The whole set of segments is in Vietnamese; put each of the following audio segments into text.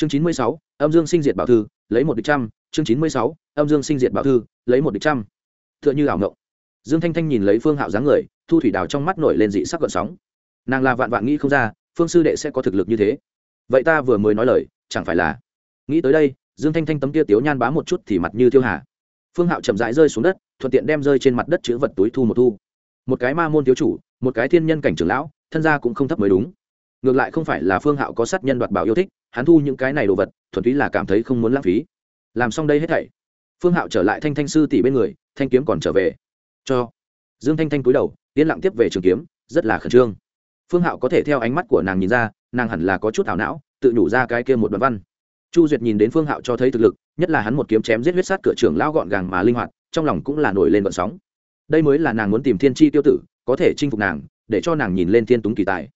chương chín mươi sáu, âm dương sinh diệt bảo thư, lấy một địch trăm. Chương chín mươi sáu, âm dương sinh diệt bảo thư, lấy một địch trăm. T h ư ợ n h ư ảo ngộng. Dương thanh thanh nhìn lấy phương hạo dáng người, thu thủy đào trong mắt nổi lên dị sắc gợn sóng. Nàng là vạn vạn nghĩ không ra, phương sư đệ sẽ có thực lực như thế. Vậy ta vừa mới nói lời, chẳng phải là? Nghĩ tới đây, dương thanh thanh tấm kia tiếu nhan bá một chút thì mặt như thiêu hà. Phương hạo chậm rãi rơi xuống đất, thuận tiện đem rơi trên mặt đất chữ vật túi thu một thu. Một cái ma môn thiếu chủ, một cái thiên nhân cảnh trưởng lão, thân gia cũng không thấp mới đúng ngược lại không phải là phương hạo có sát nhân đoạt bảo yêu thích, hắn thu những cái này đồ vật, thuần túy là cảm thấy không muốn lãng phí. Làm xong đây hết thảy, phương hạo trở lại thanh thanh sư tỷ bên người, thanh kiếm còn trở về. Cho dương thanh thanh cúi đầu, yên lặng tiếp về trường kiếm, rất là khẩn trương. Phương hạo có thể theo ánh mắt của nàng nhìn ra, nàng hẳn là có chút ảo não, tự nhủ ra cái kia một đoạn văn. Chu duyệt nhìn đến phương hạo cho thấy thực lực, nhất là hắn một kiếm chém giết huyết sát cửa trưởng lao gọn gàng mà linh hoạt, trong lòng cũng là nổi lên vận sóng. Đây mới là nàng muốn tìm thiên tri tiêu tử, có thể chinh phục nàng, để cho nàng nhìn lên thiên túng kỳ tài.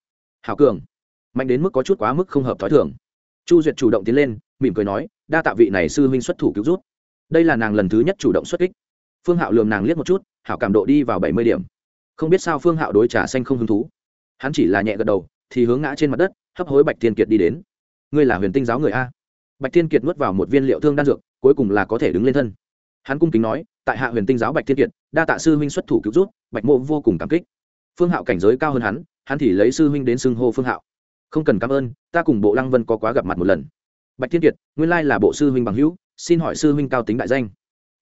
Hảo cường mạnh đến mức có chút quá mức không hợp t h ó i thường. Chu duyệt chủ động tiến lên, mỉm cười nói, đa tạ vị này sư huynh xuất thủ cứu rút đây là nàng lần thứ nhất chủ động xuất kích. Phương hạo lườm nàng liếc một chút, hảo cảm độ đi vào bảy mươi điểm. Không biết sao phương hạo đối trà xanh không hứng thú. Hắn chỉ là nhẹ gật đầu, thì hướng ngã trên mặt đất, hấp hối bạch thiên kiệt đi đến. Ngươi là huyền tinh giáo người a? Bạch thiên kiệt nuốt vào một viên liệu thương đan dược, cuối cùng là có thể đứng lên thân. Hắn cung kính nói, tại hạ huyền tinh giáo bạch thiên kiệt, đa tạ sư huynh xuất thủ cứu rút bạch mộ vô cùng cảm kích. Phương hạo cảnh giới cao hơn hắn hắn thì lấy sư huynh đến xưng hô phương hạo không cần cảm ơn, ta cùng bộ lăng vân có quá gặp mặt một lần. Bạch thiên kiệt, nguyên lai là bộ sư huynh bằng hữu, xin hỏi sư huynh cao tính đại danh.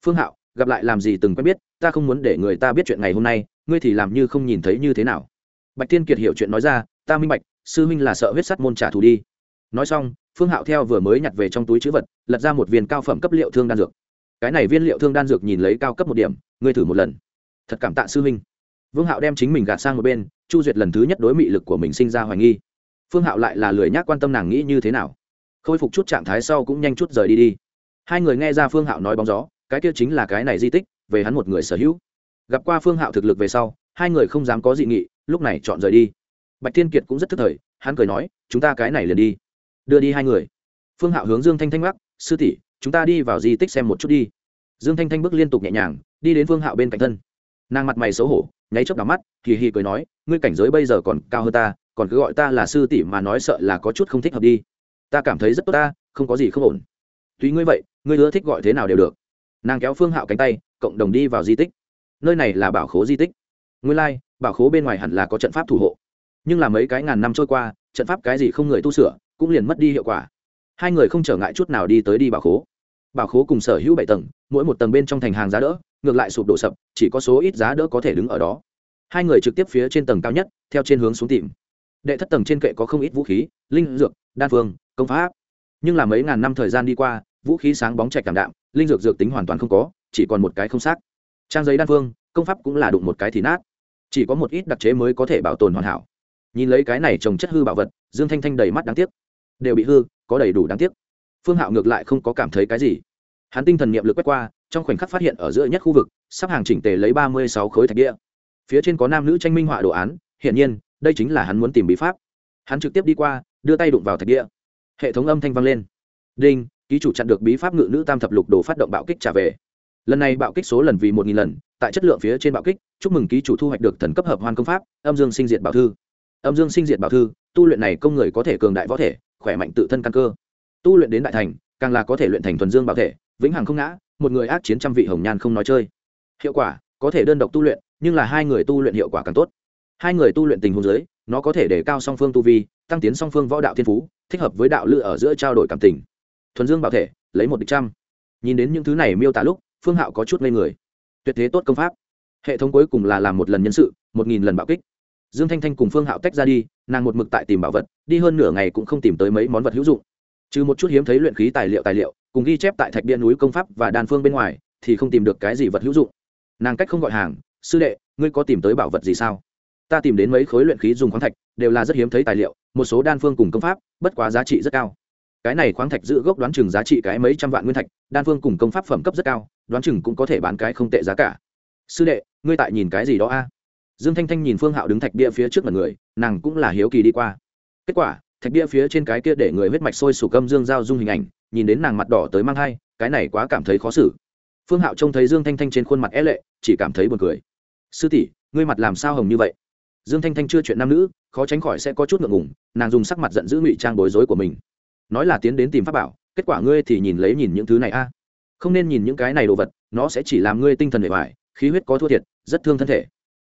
Phương hạo, gặp lại làm gì từng quen biết, ta không muốn để người ta biết chuyện ngày hôm nay, ngươi thì làm như không nhìn thấy như thế nào. Bạch thiên kiệt hiểu chuyện nói ra, ta minh bạch, sư huynh là sợ huyết sắt môn trả thù đi. Nói xong, phương hạo theo vừa mới nhặt về trong túi chữ vật, lật ra một viên cao phẩm cấp liệu thương đan dược. Cái này viên liệu thương đan dược nhìn lấy cao cấp một điểm, ngươi thử một lần. Thật cảm tạ sư huynh. Vương hạo đem chính mình gạt sang một bên, chu duyệt lần thứ nhất đối mị lực của mình sinh ra hoài nghi phương hạo lại là lười nhác quan tâm nàng nghĩ như thế nào. Khôi phục chút trạng thái sau cũng nhanh chút rời đi đi. Hai người nghe ra phương hạo nói bóng gió, cái kia chính là cái này di tích, về hắn một người sở hữu. Gặp qua phương hạo thực lực về sau, hai người không dám có dị nghị, lúc này chọn rời đi. Bạch thiên kiệt cũng rất thức thời, hắn cười nói, chúng ta cái này liền đi. Đưa đi hai người. Phương hạo hướng dương thanh thanh mắc sư tỷ, chúng ta đi vào di tích xem một chút đi. Dương thanh thanh bước liên tục nhẹ nhàng, đi đến phương hạo bên cạnh thân. Nàng mặt mày xấu hổ, nháy chớp đ mắt kỳ hì cười nói, ngươi cảnh giới bây giờ còn cao hơn ta còn cứ gọi ta là sư tỷ mà nói sợ là có chút không thích hợp đi. Ta cảm thấy rất tốt ta không có gì không ổn. Tùy ngươi vậy ngươi ưa thích gọi thế nào đều được. Nàng kéo phương hạo cánh tay cộng đồng đi vào di tích. Nơi này là bảo khố di tích. Ngươi lai、like, bảo khố bên ngoài hẳn là có trận pháp thủ hộ. Nhưng là mấy cái ngàn năm trôi qua trận pháp cái gì không người tu sửa cũng liền mất đi hiệu quả. Hai người không trở ngại chút nào đi tới đi bảo khố. Bảo khố cùng sở hữu bảy tầng mỗi một tầng bên trong thành hàng giá đỡ ngược lại sụp đổ sập chỉ có số ít giá đỡ có thể đứng ở đó. Hai người trực tiếp phía trên tầng cao nhất theo trên hướng xuống tìm đệ thất tầng trên kệ có không ít vũ khí, linh dược, đan phương, công pháp. Nhưng là mấy ngàn năm thời gian đi qua, vũ khí sáng bóng chạch cảm đạm, linh dược dược tính hoàn toàn không có, chỉ còn một cái không xác. Trang giấy đan phương, công pháp cũng là đụng một cái thì nát. Chỉ có một ít đặc chế mới có thể bảo tồn hoàn hảo. Nhìn lấy cái này trồng chất hư bảo vật, dương thanh thanh đầy mắt đáng tiếc. Đều bị hư, có đầy đủ đáng tiếc. Phương hạo ngược lại không có cảm thấy cái gì. Hắn tinh thần niệm lực quét qua, trong khoảnh khắc phát hiện ở giữa nhất khu vực, sắp hàng chỉnh tề lấy ba mươi sáu khối thạch địa. Phía trên có nam nữ tranh minh họa đồ án, hiển nhiên đây chính là hắn muốn tìm bí pháp. Hắn trực tiếp đi qua, đưa tay đụng vào thạch địa. Hệ thống âm thanh vang lên. Đinh, ký chủ chặn được bí pháp ngự nữ tam thập lục đồ phát động bạo kích trả về. Lần này bạo kích số lần vì một nghìn lần, tại chất lượng phía trên bạo kích, chúc mừng ký chủ thu hoạch được thần cấp hợp hoan công pháp, âm dương sinh diệt bảo thư. Âm dương sinh diệt bảo thư, tu luyện này công người có thể cường đại võ thể, khỏe mạnh tự thân căn cơ. Tu luyện đến đại thành, càng là có thể luyện thành thuần dương bảo thể, vĩnh hằng không ngã, một người ác chiến trăm vị hồng nhan không nói chơi. Hiệu quả, có thể đơn độc tu luyện, nhưng là hai người tu luyện hiệu quả càng tốt hai người tu luyện tình huống giới nó có thể để cao song phương tu vi, tăng tiến song phương võ đạo thiên phú, thích hợp với đạo lự ở giữa trao đổi cảm tình. Thuần dương bảo thể, lấy một địch trăm. Nhìn đến những thứ này miêu tả lúc, phương hạo có chút ngây người. Tuyệt thế tốt công pháp. Hệ thống cuối cùng là làm một lần nhân sự, một nghìn lần bạo kích. Dương thanh thanh cùng phương hạo tách ra đi, nàng một mực tại tìm bảo vật, đi hơn nửa ngày cũng không tìm tới mấy món vật hữu dụng. Trừ một chút hiếm thấy luyện khí tài liệu tài liệu, cùng ghi chép tại thạch biên núi công pháp và đan phương bên ngoài, thì không tìm được cái gì vật hữu dụng. Nàng cách không gọi hàng, sư đệ, ngươi có tìm tới bảo vật gì sao? Ta tìm đến mấy khối luyện khí dùng khoáng thạch, đều là rất hiếm thấy tài liệu, một số đan phương cùng công pháp, bất quá giá trị rất cao. Cái này khoáng thạch giữ gốc đoán chừng giá trị cái mấy trăm vạn nguyên thạch, đan phương cùng công pháp phẩm cấp rất cao, đoán chừng cũng có thể bán cái không tệ giá cả. Sư đệ, ngươi tại nhìn cái gì đó a? Dương thanh thanh nhìn phương hạo đứng thạch bia phía trước mặt người, nàng cũng là hiếu kỳ đi qua. Kết quả, thạch bia phía trên cái kia để người huyết mạch sôi sủ câm dương giao dung hình ảnh, nhìn đến nàng mặt đỏ tới mang thai, cái này quá cảm thấy khó xử. Phương hạo trông thấy dương thanh thanh trên khuôn mặt é lệ, chỉ cảm thấy buồn cười. Sư tỷ, ngươi mặt làm sao hồng như vậy? Dương thanh thanh chưa chuyện nam nữ, khó tránh khỏi sẽ có chút ngượng ngùng, nàng dùng sắc mặt giận dữ ngụy trang bối rối của mình. Nói là tiến đến tìm pháp bảo, kết quả ngươi thì nhìn lấy nhìn những thứ này a. Không nên nhìn những cái này đồ vật, nó sẽ chỉ làm ngươi tinh thần để ngoài khí huyết có thua thiệt, rất thương thân thể.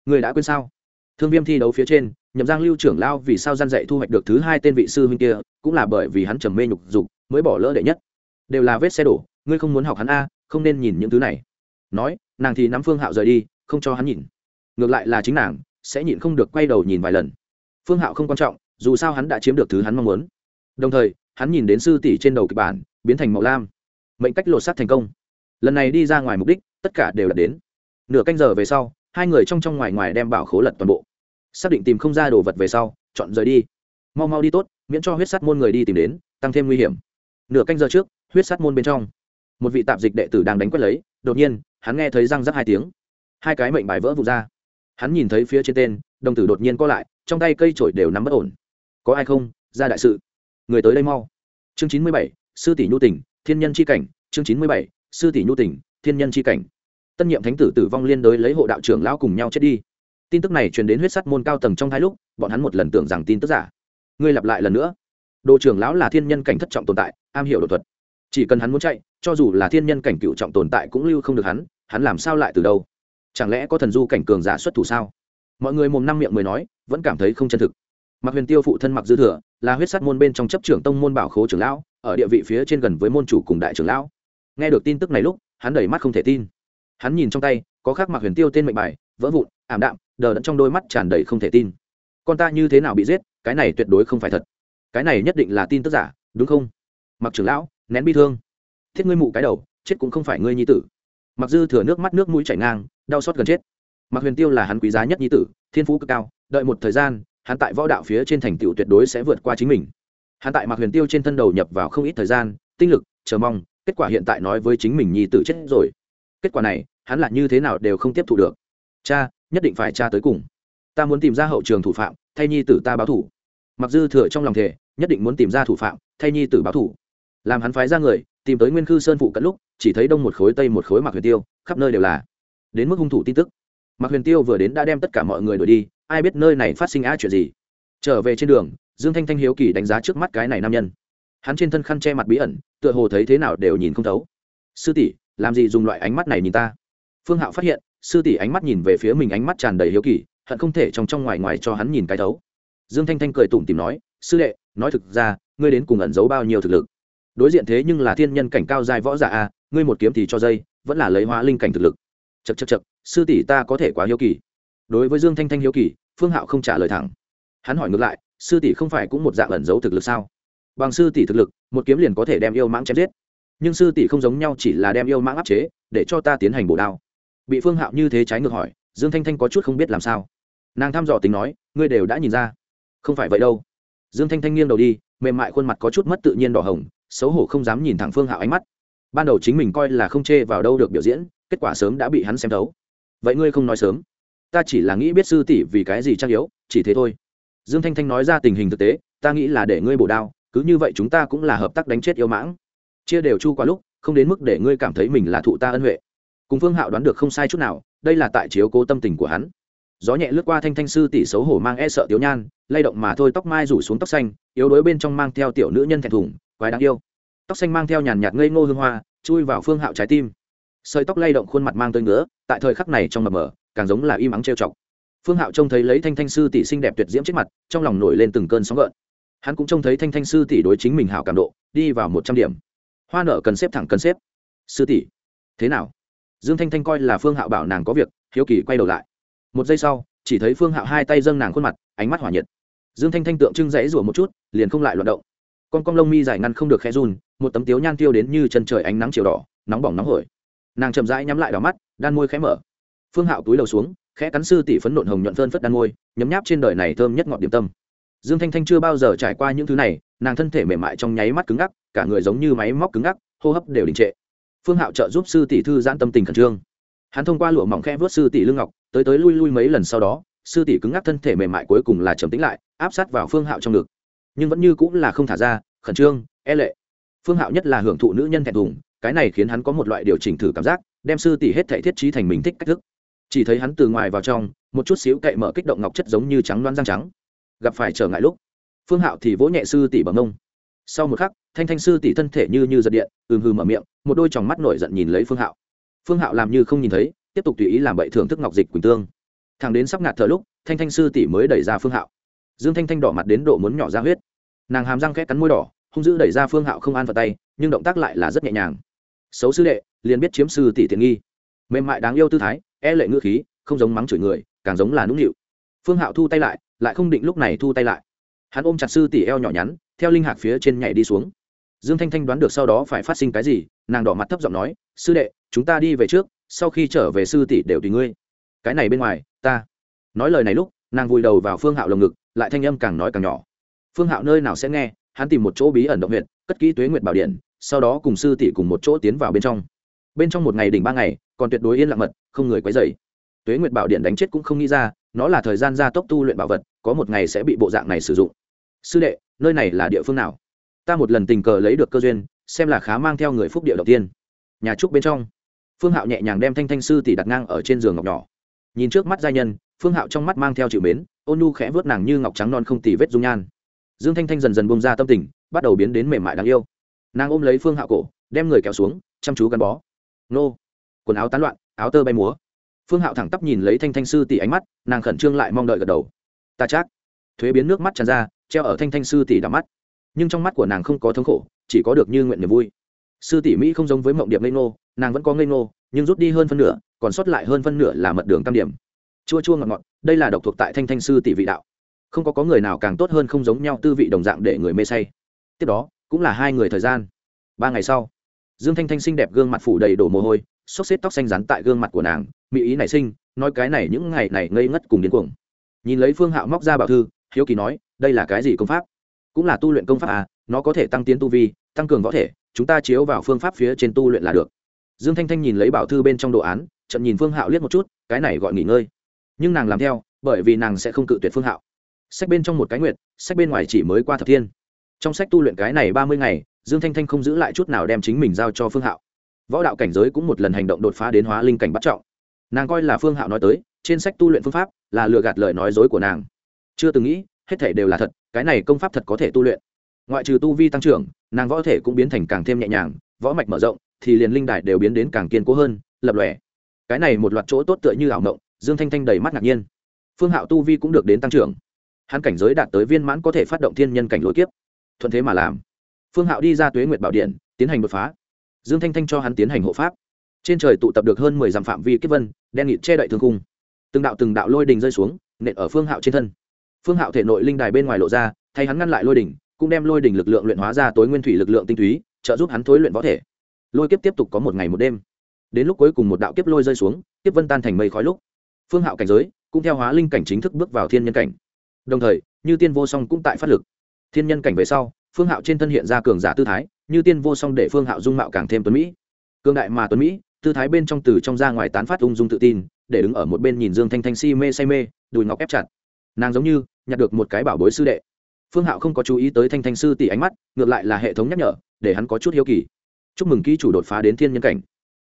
Ngươi đã quên sao? Thương viêm thi đấu phía trên, nhậm giang lưu trưởng lao vì sao gian dạy thu hoạch được thứ hai tên vị sư huynh kia, cũng là bởi vì hắn trầm mê nhục dục, mới bỏ lỡ đệ nhất. Đều là vết xe đổ, ngươi không muốn học hắn a, không nên nhìn những thứ này. Nói, nàng thì nắm phương hạo rời đi, không cho hắn nhìn. Ngược lại là chính nàng sẽ nhịn không được quay đầu nhìn vài lần. Phương hạo không quan trọng, dù sao hắn đã chiếm được thứ hắn mong muốn. Đồng thời, hắn nhìn đến sư tỷ trên đầu kịch bản, biến thành màu lam. Mệnh cách lột xác thành công. Lần này đi ra ngoài mục đích, tất cả đều đạt đến. Nửa canh giờ về sau, hai người trong trong ngoài ngoài đem bảo khố lật toàn bộ. Xác định tìm không ra đồ vật về sau, chọn rời đi. Mau mau đi tốt, miễn cho huyết sắt môn người đi tìm đến, tăng thêm nguy hiểm. Nửa canh giờ trước, huyết sắt môn bên trong. Một vị tạp dịch đệ tử đang đánh quét lấy, đột nhiên, hắn nghe thấy răng rắc hai tiếng. Hai cái mệnh bài vỡ vụt ra hắn nhìn thấy phía trên tên, đồng tử đột nhiên co lại, trong tay cây trổi đều nắm bất ổn. Có ai không? Ra đại sự. Người tới đây mau. Chương chín mươi bảy, sư tỷ nhu tỉnh thiên nhân c h i cảnh. Chương chín mươi bảy, sư tỷ nhu tỉnh thiên nhân c h i cảnh. Tân nhiệm thánh tử tử vong liên đối lấy hộ đạo trưởng lão cùng nhau chết đi. Tin tức này truyền đến huyết sắt môn cao tầng trong hai lúc, bọn hắn một lần tưởng rằng tin tức giả. Ngươi lặp lại lần nữa. Đồ trưởng lão là thiên nhân cảnh thất trọng tồn tại, am hiểu đột thuật. Chỉ cần hắn muốn chạy, cho dù là thiên nhân cảnh cựu trọng tồn tại cũng lưu không được hắn hắn làm sao lại từ đâu? Chẳng lẽ có thần du cảnh cường giả xuất thủ sao? Mọi người mồm năm miệng mới nói, vẫn cảm thấy không chân thực. Mặc huyền tiêu phụ thân mặc dư thừa, là huyết sát môn bên trong chấp trưởng tông môn bảo khố trưởng lão, ở địa vị phía trên gần với môn chủ cùng đại trưởng lão. Nghe được tin tức này lúc, hắn đầy mắt không thể tin. Hắn nhìn trong tay, có khắc mặc huyền tiêu tên mệnh bài, vỡ vụn, ảm đạm, đờ đẫn trong đôi mắt tràn đầy không thể tin. Con ta như thế nào bị giết, cái này tuyệt đối không phải thật. Cái này nhất định là tin tức giả, đúng không? Mặc trưởng lão, nén bi thương. Thiết ngươi mụ cái đầu, chết cũng không phải ngươi nhi tử. Mặc dư thừa nước mắt nước mũi chảy ngang đau xót gần chết. Mặc huyền tiêu là hắn quý giá nhất nhi tử, thiên phú cực cao, đợi một thời gian, hắn tại võ đạo phía trên thành tựu tuyệt đối sẽ vượt qua chính mình. Hắn tại mặc huyền tiêu trên thân đầu nhập vào không ít thời gian, tinh lực, chờ mong, kết quả hiện tại nói với chính mình nhi tử chết rồi. Kết quả này, hắn là như thế nào đều không tiếp thu được. Cha, nhất định phải cha tới cùng. Ta muốn tìm ra hậu trường thủ phạm, thay nhi tử ta báo thủ. Mặc dư thừa trong lòng thể nhất định muốn tìm ra thủ phạm, thay nhi tử báo thủ. Làm hắn phái ra người, tìm tới nguyên khư sơn phụ cận lúc, chỉ thấy đông một khối, tây một khối mặc huyền tiêu, khắp nơi đều là đến mức hung thủ tin tức. Mặc huyền tiêu vừa đến đã đem tất cả mọi người đuổi đi, ai biết nơi này phát sinh á chuyện gì. Trở về trên đường, dương thanh thanh hiếu kỳ đánh giá trước mắt cái này nam nhân. Hắn trên thân khăn che mặt bí ẩn, tựa hồ thấy thế nào đều nhìn không thấu. Sư tỷ, làm gì dùng loại ánh mắt này nhìn ta? Phương hạo phát hiện, sư tỷ ánh mắt nhìn về phía mình ánh mắt tràn đầy hiếu kỳ, hận không thể trong trong ngoài ngoài cho hắn nhìn cái thấu. Dương thanh thanh cười tủm tìm nói, sư đệ, nói thực ra, ngươi đến cùng ẩn giấu bao nhiêu thực lực? Đối diện thế nhưng là thiên nhân cảnh cao dài võ giả a, ngươi một kiếm thì cho dây, vẫn là lấy hóa linh cảnh thực lực chật chật chật, sư tỷ ta có thể quá hiếu kỳ. Đối với dương thanh thanh hiếu kỳ, phương hạo không trả lời thẳng. Hắn hỏi ngược lại, sư tỷ không phải cũng một dạng ẩn giấu thực lực sao? Bằng sư tỷ thực lực, một kiếm liền có thể đem yêu mãng chém giết. Nhưng sư tỷ không giống nhau chỉ là đem yêu mãng áp chế, để cho ta tiến hành bổ đao. Bị phương hạo như thế trái ngược hỏi, dương thanh thanh có chút không biết làm sao. Nàng thăm dò tính nói, ngươi đều đã nhìn ra. Không phải vậy đâu. Dương thanh thanh nghiêng đầu đi, mềm mại khuôn mặt có chút mất tự nhiên đỏ hồng, xấu hổ không dám nhìn thẳng phương hạo ánh mắt. Ban đầu chính mình coi là không chê vào đâu được biểu diễn kết quả sớm đã bị hắn xem thấu. Vậy ngươi không nói sớm. Ta chỉ là nghĩ biết sư tỷ vì cái gì trang yếu, chỉ thế thôi. Dương thanh thanh nói ra tình hình thực tế, ta nghĩ là để ngươi bổ đao, cứ như vậy chúng ta cũng là hợp tác đánh chết yêu mãng. Chia đều chu qua lúc, không đến mức để ngươi cảm thấy mình là thụ ta ân huệ. Cùng phương hạo đoán được không sai chút nào, đây là tại chiếu cố tâm tình của hắn. Gió nhẹ lướt qua thanh thanh sư tỷ xấu hổ mang e sợ tiểu nhan, lay động mà thôi, tóc mai rủ xuống tóc xanh, yếu đuối bên trong mang theo tiểu nữ nhân thẹn thùng, quái đáng yêu. Tóc xanh mang theo nhàn nhạt ngây ngô hương hoa, chui vào phương hạo trái tim sợi tóc lay động khuôn mặt mang tới ngứa, tại thời khắc này trong mờ mờ, càng giống là im ắng trêu chọc. Phương hạo trông thấy lấy thanh thanh sư tỷ xinh đẹp tuyệt diễm trước mặt, trong lòng nổi lên từng cơn sóng gợn. Hắn cũng trông thấy thanh thanh sư tỷ đối chính mình hảo cảm độ, đi vào một trăm điểm. Hoa nở cần xếp thẳng cần xếp. Sư tỷ, thế nào? Dương thanh thanh coi là phương hạo bảo nàng có việc, hiếu kỳ quay đầu lại. Một giây sau, chỉ thấy phương hạo hai tay dâng nàng khuôn mặt, ánh mắt hỏa nhiệt. Dương thanh thanh tượng trưng rẫy rủa một chút, liền không lại loạt động. Con cong lông mi dài ngăn không được khe run, một tấm tiếu nhan tiêu đến như chân trời ánh nắng chiều đỏ, nóng bỏng nóng hổi nàng chậm rãi nhắm lại đỏ mắt, đan môi khẽ mở. Phương hạo túi đầu xuống, khẽ cắn sư tỷ phấn nộn hồng nhuận phơn phất đan môi, nhấm nháp trên đời này thơm nhất ngọt điểm tâm. Dương thanh thanh chưa bao giờ trải qua những thứ này, nàng thân thể mềm mại trong nháy mắt cứng ngắc, cả người giống như máy móc cứng ngắc, hô hấp đều đình trệ. Phương hạo trợ giúp sư tỷ thư giãn tâm tình khẩn trương. Hắn thông qua lụa mỏng khe vớt sư tỷ lưng ngọc, tới tới lui lui mấy lần sau đó, sư tỷ cứng ngắc thân thể mềm mại cuối cùng là trầm tĩnh lại, áp sát vào phương hạo trong ngực. Nhưng vẫn như cũng là không thả ra, khẩn trương e lệ. Phương hạo nhất là hưởng thụ nữ nhân thẹn thùng cái này khiến hắn có một loại điều chỉnh thử cảm giác, đem sư tỷ hết thể thiết trí thành mình thích cách thức. Chỉ thấy hắn từ ngoài vào trong, một chút xíu cậy mở kích động ngọc chất giống như trắng loan răng trắng. Gặp phải trở ngại lúc, phương hạo thì vỗ nhẹ sư tỷ bằng ông sau một khắc, thanh thanh sư tỷ thân thể như như giật điện, ừm hư mở miệng, một đôi tròng mắt nổi giận nhìn lấy phương hạo. Phương hạo làm như không nhìn thấy, tiếp tục tùy ý làm bậy thưởng thức ngọc dịch quỳnh tương. Thằng đến sắp ngạt thở lúc, thanh thanh sư tỷ mới đẩy ra phương hạo. Dương thanh thanh đỏ mặt đến độ muốn nhỏ ra huyết. Nàng hàm răng khẽ cắn môi đỏ, hung dữ đẩy ra phương hạo không an vào tay, nhưng động tác lại là rất nhẹ nhàng xấu sư đệ, liền biết chiếm sư tỷ tiện nghi. Mềm mại đáng yêu tư thái e lệ ngữ khí, không giống mắng chửi người, càng giống là nũng nịu. Phương hạo thu tay lại lại không định lúc này thu tay lại. Hắn ôm chặt sư tỷ eo nhỏ nhắn, theo linh hạc phía trên nhảy đi xuống. Dương thanh thanh đoán được sau đó phải phát sinh cái gì, nàng đỏ mặt thấp giọng nói, sư đệ, chúng ta đi về trước, sau khi trở về sư tỷ đều tùy ngươi. Cái này bên ngoài, ta. Nói lời này lúc, nàng vùi đầu vào phương hạo lồng ngực, lại thanh âm càng nói càng nhỏ. Phương hạo nơi nào sẽ nghe, hắn tìm một chỗ bí ẩn động huyện cất kỹ tuế nguyệt bảo điện sau đó cùng sư tỷ cùng một chỗ tiến vào bên trong. Bên trong một ngày đỉnh ba ngày, còn tuyệt đối yên lặng mật, không người quấy dày tuế nguyệt bảo điện đánh chết cũng không nghĩ ra, nó là thời gian gia tốc tu luyện bảo vật, có một ngày sẽ bị bộ dạng này sử dụng. Sư đệ, nơi này là địa phương nào? Ta một lần tình cờ lấy được cơ duyên, xem là khá mang theo người phúc địa đầu tiên. Nhà trúc bên trong. Phương hạo nhẹ nhàng đem thanh thanh sư tỷ đặt ngang ở trên giường ngọc nhỏ. Nhìn trước mắt giai nhân, phương hạo trong mắt mang theo chịu mến, ôn nu khẽ vớt nàng như ngọc trắng non không tì vết dung nhan. Dương thanh thanh dần dần bông ra tâm tình, bắt đầu biến đến mềm mại đáng yêu nàng ôm lấy phương hạo cổ, đem người kéo xuống, chăm chú gắn bó. Nô. Quần áo tán loạn, áo tơ bay múa. Phương hạo thẳng tắp nhìn lấy thanh thanh sư tỷ ánh mắt, nàng khẩn trương lại mong đợi gật đầu. Ta chắc. Thuế biến nước mắt tràn ra, treo ở thanh thanh sư tỷ đắm mắt. Nhưng trong mắt của nàng không có thống khổ, chỉ có được như nguyện niềm vui. Sư tỷ mỹ không giống với mộng điệp ngây ngô, nàng vẫn có ngây ngô, nhưng rút đi hơn phân nửa, còn sót lại hơn phân nửa là mật đường tam điểm. Chua chua ngọt ngọt, đây là độc thuộc tại thanh thanh sư tỷ vị đạo. Không có có người nào càng tốt hơn không giống nhau tư vị đồng dạng để người mê say. Tiếp đó cũng là hai người thời gian. Ba ngày sau, dương thanh thanh xinh đẹp gương mặt phủ đầy đổ mồ hôi, xốc xếp tóc xanh rắn tại gương mặt của nàng, mỹ ý nảy sinh, nói cái này những ngày này ngây ngất cùng điên cuồng. Nhìn lấy phương hạo móc ra bảo thư, hiếu kỳ nói, đây là cái gì công pháp? Cũng là tu luyện công pháp à nó có thể tăng tiến tu vi, tăng cường võ thể, chúng ta chiếu vào phương pháp phía trên tu luyện là được. Dương thanh thanh nhìn lấy bảo thư bên trong đồ án chậm nhìn phương hạo liếc một chút, cái này gọi nghỉ ngơi. Nhưng nàng làm theo, bởi vì nàng sẽ không cự tuyệt phương hạo. Sách bên trong một cái nguyệt, sách bên ngoài chỉ mới qua thập thiên trong sách tu luyện cái này ba mươi ngày, dương thanh thanh không giữ lại chút nào đem chính mình giao cho phương hạo. Võ đạo cảnh giới cũng một lần hành động đột phá đến hóa linh cảnh bắt trọng. Nàng coi là phương hạo nói tới, trên sách tu luyện phương pháp là lừa gạt lời nói dối của nàng. Chưa từng nghĩ, hết thể đều là thật, cái này công pháp thật có thể tu luyện. Ngoại trừ tu vi tăng trưởng, nàng võ thể cũng biến thành càng thêm nhẹ nhàng, võ mạch mở rộng, thì liền linh đài đều biến đến càng kiên cố hơn, lập lòe. Cái này một loạt chỗ tốt tựa như ảo mộng, dương thanh thanh đầy mắt ngạc nhiên. Phương hạo tu vi cũng được đến tăng trưởng. Hắn cảnh giới đạt tới viên mãn có thể phát động thiên nhân cảnh lối kiếp thuận thế mà làm. Phương hạo đi ra tuế nguyệt bảo điện, tiến hành đột phá. Dương thanh thanh cho hắn tiến hành hộ pháp. Trên trời tụ tập được hơn mười dặm phạm vi kiếp vân, đen nghịt che đậy thương cung từng đạo từng đạo lôi đình rơi xuống, nện ở phương hạo trên thân. Phương hạo thể nội linh đài bên ngoài lộ ra, thay hắn ngăn lại lôi đỉnh cũng đem lôi đỉnh lực lượng luyện hóa ra tối nguyên thủy lực lượng tinh túy, trợ giúp hắn thối luyện võ thể. Lôi kiếp tiếp tục có một ngày một đêm. Đến lúc cuối cùng một đạo kiếp lôi rơi xuống, kiếp vân tan thành mây khói lúc. Phương hạo cảnh giới cũng theo hóa linh cảnh chính thức bước vào thiên nhân cảnh. Đồng thời, như tiên vô song cũng tại phát lực thiên nhân cảnh về sau, phương hạo trên thân hiện ra cường giả tư thái, như tiên vô song để phương hạo dung mạo càng thêm tuấn mỹ. Cường đại mà tuấn mỹ, tư thái bên trong từ trong ra ngoài tán phát ung dung tự tin, để đứng ở một bên nhìn dương thanh thanh si mê say mê, đùi ngọc ép chặt. Nàng giống như nhặt được một cái bảo bối sư đệ. Phương hạo không có chú ý tới thanh thanh sư tỷ ánh mắt, ngược lại là hệ thống nhắc nhở, để hắn có chút hiếu kỳ. Chúc mừng ký chủ đột phá đến thiên nhân cảnh.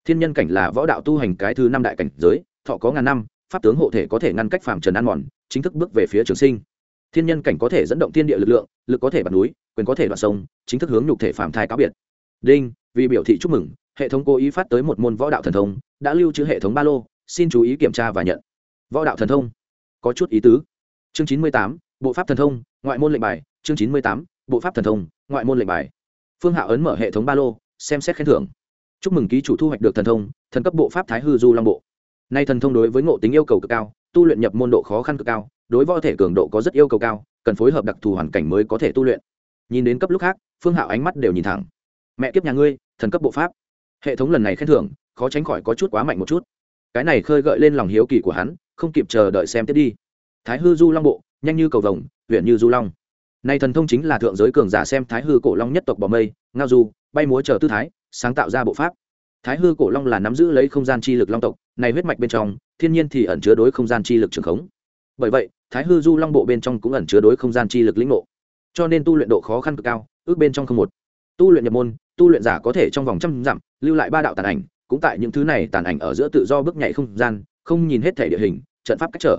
Thiên nhân cảnh là võ đạo tu hành cái thứ năm đại cảnh giới, thọ có ngàn năm, pháp tướng hộ thể có thể ngăn cách phàm trần ăn mòn, chính thức bước về phía trường sinh thiên nhân cảnh có thể dẫn động thiên địa lực lượng, lực có thể bạt núi, quyền có thể đoạn sông, chính thức hướng nhục thể phạm thai cáo biệt. Đinh, vì biểu thị chúc mừng, hệ thống cố ý phát tới một môn võ đạo thần thông, đã lưu trữ hệ thống ba lô, xin chú ý kiểm tra và nhận. Võ đạo thần thông, có chút ý tứ. Chương chín mươi tám, bộ pháp thần thông, ngoại môn lệnh bài. Chương chín mươi tám, bộ pháp thần thông, ngoại môn lệnh bài. Phương hạ ấn mở hệ thống ba lô, xem xét khen thưởng. Chúc mừng ký chủ thu hoạch được thần thông, thần cấp bộ pháp thái hư du long bộ. Nay thần thông đối với ngộ tính yêu cầu cực cao, tu luyện nhập môn độ khó khăn cực cao đối võ thể cường độ có rất yêu cầu cao, cần phối hợp đặc thù hoàn cảnh mới có thể tu luyện. Nhìn đến cấp lúc khác, phương hạo ánh mắt đều nhìn thẳng. Mẹ kiếp nhà ngươi, thần cấp bộ pháp. Hệ thống lần này khen thưởng, khó tránh khỏi có chút quá mạnh một chút. Cái này khơi gợi lên lòng hiếu kỳ của hắn, không kịp chờ đợi xem tiếp đi. Thái hư du long bộ, nhanh như cầu vồng, huyện như du long. Nay thần thông chính là thượng giới cường giả xem thái hư cổ long nhất tộc bò mây, ngao du, bay múa chờ tư thái, sáng tạo ra bộ pháp. Thái hư cổ long là nắm giữ lấy không gian chi lực long tộc, này huyết mạch bên trong, thiên nhiên thì ẩn chứa đối không gian chi lực trường khống. Bởi vậy thái hư du long bộ bên trong cũng ẩn chứa đối không gian chi lực lĩnh ngộ. Cho nên tu luyện độ khó khăn cực cao, ước bên trong không một. Tu luyện nhập môn, tu luyện giả có thể trong vòng trăm dặm, lưu lại ba đạo tàn ảnh, cũng tại những thứ này tàn ảnh ở giữa tự do bước nhảy không gian, không nhìn hết thể địa hình, trận pháp cách trở.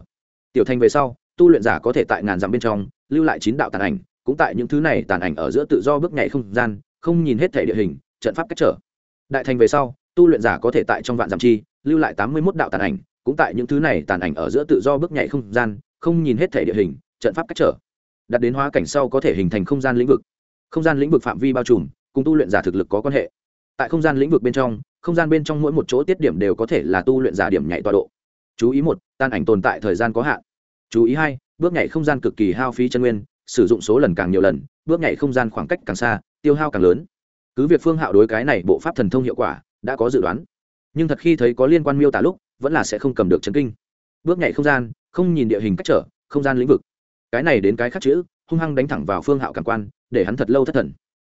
Tiểu thành về sau, tu luyện giả có thể tại ngàn dặm bên trong, lưu lại chín đạo tàn ảnh, cũng tại những thứ này tàn ảnh ở giữa tự do bước nhảy không gian, không nhìn hết thể địa hình, trận pháp cách trở. Đại thành về sau, tu luyện giả có thể tại trong vạn giảm chi, lưu lại tám mươi mốt đạo tàn ảnh, cũng tại những thứ này tàn ảnh ở giữa tự do bước nhảy không gian không nhìn hết thể địa hình, trận pháp cách trở, đặt đến hóa cảnh sau có thể hình thành không gian lĩnh vực. Không gian lĩnh vực phạm vi bao trùm, cùng tu luyện giả thực lực có quan hệ. Tại không gian lĩnh vực bên trong, không gian bên trong mỗi một chỗ tiết điểm đều có thể là tu luyện giả điểm nhảy tọa độ. Chú ý một, tan ảnh tồn tại thời gian có hạn. Chú ý hai, bước nhảy không gian cực kỳ hao phí chân nguyên, sử dụng số lần càng nhiều lần, bước nhảy không gian khoảng cách càng xa, tiêu hao càng lớn. Cứ việc phương hạo đối cái này bộ pháp thần thông hiệu quả, đã có dự đoán. Nhưng thật khi thấy có liên quan miêu tả lúc, vẫn là sẽ không cầm được chấn kinh. Bước nhảy không gian không nhìn địa hình cách trở, không gian lĩnh vực. Cái này đến cái khác chữ, hung hăng đánh thẳng vào phương hạo cảm quan, để hắn thật lâu thất thần.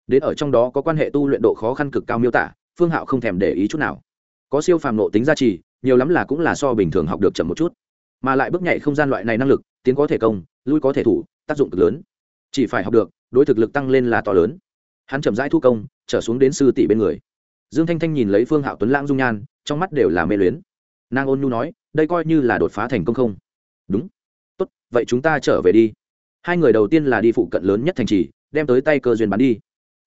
Đến ở trong đó có quan hệ tu luyện độ khó khăn cực cao miêu tả, phương hạo không thèm để ý chút nào. Có siêu phàm nộ tính gia trì, nhiều lắm là cũng là so bình thường học được chậm một chút. Mà lại bước nhảy không gian loại này năng lực, tiến có thể công, lui có thể thủ, tác dụng cực lớn. Chỉ phải học được, đối thực lực tăng lên là to lớn. Hắn chậm rãi thu công, trở xuống đến sư tỷ bên người. Dương thanh thanh nhìn lấy phương hạo tuấn lãng dung nhan, trong mắt đều là mê luyến. Nàng ôn nhu nói, đây coi như là đột phá thành công không? Đúng. Tốt, vậy chúng ta trở về đi. Hai người đầu tiên là đi phụ cận lớn nhất thành trì, đem tới tay cơ duyên bán đi.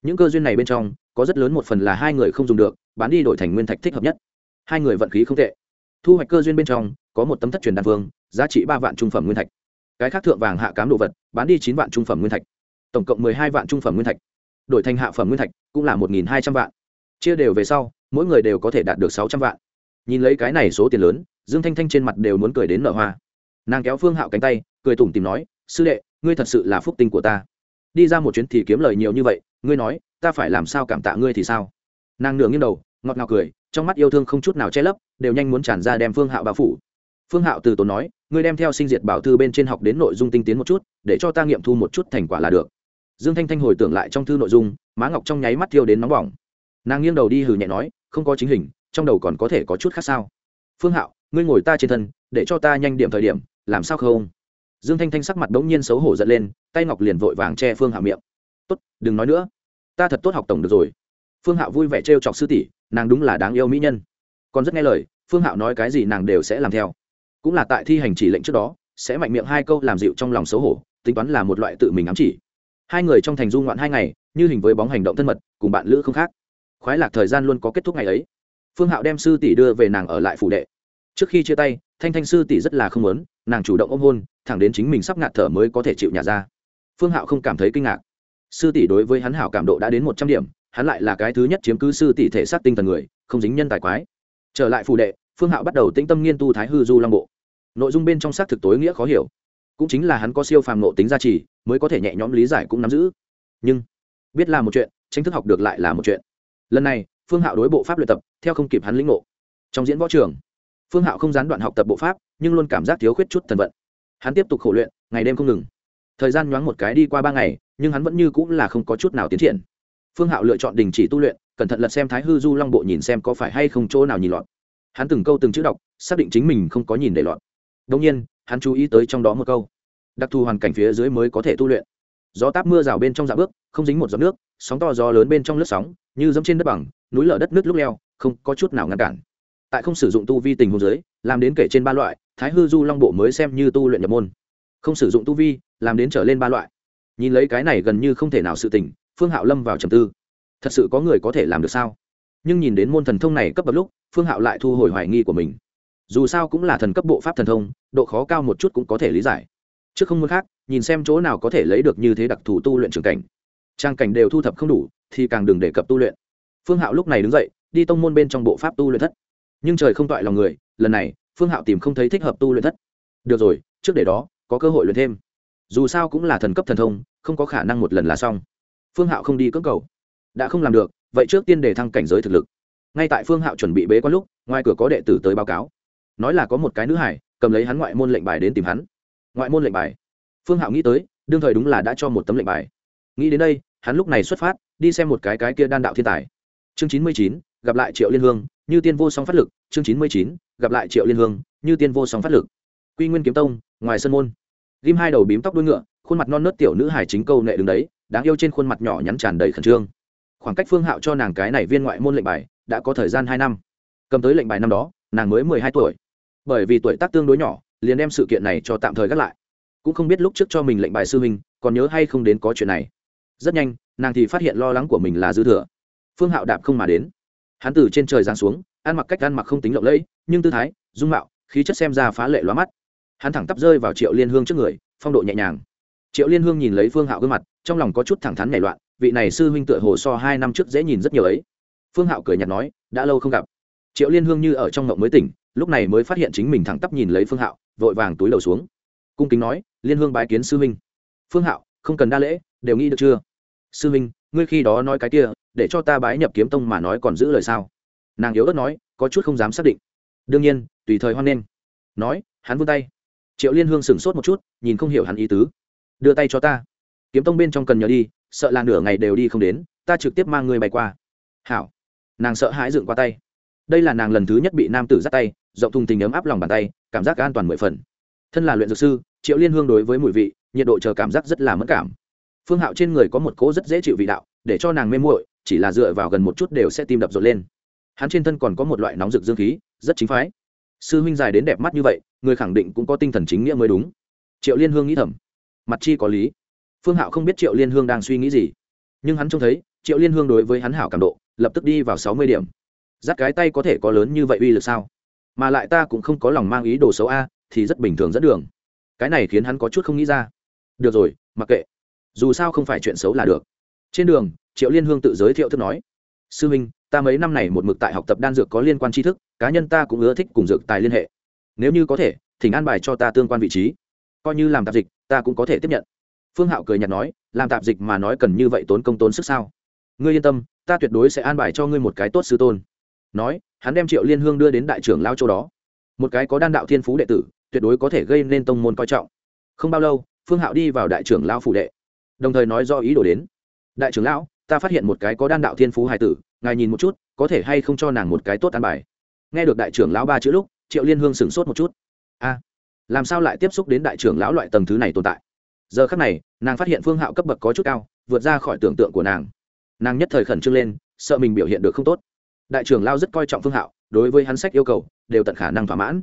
Những cơ duyên này bên trong, có rất lớn một phần là hai người không dùng được, bán đi đổi thành nguyên thạch thích hợp nhất. Hai người vận khí không tệ. Thu hoạch cơ duyên bên trong, có một tấm thất truyền đan phương giá trị ba vạn trung phẩm nguyên thạch. Cái khác thượng vàng hạ cám đồ vật, bán đi chín vạn trung phẩm nguyên thạch. Tổng cộng mười hai vạn trung phẩm nguyên thạch. Đổi thành hạ phẩm nguyên thạch, cũng là một nghìn hai trăm vạn. Chia đều về sau, mỗi người đều có thể đạt được sáu trăm vạn. Nhìn lấy cái này số tiền lớn, dương thanh thanh trên mặt đều muốn cười đến nở hoa nàng kéo phương hạo cánh tay, cười tủm tìm nói, sư đệ, ngươi thật sự là phúc tinh của ta. Đi ra một chuyến thì kiếm lời nhiều như vậy, ngươi nói, ta phải làm sao cảm tạ ngươi thì sao? Nàng nửa nghiêng đầu, ngọt ngào cười, trong mắt yêu thương không chút nào che lấp, đều nhanh muốn tràn ra đem phương hạo bao phủ. Phương hạo từ tốn nói, ngươi đem theo sinh diệt bảo thư bên trên học đến nội dung tinh tiến một chút, để cho ta nghiệm thu một chút thành quả là được. Dương thanh thanh hồi tưởng lại trong thư nội dung, má ngọc trong nháy mắt thiêu đến nóng bỏng. Nàng nghiêng đầu đi hừ nhẹ nói, không có chính hình, trong đầu còn có thể có chút khác sao? Phương hạo, ngươi ngồi ta trên thân, để cho ta nhanh điểm thời điểm làm sao không? Dương thanh thanh sắc mặt đống nhiên xấu hổ giận lên, tay ngọc liền vội vàng che phương hạo miệng. Tốt, đừng nói nữa. Ta thật tốt học tổng được rồi. Phương hạo vui vẻ trêu chọc sư tỷ, nàng đúng là đáng yêu mỹ nhân. Còn rất nghe lời, phương hạo nói cái gì nàng đều sẽ làm theo. Cũng là tại thi hành chỉ lệnh trước đó, sẽ mạnh miệng hai câu làm dịu trong lòng xấu hổ, tính toán là một loại tự mình ám chỉ. Hai người trong thành du ngoạn hai ngày, như hình với bóng hành động thân mật, cùng bạn lữ không khác. Khoái lạc thời gian luôn có kết thúc ngày ấy. Phương hạo đem sư tỷ đưa về nàng ở lại phủ đệ. Trước khi chia tay thanh thanh sư tỷ rất là không muốn, nàng chủ động ôm hôn, thẳng đến chính mình sắp ngạt thở mới có thể chịu nhà ra. Phương hạo không cảm thấy kinh ngạc. Sư tỷ đối với hắn hảo cảm độ đã đến một trăm điểm, hắn lại là cái thứ nhất chiếm cứ sư tỷ thể xác tinh thần người, không dính nhân tài quái. Trở lại phủ đệ, phương hạo bắt đầu tĩnh tâm nghiên tu thái hư du long bộ. Nội dung bên trong xác thực tối nghĩa khó hiểu. Cũng chính là hắn có siêu phàm nộ tính gia trì, mới có thể nhẹ nhõm lý giải cũng nắm giữ. Nhưng, biết là một chuyện tranh thức học được lại là một chuyện. Lần này, phương hạo đối bộ pháp luyện tập, theo không kịp hắn lĩnh ngộ. Trong diễn võ trường phương hạo không gián đoạn học tập bộ pháp, nhưng luôn cảm giác thiếu khuyết chút thần vận. Hắn tiếp tục khổ luyện, ngày đêm không ngừng. Thời gian nhoáng một cái đi qua ba ngày, nhưng hắn vẫn như cũng là không có chút nào tiến triển. Phương hạo lựa chọn đình chỉ tu luyện, cẩn thận lật xem thái hư du long bộ nhìn xem có phải hay không chỗ nào nhìn lọt hắn từng câu từng chữ đọc, xác định chính mình không có nhìn để lọt đông nhiên, hắn chú ý tới trong đó một câu. Đặc thù hoàn cảnh phía dưới mới có thể tu luyện. Gió táp mưa rào bên trong dạ bước, không dính một giọt nước, sóng to gió lớn bên trong lướt sóng, như dẫm trên đất bằng, núi lở đất nước lúc leo, không có chút nào ngăn cản tại không sử dụng tu vi tình huống giới làm đến kể trên ba loại, thái hư du long bộ mới xem như tu luyện nhập môn. Không sử dụng tu vi, làm đến trở lên ba loại. Nhìn lấy cái này gần như không thể nào sự tỉnh phương hạo lâm vào trầm tư. Thật sự có người có thể làm được sao? Nhưng nhìn đến môn thần thông này cấp bậc lúc, phương hạo lại thu hồi hoài nghi của mình. Dù sao cũng là thần cấp bộ pháp thần thông, độ khó cao một chút cũng có thể lý giải. Trước không muốn khác, nhìn xem chỗ nào có thể lấy được như thế đặc thù tu luyện trường cảnh. Trang cảnh đều thu thập không đủ, thì càng đừng đề cập tu luyện. Phương hạo lúc này đứng dậy, đi tông môn bên trong bộ pháp tu luyện thất nhưng trời không toại lòng người, lần này, phương hạo tìm không thấy thích hợp tu luyện thất. Được rồi, trước để đó, có cơ hội luyện thêm. Dù sao cũng là thần cấp thần thông, không có khả năng một lần là xong. Phương hạo không đi cưỡng cầu. Đã không làm được, vậy trước tiên để thăng cảnh giới thực lực. Ngay tại phương hạo chuẩn bị bế quan lúc, ngoài cửa có đệ tử tới báo cáo. Nói là có một cái nữ hải cầm lấy hắn ngoại môn lệnh bài đến tìm hắn. Ngoại môn lệnh bài. Phương hạo nghĩ tới, đương thời đúng là đã cho một tấm lệnh bài. Nghĩ đến đây, hắn lúc này xuất phát, đi xem một cái cái kia đan đạo thiên tài. Chương chín mươi chín, gặp lại triệu liên hương như tiên vô song phát lực, chương chín mươi chín, gặp lại triệu liên hương, như tiên vô song phát lực. Quy nguyên kiếm tông, ngoài sân môn. Ghim hai đầu bím tóc đuôi ngựa, khuôn mặt non nớt tiểu nữ hải chính câu nệ đứng đấy, đáng yêu trên khuôn mặt nhỏ nhắn tràn đầy khẩn trương. Khoảng cách phương hạo cho nàng cái này viên ngoại môn lệnh bài đã có thời gian hai năm. Cầm tới lệnh bài năm đó, nàng mới mười hai tuổi. Bởi vì tuổi tác tương đối nhỏ, liền đem sự kiện này cho tạm thời gác lại. Cũng không biết lúc trước cho mình lệnh bài sư huynh, còn nhớ hay không đến có chuyện này. Rất nhanh, nàng thì phát hiện lo lắng của mình là dư thừa. Phương hạo đạp không mà đến hắn từ trên trời giáng xuống, ăn mặc cách ăn mặc không tính lộng lẫy, nhưng tư thái, dung mạo, khí chất xem ra phá lệ lóa mắt. Hắn thẳng tắp rơi vào triệu liên hương trước người, phong độ nhẹ nhàng. Triệu liên hương nhìn lấy phương hạo gương mặt, trong lòng có chút thẳng thắn nảy loạn, vị này sư huynh tựa hồ so hai năm trước dễ nhìn rất nhiều ấy. Phương hạo cười nhạt nói, đã lâu không gặp. Triệu liên hương như ở trong ngộng mới tỉnh, lúc này mới phát hiện chính mình thẳng tắp nhìn lấy phương hạo, vội vàng túi đầu xuống. Cung kính nói, liên hương bái kiến sư huynh. Phương hạo, không cần đa lễ, đều nghĩ được chưa? Sư huynh, ngươi khi đó nói cái kia để cho ta bái nhập kiếm tông mà nói còn giữ lời sao? Nàng yếu ớt nói, có chút không dám xác định. Đương nhiên, tùy thời hoan nghênh nói, hắn vươn tay. Triệu liên hương sửng sốt một chút, nhìn không hiểu hắn ý tứ. Đưa tay cho ta. Kiếm tông bên trong cần nhờ đi, sợ là nửa ngày đều đi không đến, ta trực tiếp mang người bay qua. Hảo. Nàng sợ hãi dựng qua tay. Đây là nàng lần thứ nhất bị nam tử dắt tay, rộng thùng tình ấm áp lòng bàn tay, cảm giác an toàn mười phần. Thân là luyện dược sư, triệu liên hương đối với mùi vị, nhiệt độ chờ cảm giác rất là mất cảm. Phương hạo trên người có một cỗ rất dễ chịu vị đạo, để cho nàng mê muội chỉ là dựa vào gần một chút đều sẽ tim đập rộn lên. Hắn trên thân còn có một loại nóng rực dương khí, rất chính phái. Sư huynh dài đến đẹp mắt như vậy, người khẳng định cũng có tinh thần chính nghĩa mới đúng. Triệu liên hương nghĩ thầm. Mặt chi có lý. Phương hạo không biết triệu liên hương đang suy nghĩ gì. Nhưng hắn trông thấy, triệu liên hương đối với hắn hảo cảm độ, lập tức đi vào sáu mươi điểm. Dắt cái tay có thể có lớn như vậy uy lực sao? Mà lại ta cũng không có lòng mang ý đồ xấu a, thì rất bình thường dẫn đường. Cái này khiến hắn có chút không nghĩ ra. Được rồi, mặc kệ. Dù sao không phải chuyện xấu là được. Trên đường triệu liên hương tự giới thiệu thức nói, sư huynh ta mấy năm này một mực tại học tập đan dược có liên quan tri thức, cá nhân ta cũng ưa thích cùng dược tài liên hệ. Nếu như có thể, thỉnh an bài cho ta tương quan vị trí. Coi như làm tạp dịch, ta cũng có thể tiếp nhận. Phương hạo cười nhạt nói, làm tạp dịch mà nói cần như vậy tốn công tốn sức sao? Ngươi yên tâm, ta tuyệt đối sẽ an bài cho ngươi một cái tốt sư tôn. Nói, hắn đem triệu liên hương đưa đến đại trưởng lao châu đó. Một cái có đan đạo thiên phú đệ tử, tuyệt đối có thể gây nên tông môn coi trọng. Không bao lâu, phương hạo đi vào đại trưởng lao phủ đệ. Đồng thời nói do ý đồ đến. Đại trưởng lão ta phát hiện một cái có đan đạo thiên phú hài tử, ngài nhìn một chút, có thể hay không cho nàng một cái tốt an bài. Nghe được đại trưởng lão ba chữ lúc, triệu liên hương sửng sốt một chút. A, làm sao lại tiếp xúc đến đại trưởng lão loại tầng thứ này tồn tại? Giờ khắc này, nàng phát hiện phương hạo cấp bậc có chút cao, vượt ra khỏi tưởng tượng của nàng. Nàng nhất thời khẩn trương lên, sợ mình biểu hiện được không tốt. Đại trưởng lao rất coi trọng phương hạo, đối với hắn sách yêu cầu, đều tận khả năng thỏa mãn.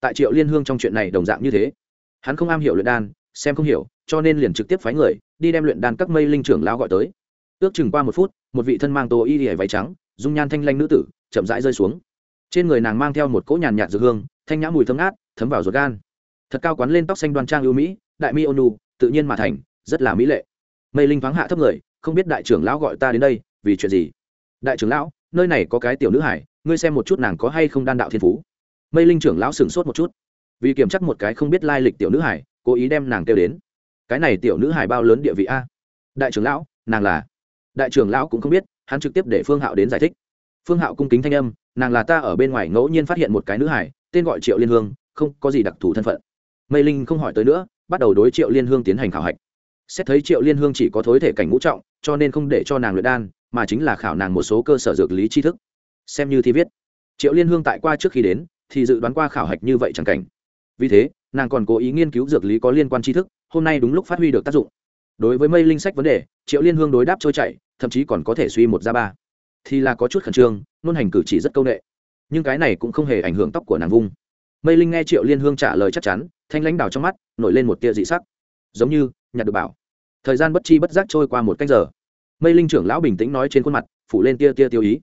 Tại triệu liên hương trong chuyện này đồng dạng như thế. Hắn không am hiểu luyện đan, xem không hiểu, cho nên liền trực tiếp phái người, đi đem luyện đan các mây linh trưởng lao gọi tới ước chừng qua một phút, một vị thân mang tô y hề váy trắng, dung nhan thanh lanh nữ tử, chậm rãi rơi xuống. Trên người nàng mang theo một cỗ nhàn nhạt dược hương, thanh nhã mùi thơm ngát, thấm vào ruột gan. Thật cao quán lên tóc xanh đoan trang ưu mỹ, đại mi ônu tự nhiên mà thành, rất là mỹ lệ. Mây linh thoáng hạ thấp người, không biết đại trưởng lão gọi ta đến đây, vì chuyện gì? Đại trưởng lão, nơi này có cái tiểu nữ hải, ngươi xem một chút nàng có hay không đan đạo thiên phú. Mây linh trưởng lão sửng sốt một chút. Vì kiểm chắc một cái không biết lai lịch tiểu nữ hải, cố ý đem nàng kêu đến. Cái này tiểu nữ hải bao lớn địa vị a? Đại trưởng lão, nàng là đại trưởng lão cũng không biết, hắn trực tiếp để phương hạo đến giải thích. Phương hạo cung kính thanh âm, nàng là ta ở bên ngoài ngẫu nhiên phát hiện một cái nữ hải tên gọi triệu liên hương, không có gì đặc thù thân phận. Mây linh không hỏi tới nữa, bắt đầu đối triệu liên hương tiến hành khảo hạch. Xét thấy triệu liên hương chỉ có thối thể cảnh ngũ trọng, cho nên không để cho nàng luyện đan, mà chính là khảo nàng một số cơ sở dược lý tri thức. Xem như thi viết. Triệu liên hương tại qua trước khi đến, thì dự đoán qua khảo hạch như vậy chẳng cảnh. Vì thế, nàng còn cố ý nghiên cứu dược lý có liên quan tri thức, hôm nay đúng lúc phát huy được tác dụng. Đối với mây linh sách vấn đề, triệu liên hương đối đáp trôi chảy thậm chí còn có thể suy một ra ba. Thì là có chút khẩn trương, nôn hành cử chỉ rất công nghệ nhưng cái này cũng không hề ảnh hưởng tóc của nàng vung. Mây linh nghe triệu liên hương trả lời chắc chắn, thanh lãnh đào trong mắt, nổi lên một tia dị sắc. Giống như, nhặt được bảo. Thời gian bất chi bất giác trôi qua một cách giờ. Mây linh trưởng lão bình tĩnh nói trên khuôn mặt, phủ lên tia tia tiêu ý.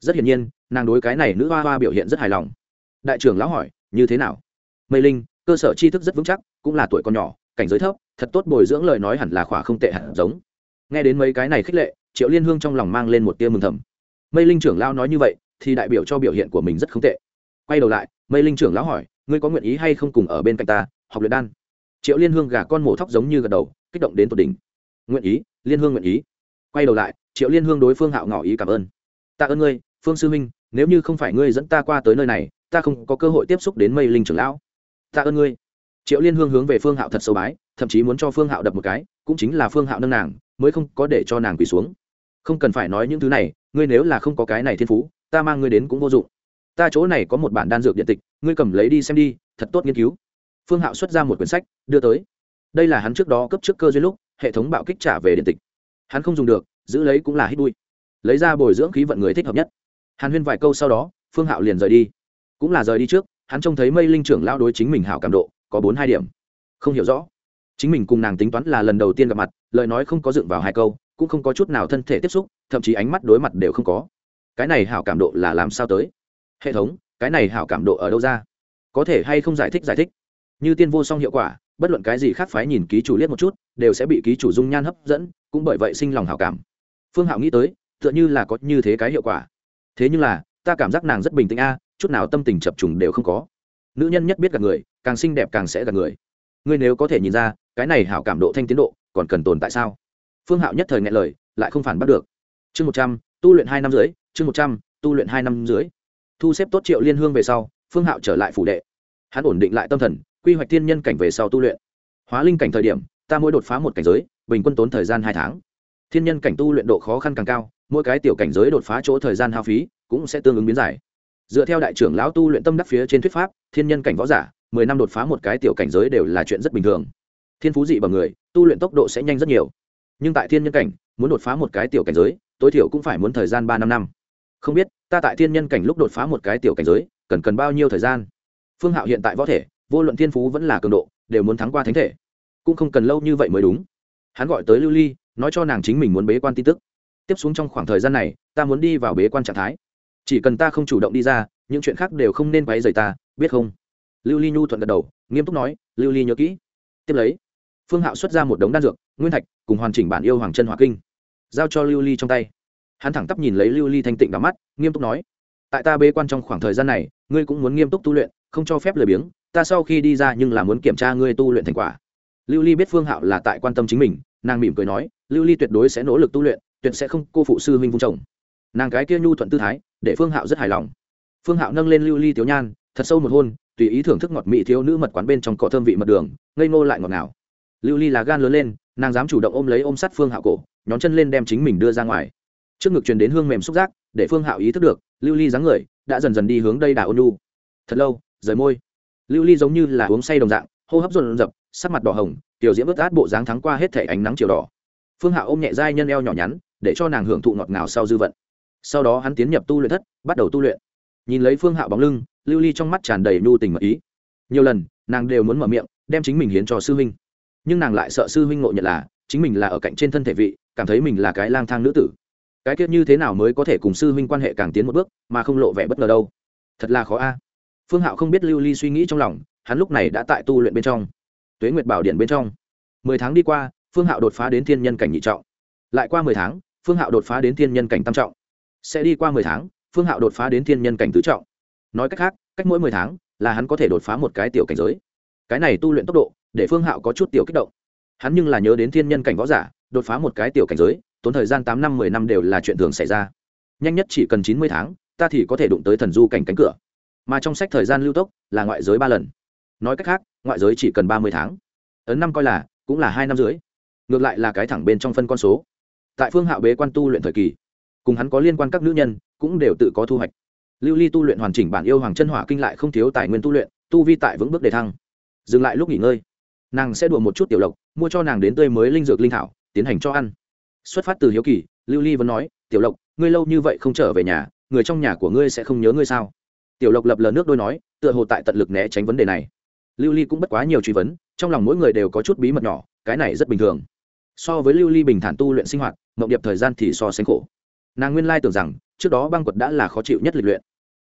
Rất hiển nhiên, nàng đối cái này nữ hoa hoa biểu hiện rất hài lòng. Đại trưởng lão hỏi, như thế nào? Mây linh, cơ sở tri thức rất vững chắc, cũng là tuổi còn nhỏ, cảnh giới thấp, thật tốt bồi dưỡng lời nói hẳn là khỏa không tệ hẳn giống nghe đến mấy cái này khích lệ, triệu liên hương trong lòng mang lên một tia mừng thầm. Mây linh trưởng lão nói như vậy, thì đại biểu cho biểu hiện của mình rất không tệ. Quay đầu lại, mây linh trưởng lão hỏi, ngươi có nguyện ý hay không cùng ở bên cạnh ta, học luyện đan? Triệu liên hương gà con mổ thóc giống như gật đầu, kích động đến tột đỉnh. Nguyện ý, liên hương nguyện ý. Quay đầu lại, triệu liên hương đối phương hạo ngỏ ý cảm ơn. Tạ ơn ngươi, phương sư minh nếu như không phải ngươi dẫn ta qua tới nơi này, ta không có cơ hội tiếp xúc đến mây linh trưởng lão. Tạ ơn ngươi. Triệu liên hương hướng về phương hạo thật sâu bái, thậm chí muốn cho phương hạo đập một cái, cũng chính là phương hạo nâng nàng mới không có để cho nàng quỳ xuống. Không cần phải nói những thứ này, ngươi nếu là không có cái này thiên phú, ta mang ngươi đến cũng vô dụng. Ta chỗ này có một bản đan dược điện tịch, ngươi cầm lấy đi xem đi, thật tốt nghiên cứu. Phương hạo xuất ra một quyển sách, đưa tới. Đây là hắn trước đó cấp trước cơ duyên lúc, hệ thống bạo kích trả về điện tịch. Hắn không dùng được, giữ lấy cũng là hít bụi. lấy ra bồi dưỡng khí vận người thích hợp nhất. Hàn huyên vài câu sau đó, phương hạo liền rời đi. Cũng là rời đi trước, hắn trông thấy mây linh trưởng lao đối chính mình hảo cảm độ, có bốn hai điểm. Không hiểu rõ chính mình cùng nàng tính toán là lần đầu tiên gặp mặt, lời nói không có dựng vào hai câu, cũng không có chút nào thân thể tiếp xúc, thậm chí ánh mắt đối mặt đều không có. Cái này hảo cảm độ là làm sao tới? Hệ thống, cái này hảo cảm độ ở đâu ra? Có thể hay không giải thích giải thích? Như tiên vô song hiệu quả, bất luận cái gì khác phái nhìn ký chủ liếc một chút, đều sẽ bị ký chủ dung nhan hấp dẫn, cũng bởi vậy sinh lòng hảo cảm. Phương hạo nghĩ tới, tựa như là có như thế cái hiệu quả. Thế nhưng là, ta cảm giác nàng rất bình tĩnh a, chút nào tâm tình chập trùng đều không có. Nữ nhân nhất biết gặp người, càng xinh đẹp càng sẽ gặp người. Ngươi nếu có thể nhìn ra cái này hảo cảm độ thanh tiến độ còn cần tồn tại sao? Phương hạo nhất thời nghe lời, lại không phản bắt được. Chương một trăm, tu luyện hai năm dưới chương một trăm, tu luyện hai năm dưới thu xếp tốt triệu liên hương về sau, phương hạo trở lại phủ đệ. Hắn ổn định lại tâm thần, quy hoạch thiên nhân cảnh về sau tu luyện. Hóa linh cảnh thời điểm, ta mỗi đột phá một cảnh giới, bình quân tốn thời gian hai tháng. Thiên nhân cảnh tu luyện độ khó khăn càng cao, mỗi cái tiểu cảnh giới đột phá chỗ thời gian hao phí cũng sẽ tương ứng biến giải dựa theo đại trưởng lão tu luyện tâm đắc phía trên thuyết pháp, thiên nhân cảnh võ giả, mười năm đột phá một cái tiểu cảnh giới đều là chuyện rất bình thường thiên phú dị bằng người, tu luyện tốc độ sẽ nhanh rất nhiều. Nhưng tại thiên nhân cảnh, muốn đột phá một cái tiểu cảnh giới, tối thiểu cũng phải muốn thời gian ba năm năm. Không biết, ta tại thiên nhân cảnh lúc đột phá một cái tiểu cảnh giới, cần cần bao nhiêu thời gian? Phương hạo hiện tại võ thể, vô luận thiên phú vẫn là cường độ, đều muốn thắng qua thánh thể. Cũng không cần lâu như vậy mới đúng. Hắn gọi tới lưu ly, nói cho nàng chính mình muốn bế quan tin tức. Tiếp xuống trong khoảng thời gian này, ta muốn đi vào bế quan trạng thái. Chỉ cần ta không chủ động đi ra, những chuyện khác đều không nên quấy rầy ta, biết không? Lưu ly nhu thuận gật đầu, nghiêm túc nói, lưu ly nhớ kỹ. Tiếp lấy phương hạo xuất ra một đống đan dược, nguyên thạch, cùng hoàn chỉnh bản yêu hoàng chân hỏa kinh, giao cho lưu ly trong tay. Hắn thẳng tắp nhìn lấy lưu ly thanh tịnh đ mắt, nghiêm túc nói, tại ta bế quan trong khoảng thời gian này, ngươi cũng muốn nghiêm túc tu luyện, không cho phép lười biếng, ta sau khi đi ra nhưng là muốn kiểm tra ngươi tu luyện thành quả. Lưu ly biết phương hạo là tại quan tâm chính mình, nàng mỉm cười nói, lưu ly tuyệt đối sẽ nỗ lực tu luyện, tuyệt sẽ không cô phụ sư huynh vung chồng. Nàng cái kia nhu thuận tư thái, để phương hạo rất hài lòng. Phương hạo nâng lên lưu ly thiếu nhan, thật sâu một hôn, tùy ý thưởng thức ngọt mị thiếu nữ mật quán bên trong cỏ thơm vị mật đường, ngây ngô lại ngọt ngào lưu ly là gan lớn lên, nàng dám chủ động ôm lấy ôm sát phương hạo cổ, nhón chân lên đem chính mình đưa ra ngoài. Trước ngực truyền đến hương mềm xúc giác, để phương hạo ý thức được, lưu ly dáng người đã dần dần đi hướng đây đà ôn lu thật lâu, rời môi. Lưu ly giống như là uống say đồng dạng, hô hấp dồn dập, sắc mặt đỏ hồng, tiểu diễm ướt át bộ dáng thắng qua hết thể ánh nắng chiều đỏ. Phương hạo ôm nhẹ dai nhân eo nhỏ nhắn, để cho nàng hưởng thụ ngọt ngào sau dư vận. Sau đó hắn tiến nhập tu luyện thất, bắt đầu tu luyện. Nhìn lấy phương hạo bóng lưng, lưu ly trong mắt tràn đầy nhu tình mật ý. Nhiều lần, nàng đều muốn mở miệng, đem chính mình hiến cho sư huynh nhưng nàng lại sợ sư huynh ngộ nhận là chính mình là ở cạnh trên thân thể vị, cảm thấy mình là cái lang thang nữ tử. Cái kiết như thế nào mới có thể cùng sư huynh quan hệ càng tiến một bước, mà không lộ vẻ bất ngờ đâu. Thật là khó a. Phương hạo không biết lưu ly suy nghĩ trong lòng, hắn lúc này đã tại tu luyện bên trong. Tuế nguyệt bảo điện bên trong. Mười tháng đi qua, phương hạo đột phá đến thiên nhân cảnh nhị trọng. Lại qua mười tháng, phương hạo đột phá đến thiên nhân cảnh tam trọng. Sẽ đi qua mười tháng, phương hạo đột phá đến thiên nhân cảnh tứ trọng. Nói cách khác, cách mỗi mười tháng là hắn có thể đột phá một cái tiểu cảnh giới. Cái này tu luyện tốc độ để phương hạo có chút tiểu kích động. Hắn nhưng là nhớ đến thiên nhân cảnh võ giả, đột phá một cái tiểu cảnh giới, tốn thời gian tám năm, mười năm đều là chuyện thường xảy ra. Nhanh nhất chỉ cần chín mươi tháng, ta thì có thể đụng tới thần du cảnh cánh cửa. Mà trong sách thời gian lưu tốc là ngoại giới ba lần. Nói cách khác, ngoại giới chỉ cần ba mươi tháng. Ấn năm coi là, cũng là hai năm dưới ngược lại là cái thẳng bên trong phân con số. Tại phương hạo bế quan tu luyện thời kỳ, cùng hắn có liên quan các nữ nhân, cũng đều tự có thu hoạch. Lưu ly tu luyện hoàn chỉnh bản yêu hoàng chân hỏa kinh lại không thiếu tài nguyên tu luyện, tu vi tại vững bước đề thăng. Dừng lại lúc nghỉ ngơi nàng sẽ đùa một chút tiểu lộc, mua cho nàng đến tươi mới linh dược linh thảo, tiến hành cho ăn. Xuất phát từ hiếu kỳ, lưu ly vẫn nói, tiểu lộc, ngươi lâu như vậy không trở về nhà, người trong nhà của ngươi sẽ không nhớ ngươi sao? Tiểu lộc lập lờ nước đôi nói, tựa hồ tại tận lực né tránh vấn đề này. Lưu ly cũng bất quá nhiều truy vấn, trong lòng mỗi người đều có chút bí mật nhỏ, cái này rất bình thường. So với lưu ly bình thản tu luyện sinh hoạt, mộng điệp thời gian thì so sánh khổ. Nàng nguyên lai tưởng rằng, trước đó băng quật đã là khó chịu nhất lịch luyện.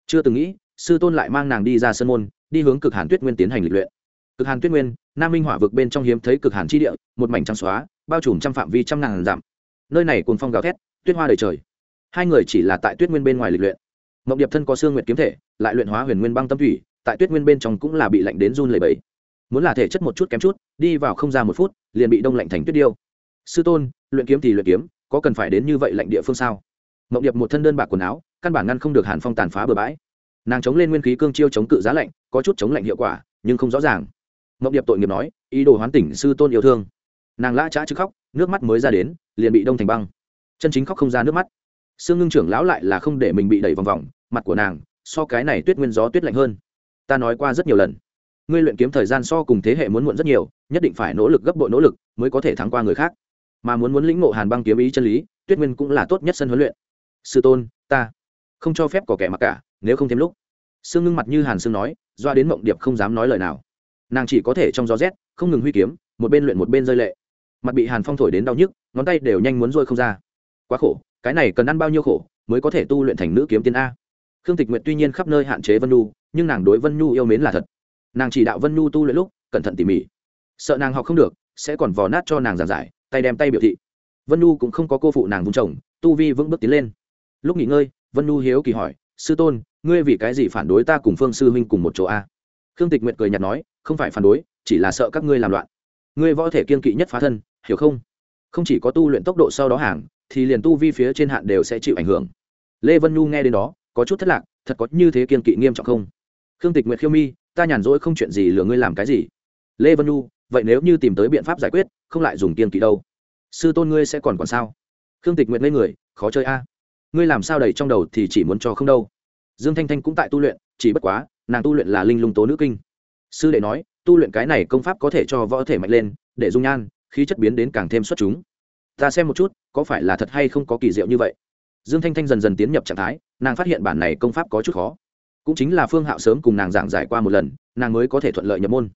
Chưa từng nghĩ, sư tôn lại mang nàng đi ra sân môn, đi hướng cực hàn tuyết nguyên tiến hành lịch luyện cực hàn tuyết nguyên, nam minh hỏa vực bên trong hiếm thấy cực hàn chi địa, một mảnh trắng xóa, bao trùm trăm phạm vi trăm ngàn dặm. Nơi này cùng phong gào thét, tuyết hoa đầy trời. Hai người chỉ là tại tuyết nguyên bên ngoài lịch luyện. Mộng điệp thân có xương nguyệt kiếm thể, lại luyện hóa huyền nguyên băng tâm thủy, tại tuyết nguyên bên trong cũng là bị lạnh đến run lầy bẫy muốn là thể chất một chút kém chút, đi vào không ra một phút, liền bị đông lạnh thành tuyết điêu. Sư tôn, luyện kiếm thì luyện kiếm, có cần phải đến như vậy lạnh địa phương sao? Mộng điệp một thân đơn bạc quần áo, căn bản ngăn không được hàn phong tàn phá bừa bãi. Nàng chống lên nguyên khí cương chiêu chống cự giá lạnh, có chút chống lạnh hiệu quả, nhưng không rõ ràng mộng điệp tội nghiệp nói, ý đồ hoán tỉnh sư tôn yêu thương. Nàng lã trá chứ khóc, nước mắt mới ra đến, liền bị đông thành băng. Chân chính khóc không ra nước mắt. Sương ngưng trưởng lão lại là không để mình bị đẩy vòng vòng, mặt của nàng, so cái này tuyết nguyên gió tuyết lạnh hơn. Ta nói qua rất nhiều lần. Ngươi luyện kiếm thời gian so cùng thế hệ muốn muộn rất nhiều, nhất định phải nỗ lực gấp bội nỗ lực, mới có thể thắng qua người khác. Mà muốn muốn lĩnh ngộ hàn băng kiếm ý chân lý, tuyết nguyên cũng là tốt nhất sân huấn luyện. Sư tôn, ta không cho phép có kẻ mặc cả, nếu không thêm lúc. Sương ngưng mặt như hàn sương nói, doa đến mộng điệp không dám nói lời nào nàng chỉ có thể trong gió rét, không ngừng huy kiếm, một bên luyện một bên rơi lệ. Mặt bị hàn phong thổi đến đau nhức, ngón tay đều nhanh muốn rôi không ra. Quá khổ, cái này cần ăn bao nhiêu khổ mới có thể tu luyện thành nữ kiếm tiên a? Khương tịch nguyện tuy nhiên khắp nơi hạn chế vân nhu, nhưng nàng đối vân nhu yêu mến là thật. Nàng chỉ đạo vân nhu tu luyện lúc, cẩn thận tỉ mỉ. Sợ nàng học không được, sẽ còn vò nát cho nàng giảng giải, tay đem tay biểu thị. Vân nhu cũng không có cô phụ nàng vung chồng, tu vi vững bước tiến lên. Lúc nghỉ ngơi, vân nhu hiếu kỳ hỏi, sư tôn, ngươi vì cái gì phản đối ta cùng phương sư huynh cùng một chỗ a? Khương tịch nguyện cười nhạt nói không phải phản đối, chỉ là sợ các ngươi làm loạn. Ngươi võ thể kiên kỵ nhất phá thân, hiểu không? Không chỉ có tu luyện tốc độ sau đó hàng, thì liền tu vi phía trên hạn đều sẽ chịu ảnh hưởng. Lê vân nhu nghe đến đó, có chút thất lạc, thật có như thế kiên kỵ nghiêm trọng không? Khương tịch nguyệt khiêu mi, ta nhàn rỗi không chuyện gì lừa ngươi làm cái gì. Lê vân nhu, vậy nếu như tìm tới biện pháp giải quyết, không lại dùng kiên kỵ đâu. Sư tôn ngươi sẽ còn còn sao? Khương tịch nguyệt ngây người, khó chơi a. Ngươi làm sao đầy trong đầu thì chỉ muốn cho không đâu. Dương thanh thanh cũng tại tu luyện, chỉ bất quá, nàng tu luyện là linh lung tố nữ kinh sư đệ nói, tu luyện cái này công pháp có thể cho võ thể mạnh lên, để dung nhan, khí chất biến đến càng thêm xuất chúng. Ta xem một chút, có phải là thật hay không có kỳ diệu như vậy? Dương thanh thanh dần dần tiến nhập trạng thái, nàng phát hiện bản này công pháp có chút khó. Cũng chính là phương hạo sớm cùng nàng giảng giải qua một lần, nàng mới có thể thuận lợi nhập môn.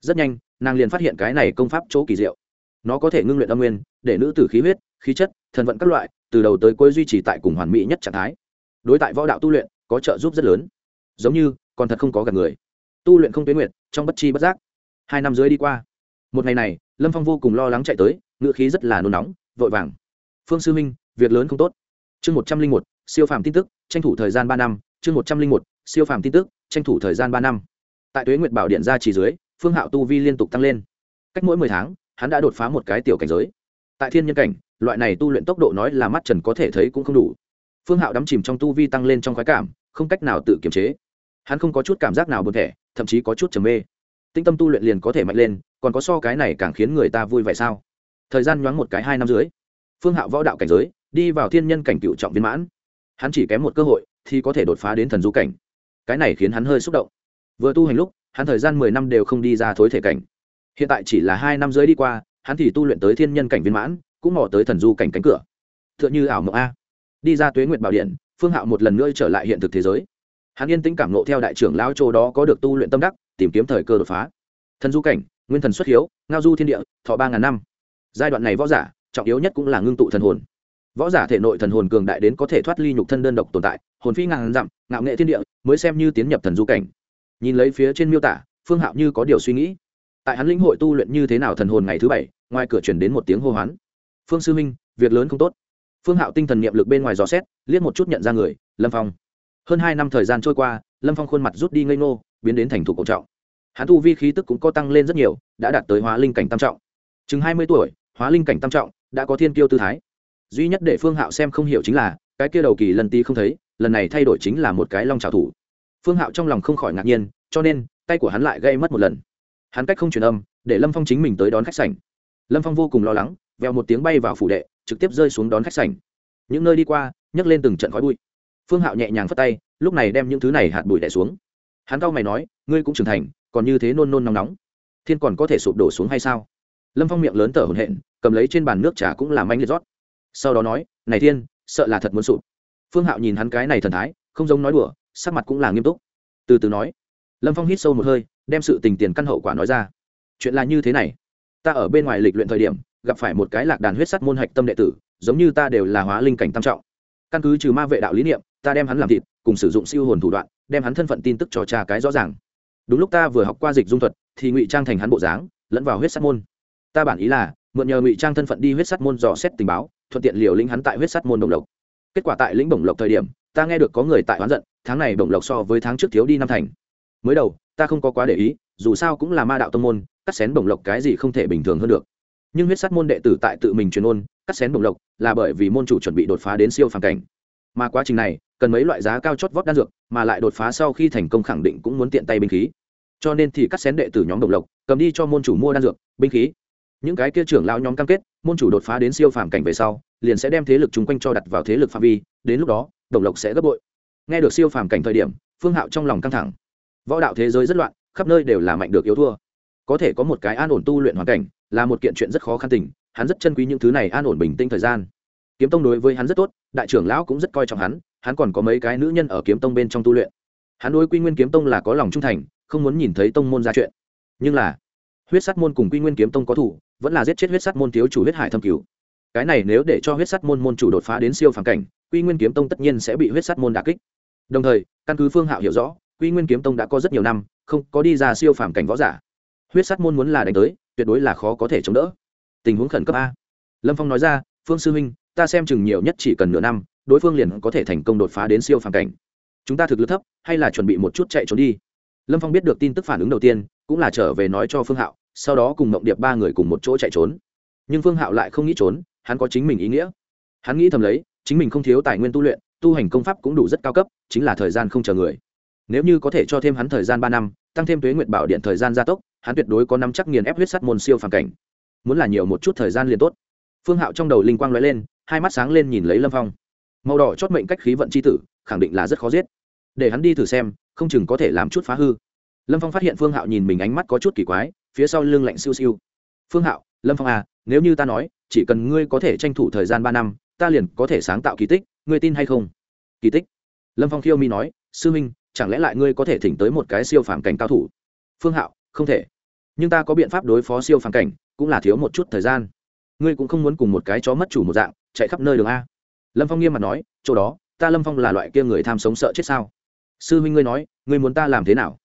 Rất nhanh, nàng liền phát hiện cái này công pháp chỗ kỳ diệu. Nó có thể ngưng luyện âm nguyên, để nữ tử khí huyết, khí chất, thần vận các loại, từ đầu tới cuối duy trì tại cùng hoàn mỹ nhất trạng thái. Đối tại võ đạo tu luyện, có trợ giúp rất lớn. Giống như, còn thật không có gặp người. Tu luyện không tuyến nguyện trong bất chi bất giác. Hai năm dưới đi qua, một ngày này, lâm phong vô cùng lo lắng chạy tới, ngựa khí rất là nôn nóng, vội vàng. Phương sư minh việc lớn không tốt. Chương một trăm linh một, siêu phàm tin tức, tranh thủ thời gian ba năm. Chương một trăm linh một, siêu phàm tin tức, tranh thủ thời gian ba năm. Tại tuế nguyệt bảo điện ra chỉ dưới, phương hạo tu vi liên tục tăng lên. Cách mỗi mười tháng, hắn đã đột phá một cái tiểu cảnh giới. Tại thiên nhân cảnh, loại này tu luyện tốc độ nói là mắt trần có thể thấy cũng không đủ. Phương hạo đắm chìm trong tu vi tăng lên trong khoái cảm, không cách nào tự kiềm chế. Hắn không có chút cảm giác nào buồn thẻ thậm chí có chút trầm mê. Tinh tâm tu luyện liền có thể mạnh lên, còn có so cái này càng khiến người ta vui vẻ sao? Thời gian nhoáng một cái hai năm dưới phương hạo võ đạo cảnh giới, đi vào thiên nhân cảnh cựu trọng viên mãn. Hắn chỉ kém một cơ hội thì có thể đột phá đến thần du cảnh. Cái này khiến hắn hơi xúc động. Vừa tu hành lúc, hắn thời gian mười năm đều không đi ra thối thể cảnh. Hiện tại chỉ là hai năm dưới đi qua, hắn thì tu luyện tới thiên nhân cảnh viên mãn, cũng mò tới thần du cảnh cánh cửa. T h ư ợ n h ư ảo mộng a. Đi ra tuế nguyệt bảo điện, phương hạo một lần nữa trở lại hiện thực thế giới hắn yên tĩnh cảm nộ theo đại trưởng lao châu đó có được tu luyện tâm đắc, tìm kiếm thời cơ đột phá. Thần du cảnh, nguyên thần xuất hiếu, ngao du thiên địa, thọ ba ngàn năm. Giai đoạn này võ giả, trọng yếu nhất cũng là ngưng tụ thần hồn. Võ giả thể nội thần hồn cường đại đến có thể thoát ly nhục thân đơn độc tồn tại, hồn phi ngàn dặm, ngạo nghệ thiên địa, mới xem như tiến nhập thần du cảnh. Nhìn lấy phía trên miêu tả, phương hạo như có điều suy nghĩ. Tại hắn lĩnh hội tu luyện như thế nào thần hồn ngày thứ bảy, ngoài cửa chuyển đến một tiếng hô hoán. Phương sư minh, việc lớn không tốt. Phương hạo tinh thần niệm lực bên ngoài dò xét, liếc một chút nhận ra người, lâm phong hơn hai năm thời gian trôi qua, lâm phong khuôn mặt rút đi ngây ngô, biến đến thành thủ cổ trọng. Hắn tu vi khí tức cũng có tăng lên rất nhiều, đã đạt tới hóa linh cảnh tam trọng. Chừng hai mươi tuổi, hóa linh cảnh tam trọng, đã có thiên kiêu tư thái. Duy nhất để phương hạo xem không hiểu chính là, cái kia đầu kỳ lần tí không thấy, lần này thay đổi chính là một cái long trào thủ. Phương hạo trong lòng không khỏi ngạc nhiên, cho nên, tay của hắn lại gây mất một lần. Hắn cách không truyền âm, để lâm phong chính mình tới đón khách sảnh. Lâm phong vô cùng lo lắng, vèo một tiếng bay vào phủ đệ, trực tiếp rơi xuống đón khách sảnh. Những nơi đi qua, nhấc lên từng trận khói bụi phương hạo nhẹ nhàng phất tay, lúc này đem những thứ này hạt bụi đẻ xuống. Hắn cau mày nói, ngươi cũng trưởng thành, còn như thế nôn nôn nóng nóng. Thiên còn có thể sụp đổ xuống hay sao? Lâm phong miệng lớn thở hổn hển, cầm lấy trên bàn nước trà cũng làm anh liệt rót. Sau đó nói, này thiên, sợ là thật muốn sụp. Phương hạo nhìn hắn cái này thần thái, không giống nói đùa, sắc mặt cũng là nghiêm túc. Từ từ nói. Lâm phong hít sâu một hơi, đem sự tình tiền căn hậu quả nói ra. Chuyện là như thế này. Ta ở bên ngoài lịch luyện thời điểm, gặp phải một cái lạc đàn huyết sắt môn hạch tâm đệ tử, giống như ta đều là hóa linh cảnh tam trọng. Căn cứ trừ ma vệ đạo lý niệm ta đem hắn làm thịt, cùng sử dụng siêu hồn thủ đoạn, đem hắn thân phận tin tức cho cha cái rõ ràng. Đúng lúc ta vừa học qua dịch dung thuật, thì ngụy trang thành hắn bộ dáng, lẫn vào huyết sắt môn. Ta bản ý là, mượn nhờ ngụy trang thân phận đi huyết sắt môn dò xét tình báo, thuận tiện liều lĩnh hắn tại huyết sắt môn đồng lộc. Kết quả tại lĩnh bổng lộc thời điểm, ta nghe được có người tại oán giận, tháng này bổng lộc so với tháng trước thiếu đi năm thành. Mới đầu, ta không có quá để ý, dù sao cũng là ma đạo tông môn, cắt xén bổng lộc cái gì không thể bình thường hơn được. Nhưng huyết sắt môn đệ tử tại tự mình truyền ôn, cắt xén bổng lộc là bởi vì môn chủ chuẩn bị đột phá đến siêu phàm cảnh. Mà quá trình này cần mấy loại giá cao chót vót đan dược, mà lại đột phá sau khi thành công khẳng định cũng muốn tiện tay binh khí. Cho nên thì cắt xén đệ tử nhóm đồng lộc, cầm đi cho môn chủ mua đan dược, binh khí. Những cái kia trưởng lão nhóm cam kết, môn chủ đột phá đến siêu phàm cảnh về sau, liền sẽ đem thế lực chung quanh cho đặt vào thế lực phạm vi, đến lúc đó, đồng lộc sẽ gấp bội. Nghe được siêu phàm cảnh thời điểm, phương hạo trong lòng căng thẳng. Võ đạo thế giới rất loạn, khắp nơi đều là mạnh được yếu thua. Có thể có một cái an ổn tu luyện hoàn cảnh, là một kiện chuyện rất khó khăn tình, hắn rất chân quý những thứ này an ổn bình tĩnh thời gian. Kiếm tông đối với hắn rất tốt, đại trưởng lão cũng rất coi trọng hắn hắn còn có mấy cái nữ nhân ở kiếm tông bên trong tu luyện. Hắn đối quy nguyên kiếm tông là có lòng trung thành, không muốn nhìn thấy tông môn ra chuyện. Nhưng là, huyết sắt môn cùng quy nguyên kiếm tông có thủ, vẫn là giết chết huyết sắt môn thiếu chủ huyết hải thâm cứu cái này nếu để cho huyết sắt môn môn chủ đột phá đến siêu phàm cảnh, quy nguyên kiếm tông tất nhiên sẽ bị huyết sắt môn đà kích. Đồng thời, căn cứ phương hạo hiểu rõ, quy nguyên kiếm tông đã có rất nhiều năm, không có đi ra siêu phàm cảnh võ giả. Huyết sắt môn muốn là đánh tới, tuyệt đối là khó có thể chống đỡ. Tình huống khẩn cấp a. Lâm phong nói ra, phương sư huynh, ta xem chừng nhiều nhất chỉ cần nửa năm đối phương liền có thể thành công đột phá đến siêu phàm cảnh. Chúng ta thực lực thấp, hay là chuẩn bị một chút chạy trốn đi? Lâm phong biết được tin tức phản ứng đầu tiên, cũng là trở về nói cho phương hạo, sau đó cùng mộng điệp ba người cùng một chỗ chạy trốn. Nhưng phương hạo lại không nghĩ trốn, hắn có chính mình ý nghĩa. Hắn nghĩ thầm lấy, chính mình không thiếu tài nguyên tu luyện, tu hành công pháp cũng đủ rất cao cấp, chính là thời gian không chờ người. Nếu như có thể cho thêm hắn thời gian ba năm, tăng thêm tuế nguyện bảo điện thời gian gia tốc, hắn tuyệt đối có năm chắc nghiền ép huyết sắt môn siêu phàm cảnh. Muốn là nhiều một chút thời gian liền tốt. Phương hạo trong đầu linh quang lóe lên, hai mắt sáng lên nhìn lấy lâm phong màu đỏ chót mệnh cách khí vận c h i tử, khẳng định là rất khó giết. Để hắn đi thử xem, không chừng có thể làm chút phá hư. Lâm phong phát hiện phương hạo nhìn mình ánh mắt có chút kỳ quái, phía sau lưng lạnh siêu siêu. Phương hạo, lâm phong à nếu như ta nói, chỉ cần ngươi có thể tranh thủ thời gian ba năm, ta liền có thể sáng tạo kỳ tích, ngươi tin hay không? Kỳ tích? Lâm phong khiêu mi nói, sư minh, chẳng lẽ lại ngươi có thể thỉnh tới một cái siêu phàm cảnh cao thủ? Phương hạo, không thể. Nhưng ta có biện pháp đối phó siêu phàm cảnh, cũng là thiếu một chút thời gian. Ngươi cũng không muốn cùng một cái chó mất chủ một dạng, chạy khắp nơi đường a? Lâm phong nghiêm mặt nói, chỗ đó, ta lâm phong là loại kia người tham sống sợ chết sao? Sư huynh ngươi nói, ngươi muốn ta làm thế nào?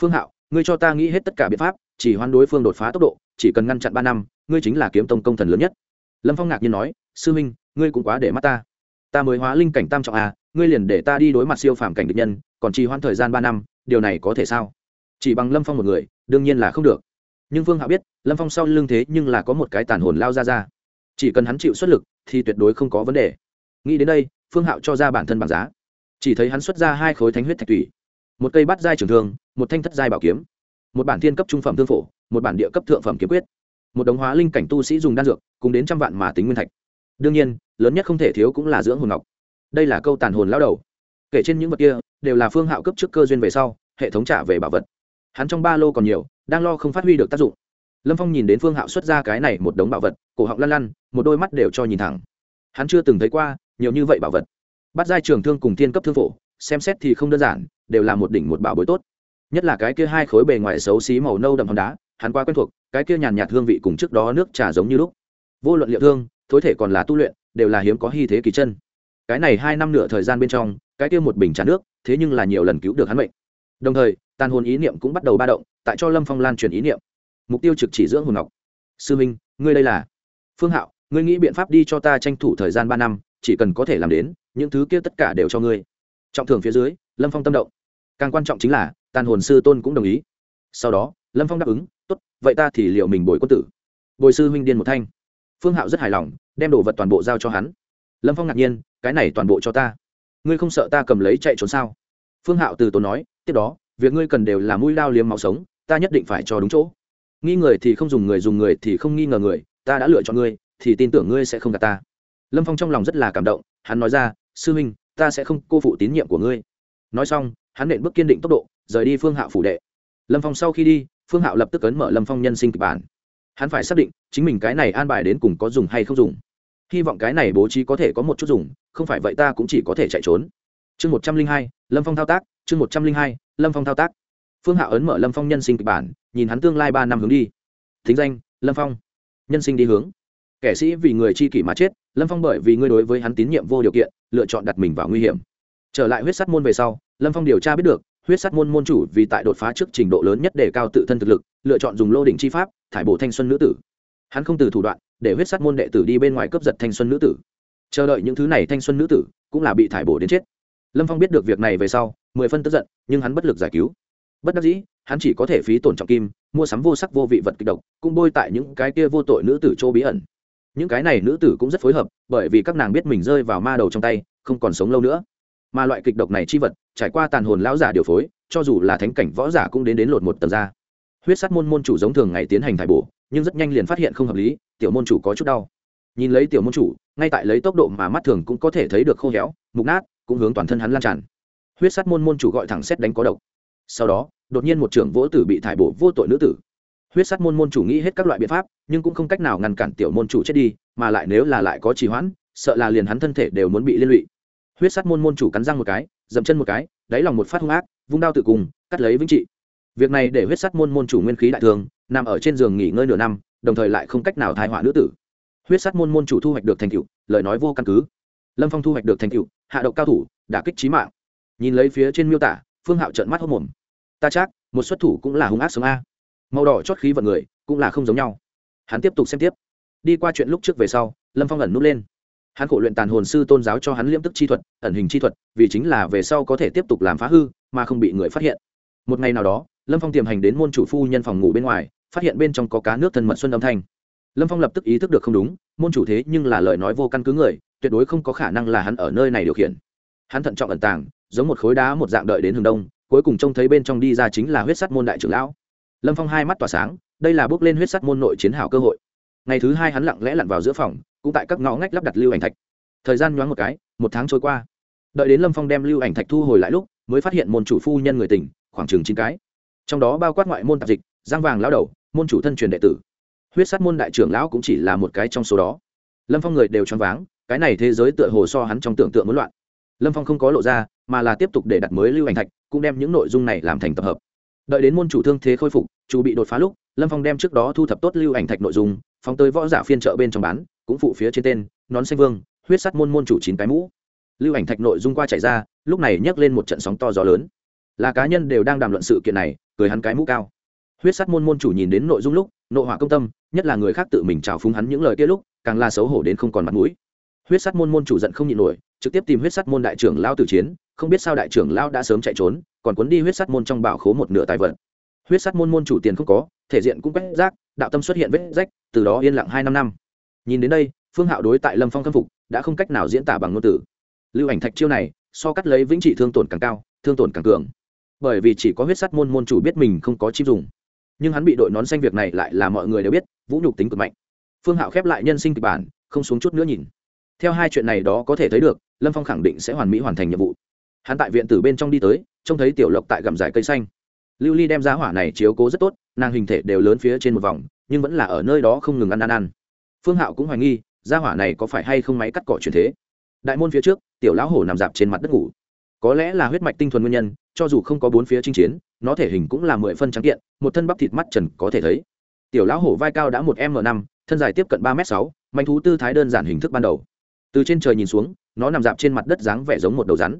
Phương hạo, ngươi cho ta nghĩ hết tất cả biện pháp, chỉ hoán đối phương đột phá tốc độ, chỉ cần ngăn chặn ba năm, ngươi chính là kiếm tông công thần lớn nhất. Lâm phong ngạc nhiên nói, sư huynh, ngươi cũng quá để mắt ta. Ta mới hóa linh cảnh tam trọng à ngươi liền để ta đi đối mặt siêu phàm cảnh địch nhân, còn trì hoãn thời gian ba năm, điều này có thể sao? Chỉ bằng lâm phong một người, đương nhiên là không được. Nhưng phương hạo biết, lâm phong sau lưng thế nhưng là có một cái tàn hồn lao ra ra. Chỉ cần hắn chịu xuất lực, thì tuyệt đối không có vấn đề nghĩ đến đây, phương hạo cho ra bản thân bằng giá. Chỉ thấy hắn xuất ra hai khối thánh huyết thạch thủy. Một cây bát giai trường thương, một thanh thất giai bảo kiếm. Một bản thiên cấp trung phẩm thương phổ, một bản địa cấp thượng phẩm kiếm quyết. Một đống hóa linh cảnh tu sĩ dùng đan dược, cùng đến trăm vạn mà tính nguyên thạch. Đương nhiên, lớn nhất không thể thiếu cũng là dưỡng hồn ngọc. Đây là câu tàn hồn lao đầu. Kể trên những vật kia, đều là phương hạo cấp trước cơ duyên về sau, hệ thống trả về bảo vật. Hắn trong ba lô còn nhiều, đang lo không phát huy được tác dụng. Lâm phong nhìn đến phương hạo xuất ra cái này một đống bảo vật, cổ họng lăn lăn, một đôi mắt đều cho nhìn thẳng. Hắn chưa từng thấy qua nhiều như vậy bảo vật. Bắt giai trường thương cùng thiên cấp thương phổ, xem xét thì không đơn giản, đều là một đỉnh một bảo bối tốt. Nhất là cái kia hai khối bề ngoài xấu xí màu nâu đậm hòn đá, hắn quá quen thuộc, cái kia nhàn nhạt hương vị cùng trước đó nước trà giống như lúc. Vô luận liệu thương, thối thể còn là tu luyện, đều là hiếm có hy thế kỳ chân. Cái này hai năm nửa thời gian bên trong, cái kia một bình trà nước, thế nhưng là nhiều lần cứu được hắn mệnh. Đồng thời, tàn hồn ý niệm cũng bắt đầu ba động, tại cho lâm phong lan truyền ý niệm. Mục tiêu trực chỉ dưỡng hồn ngọc. Sư minh, ngươi đây là? Phương hạo, ngươi nghĩ biện pháp đi cho ta tranh thủ thời gian ba năm chỉ cần có thể làm đến, những thứ kia tất cả đều cho ngươi. Trọng thường phía dưới, lâm phong tâm động. Càng quan trọng chính là, tàn hồn sư tôn cũng đồng ý. Sau đó, lâm phong đáp ứng, tốt, vậy ta thì liệu mình bồi quân tử. Bồi sư huynh điên một thanh. Phương hạo rất hài lòng, đem đồ vật toàn bộ giao cho hắn. Lâm phong ngạc nhiên, cái này toàn bộ cho ta? Ngươi không sợ ta cầm lấy chạy trốn sao? Phương hạo từ tốn nói, tiếp đó, việc ngươi cần đều là mũi lao liếm máu sống, ta nhất định phải cho đúng chỗ. Nghi người thì không dùng người dùng người thì không nghi ngờ người, ta đã lựa chọn ngươi, thì tin tưởng ngươi sẽ không gạt ta lâm phong trong lòng rất là cảm động, hắn nói ra, sư huynh ta sẽ không cô phụ tín nhiệm của ngươi. Nói xong, hắn nện bước kiên định tốc độ, rời đi phương hạo phủ đệ. Lâm phong sau khi đi, phương hạo lập tức ấn mở lâm phong nhân sinh kịch bản. Hắn phải xác định, chính mình cái này an bài đến cùng có dùng hay không dùng. Hy vọng cái này bố trí có thể có một chút dùng, không phải vậy ta cũng chỉ có thể chạy trốn. Chương một trăm linh hai, lâm phong thao tác, chương một trăm linh hai, lâm phong thao tác. Phương hạo ấn mở lâm phong nhân sinh kịch bản, nhìn hắn tương lai ba năm hướng đi. Thính danh, lâm phong. Nhân sinh đi hướng kẻ sĩ vì người chi kỷ mà chết, lâm phong bởi vì ngươi đối với hắn tín nhiệm vô điều kiện, lựa chọn đặt mình vào nguy hiểm. Trở lại huyết sắt môn về sau, lâm phong điều tra biết được, huyết sắt môn môn chủ vì tại đột phá trước trình độ lớn nhất để cao tự thân thực lực, lựa chọn dùng lô đỉnh chi pháp, thải bổ thanh xuân nữ tử. Hắn không từ thủ đoạn, để huyết sắt môn đệ tử đi bên ngoài cướp giật thanh xuân nữ tử. Chờ đợi những thứ này thanh xuân nữ tử, cũng là bị thải bổ đến chết. Lâm phong biết được việc này về sau, mười phân tức giận, nhưng hắn bất lực giải cứu. Bất đắc dĩ, hắn chỉ có thể phí tổn trọng kim, mua sắm vô sắc vô vị vật kịch độc, cũng bôi tại những cái kia vô tội nữ tử chỗ bí ẩn những cái này nữ tử cũng rất phối hợp, bởi vì các nàng biết mình rơi vào ma đầu trong tay, không còn sống lâu nữa. Mà loại kịch độc này chi vật, trải qua tàn hồn lão giả điều phối, cho dù là thánh cảnh võ giả cũng đến đến lột một tầng ra. Huyết sát môn môn chủ giống thường ngày tiến hành thải bổ, nhưng rất nhanh liền phát hiện không hợp lý, tiểu môn chủ có chút đau. Nhìn lấy tiểu môn chủ, ngay tại lấy tốc độ mà mắt thường cũng có thể thấy được khô héo, mục nát, cũng hướng toàn thân hắn lan tràn. Huyết sát môn môn chủ gọi thẳng xét đánh có độc. Sau đó, đột nhiên một trưởng vỗ tử bị thải bổ vô tội nữ tử huyết sát môn môn chủ nghĩ hết các loại biện pháp nhưng cũng không cách nào ngăn cản tiểu môn chủ chết đi mà lại nếu là lại có trì hoãn sợ là liền hắn thân thể đều muốn bị liên lụy. Huyết sát môn môn chủ cắn răng một cái dậm chân một cái đáy lòng một phát hung ác vung đao tự cùng cắt lấy vĩnh trị. Việc này để huyết sát môn môn chủ nguyên khí đại thường, nằm ở trên giường nghỉ ngơi nửa năm đồng thời lại không cách nào thai họa nữ tử. Huyết Sát môn môn chủ thu hoạch được thành tựu lời nói vô căn cứ. Lâm phong thu hoạch được thành tựu hạ độc cao thủ đả kích trí mạng. Nhìn lấy phía trên miêu tả phương hạo trợn mắt hốc mồm. Ta chắc một xuất thủ cũng là hung ác sống a màu đỏ chót khí vận người cũng là không giống nhau. Hắn tiếp tục xem tiếp. Đi qua chuyện lúc trước về sau, lâm phong ẩn nút lên. Hắn khổ luyện tàn hồn sư tôn giáo cho hắn liễm tức chi thuật, ẩn hình chi thuật, vì chính là về sau có thể tiếp tục làm phá hư, mà không bị người phát hiện. Một ngày nào đó, lâm phong tiềm hành đến môn chủ phu nhân phòng ngủ bên ngoài, phát hiện bên trong có cá nước thân mật xuân âm thanh. Lâm phong lập tức ý thức được không đúng, môn chủ thế nhưng là lời nói vô căn cứ người, tuyệt đối không có khả năng là hắn ở nơi này điều khiển. Hắn thận trọng ẩn tàng, giống một khối đá một dạng đợi đến hướng đông, cuối cùng trông thấy bên trong đi ra chính là huyết sắt môn đại trưởng lão lâm phong hai mắt tỏa sáng, đây là bước lên huyết sắt môn nội chiến hào cơ hội. Ngày thứ hai hắn lặng lẽ lặn vào giữa phòng, cũng tại các ngõ ngách lắp đặt lưu ảnh thạch. Thời gian nhoáng một cái, một tháng trôi qua. Đợi đến lâm phong đem lưu ảnh thạch thu hồi lại lúc, mới phát hiện môn chủ phu nhân người tỉnh, khoảng chừng chín cái. Trong đó bao quát ngoại môn tạp dịch, giang vàng lão đầu, môn chủ thân truyền đệ tử. Huyết sát môn đại trưởng lão cũng chỉ là một cái trong số đó. Lâm phong người đều choáng váng, cái này thế giới tựa hồ so hắn trong tưởng tượng muốn loạn. Lâm phong không có lộ ra, mà là tiếp tục để đặt mới lưu ảnh thạch, cũng đem những nội dung này làm thành tập hợp đợi đến môn chủ thương thế khôi phục, chủ bị đột phá lúc, lâm phong đem trước đó thu thập tốt lưu ảnh thạch nội dung, phóng tới võ giả phiên chợ bên trong bán, cũng phụ phía trên tên, nón xanh vương, huyết sắt môn môn chủ chín cái mũ. Lưu ảnh thạch nội dung qua chạy ra, lúc này nhấc lên một trận sóng to gió lớn. Là cá nhân đều đang đàm luận sự kiện này, cười hắn cái mũ cao. Huyết sắt môn môn chủ nhìn đến nội dung lúc, nội hỏa công tâm, nhất là người khác tự mình trào phúng hắn những lời kia lúc, càng là xấu hổ đến không còn mặt mũi. Huyết sắt môn môn chủ giận không nhịn nổi trực tiếp tìm huyết sắt môn đại trưởng lao tử chiến, không biết sao đại trưởng lao đã sớm chạy trốn, còn cuốn đi huyết sắt môn trong bảo khố một nửa tài vật. Huyết sắt môn môn chủ tiền không có, thể diện cũng quét rác, đạo tâm xuất hiện vết rách, từ đó yên lặng hai năm năm. Nhìn đến đây, phương hạo đối tại lâm phong khâm phục, đã không cách nào diễn tả bằng ngôn từ. Lưu ảnh thạch chiêu này, so cắt lấy vĩnh trị thương tổn càng cao, thương tổn càng cường. Bởi vì chỉ có huyết sắt môn môn chủ biết mình không có chim dùng. Nhưng hắn bị đội nón xanh việc này lại là mọi người đều biết, vũ nhục tính cực mạnh. Phương hạo khép lại nhân sinh kịch bản, không xuống chút nữa nhìn. Theo hai chuyện này đó có thể thấy được lâm phong khẳng định sẽ hoàn mỹ hoàn thành nhiệm vụ. Hắn tại viện tử bên trong đi tới, trông thấy tiểu lộc tại gặm giải cây xanh. Lưu ly đem giá hỏa này chiếu cố rất tốt, nàng hình thể đều lớn phía trên một vòng, nhưng vẫn là ở nơi đó không ngừng ăn ăn ăn. Phương hạo cũng hoài nghi gia hỏa này có phải hay không máy cắt cỏ truyền thế? Đại môn phía trước, tiểu lão hổ nằm dạp trên mặt đất ngủ. Có lẽ là huyết mạch tinh thuần nguyên nhân, cho dù không có bốn phía chinh chiến, nó thể hình cũng là mười phân trắng kiện, một thân bắp thịt mắt trần có thể thấy. Tiểu lão hổ vai cao đã một m năm, thân dài tiếp cận ba m sáu, manh thú tư thái đơn giản hình thức ban đầu từ trên trời nhìn xuống, nó nằm dạp trên mặt đất dáng vẻ giống một đầu rắn.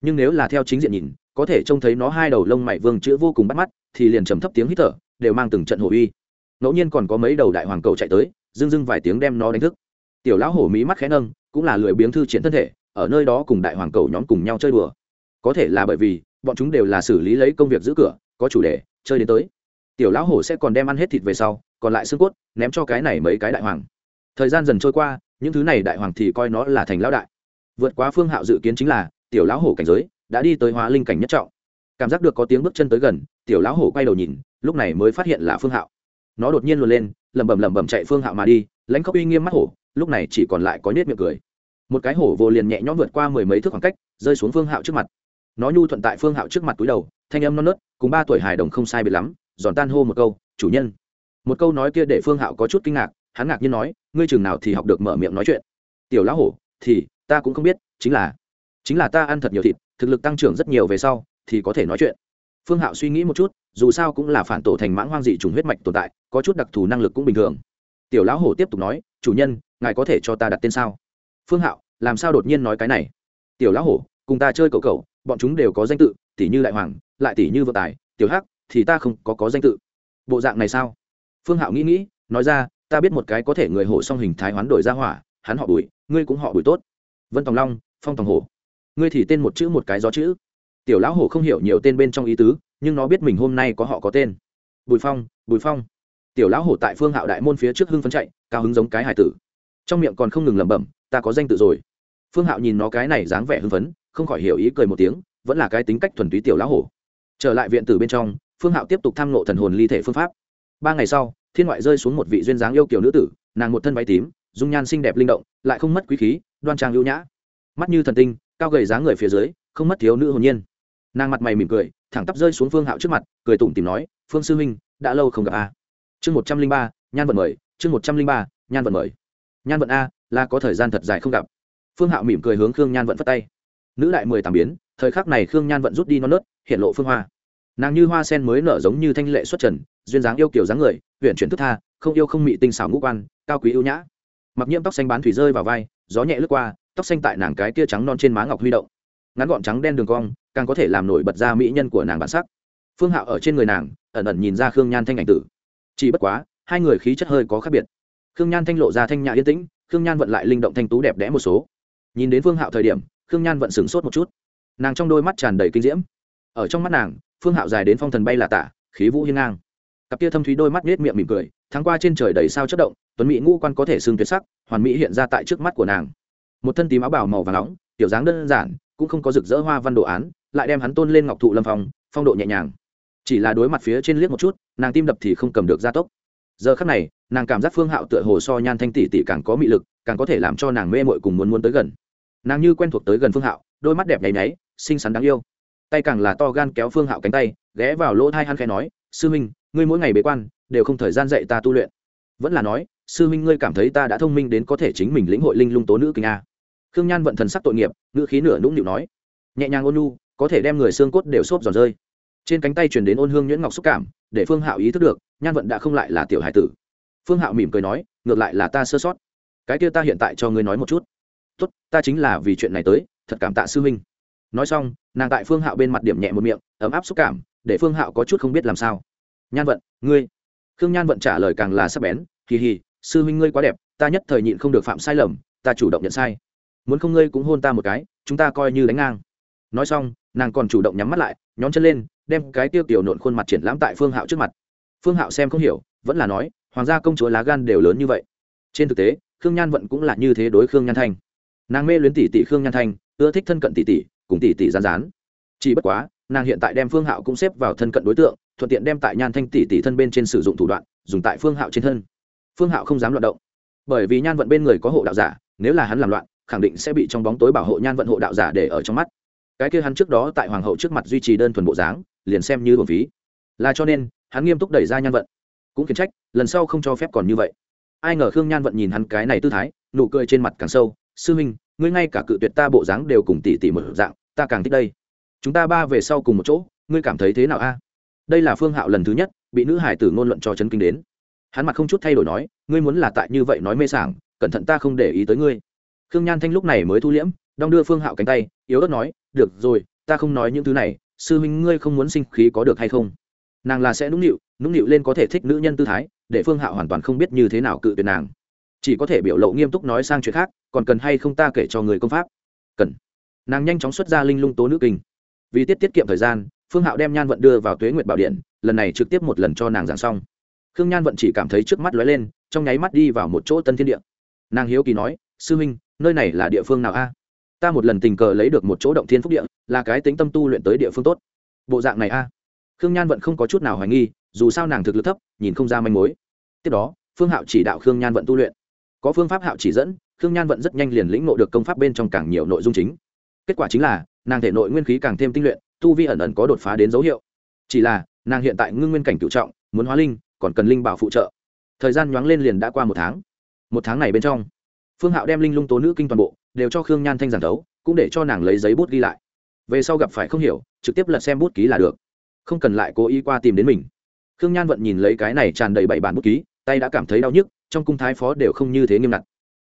Nhưng nếu là theo chính diện nhìn, có thể trông thấy nó hai đầu lông mày vương chữ vô cùng bắt mắt, thì liền trầm thấp tiếng hít thở, đều mang từng trận hổ uy. Ngẫu nhiên còn có mấy đầu đại hoàng cầu chạy tới, dưng dưng vài tiếng đem nó đánh thức. Tiểu lão hổ mí mắt khẽ nâng, cũng là lười biếng thư triển thân thể, ở nơi đó cùng đại hoàng cầu nhóm cùng nhau chơi đùa. Có thể là bởi vì, bọn chúng đều là xử lý lấy công việc giữ cửa, có chủ đề, chơi đến tới. Tiểu lão hổ sẽ còn đem ăn hết thịt về sau, còn lại xương cốt, ném cho cái này mấy cái đại hoàng. Thời gian dần trôi qua những thứ này đại hoàng thì coi nó là thành lão đại. Vượt quá phương hạo dự kiến chính là, tiểu lão hổ cảnh giới đã đi tới hóa linh cảnh nhất trọng. Cảm giác được có tiếng bước chân tới gần, tiểu lão hổ quay đầu nhìn, lúc này mới phát hiện là phương hạo. Nó đột nhiên luồn lên, lẩm bẩm lẩm bẩm chạy phương hạo mà đi, lãnh khóc uy nghiêm mắt hổ, lúc này chỉ còn lại có nết miệng cười. Một cái hổ vô liền nhẹ nhõm vượt qua mười mấy thước khoảng cách, rơi xuống phương hạo trước mặt. Nó nhu thuận tại phương hạo trước mặt túi đầu, thanh âm non nớt, cùng ba tuổi hài đồng không sai biệt lắm, giòn tan hô một câu, chủ nhân. Một câu nói kia để phương hạo có chút kinh ngạc hắn ngạc nhiên nói, ngươi chừng nào thì học được mở miệng nói chuyện? Tiểu lão hổ, thì, ta cũng không biết, chính là chính là ta ăn thật nhiều thịt, thực lực tăng trưởng rất nhiều về sau, thì có thể nói chuyện. Phương hạo suy nghĩ một chút, dù sao cũng là phản tổ thành mãng hoang dị trùng huyết mạch tồn tại, có chút đặc thù năng lực cũng bình thường. Tiểu lão hổ tiếp tục nói, chủ nhân, ngài có thể cho ta đặt tên sao? Phương hạo, làm sao đột nhiên nói cái này? Tiểu lão hổ, cùng ta chơi cậu cậu, bọn chúng đều có danh tự tỷ như đại hoàng, lại tỷ như vợ tài, tiểu hắc, thì ta không có có danh tự. Bộ dạng này sao? Phương hạo nghĩ nghĩ, nói ra ta biết một cái có thể người hổ song hình thái hoán đổi ra hỏa, hắn họ bùi, ngươi cũng họ bùi tốt. Vân tòng long, phong tòng hổ. Ngươi thì tên một chữ một cái gió chữ. Tiểu lão hổ không hiểu nhiều tên bên trong ý tứ, nhưng nó biết mình hôm nay có họ có tên. Bùi phong bùi phong. Tiểu lão hổ tại phương hạo đại môn phía trước hưng phấn chạy, cao hứng giống cái hải tử. Trong miệng còn không ngừng lẩm bẩm, ta có danh tự rồi. Phương hạo nhìn nó cái này dáng vẻ hưng phấn, không khỏi hiểu ý cười một tiếng, vẫn là cái tính cách thuần túy tiểu lão hổ. Trở lại viện tử bên trong, phương hạo tiếp tục tham nộ thần hồn ly thể phương pháp. Ba ngày sau thiên ngoại rơi xuống một vị duyên dáng yêu kiều nữ tử, nàng một thân váy tím, dung nhan xinh đẹp linh động, lại không mất quý khí, đoan trang ưu nhã. Mắt như thần tinh, cao gầy dáng người phía dưới, không mất thiếu nữ hồn nhiên. Nàng mặt mày mỉm cười, thẳng tắp rơi xuống phương hạo trước mặt, cười tủm tìm nói, phương sư huynh, đã lâu không gặp a. Chương một trăm linh ba, nhan vận mời, chương một trăm linh ba, nhan vận mời. Nhan vận a, là có thời gian thật dài không gặp. Phương hạo mỉm cười hướng khương nhan vận phất tay. Nữ đại mười tám biến, thời khắc này khương nhan vận rút đi non nớt, hiện lộ phương hoa. Nàng như hoa sen mới nở giống như thanh lệ xuất trần duyên dáng yêu kiểu dáng người huyện chuyển thức tha, không yêu không mị tinh xảo ngũ quan, cao quý ưu nhã. Mặc nhiễm tóc xanh bán thủy rơi vào vai, gió nhẹ lướt qua, tóc xanh tại nàng cái tia trắng non trên má ngọc huy động. Ngắn gọn trắng đen đường cong, càng có thể làm nổi bật ra mỹ nhân của nàng bản sắc. Phương hạo ở trên người nàng, ẩn ẩn nhìn ra khương nhan thanh ảnh tử. Chỉ bất quá, hai người khí chất hơi có khác biệt. Khương nhan thanh lộ ra thanh nhã yên tĩnh, khương nhan vận lại linh động thanh tú đẹp đẽ một số. Nhìn đến phương hạo thời điểm, khương nhan vận sửng sốt một chút. Nàng trong đôi mắt tràn đầy kinh diễm. Ở trong mắt nàng, phương hạo dài đến phong thần bay là tả, khí vũ hiên ngang cặp kia thâm thúy đôi mắt nết miệng mỉm cười tháng qua trên trời đầy sao chất động, tuấn mỹ ngũ quan có thể xương tuyệt sắc, hoàn mỹ hiện ra tại trước mắt của nàng. Một thân tím áo bào màu và nóng, tiểu dáng đơn giản, cũng không có rực rỡ hoa văn đồ án, lại đem hắn tôn lên ngọc thụ lâm phong phong độ nhẹ nhàng. Chỉ là đối mặt phía trên liếc một chút, nàng tim đập thì không cầm được gia tốc. Giờ khắc này, nàng cảm giác phương hạo tựa hồ so nhan thanh tỷ tỷ càng có mị lực, càng có thể làm cho nàng mê mội cùng muốn muốn tới gần. Nàng như quen thuộc tới gần phương hạo, đôi mắt đẹp nháy nháy, xinh xắn đáng yêu. Tay càng là to gan kéo phương hạo cánh tay, ghé vào lỗ thai hắn khẽ nói, sư minh ngươi mỗi ngày bế quan, đều không thời gian dạy ta tu luyện. Vẫn là nói, sư minh ngươi cảm thấy ta đã thông minh đến có thể chính mình lĩnh hội linh lung tố nữ kinh a. Khương nhan vận thần sắc tội nghiệp, ngữ khí nửa nũng nịu nói. Nhẹ nhàng ôn nhu, có thể đem người xương cốt đều xốp giòn rơi. Trên cánh tay truyền đến ôn hương nhuyễn ngọc xúc cảm, để phương hạo ý thức được, nhan vận đã không lại là tiểu hải tử. Phương hạo mỉm cười nói, ngược lại là ta sơ sót. Cái kia ta hiện tại cho ngươi nói một chút. Tốt, ta chính là vì chuyện này tới, thật cảm tạ sư huynh. Nói xong, nàng tại phương hạo bên mặt điểm nhẹ một miệng, ấm áp xúc cảm, để phương hạo có chút không biết làm sao nhan vận, ngươi. Khương nhan vận trả lời càng là sắc bén kỳ hì, sư huynh ngươi quá đẹp, ta nhất thời nhịn không được phạm sai lầm, ta chủ động nhận sai. Muốn không ngươi cũng hôn ta một cái, chúng ta coi như đánh ngang. Nói xong, nàng còn chủ động nhắm mắt lại, nhón chân lên, đem cái tiêu tiểu nộn khuôn mặt triển lãm tại phương hạo trước mặt. Phương hạo xem không hiểu, vẫn là nói, hoàng gia công chúa lá gan đều lớn như vậy. Trên thực tế, khương nhan vận cũng là như thế đối khương nhan thanh. Nàng mê luyến tỷ tỷ khương nhan thanh, ưa thích thân cận tỷ tỷ, cùng tỷ tỷ rán rán chỉ bất quá, nàng hiện tại đem phương hạo cũng xếp vào thân cận đối tượng thuận tiện đem tại nhan thanh tỷ tỷ thân bên trên sử dụng thủ đoạn, dùng tại phương hạo trên thân. Phương hạo không dám loạn động. Bởi vì nhan vận bên người có hộ đạo giả, nếu là hắn làm loạn, khẳng định sẽ bị trong bóng tối bảo hộ nhan vận hộ đạo giả để ở trong mắt. Cái kia hắn trước đó tại hoàng hậu trước mặt duy trì đơn thuần bộ dáng, liền xem như hồn phí. Là cho nên, hắn nghiêm túc đẩy ra nhan vận. Cũng khiển trách, lần sau không cho phép còn như vậy. Ai ngờ khương nhan vận nhìn hắn cái này tư thái, nụ cười trên mặt càng sâu, sư huynh ngươi ngay cả cự tuyệt ta bộ dáng đều cùng tỉ tỉ một dạng, ta càng thích đây. Chúng ta ba về sau cùng một chỗ, ngươi cảm thấy thế nào a? Đây là phương hạo lần thứ nhất bị nữ hải tử ngôn luận cho chấn kinh đến. Hắn mặt không chút thay đổi nói, ngươi muốn là tại như vậy nói mê sảng, cẩn thận ta không để ý tới ngươi. Khương nhan thanh lúc này mới thu liễm, đong đưa phương hạo cánh tay, yếu ớt nói, được rồi, ta không nói những thứ này, sư huynh ngươi không muốn sinh khí có được hay không? Nàng là sẽ nũng nịu nũng nịu lên có thể thích nữ nhân tư thái, để phương hạo hoàn toàn không biết như thế nào cự tuyệt nàng. Chỉ có thể biểu lộ nghiêm túc nói sang chuyện khác, còn cần hay không ta kể cho người công pháp? Cần. Nàng nhanh chóng xuất ra linh lung tố nữ kinh. Vì tiết tiết kiệm thời gian phương hạo đem nhan vận đưa vào tuế nguyệt bảo điện, lần này trực tiếp một lần cho nàng giảng xong. Khương nhan vận chỉ cảm thấy trước mắt lóe lên, trong nháy mắt đi vào một chỗ tân thiên địa. Nàng hiếu kỳ nói, sư huynh, nơi này là địa phương nào a? Ta một lần tình cờ lấy được một chỗ động thiên phúc địa, là cái tính tâm tu luyện tới địa phương tốt. Bộ dạng này a? Khương nhan vận không có chút nào hoài nghi, dù sao nàng thực lực thấp, nhìn không ra manh mối. Tiếp đó, phương hạo chỉ đạo khương nhan vận tu luyện. Có phương pháp hạo chỉ dẫn, khương nhan vận rất nhanh liền lĩnh ngộ được công pháp bên trong càng nhiều nội dung chính. Kết quả chính là, nàng thể nội nguyên khí càng thêm tinh luyện tu vi ẩn ẩn có đột phá đến dấu hiệu. Chỉ là nàng hiện tại ngưng nguyên cảnh cựu trọng muốn hóa linh còn cần linh bảo phụ trợ. Thời gian nhoáng lên liền đã qua một tháng. Một tháng này bên trong phương hạo đem linh lung tố nữ kinh toàn bộ đều cho khương nhan thanh giảng đấu cũng để cho nàng lấy giấy bút ghi lại. Về sau gặp phải không hiểu trực tiếp lật xem bút ký là được. Không cần lại cố ý qua tìm đến mình. Khương nhan vận nhìn lấy cái này tràn đầy bảy bản bút ký tay đã cảm thấy đau nhức trong cung thái phó đều không như thế nghiêm ngặt.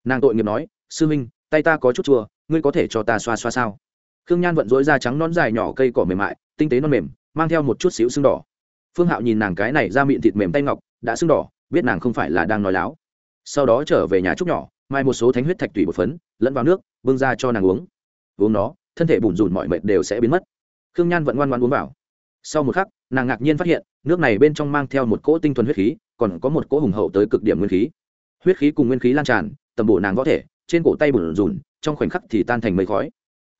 Nàng tội nghiệp nói sư huynh, tay ta có chút chua ngươi có thể cho ta xoa xoa sao? Khương nhan vận dối da trắng nón dài nhỏ cây cỏ mềm mại, tinh tế non mềm, mang theo một chút xíu sưng đỏ. Phương hạo nhìn nàng cái này ra miệng thịt mềm tay ngọc, đã sưng đỏ, biết nàng không phải là đang nói láo. Sau đó trở về nhà trúc nhỏ, mai một số thánh huyết thạch tủy bột phấn, lẫn vào nước, bưng ra cho nàng uống. Uống nó, thân thể bùn rùn mọi mệt đều sẽ biến mất. Khương nhan vẫn ngoan ngoan uống vào. Sau một khắc, nàng ngạc nhiên phát hiện, nước này bên trong mang theo một cỗ tinh thuần huyết khí, còn có một cỗ hùng hậu tới cực điểm nguyên khí. Huyết khí cùng nguyên khí lan tràn, tầm bổ nàng có thể, trên cổ tay bùn rùn, trong khoảnh khắc thì tan thành mây khói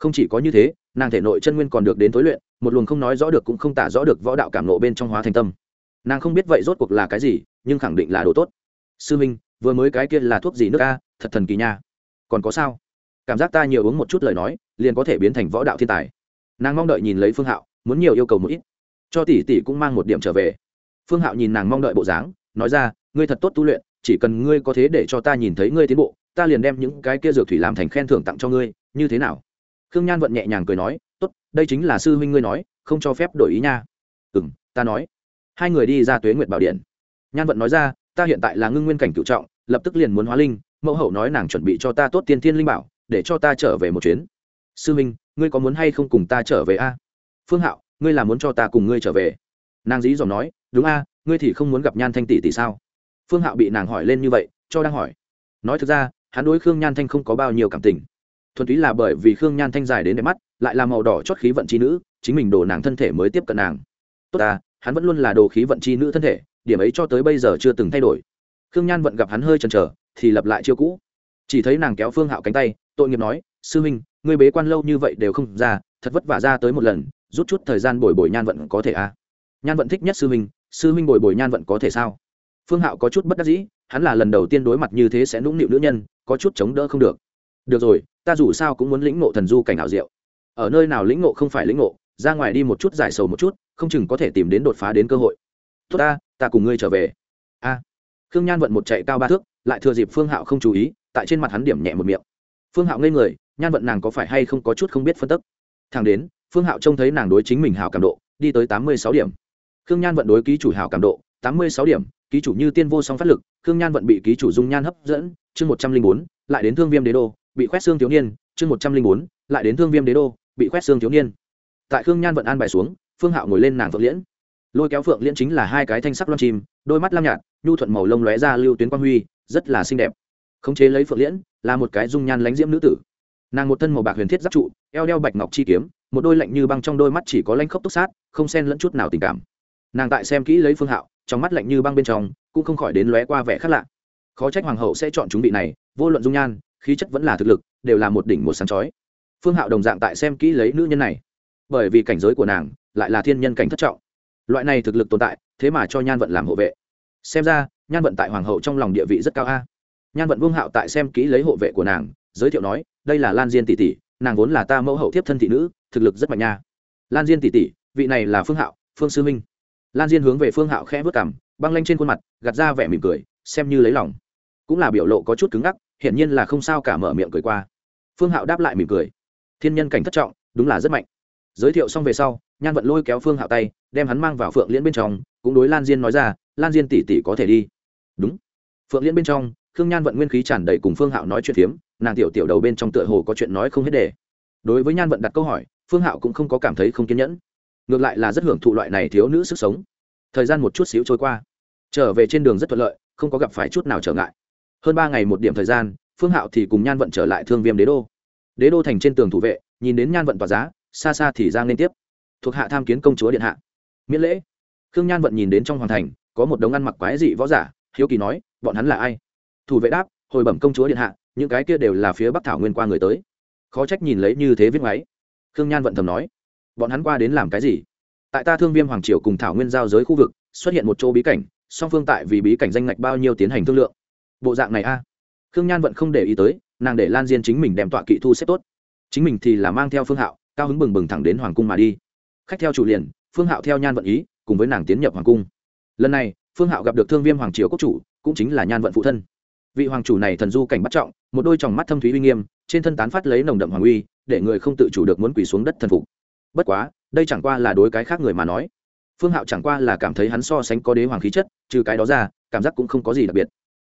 không chỉ có như thế, nàng thể nội chân nguyên còn được đến tối luyện, một luồng không nói rõ được cũng không tả rõ được võ đạo cảm nộ bên trong hóa thành tâm. Nàng không biết vậy rốt cuộc là cái gì, nhưng khẳng định là đồ tốt. Sư minh, vừa mới cái kia là thuốc gì nước a, thật thần kỳ nha. Còn có sao? Cảm giác ta nhiều uống một chút lời nói, liền có thể biến thành võ đạo thiên tài. Nàng mong đợi nhìn lấy phương hạo, muốn nhiều yêu cầu một ít. Cho tỷ tỷ cũng mang một điểm trở về. Phương hạo nhìn nàng mong đợi bộ dáng, nói ra, ngươi thật tốt tu luyện, chỉ cần ngươi có thế để cho ta nhìn thấy ngươi tiến bộ, ta liền đem những cái kia dược thủy làm thành khen thưởng tặng cho ngươi, như thế nào? Khương nhan vận nhẹ nhàng cười nói tốt đây chính là sư huynh ngươi nói không cho phép đổi ý nha. Ừ m ta nói. Hai người đi ra tuế nguyệt bảo điện. Nhan vận nói ra ta hiện tại là ngưng nguyên cảnh cựu trọng lập tức liền muốn hóa linh mẫu hậu nói nàng chuẩn bị cho ta tốt tiên thiên linh bảo để cho ta trở về một chuyến. Sư huynh, ngươi có muốn hay không cùng ta trở về a? Phương hạo ngươi là muốn cho ta cùng ngươi trở về. Nàng dí dòm nói đúng a ngươi thì không muốn gặp nhan thanh tỷ tỷ sao? Phương hạo bị nàng hỏi lên như vậy cho đang hỏi. Nói thực ra hắn đối khương nhan thanh không có bao nhiêu cảm tình thuần túy là bởi vì khương nhan thanh dài đến đẹp mắt, lại là màu đỏ chót khí vận chi nữ, chính mình đồ nàng thân thể mới tiếp cận nàng. Tốt ta, hắn vẫn luôn là đồ khí vận chi nữ thân thể, điểm ấy cho tới bây giờ chưa từng thay đổi. Khương nhan vận gặp hắn hơi chần chờ, thì lập lại chiêu cũ. Chỉ thấy nàng kéo phương hạo cánh tay, tội nghiệp nói, sư huynh, ngươi bế quan lâu như vậy đều không ra, thật vất vả ra tới một lần, rút chút thời gian bồi bồi nhan vận có thể à? Nhan vận thích nhất sư huynh sư huynh bồi bồi nhan vận có thể sao? Phương hạo có chút bất đắc dĩ, hắn là lần đầu tiên đối mặt như thế sẽ nũng nịu nữ nhân, có chút chống đỡ không được. Được rồi ta dù sao cũng muốn lĩnh ngộ thần du cảnh ảo diệu. Ở nơi nào lĩnh ngộ không phải lĩnh ngộ, ra ngoài đi một chút giải sầu một chút, không chừng có thể tìm đến đột phá đến cơ hội. Tốt ta ta cùng ngươi trở về. A. Khương nhan vận một chạy cao ba thước, lại thừa dịp phương hạo không chú ý, tại trên mặt hắn điểm nhẹ một miệng. Phương hạo ngây người, nhan vận nàng có phải hay không có chút không biết phân tức? Thằng đến, phương hạo trông thấy nàng đối chính mình hảo cảm độ, đi tới tám mươi sáu điểm. Khương nhan vận đối ký chủ hảo cảm độ, tám mươi sáu điểm, ký chủ như tiên vô song phát lực, khương nhan vận bị ký chủ dung nhan hấp dẫn, chương một trăm linh bốn, lại đến thương viêm đế đô bị khoét xương thiếu niên, chương một trăm linh bốn, lại đến thương viêm đế đô, bị khoét xương thiếu niên. Tại khương nhan vận an bài xuống, phương hạo ngồi lên nàng phượng liễn. Lôi kéo phượng liễn chính là hai cái thanh sắc loan chim, đôi mắt lam nhạt, nhu thuận màu lông lóe ra lưu tuyến quang huy, rất là xinh đẹp. Khống chế lấy phượng liễn, là một cái dung nhan lánh diễm nữ tử. Nàng một thân màu bạc huyền thiết giáp trụ, eo đeo bạch ngọc chi kiếm, một đôi lạnh như băng trong đôi mắt chỉ có lanh khốc túc sát, không xen lẫn chút nào tình cảm. Nàng tại xem kỹ lấy phương hạo, trong mắt lạnh như băng bên trong cũng không khỏi đến lóe qua vẻ khác lạ. Khó trách hoàng hậu sẽ chọn chúng bị này, vô luận dung nhan khí chất vẫn là thực lực, đều là một đỉnh một sáng chói. Phương hạo đồng dạng tại xem kỹ lấy nữ nhân này. Bởi vì cảnh giới của nàng lại là thiên nhân cảnh thất trọng. Loại này thực lực tồn tại, thế mà cho nhan vận làm hộ vệ. Xem ra, nhan vận tại hoàng hậu trong lòng địa vị rất cao a. Nhan vận vương hạo tại xem kỹ lấy hộ vệ của nàng, giới thiệu nói, đây là lan diên tỷ tỷ, nàng vốn là ta mẫu hậu thiếp thân thị nữ, thực lực rất mạnh nha. Lan diên tỷ tỷ, vị này là phương hạo, phương sư minh. Lan diên hướng về phương hạo khẽ vớt cảm băng lanh trên khuôn mặt, gạt ra vẻ mỉm cười, xem như lấy lòng. Cũng là biểu lộ có chút cứng ngắc hiển nhiên là không sao cả mở miệng cười qua. Phương hạo đáp lại mỉm cười. Thiên nhân cảnh thất trọng, đúng là rất mạnh. Giới thiệu xong về sau, nhan vận lôi kéo phương hạo tay, đem hắn mang vào phượng liễn bên trong, cũng đối lan diên nói ra, lan diên tỷ tỷ có thể đi. Đúng. Phượng liễn bên trong, khương nhan vận nguyên khí tràn đầy cùng phương hạo nói chuyện phiếm, nàng tiểu tiểu đầu bên trong tựa hồ có chuyện nói không hết đề đối với nhan vận đặt câu hỏi, phương hạo cũng không có cảm thấy không kiên nhẫn. Ngược lại là rất hưởng thụ loại này thiếu nữ sức sống. Thời gian một chút xíu trôi qua. Trở về trên đường rất thuận lợi, không có gặp phải chút nào trở ngại hơn ba ngày một điểm thời gian, phương hạo thì cùng nhan vận trở lại thương viêm đế đô. Đế đô thành trên tường thủ vệ, nhìn đến nhan vận tỏa giá, xa xa thì giang liên tiếp. Thuộc hạ tham kiến công chúa điện hạ. Miễn lễ. Khương nhan vận nhìn đến trong hoàng thành, có một đống ăn mặc quái dị võ giả, hiếu kỳ nói, bọn hắn là ai? Thủ vệ đáp, hồi bẩm công chúa điện hạ, những cái kia đều là phía bắc thảo nguyên qua người tới. Khó trách nhìn lấy như thế viết máy khương nhan vận thầm nói, bọn hắn qua đến làm cái gì? Tại ta thương viêm hoàng triều cùng thảo nguyên giao giới khu vực, xuất hiện một chỗ bí cảnh, song phương tại vì bí cảnh danh ngạch bao nhiêu tiến hành thương lượng bộ dạng này a. Khương nhan vận không để ý tới, nàng để lan diên chính mình đem tọa kỵ thu xếp tốt. Chính mình thì là mang theo phương hạo, cao hứng bừng bừng thẳng đến hoàng cung mà đi. Khách theo chủ liền, phương hạo theo nhan vận ý, cùng với nàng tiến nhập hoàng cung. Lần này, phương hạo gặp được thương viêm hoàng triều quốc chủ, cũng chính là nhan vận phụ thân. Vị hoàng chủ này thần du cảnh bắt trọng, một đôi tròng mắt thâm thúy uy nghiêm, trên thân tán phát lấy nồng đậm hoàng uy, để người không tự chủ được muốn quỳ xuống đất thần phục. Bất quá, đây chẳng qua là đối cái khác người mà nói. Phương hạo chẳng qua là cảm thấy hắn so sánh có đế hoàng khí chất, trừ cái đó ra, cảm giác cũng không có gì đặc biệt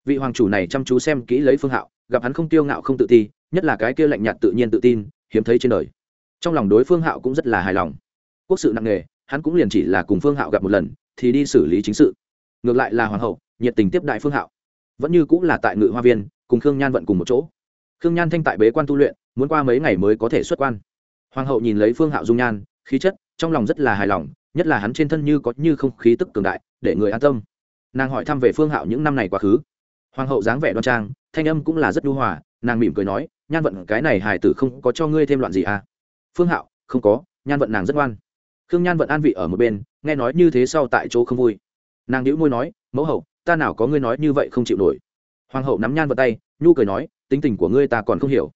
vị hoàng chủ này chăm chú xem kỹ lấy phương hạo, gặp hắn không tiêu ngạo không tự ti, nhất là cái kia lạnh nhạt tự nhiên tự tin, hiếm thấy trên đời. Trong lòng đối phương hạo cũng rất là hài lòng. Quốc sự nặng nề, hắn cũng liền chỉ là cùng phương hạo gặp một lần, thì đi xử lý chính sự. Ngược lại là hoàng hậu, nhiệt tình tiếp đại phương hạo. Vẫn như cũng là tại ngự hoa viên, cùng khương nhan vận cùng một chỗ. Khương nhan thanh tại bế quan tu luyện, muốn qua mấy ngày mới có thể xuất quan. Hoàng hậu nhìn lấy phương hạo dung nhan, khí chất, trong lòng rất là hài lòng, nhất là hắn trên thân như có như không khí tức cường đại, để người an tâm. Nàng hỏi thăm về phương hạo những năm này quá khứ hoàng hậu dáng vẻ đoan trang, thanh âm cũng là rất đu hòa, nàng mỉm cười nói, nhan vận, cái này hài tử không có cho ngươi thêm loạn gì à? Phương hạo, không có, nhan vận nàng rất ngoan. Khương nhan vận an vị ở một bên, nghe nói như thế sau tại chỗ không vui. Nàng đĩu môi nói, mẫu hậu, ta nào có ngươi nói như vậy không chịu nổi. Hoàng hậu nắm nhan vận tay, nhu cười nói, tính tình của ngươi ta còn không hiểu.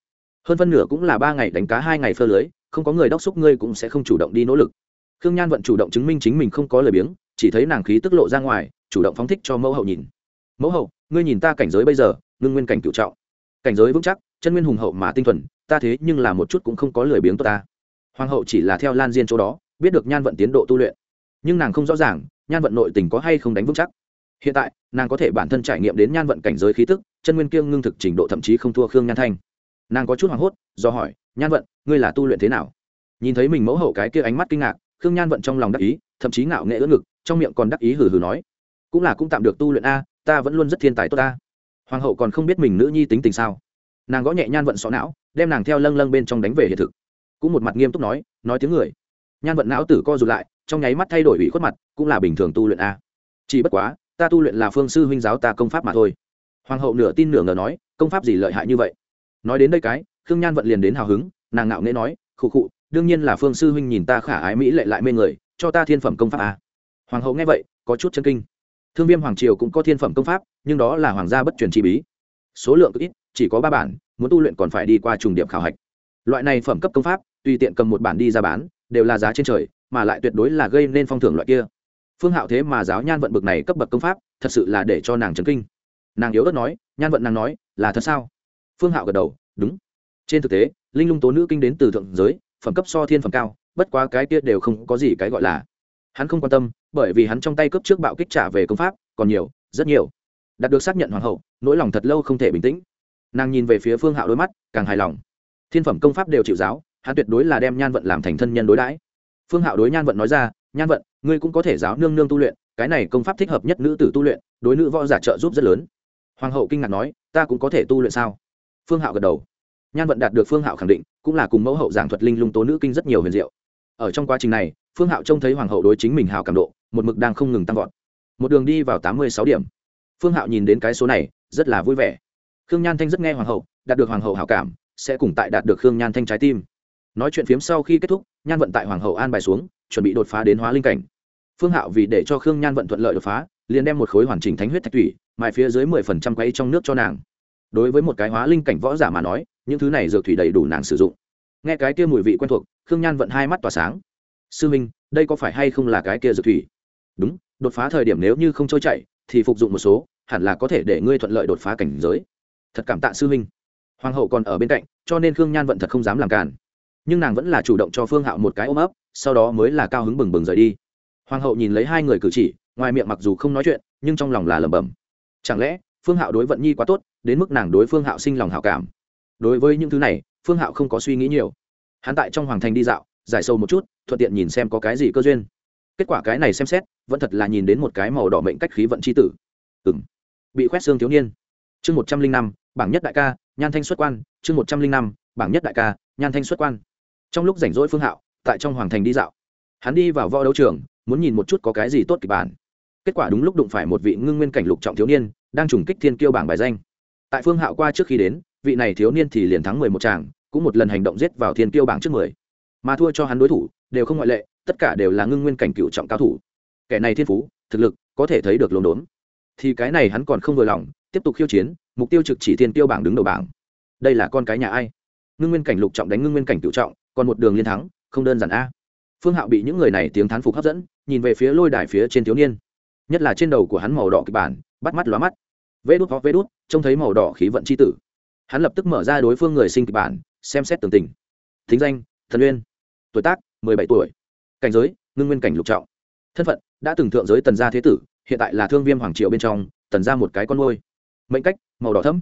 Hơn phân nửa cũng là ba ngày đánh cá hai ngày phơ lưới, không có người đốc xúc ngươi cũng sẽ không chủ động đi nỗ lực. Khương nhan vận chủ động chứng minh chính mình không có lời biếng, chỉ thấy nàng khí tức lộ ra ngoài, chủ động phóng thích cho mẫu hậu nhìn. Mẫu hậu ngươi nhìn ta cảnh giới bây giờ, ngưng nguyên cảnh cựu trọng. Cảnh giới vững chắc, chân nguyên hùng hậu mà tinh thuần, ta thế nhưng là một chút cũng không có lời biếng tốt ta. Hoàng hậu chỉ là theo lan diên chỗ đó, biết được nhan vận tiến độ tu luyện. Nhưng nàng không rõ ràng, nhan vận nội tình có hay không đánh vững chắc. Hiện tại, nàng có thể bản thân trải nghiệm đến nhan vận cảnh giới khí tức, chân nguyên kiêng ngưng thực trình độ thậm chí không thua khương nhan thanh. Nàng có chút hoảng hốt, do hỏi, nhan vận, ngươi là tu luyện thế nào? Nhìn thấy mình mẫu hậu cái kia ánh mắt kinh ngạc, khương nhan vận trong lòng đắc ý, thậm chí ngạo nghệ ớt ngực, trong miệng còn đắc ý hừ hừ nói, cũng là cũng tạm được tu luyện a ta vẫn luôn rất thiên tài tốt ta. Hoàng hậu còn không biết mình nữ nhi tính tình sao. Nàng gõ nhẹ nhan vận xó não, đem nàng theo lâng lâng bên trong đánh về hiện thực. Cũng một mặt nghiêm túc nói nói tiếng người. Nhan vận não tử co rụt lại, trong nháy mắt thay đổi ủy khuất mặt, cũng là bình thường tu luyện a. Chỉ bất quá, ta tu luyện là phương sư huynh giáo ta công pháp mà thôi. Hoàng hậu nửa tin nửa ngờ nói, công pháp gì lợi hại như vậy? Nói đến đây cái, khương nhan vận liền đến hào hứng, nàng ngạo nghễ nói, khụ khụ, đương nhiên là phương sư huynh nhìn ta khả ái mỹ lệ lại mê người, cho ta thiên phẩm công pháp a. Hoàng hậu nghe vậy, có chút chân kinh thương viêm hoàng triều cũng có thiên phẩm công pháp, nhưng đó là hoàng gia bất truyền chi bí. Số lượng ít, chỉ có ba bản, muốn tu luyện còn phải đi qua trùng điểm khảo hạch. Loại này phẩm cấp công pháp, tùy tiện cầm một bản đi ra bán, đều là giá trên trời, mà lại tuyệt đối là gây nên phong thưởng loại kia. Phương hạo thế mà giáo nhan vận bực này cấp bậc công pháp, thật sự là để cho nàng chấn kinh. Nàng yếu ớt nói, nhan vận nàng nói, là thật sao? Phương hạo gật đầu, đúng. Trên thực tế, linh lung tố nữ kinh đến từ thượng giới, phẩm cấp so thiên phẩm cao, bất quá cái kia đều không có gì cái gọi là. Hắn không quan tâm bởi vì hắn trong tay cướp trước bạo kích trả về công pháp, còn nhiều, rất nhiều. Đạt được xác nhận hoàng hậu, nỗi lòng thật lâu không thể bình tĩnh. Nàng nhìn về phía phương hạo đôi mắt, càng hài lòng. Thiên phẩm công pháp đều chịu giáo, hắn tuyệt đối là đem nhan vận làm thành thân nhân đối đãi. Phương hạo đối nhan vận nói ra, nhan vận, ngươi cũng có thể giáo nương nương tu luyện, cái này công pháp thích hợp nhất nữ tử tu luyện, đối nữ võ giả trợ giúp rất lớn. Hoàng hậu kinh ngạc nói, ta cũng có thể tu luyện sao? Phương hạo gật đầu. Nhan vận đạt được phương hạo khẳng định, cũng là cùng mẫu hậu giảng thuật linh lung tố nữ kinh rất nhiều huyền diệu. Ở trong quá trình này, phương hạo trông thấy hoàng hậu đối chính mình hào cảm độ một mực đang không ngừng tăng vọt. Một đường đi vào tám mươi sáu điểm. Phương hạo nhìn đến cái số này, rất là vui vẻ. Khương nhan thanh rất nghe hoàng hậu, đạt được hoàng hậu hảo cảm, sẽ cùng tại đạt được khương nhan thanh trái tim. Nói chuyện phiếm sau khi kết thúc, nhan vận tại hoàng hậu an bài xuống, chuẩn bị đột phá đến hóa linh cảnh. Phương hạo vì để cho khương nhan vận thuận lợi đột phá, liền đem một khối hoàn chỉnh thánh huyết thạch thủy, mài phía dưới mười phần trăm quay trong nước cho nàng. Đối với một cái hóa linh cảnh võ giả mà nói, những thứ này dược thủy đầy đủ nàng sử dụng. Nghe cái kia mùi vị quen thuộc, khương nhan vận hai mắt tỏa sáng. Sư minh, đây có phải hay không là cái kia dược thủy? Đúng đột phá thời điểm nếu như không trôi chạy thì phục dụng một số hẳn là có thể để ngươi thuận lợi đột phá cảnh giới. Thật cảm tạ sư huynh, hoàng hậu còn ở bên cạnh cho nên khương nhan vận thật không dám làm cản nhưng nàng vẫn là chủ động cho phương hạo một cái ôm ấp sau đó mới là cao hứng bừng bừng rời đi. Hoàng hậu nhìn lấy hai người cử chỉ ngoài miệng mặc dù không nói chuyện nhưng trong lòng là lẩm bẩm. Chẳng lẽ phương hạo đối vận nhi quá tốt đến mức nàng đối phương hạo sinh lòng hảo cảm? Đối với những thứ này phương hạo không có suy nghĩ nhiều. Hắn tại trong hoàng thành đi dạo giải sâu một chút thuận tiện nhìn xem có cái gì cơ duyên. Kết quả cái này xem xét vẫn thật là nhìn đến một cái màu đỏ mệnh cách khí vận c h i tử. Ừng bị khoét xương thiếu niên. Chương một trăm linh năm, bảng nhất đại ca, nhan thanh xuất quan, chương một trăm linh năm, bảng nhất đại ca, nhan thanh xuất quan. Trong lúc rảnh rỗi phương hạo, tại trong hoàng thành đi dạo. Hắn đi vào võ đấu trường, muốn nhìn một chút có cái gì tốt kịch bản. Kết quả đúng lúc đụng phải một vị ngưng nguyên cảnh lục trọng thiếu niên, đang trùng kích thiên kiêu bảng bài danh. Tại phương hạo qua trước khi đến, vị này thiếu niên thì liền thắng mười một tràng, cũng một lần hành động giết vào thiên kiêu bảng trước mười. Mà thua cho hắn đối thủ, đều không ngoại lệ, tất cả đều là ngưng nguyên cảnh cựu trọng cao thủ kẻ này thiên phú, thực lực, có thể thấy được lồn đốn. Thì cái này hắn còn không vừa lòng, tiếp tục khiêu chiến, mục tiêu trực chỉ thiên tiêu bảng đứng đầu bảng. Đây là con cái nhà ai? Ngưng nguyên cảnh lục trọng đánh ngưng nguyên cảnh cựu trọng, còn một đường liên thắng, không đơn giản a. Phương hạo bị những người này tiếng thán phục hấp dẫn, nhìn về phía lôi đài phía trên thiếu niên. Nhất là trên đầu của hắn màu đỏ kịch bản, bắt mắt lóa mắt. Vê đút hoặc vê đút, trông thấy màu đỏ khí vận c h i tử. Hắn lập tức mở ra đối phương người sinh kịch bản, xem xét tường tình. Thính danh, thần uyên tuổi tác, mười bảy tuổi. Cảnh giới, ngưng nguyên cảnh lục trọng. Thân phận đã từng thượng giới tần gia thế tử, hiện tại là thương viêm hoàng triệu bên trong, tần ra một cái con môi mệnh cách, màu đỏ thấm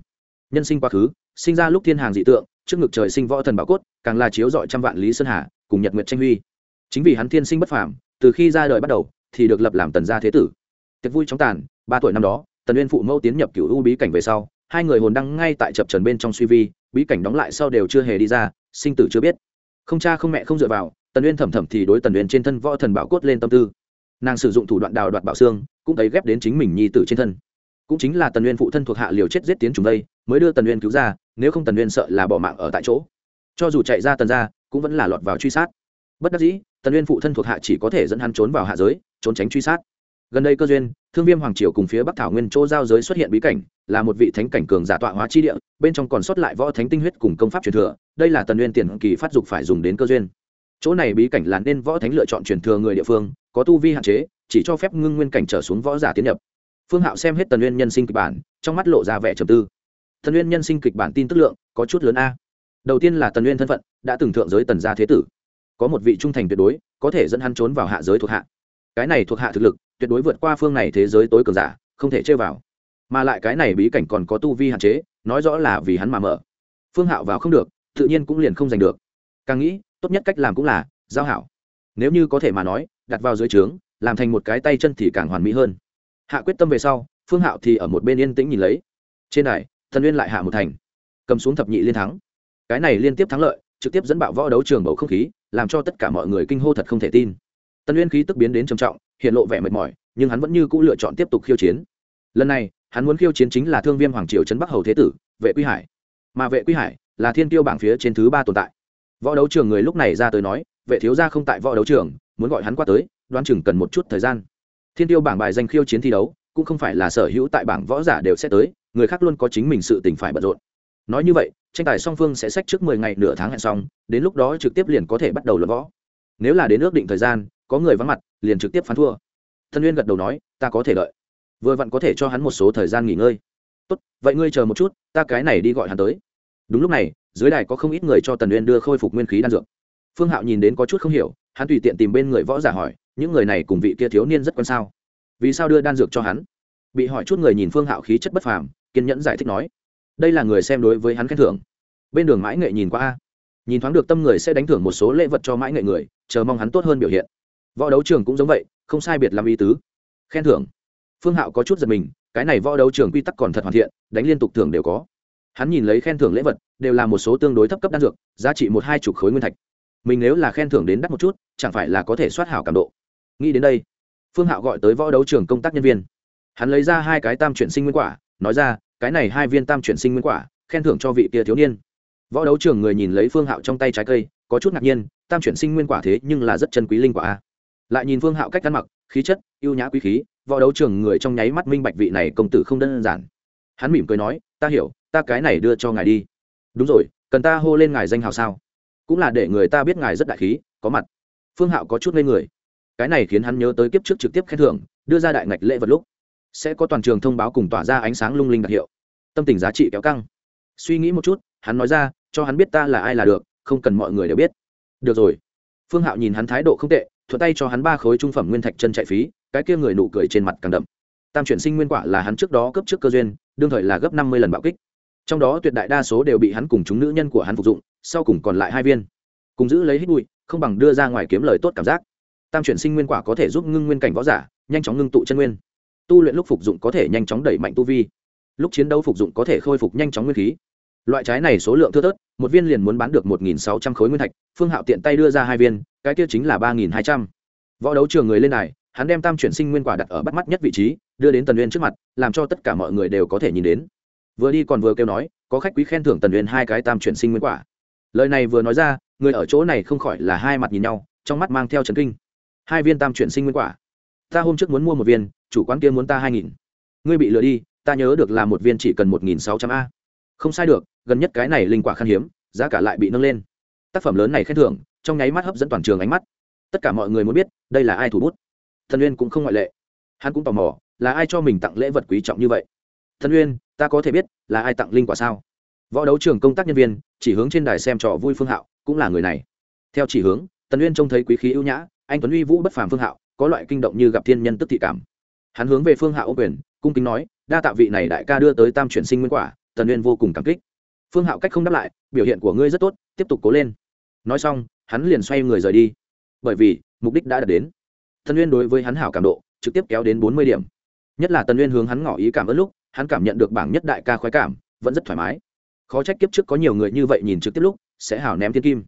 nhân sinh quá khứ, sinh ra lúc thiên hàng dị tượng, trước ngực trời sinh võ thần bảo cốt, càng là chiếu dọi trăm vạn lý sơn hà, cùng nhật nguyệt tranh huy. Chính vì hắn thiên sinh bất phàm, từ khi ra đời bắt đầu, thì được lập làm tần gia thế tử. Tiệc vui chóng tàn, ba tuổi năm đó, tần uyên phụ mẫu tiến nhập cựu u bí cảnh về sau, hai người hồn đăng ngay tại chập trần bên trong suy vi, bí cảnh đóng lại sau đều chưa hề đi ra, sinh tử chưa biết. Không cha không mẹ không dựa vào, tần uyên thầm thầm thì đối tần uyên trên thân võ thần bảo cốt lên tâm tư nàng sử dụng thủ đoạn đào đoạt bảo xương, cũng thấy ghép đến chính mình nhi tử trên thân. Cũng chính là tần nguyên phụ thân thuộc hạ liều chết giết tiến chúng đây, mới đưa tần nguyên cứu ra, nếu không tần nguyên sợ là bỏ mạng ở tại chỗ. Cho dù chạy ra tần ra cũng vẫn là lọt vào truy sát. Bất đắc dĩ, tần nguyên phụ thân thuộc hạ chỉ có thể dẫn hắn trốn vào hạ giới, trốn tránh truy sát. Gần đây cơ duyên, thương viêm hoàng triều cùng phía bắc thảo nguyên chỗ giao giới xuất hiện bí cảnh, là một vị thánh cảnh cường giả tọa hóa chi địa, bên trong còn sót lại võ thánh tinh huyết cùng công pháp truyền thừa, đây là tần nguyên tiền kỳ phát dục phải dùng đến cơ duyên. Chỗ này bí cảnh là nên võ thánh lựa chọn truyền thừa người địa phương có tu vi hạn chế, chỉ cho phép ngưng nguyên cảnh trở xuống võ giả tiến nhập. Phương hạo xem hết tần nguyên nhân sinh kịch bản, trong mắt lộ ra vẻ trầm tư. Tần nguyên nhân sinh kịch bản tin tức lượng có chút lớn a. Đầu tiên là tần nguyên thân phận, đã từng thượng giới tần gia thế tử. Có một vị trung thành tuyệt đối, có thể dẫn hắn trốn vào hạ giới thuộc hạ. Cái này thuộc hạ thực lực, tuyệt đối vượt qua phương này thế giới tối cường giả, không thể chơi vào. Mà lại cái này bí cảnh còn có tu vi hạn chế, nói rõ là vì hắn mà mở. Phương hạo vào không được, tự nhiên cũng liền không giành được. Càng nghĩ, tốt nhất cách làm cũng là giao hảo. Nếu như có thể mà nói đặt vào dưới trướng, làm thành một cái tay chân thì càng hoàn mỹ hơn. Hạ quyết tâm về sau, phương hạo thì ở một bên yên tĩnh nhìn lấy. Trên đài, thần uyên lại hạ một thành. Cầm xuống thập nhị liên thắng. Cái này liên tiếp thắng lợi, trực tiếp dẫn bạo võ đấu trường bầu không khí, làm cho tất cả mọi người kinh hô thật không thể tin. Tân uyên khí tức biến đến trầm trọng, hiện lộ vẻ mệt mỏi, nhưng hắn vẫn như cũ lựa chọn tiếp tục khiêu chiến. Lần này, hắn muốn khiêu chiến chính là thương viêm hoàng triều trấn bắc hầu thế tử, vệ quy hải. Mà vệ quy hải là thiên tiêu bảng phía trên thứ ba tồn tại. Võ đấu trường người lúc này ra tới nói, vệ thiếu gia không tại võ đấu trường muốn gọi hắn qua tới, đoán chừng cần một chút thời gian. Thiên tiêu bảng bài danh khiêu chiến thi đấu, cũng không phải là sở hữu tại bảng võ giả đều sẽ tới, người khác luôn có chính mình sự tình phải bận rộn. Nói như vậy, tranh tài song phương sẽ sách trước mười ngày nửa tháng hẹn xong, đến lúc đó trực tiếp liền có thể bắt đầu luận võ. Nếu là đến ước định thời gian, có người vắng mặt, liền trực tiếp phán thua. Thân uyên gật đầu nói, ta có thể đợi. Vừa vặn có thể cho hắn một số thời gian nghỉ ngơi. Tốt, vậy ngươi chờ một chút, ta cái này đi gọi hắn tới. Đúng lúc này, dưới đài có không ít người cho tần uyên đưa khôi phục nguyên khí đan dược phương hạo nhìn đến có chút không hiểu, hắn tùy tiện tìm bên người võ giả hỏi, những người này cùng vị kia thiếu niên rất quan sao? Vì sao đưa đan dược cho hắn? Bị hỏi chút người nhìn phương hạo khí chất bất phàm, kiên nhẫn giải thích nói, đây là người xem đối với hắn khen thưởng. Bên đường mãi nghệ nhìn qua a. Nhìn thoáng được tâm người sẽ đánh thưởng một số lễ vật cho mãi nghệ người, chờ mong hắn tốt hơn biểu hiện. Võ đấu trường cũng giống vậy, không sai biệt làm ý tứ. Khen thưởng. Phương hạo có chút giật mình, cái này võ đấu trường quy tắc còn thật hoàn thiện, đánh liên tục thưởng đều có. Hắn nhìn lấy khen thưởng lễ vật, đều là một số tương đối thấp cấp đan dược, giá trị một hai chục khối nguyên thạch mình nếu là khen thưởng đến đắt một chút, chẳng phải là có thể soát hảo cảm độ. Nghĩ đến đây, phương hạo gọi tới võ đấu trường công tác nhân viên. Hắn lấy ra hai cái tam chuyển sinh nguyên quả, nói ra, cái này hai viên tam chuyển sinh nguyên quả, khen thưởng cho vị kia thiếu niên. Võ đấu trường người nhìn lấy phương hạo trong tay trái cây, có chút ngạc nhiên, tam chuyển sinh nguyên quả thế nhưng là rất chân quý linh quả a. lại nhìn phương hạo cách ăn mặc, khí chất, ưu nhã quý khí, võ đấu trường người trong nháy mắt minh bạch vị này công tử không đơn giản. Hắn mỉm cười nói, ta hiểu, ta cái này đưa cho ngài đi. Đúng rồi, cần ta hô lên ngài danh hào sao? Cũng là để người ta biết ngài rất đại khí, có mặt. Phương hạo có chút ngây người. Cái này khiến hắn nhớ tới kiếp trước trực tiếp khen thưởng, đưa ra đại ngạch lễ vật lúc, sẽ có toàn trường thông báo cùng tỏa ra ánh sáng lung linh đặc hiệu. Tâm tình giá trị kéo căng. Suy nghĩ một chút, hắn nói ra, cho hắn biết ta là ai là được, không cần mọi người đều biết. Được rồi. Phương hạo nhìn hắn thái độ không tệ, thuận tay cho hắn ba khối trung phẩm nguyên thạch chân chạy phí, cái kia người nụ cười trên mặt càng đậm. Tam chuyển sinh nguyên quả là hắn trước đó cấp trước cơ duyên, đương thời là gấp năm mươi lần bạo kích trong đó tuyệt đại đa số đều bị hắn cùng chúng nữ nhân của hắn phục dụng, sau cùng còn lại hai viên. Cùng giữ lấy hít bụi, không bằng đưa ra ngoài kiếm lời tốt cảm giác. Tam chuyển sinh nguyên quả có thể giúp ngưng nguyên cảnh võ giả, nhanh chóng ngưng tụ chân nguyên. Tu luyện lúc phục dụng có thể nhanh chóng đẩy mạnh tu vi. Lúc chiến đấu phục dụng có thể khôi phục nhanh chóng nguyên khí. Loại trái này số lượng thưa thớt, một viên liền muốn bán được một nghìn sáu trăm khối nguyên thạch, phương hạo tiện tay đưa ra hai viên, cái kia chính là ba nghìn hai trăm. Võ đấu trường người lên này, hắn đem tam chuyển sinh nguyên quả đặt ở bắt mắt nhất vị trí, đưa đến tần uyên trước mặt, làm cho tất cả mọi người đều có thể nhìn đến vừa đi còn vừa kêu nói, có khách quý khen thưởng tần uyên hai cái tam chuyển sinh nguyên quả. Lời này vừa nói ra, người ở chỗ này không khỏi là hai mặt nhìn nhau, trong mắt mang theo trần kinh. Hai viên tam chuyển sinh nguyên quả. Ta hôm trước muốn mua một viên, chủ quán kia muốn ta hai nghìn. Ngươi bị lừa đi, ta nhớ được là một viên chỉ cần một nghìn sáu trăm a. Không sai được, gần nhất cái này linh quả khan hiếm, giá cả lại bị nâng lên. Tác phẩm lớn này khen thưởng, trong nháy mắt hấp dẫn toàn trường ánh mắt. Tất cả mọi người muốn biết, đây là ai thủ bút? Thần uyên cũng không ngoại lệ. Hắn cũng tò mò, là ai cho mình tặng lễ vật quý trọng như vậy? Thần uyên ta có thể biết là ai tặng linh quả sao? Võ đấu trường công tác nhân viên, chỉ hướng trên đài xem trò vui phương hạo, cũng là người này. Theo chỉ hướng, tần uyên trông thấy quý khí ưu nhã, anh tuấn uy vũ bất phàm phương hạo, có loại kinh động như gặp thiên nhân tức thị cảm. Hắn hướng về phương hạo ô quyền, cung kính nói, đa tạ vị này đại ca đưa tới tam chuyển sinh nguyên quả, tần uyên vô cùng cảm kích. Phương hạo cách không đáp lại, biểu hiện của ngươi rất tốt, tiếp tục cố lên. Nói xong, hắn liền xoay người rời đi. Bởi vì, mục đích đã đạt đến. Tần uyên đối với hắn hảo cảm độ, trực tiếp kéo đến bốn mươi điểm. Nhất là tần uyên hướng hắn ngỏ ý cảm ơn lúc hắn cảm nhận được bảng nhất đại ca khoái cảm, vẫn rất thoải mái. Khó trách kiếp trước có nhiều người như vậy nhìn trực tiếp lúc, sẽ hảo ném thiên kim.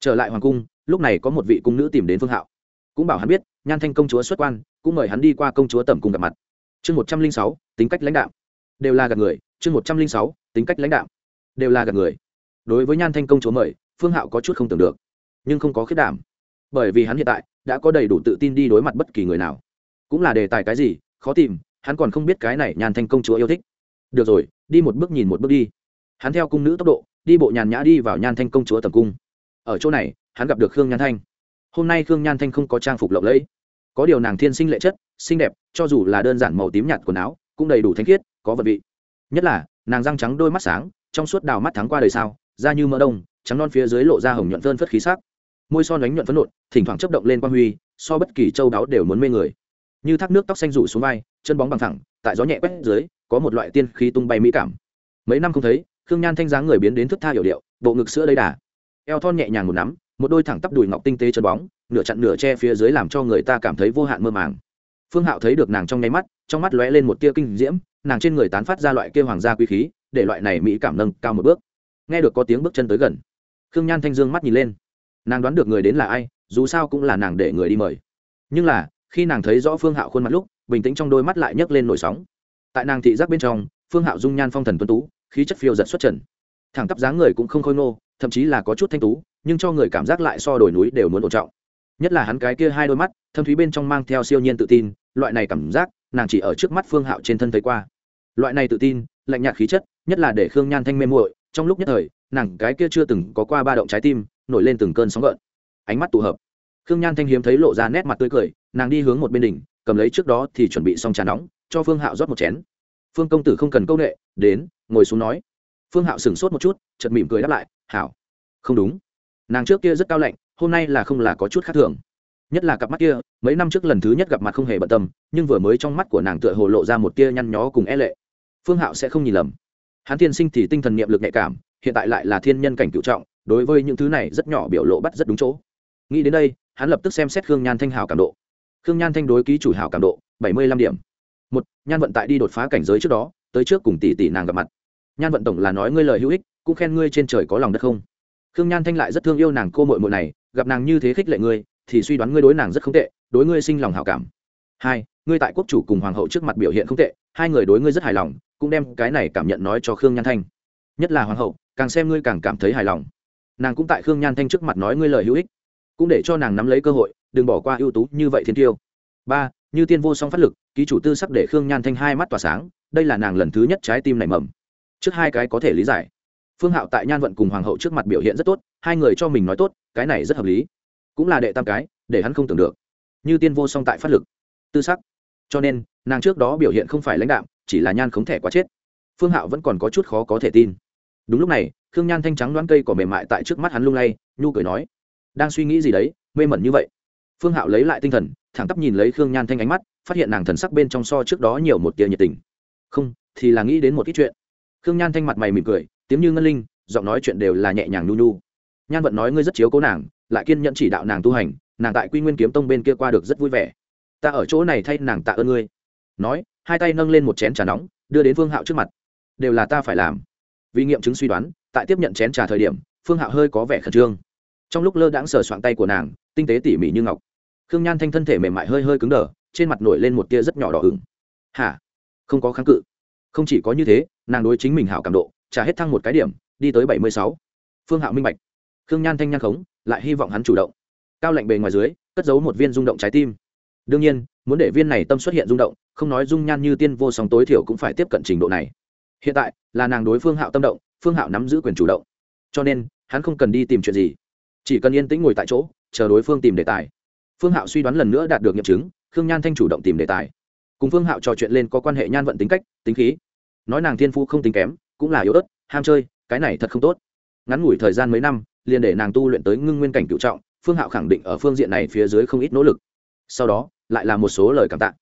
Trở lại hoàng cung, lúc này có một vị cung nữ tìm đến phương hạo. Cũng bảo hắn biết, nhan thanh công chúa xuất quan, cũng mời hắn đi qua công chúa tẩm cùng gặp mặt. Chương một trăm linh sáu, tính cách lãnh đạo đều là gặp người, chương một trăm linh sáu, tính cách lãnh đạo đều là gặp người. Đối với nhan thanh công chúa mời, phương hạo có chút không tưởng được, nhưng không có khiết đảm. Bởi vì hắn hiện tại đã có đầy đủ tự tin đi đối mặt bất kỳ người nào. Cũng là đề tài cái gì, khó tìm hắn còn không biết cái này nhàn thanh công chúa yêu thích. Được rồi, đi một bước nhìn một bước đi. Hắn theo cung nữ tốc độ, đi bộ nhàn nhã đi vào nhan thanh công chúa tầm cung. Ở chỗ này, hắn gặp được khương nhan thanh. Hôm nay khương nhan thanh không có trang phục lộng lẫy. Có điều nàng thiên sinh lệ chất, xinh đẹp, cho dù là đơn giản màu tím nhạt quần áo, cũng đầy đủ thanh khiết, có vật vị. Nhất là, nàng răng trắng đôi mắt sáng, trong suốt đào mắt thắng qua đời sao da như mỡ đông, trắng non phía dưới lộ ra hồng nhuận phơn phất khí sắc. Môi son đánh nhuận phấn nộn, thỉnh thoảng chấp động lên quang huy, so bất kỳ châu đáo đều muốn mê người. Như thác nước tóc xanh rủ xuống vai chân bóng bằng thẳng, tại gió nhẹ quét dưới, có một loại tiên khí tung bay mỹ cảm. Mấy năm không thấy, khương nhan thanh dáng người biến đến thức tha hiểu điệu, bộ ngực sữa đầy đà. Eo thon nhẹ nhàng một nắm, một đôi thẳng tắp đùi ngọc tinh tế chân bóng, nửa chặn nửa che phía dưới làm cho người ta cảm thấy vô hạn mơ màng. Phương hạo thấy được nàng trong nháy mắt, trong mắt lóe lên một tia kinh diễm, nàng trên người tán phát ra loại kia hoàng gia quý khí, để loại này mỹ cảm nâng cao một bước. Nghe được có tiếng bước chân tới gần, khương nhan thanh dương mắt nhìn lên. Nàng đoán được người đến là ai, dù sao cũng là nàng để người đi mời. Nhưng là, khi nàng thấy rõ phương hạo khuôn mặt lúc bình tĩnh trong đôi mắt lại nhấc lên nổi sóng. Tại nàng thị giác bên trong, phương hạo dung nhan phong thần tuấn tú, khí chất phiêu giật xuất trần. Thẳng tắp dáng người cũng không khôi ngô, thậm chí là có chút thanh tú, nhưng cho người cảm giác lại so đồi núi đều muốn ổn trọng. Nhất là hắn cái kia hai đôi mắt, thâm thúy bên trong mang theo siêu nhiên tự tin, loại này cảm giác, nàng chỉ ở trước mắt phương hạo trên thân thấy qua. Loại này tự tin, lạnh nhạt khí chất, nhất là để khương nhan thanh mê muội, trong lúc nhất thời, nàng cái kia chưa từng có qua ba động trái tim, nổi lên từng cơn sóng gợn. Ánh mắt tụ hợp. Khương nhan thanh hiếm thấy lộ ra nét mặt tươi cười, nàng đi hướng một bên đỉnh cầm lấy trước đó thì chuẩn bị xong trà nóng, cho phương hạo rót một chén. Phương công tử không cần công nghệ đến, ngồi xuống nói. Phương hạo sửng sốt một chút chật mỉm cười đáp lại, hảo. Không đúng. Nàng trước kia rất cao lạnh, hôm nay là không là có chút khác thường. Nhất là cặp mắt kia, mấy năm trước lần thứ nhất gặp mặt không hề bận tâm, nhưng vừa mới trong mắt của nàng tựa hồ lộ ra một tia nhăn nhó cùng e lệ. Phương hạo sẽ không nhìn lầm. Hắn thiên sinh thì tinh thần niệm lực nhạy cảm, hiện tại lại là thiên nhân cảnh cựu trọng, đối với những thứ này rất nhỏ biểu lộ bắt rất đúng chỗ. Nghĩ đến đây, hắn lập tức xem xét khương nhan thanh hào cảm độ khương nhan thanh đối ký chủ hảo cảm độ, bảy mươi lăm điểm. Một, nhan vận tại đi đột phá cảnh giới trước đó, tới trước cùng tỷ tỷ nàng gặp mặt. Nhan vận tổng là nói ngươi lời hữu ích, cũng khen ngươi trên trời có lòng đất không? Khương nhan thanh lại rất thương yêu nàng cô mội mội này, gặp nàng như thế khích lệ ngươi, thì suy đoán ngươi đối nàng rất không tệ, đối ngươi sinh lòng hảo cảm. Hai, ngươi tại quốc chủ cùng hoàng hậu trước mặt biểu hiện không tệ, hai người đối ngươi rất hài lòng, cũng đem cái này cảm nhận nói cho khương nhan thanh. Nhất là hoàng hậu, càng xem ngươi càng cảm thấy hài lòng. Nàng cũng tại khương nhan thanh trước mặt nói ngươi lời hữu ích cũng để cho nàng nắm lấy cơ hội, đừng bỏ qua ưu tú như vậy thiên tiêu. Ba, như tiên vô song phát lực, ký chủ tư sắc để khương nhan thanh hai mắt tỏa sáng, đây là nàng lần thứ nhất trái tim nảy mầm. Trước hai cái có thể lý giải. Phương hạo tại nhan vận cùng hoàng hậu trước mặt biểu hiện rất tốt, hai người cho mình nói tốt, cái này rất hợp lý. Cũng là đệ tam cái, để hắn không tưởng được. Như tiên vô song tại phát lực, tư sắc. Cho nên, nàng trước đó biểu hiện không phải lãnh đạm, chỉ là nhan khống thẻ quá chết. Phương hạo vẫn còn có chút khó có thể tin. Đúng lúc này, khương nhan thanh trắng đoán cây cỏ mềm mại tại trước mắt hắn lung lay, nhu cười nói đang suy nghĩ gì đấy, mê mẩn như vậy. Phương hạo lấy lại tinh thần, thẳng tắp nhìn lấy khương nhan thanh ánh mắt, phát hiện nàng thần sắc bên trong so trước đó nhiều một tia nhiệt tình. Không, thì là nghĩ đến một ít chuyện. Khương nhan thanh mặt mày mỉm cười, tiếng như ngân linh, giọng nói chuyện đều là nhẹ nhàng nhu nhu. Nhan vận nói ngươi rất chiếu cố nàng, lại kiên nhẫn chỉ đạo nàng tu hành, nàng tại quy nguyên kiếm tông bên kia qua được rất vui vẻ. Ta ở chỗ này thay nàng tạ ơn ngươi. Nói, hai tay nâng lên một chén trà nóng, đưa đến phương hạo trước mặt. Đều là ta phải làm. Vì nghiệm chứng suy đoán, tại tiếp nhận chén trà thời điểm, phương hạo hơi có vẻ khẩn trương trong lúc lơ đãng sờ soạn tay của nàng, tinh tế tỉ mỉ như ngọc. Khương nhan thanh thân thể mềm mại hơi hơi cứng đờ, trên mặt nổi lên một tia rất nhỏ đỏ ửng. Hả? Không có kháng cự. Không chỉ có như thế, nàng đối chính mình hảo cảm độ, trả hết thăng một cái điểm, đi tới bảy mươi sáu. Phương hạo minh bạch. Khương nhan thanh nhan khống, lại hy vọng hắn chủ động. Cao lạnh bề ngoài dưới, cất giấu một viên rung động trái tim. Đương nhiên, muốn để viên này tâm xuất hiện rung động, không nói dung nhan như tiên vô song tối thiểu cũng phải tiếp cận trình độ này. Hiện tại, là nàng đối phương hạo tâm động, phương hạo nắm giữ quyền chủ động. Cho nên, hắn không cần đi tìm chuyện gì chỉ cần yên tĩnh ngồi tại chỗ, chờ đối phương tìm đề tài. Phương hạo suy đoán lần nữa đạt được nghiệm chứng, khương nhan thanh chủ động tìm đề tài. Cùng phương hạo trò chuyện lên có quan hệ nhan vận tính cách, tính khí. Nói nàng thiên phu không tính kém, cũng là yếu ớt, ham chơi, cái này thật không tốt. Ngắn ngủi thời gian mấy năm, liền để nàng tu luyện tới ngưng nguyên cảnh cựu trọng, phương hạo khẳng định ở phương diện này phía dưới không ít nỗ lực. Sau đó, lại là một số lời cảm tạ.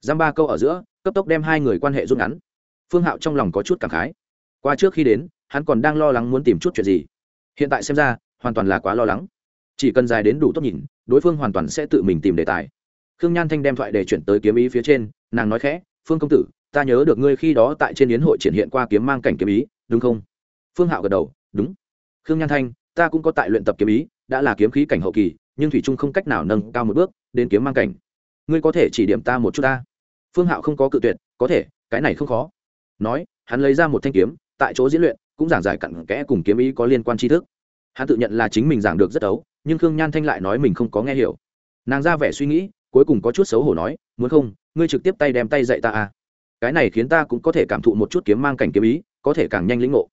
Giam ba câu ở giữa, cấp tốc đem hai người quan hệ rút ngắn. Phương hạo trong lòng có chút cảm khái. Qua trước khi đến, hắn còn đang lo lắng muốn tìm chút chuyện gì. Hiện tại xem ra hoàn toàn là quá lo lắng. Chỉ cần dài đến đủ tốt nhìn, đối phương hoàn toàn sẽ tự mình tìm đề tài. Khương nhan thanh đem thoại để chuyển tới kiếm ý phía trên, nàng nói khẽ, phương công tử, ta nhớ được ngươi khi đó tại trên yến hội triển hiện qua kiếm mang cảnh kiếm ý, đúng không? Phương hạo gật đầu, đúng. Khương nhan thanh, ta cũng có tại luyện tập kiếm ý, đã là kiếm khí cảnh hậu kỳ, nhưng thủy trung không cách nào nâng cao một bước đến kiếm mang cảnh. Ngươi có thể chỉ điểm ta một chút ta. Phương hạo không có cự tuyệt, có thể, cái này không khó. Nói, hắn lấy ra một thanh kiếm, tại chỗ diễn luyện, cũng giảng giải cặn kẽ cùng kiếm ý có liên quan tri thức hắn tự nhận là chính mình giảng được rất ấu, nhưng khương nhan thanh lại nói mình không có nghe hiểu. Nàng ra vẻ suy nghĩ, cuối cùng có chút xấu hổ nói, muốn không, ngươi trực tiếp tay đem tay dạy ta à? Cái này khiến ta cũng có thể cảm thụ một chút kiếm mang cảnh kiếm ý, có thể càng nhanh lĩnh ngộ.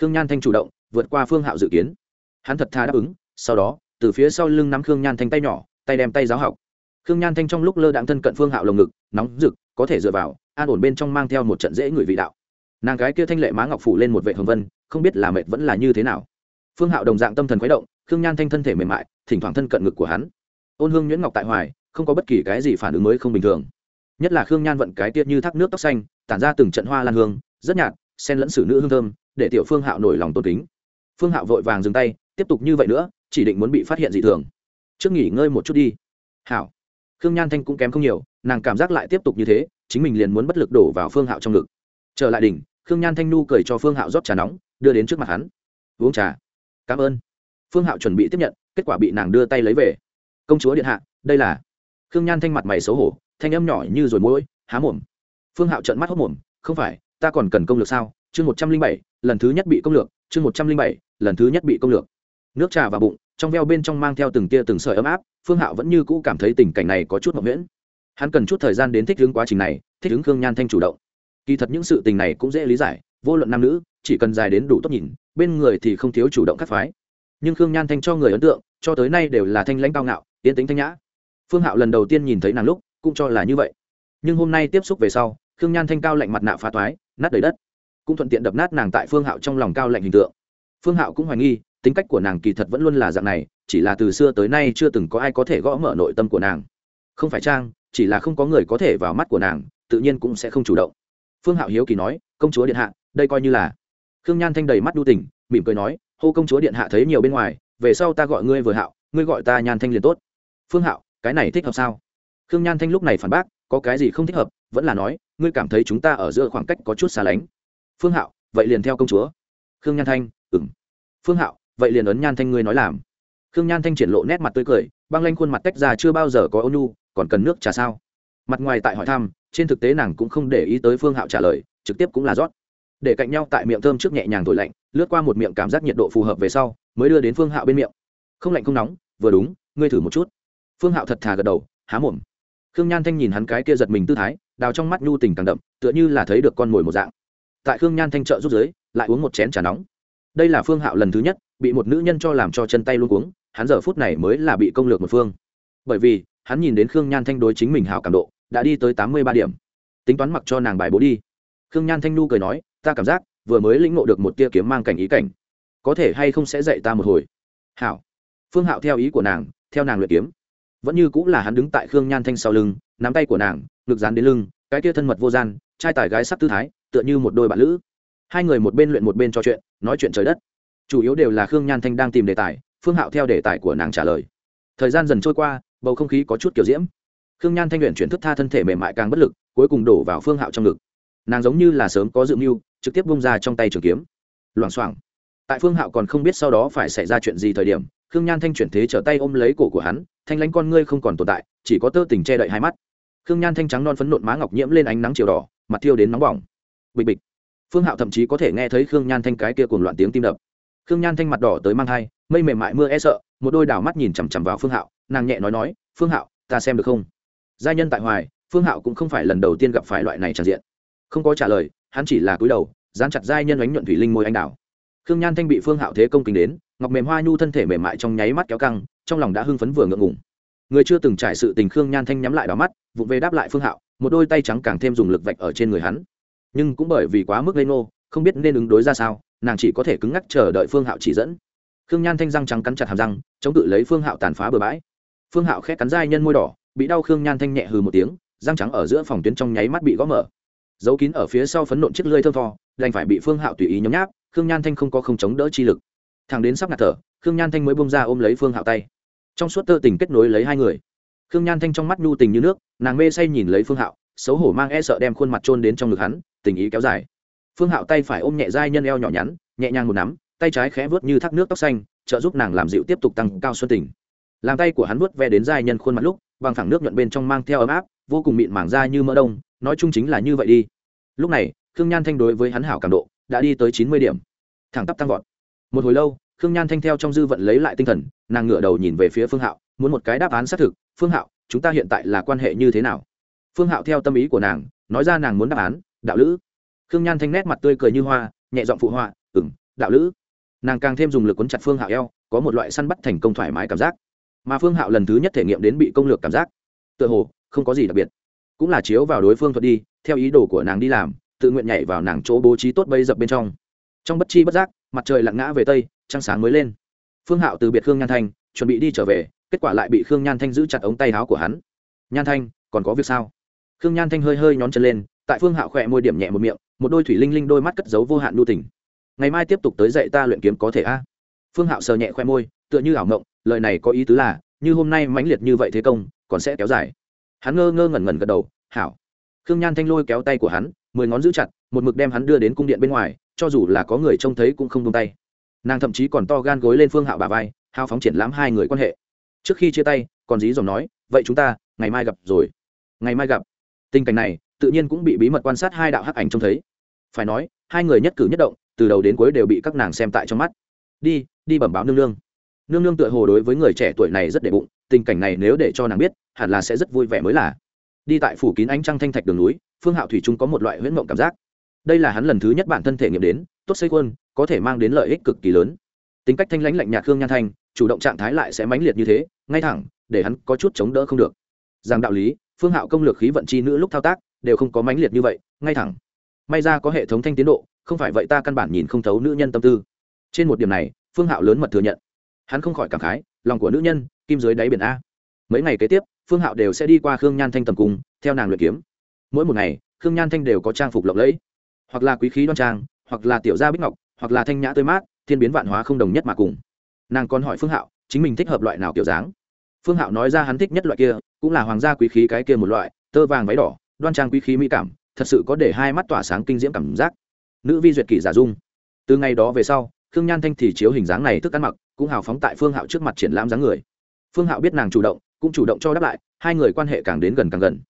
Khương nhan thanh chủ động, vượt qua phương hạo dự kiến. Hắn thật thà đáp ứng, sau đó, từ phía sau lưng nắm khương nhan thanh tay nhỏ, tay đem tay giáo học. Khương nhan thanh trong lúc lơ đạn thân cận phương hạo lồng ngực, nóng rực, có thể dựa vào, an ổn bên trong mang theo một trận dễ người vị đạo. Nàng gái kia thanh lệ má ngọc phủ lên một vệ hồng vân, không biết là mệt vẫn là như thế nào phương hạo đồng dạng tâm thần khuấy động, khương nhan thanh thân thể mềm mại, thỉnh thoảng thân cận ngực của hắn. Ôn hương nhuyễn ngọc tại hoài, không có bất kỳ cái gì phản ứng mới không bình thường. Nhất là khương nhan vận cái tiết như thác nước tóc xanh, tản ra từng trận hoa lan hương, rất nhạt sen lẫn xử nữ hương thơm, để tiểu phương hạo nổi lòng tôn kính. Phương hạo vội vàng dừng tay, tiếp tục như vậy nữa, chỉ định muốn bị phát hiện dị thường. Trước nghỉ ngơi một chút đi. Hảo. Khương nhan thanh cũng kém không nhiều, nàng cảm giác lại tiếp tục như thế, chính mình liền muốn bất lực đổ vào phương hạo trong ngực. Trở lại đỉnh, khương nhan thanh nu cười cho phương hạo rót trà nóng, đưa đến trước mặt hắn. Uống trà cảm ơn. Phương hạo chuẩn bị tiếp nhận, kết quả bị nàng đưa tay lấy về. Công chúa điện hạ, đây là. Khương nhan thanh mặt mày xấu hổ, thanh âm nhỏ như rồi mũi, há mồm. Phương hạo trợn mắt hốc mồm, không phải, ta còn cần công lược sao? Chương một trăm linh bảy, lần thứ nhất bị công lược, chương một trăm linh bảy, lần thứ nhất bị công lược. Nước trà vào bụng, trong veo bên trong mang theo từng tia từng sợi ấm áp, phương hạo vẫn như cũ cảm thấy tình cảnh này có chút mộng miễn hắn cần chút thời gian đến thích ứng quá trình này, thích ứng khương nhan thanh chủ động. Kỳ thật những sự tình này cũng dễ lý giải, vô luận nam nữ chỉ cần dài đến đủ tốt nhìn, bên người thì không thiếu chủ động cắt phái. Nhưng khương nhan thanh cho người ấn tượng, cho tới nay đều là thanh lãnh cao ngạo, yên tính thanh nhã. Phương hạo lần đầu tiên nhìn thấy nàng lúc, cũng cho là như vậy. Nhưng hôm nay tiếp xúc về sau, khương nhan thanh cao lạnh mặt nạ phá toái, nát đầy đất. Cũng thuận tiện đập nát nàng tại phương hạo trong lòng cao lạnh hình tượng. Phương hạo cũng hoài nghi, tính cách của nàng kỳ thật vẫn luôn là dạng này, chỉ là từ xưa tới nay chưa từng có ai có thể gõ mở nội tâm của nàng. Không phải trang chỉ là không có người có thể vào mắt của nàng, tự nhiên cũng sẽ không chủ động. Phương hạo hiếu kỳ nói, công chúa điện hạ, đây coi như là khương nhan thanh đầy mắt đu tỉnh, mỉm cười nói, hô công chúa điện hạ thấy nhiều bên ngoài, về sau ta gọi ngươi vừa hạo, ngươi gọi ta nhan thanh liền tốt. Phương hạo, cái này thích hợp sao? Khương nhan thanh lúc này phản bác, có cái gì không thích hợp, vẫn là nói, ngươi cảm thấy chúng ta ở giữa khoảng cách có chút xa lánh. Phương hạo, vậy liền theo công chúa. Khương nhan thanh ừng phương hạo, vậy liền ấn nhan thanh ngươi nói làm. Khương nhan thanh triển lộ nét mặt tươi cười, băng lanh khuôn mặt tách ra chưa bao giờ có ônu còn cần nước trà sao? Mặt ngoài tại hỏi thăm, trên thực tế nàng cũng không để ý tới phương hạo trả lời, trực tiếp cũng là rót để cạnh nhau tại miệng thơm trước nhẹ nhàng thổi lạnh, lướt qua một miệng cảm giác nhiệt độ phù hợp về sau, mới đưa đến phương hạo bên miệng. Không lạnh không nóng, vừa đúng, ngươi thử một chút. Phương hạo thật thà gật đầu, há mồm. Khương nhan thanh nhìn hắn cái kia giật mình tư thái, đào trong mắt nhu tình càng đậm, tựa như là thấy được con mồi một dạng. Tại khương nhan thanh trợ rút giới lại uống một chén trà nóng. Đây là phương hạo lần thứ nhất, bị một nữ nhân cho làm cho chân tay luôn uống hắn giờ phút này mới là bị công lược một phương. Bởi vì, hắn nhìn đến khương nhan thanh đối chính mình hảo cảm độ, đã đi tới tám mươi ba điểm. Tính toán mặc cho nàng bài bố đi. Khương nhan thanh nu cười nói ta cảm giác vừa mới lĩnh ngộ được một tia kiếm mang cảnh ý cảnh. Có thể hay không sẽ dạy ta một hồi? Hảo. Phương hạo theo ý của nàng, theo nàng luyện kiếm. Vẫn như cũng là hắn đứng tại khương nhan thanh sau lưng, nắm tay của nàng, ngực dán đến lưng, cái tia thân mật vô gian, trai tài gái sắc tư thái, tựa như một đôi bạn lữ. Hai người một bên luyện một bên trò chuyện, nói chuyện trời đất. Chủ yếu đều là khương nhan thanh đang tìm đề tài, phương hạo theo đề tài của nàng trả lời. Thời gian dần trôi qua, bầu không khí có chút kiểu diễm. Khương nhan thanh luyện chuyển thức tha thân thể mềm mại càng bất lực, cuối cùng đổ vào phương hạo trong ngực. Nàng giống như là sớm có dự mưu trực tiếp bung ra trong tay trường kiếm. Loảng xoảng. Tại phương hạo còn không biết sau đó phải xảy ra chuyện gì thời điểm, khương nhan thanh chuyển thế trở tay ôm lấy cổ của hắn, thanh lãnh con ngươi không còn tồn tại, chỉ có tơ tình che đậy hai mắt. Khương nhan thanh trắng non phấn nộn má ngọc nhiễm lên ánh nắng chiều đỏ, mặt thiêu đến nóng bỏng. Bịch bịch. Phương hạo thậm chí có thể nghe thấy khương nhan thanh cái kia cùng loạn tiếng tim đập. Khương nhan thanh mặt đỏ tới mang thai, mây mềm mại mưa e sợ, một đôi đảo mắt nhìn chằm chằm vào phương hạo, nàng nhẹ nói nói, phương hạo, ta xem được không? Gia nhân tại hoài, phương hạo cũng không phải lần đầu tiên gặp phải loại này tràn diện không có trả lời, hắn chỉ là cúi đầu, dán chặt giai nhân ánh nhuận thủy linh môi anh đào. Khương nhan thanh bị phương hạo thế công kính đến, ngọc mềm hoa nhu thân thể mềm mại trong nháy mắt kéo căng, trong lòng đã hưng phấn vừa ngượng ngùng. Người chưa từng trải sự tình khương nhan thanh nhắm lại đỏ mắt, vụng về đáp lại phương hạo, một đôi tay trắng càng thêm dùng lực vạch ở trên người hắn. Nhưng cũng bởi vì quá mức lây nô không biết nên ứng đối ra sao, nàng chỉ có thể cứng ngắc chờ đợi phương hạo chỉ dẫn. Khương nhan thanh răng trắng cắn chặt hàm răng, chống cự lấy phương hạo tàn phá bừa bãi. Phương hạo khẽ cắn dai nhân môi đỏ, bị đau khương nhan thanh nhẹ hừ một tiếng, răng trắng ở giữa phòng tuyến trong nháy mắt bị gõ mở giấu kín ở phía sau phấn nộn chiếc lưới thơm tho, đành phải bị phương hạo tùy ý nhấm nháp, khương nhan thanh không có không chống đỡ chi lực. Thằng đến sắp ngạt thở, khương nhan thanh mới bông ra ôm lấy phương hạo tay. Trong suốt tơ tình kết nối lấy hai người, khương nhan thanh trong mắt nhu tình như nước, nàng mê say nhìn lấy phương hạo, xấu hổ mang e sợ đem khuôn mặt trôn đến trong ngực hắn, tình ý kéo dài. Phương hạo tay phải ôm nhẹ dai nhân eo nhỏ nhắn, nhẹ nhàng một nắm, tay trái khẽ vớt như thác nước tóc xanh, trợ giúp nàng làm dịu tiếp tục tăng cao xuân tình. Làm tay của hắn vớt ve đến dai nhân khuôn mặt lúc, bằng thẳng nước nhuận bên trong mang theo ấm áp, vô cùng mịn màng da như mỡ đông nói chung chính là như vậy đi. Lúc này, khương nhan thanh đối với hắn hảo cảm độ đã đi tới chín mươi điểm. Thẳng tắp tăng vọt. Một hồi lâu, khương nhan thanh theo trong dư vận lấy lại tinh thần, nàng ngửa đầu nhìn về phía phương hạo, muốn một cái đáp án xác thực, phương hạo, chúng ta hiện tại là quan hệ như thế nào? Phương hạo theo tâm ý của nàng, nói ra nàng muốn đáp án, đạo lữ. Khương nhan thanh nét mặt tươi cười như hoa, nhẹ giọng phụ họa ừng đạo lữ. Nàng càng thêm dùng lực quấn chặt phương hạo eo, có một loại săn bắt thành công thoải mái cảm giác. Mà phương hạo lần thứ nhất thể nghiệm đến bị công lược cảm giác, tựa hồ không có gì đặc biệt cũng là chiếu vào đối phương thuật đi, theo ý đồ của nàng đi làm, tự nguyện nhảy vào nàng chỗ bố trí tốt bây dập bên trong. Trong bất chi bất giác, mặt trời lặn ngã về tây, trăng sáng mới lên. Phương hạo từ biệt khương nhan thanh, chuẩn bị đi trở về, kết quả lại bị khương nhan thanh giữ chặt ống tay áo của hắn. Nhan thanh, còn có việc sao? Khương nhan thanh hơi hơi nhón chân lên, tại phương hạo khỏe môi điểm nhẹ một miệng, một đôi thủy linh linh đôi mắt cất giấu vô hạn nu tình. Ngày mai tiếp tục tới dạy ta luyện kiếm có thể a? Phương hạo sờ nhẹ khoe môi, tựa như ảo ngộng, lời này có ý tứ là, như hôm nay mãnh liệt như vậy thế công, còn sẽ kéo dài hắn ngơ ngơ ngẩn ngẩn gật đầu, hảo. Khương nhan thanh lôi kéo tay của hắn, mười ngón giữ chặt, một mực đem hắn đưa đến cung điện bên ngoài, cho dù là có người trông thấy cũng không tung tay. Nàng thậm chí còn to gan gối lên phương hạo bà vai, hao phóng triển lãm hai người quan hệ. Trước khi chia tay, còn dí dòm nói, vậy chúng ta, ngày mai gặp rồi. Ngày mai gặp. Tình cảnh này, tự nhiên cũng bị bí mật quan sát hai đạo hắc ảnh trông thấy. Phải nói, hai người nhất cử nhất động, từ đầu đến cuối đều bị các nàng xem tại trong mắt. Đi đi bẩm báo nương nương. Nương nương tựa hồ đối với người trẻ tuổi này rất để bụng tình cảnh này nếu để cho nàng biết, hẳn là sẽ rất vui vẻ mới là. Đi tại phủ kín ánh trăng thanh thạch đường núi, phương hạo thủy trung có một loại huyễn mộng cảm giác. Đây là hắn lần thứ nhất bản thân thể nghiệm đến, tốt xây quân có thể mang đến lợi ích cực kỳ lớn. Tính cách thanh lãnh lạnh nhạt hương nhan thanh, chủ động trạng thái lại sẽ mãnh liệt như thế, ngay thẳng, để hắn có chút chống đỡ không được. Rằng đạo lý, phương hạo công lược khí vận chi nữ lúc thao tác, đều không có mãnh liệt như vậy, ngay thẳng. May ra có hệ thống thanh tiến độ, không phải vậy ta căn bản nhìn không thấu nữ nhân tâm tư. Trên một điểm này, phương hạo lớn mật thừa nhận. Hắn không khỏi cảm khái, lòng của nữ nhân kim dưới đáy biển a. Mấy ngày kế tiếp, phương hạo đều sẽ đi qua khương nhan thanh tầm cung, theo nàng luyện kiếm. Mỗi một ngày, khương nhan thanh đều có trang phục lộng lẫy. Hoặc là quý khí đoan trang, hoặc là tiểu gia bích ngọc, hoặc là thanh nhã tươi mát, thiên biến vạn hóa không đồng nhất mà cùng. Nàng còn hỏi phương hạo, chính mình thích hợp loại nào kiểu dáng? Phương hạo nói ra hắn thích nhất loại kia, cũng là hoàng gia quý khí cái kia một loại, tơ vàng váy đỏ, đoan trang quý khí mỹ cảm, thật sự có để hai mắt tỏa sáng kinh diễm cảm giác. Nữ vi duyệt kỷ giả dung. Từ ngày đó về sau, khương nhan thanh thì chiếu hình dáng này thức ăn mặc, cũng hào phóng tại phương hạo trước mặt triển lãm dáng người phương hạo biết nàng chủ động, cũng chủ động cho đáp lại, hai người quan hệ càng đến gần càng gần.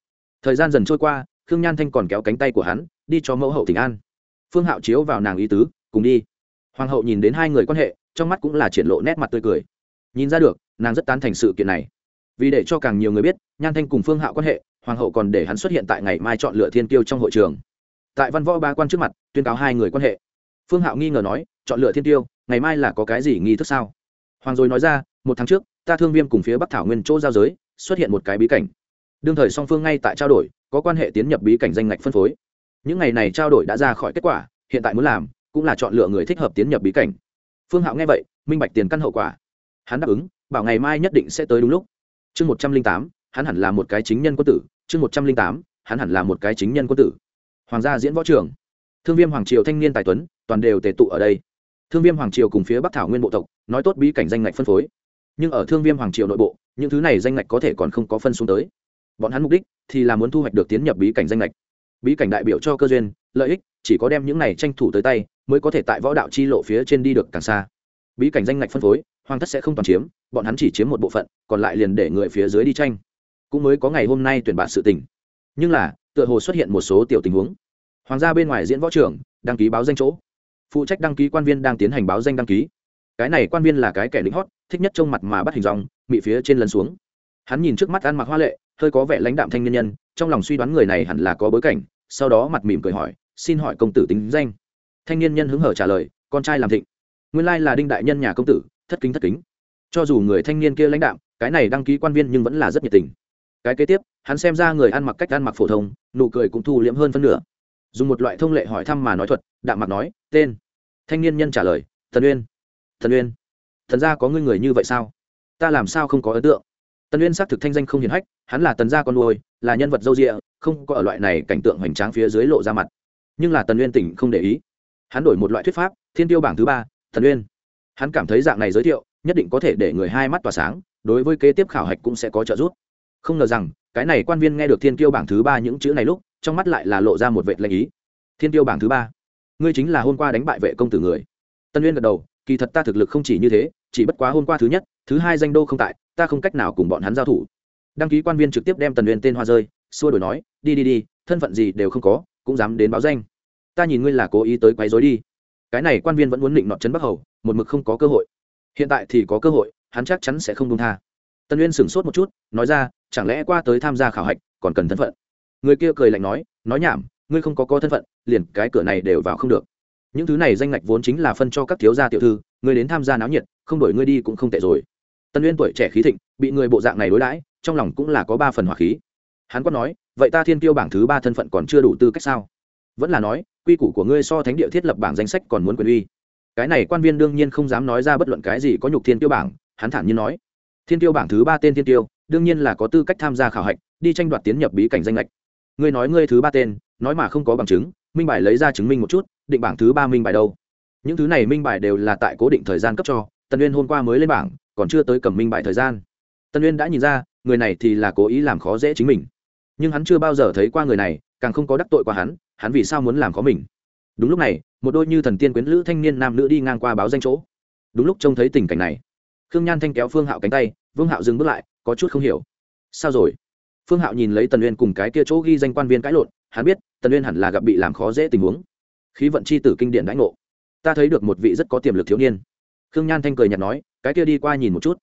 Thời gian dần trôi qua, khương nhan thanh còn kéo cánh tay của hắn, đi cho mẫu hậu tỉnh an. Phương hạo chiếu vào nàng ý tứ, cùng đi. Hoàng hậu nhìn đến hai người quan hệ, trong mắt cũng là triển lộ nét mặt tươi cười. Nhìn ra được, nàng rất tán thành sự kiện này. Vì để cho càng nhiều người biết, nhan thanh cùng phương hạo quan hệ, hoàng hậu còn để hắn xuất hiện tại ngày mai chọn lựa thiên tiêu trong hội trường. Tại văn võ ba quan trước mặt, tuyên cáo hai người quan hệ. Phương hạo nghi ngờ nói, chọn lựa thiên tiêu ngày mai là có cái gì nghi thức sao? Hoàng rồi nói ra, một tháng trước ta thương viêm cùng phía bắc thảo nguyên chỗ giao giới, xuất hiện một cái bí cảnh. Đương thời song phương ngay tại trao đổi, có quan hệ tiến nhập bí cảnh danh ngạch phân phối. Những ngày này trao đổi đã ra khỏi kết quả, hiện tại muốn làm cũng là chọn lựa người thích hợp tiến nhập bí cảnh. Phương hạo nghe vậy, minh bạch tiền căn hậu quả. Hắn đáp ứng, bảo ngày mai nhất định sẽ tới đúng lúc. Chương một trăm linh tám, hắn hẳn là một cái chính nhân quân tử. Chương một trăm linh tám, hắn hẳn là một cái chính nhân quân tử. Hoàng gia diễn võ trường. Thương viêm hoàng triều thanh niên tài tuấn, toàn đều tề tụ ở đây. Thương viêm hoàng triều cùng phía bắc thảo nguyên bộ tộc, nói tốt bí cảnh danh ngạch phân phối nhưng ở thương viêm hoàng triều nội bộ, những thứ này danh ngạch có thể còn không có phân xuống tới. Bọn hắn mục đích thì là muốn thu hoạch được tiến nhập bí cảnh danh lệch bí cảnh đại biểu cho cơ duyên, lợi ích, chỉ có đem những này tranh thủ tới tay, mới có thể tại võ đạo chi lộ phía trên đi được càng xa. Bí cảnh danh lệch phân phối, hoàng thất sẽ không toàn chiếm, bọn hắn chỉ chiếm một bộ phận, còn lại liền để người phía dưới đi tranh. Cũng mới có ngày hôm nay tuyển bạn sự tình. Nhưng là, tựa hồ xuất hiện một số tiểu tình huống. Hoàng gia bên ngoài diễn võ trưởng, đăng ký báo danh chỗ. Phụ trách đăng ký quan viên đang tiến hành báo danh đăng ký. Cái này quan viên là cái kẻ lính hót thích nhất trông mặt mà bắt hình dòng mị phía trên lần xuống. Hắn nhìn trước mắt ăn mặc hoa lệ, hơi có vẻ lãnh đạm thanh niên nhân, trong lòng suy đoán người này hẳn là có bối cảnh, sau đó mặt mỉm cười hỏi, xin hỏi công tử tính danh? Thanh niên nhân hứng hở trả lời, con trai làm thịnh. Nguyên lai là đinh đại nhân nhà công tử, thất kính thất kính. Cho dù người thanh niên kia lãnh đạm, cái này đăng ký quan viên nhưng vẫn là rất nhiệt tình. Cái kế tiếp, hắn xem ra người ăn mặc cách ăn mặc phổ thông, nụ cười cũng thu liễm hơn phân nửa. Dùng một loại thông lệ hỏi thăm mà nói thuật, đạm mặc nói, tên. Thanh niên nhân trả lời, thần uyên. Thần uyên thần gia có ngươi người như vậy sao? Ta làm sao không có ấn tượng? Tần uyên xác thực thanh danh không hiển hách, hắn là tần gia con nuôi, là nhân vật dâu rịa không có ở loại này cảnh tượng hoành tráng phía dưới lộ ra mặt. Nhưng là tần uyên tỉnh không để ý. Hắn đổi một loại thuyết pháp, thiên tiêu bảng thứ ba, Tần uyên. Hắn cảm thấy dạng này giới thiệu, nhất định có thể để người hai mắt tỏa sáng, đối với kế tiếp khảo hạch cũng sẽ có trợ giúp. Không ngờ rằng, cái này quan viên nghe được thiên tiêu bảng thứ ba những chữ này lúc, trong mắt lại là lộ ra một vệ lệnh ý. Thiên tiêu bảng thứ ba. Ngươi chính là hôm qua đánh bại vệ công tử người. Tân uyên gật đầu kỳ thật ta thực lực không chỉ như thế, chỉ bất quá hôm qua thứ nhất, thứ hai danh đô không tại, ta không cách nào cùng bọn hắn giao thủ. Đăng ký quan viên trực tiếp đem tần uyên tên hoa rơi, xua đổi nói, đi đi đi, thân phận gì đều không có, cũng dám đến báo danh. Ta nhìn ngươi là cố ý tới quấy rối đi. Cái này quan viên vẫn muốn định nọ trấn bắc hầu, một mực không có cơ hội. Hiện tại thì có cơ hội, hắn chắc chắn sẽ không đông tha. Tần uyên sửng sốt một chút, nói ra, chẳng lẽ qua tới tham gia khảo hạch, còn cần thân phận? Người kia cười lạnh nói nói nhảm, ngươi không có có thân phận, liền cái cửa này đều vào không được những thứ này danh ngạch vốn chính là phân cho các thiếu gia tiểu thư, người đến tham gia náo nhiệt, không đổi ngươi đi cũng không tệ rồi. Tân uyên tuổi trẻ khí thịnh, bị người bộ dạng này đối đãi, trong lòng cũng là có ba phần hỏa khí. Hắn quát nói, vậy ta thiên tiêu bảng thứ ba thân phận còn chưa đủ tư cách sao? Vẫn là nói, quy củ của ngươi so thánh địa thiết lập bảng danh sách còn muốn quyền uy. Cái này quan viên đương nhiên không dám nói ra bất luận cái gì có nhục thiên tiêu bảng, hắn thản nhiên nói, thiên tiêu bảng thứ ba tên thiên tiêu đương nhiên là có tư cách tham gia khảo hạch, đi tranh đoạt tiến nhập bí cảnh danh lệch ngươi nói ngươi thứ ba tên, nói mà không có bằng chứng, minh bài lấy ra chứng minh một chút định bảng thứ ba minh bài đâu. Những thứ này minh bài đều là tại cố định thời gian cấp cho, tần uyên hôm qua mới lên bảng, còn chưa tới cầm minh bài thời gian. Tần uyên đã nhìn ra, người này thì là cố ý làm khó dễ chính mình. Nhưng hắn chưa bao giờ thấy qua người này, càng không có đắc tội qua hắn hắn vì sao muốn làm khó mình? Đúng lúc này, một đôi như thần tiên quyến lữ thanh niên nam nữ đi ngang qua báo danh chỗ. Đúng lúc trông thấy tình cảnh này, khương nhan thanh kéo phương hạo cánh tay, vương hạo dừng bước lại, có chút không hiểu. Sao rồi? Phương hạo nhìn lấy tần uyên cùng cái kia chỗ ghi danh quan viên cãi lộn, hắn biết tần uyên hẳn là gặp bị làm khó dễ tình huống khí vận c h i tử kinh điển đãi ngộ. Ta thấy được một vị rất có tiềm lực thiếu niên. Khương nhan thanh cười nhạt nói, cái kia đi qua nhìn một chút.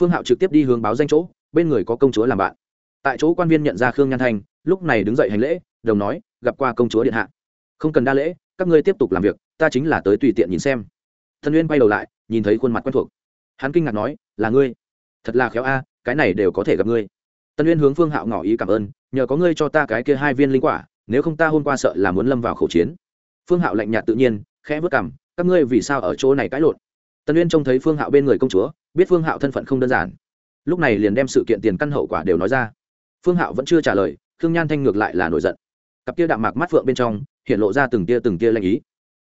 Phương hạo trực tiếp đi hướng báo danh chỗ, bên người có công chúa làm bạn. Tại chỗ quan viên nhận ra khương nhan thanh, lúc này đứng dậy hành lễ, đồng nói, gặp qua công chúa điện hạ. Không cần đa lễ, các ngươi tiếp tục làm việc, ta chính là tới tùy tiện nhìn xem. Thần uyên quay đầu lại, nhìn thấy khuôn mặt quen thuộc. Hắn kinh ngạc nói, là ngươi. Thật là khéo a, cái này đều có thể gặp ngươi. Tân uyên hướng phương hạo ngỏ ý cảm ơn, nhờ có ngươi cho ta cái kia hai viên linh quả, nếu không ta hôm qua sợ là muốn lâm vào khẩu chiến phương hạo lạnh nhạt tự nhiên, khẽ vớt cảm các ngươi vì sao ở chỗ này cãi lộn? Tân uyên trông thấy phương hạo bên người công chúa, biết phương hạo thân phận không đơn giản. Lúc này liền đem sự kiện tiền căn hậu quả đều nói ra. Phương hạo vẫn chưa trả lời, khương nhan thanh ngược lại là nổi giận. Cặp kia đạm mạc mắt phượng bên trong, hiện lộ ra từng tia từng tia lanh ý.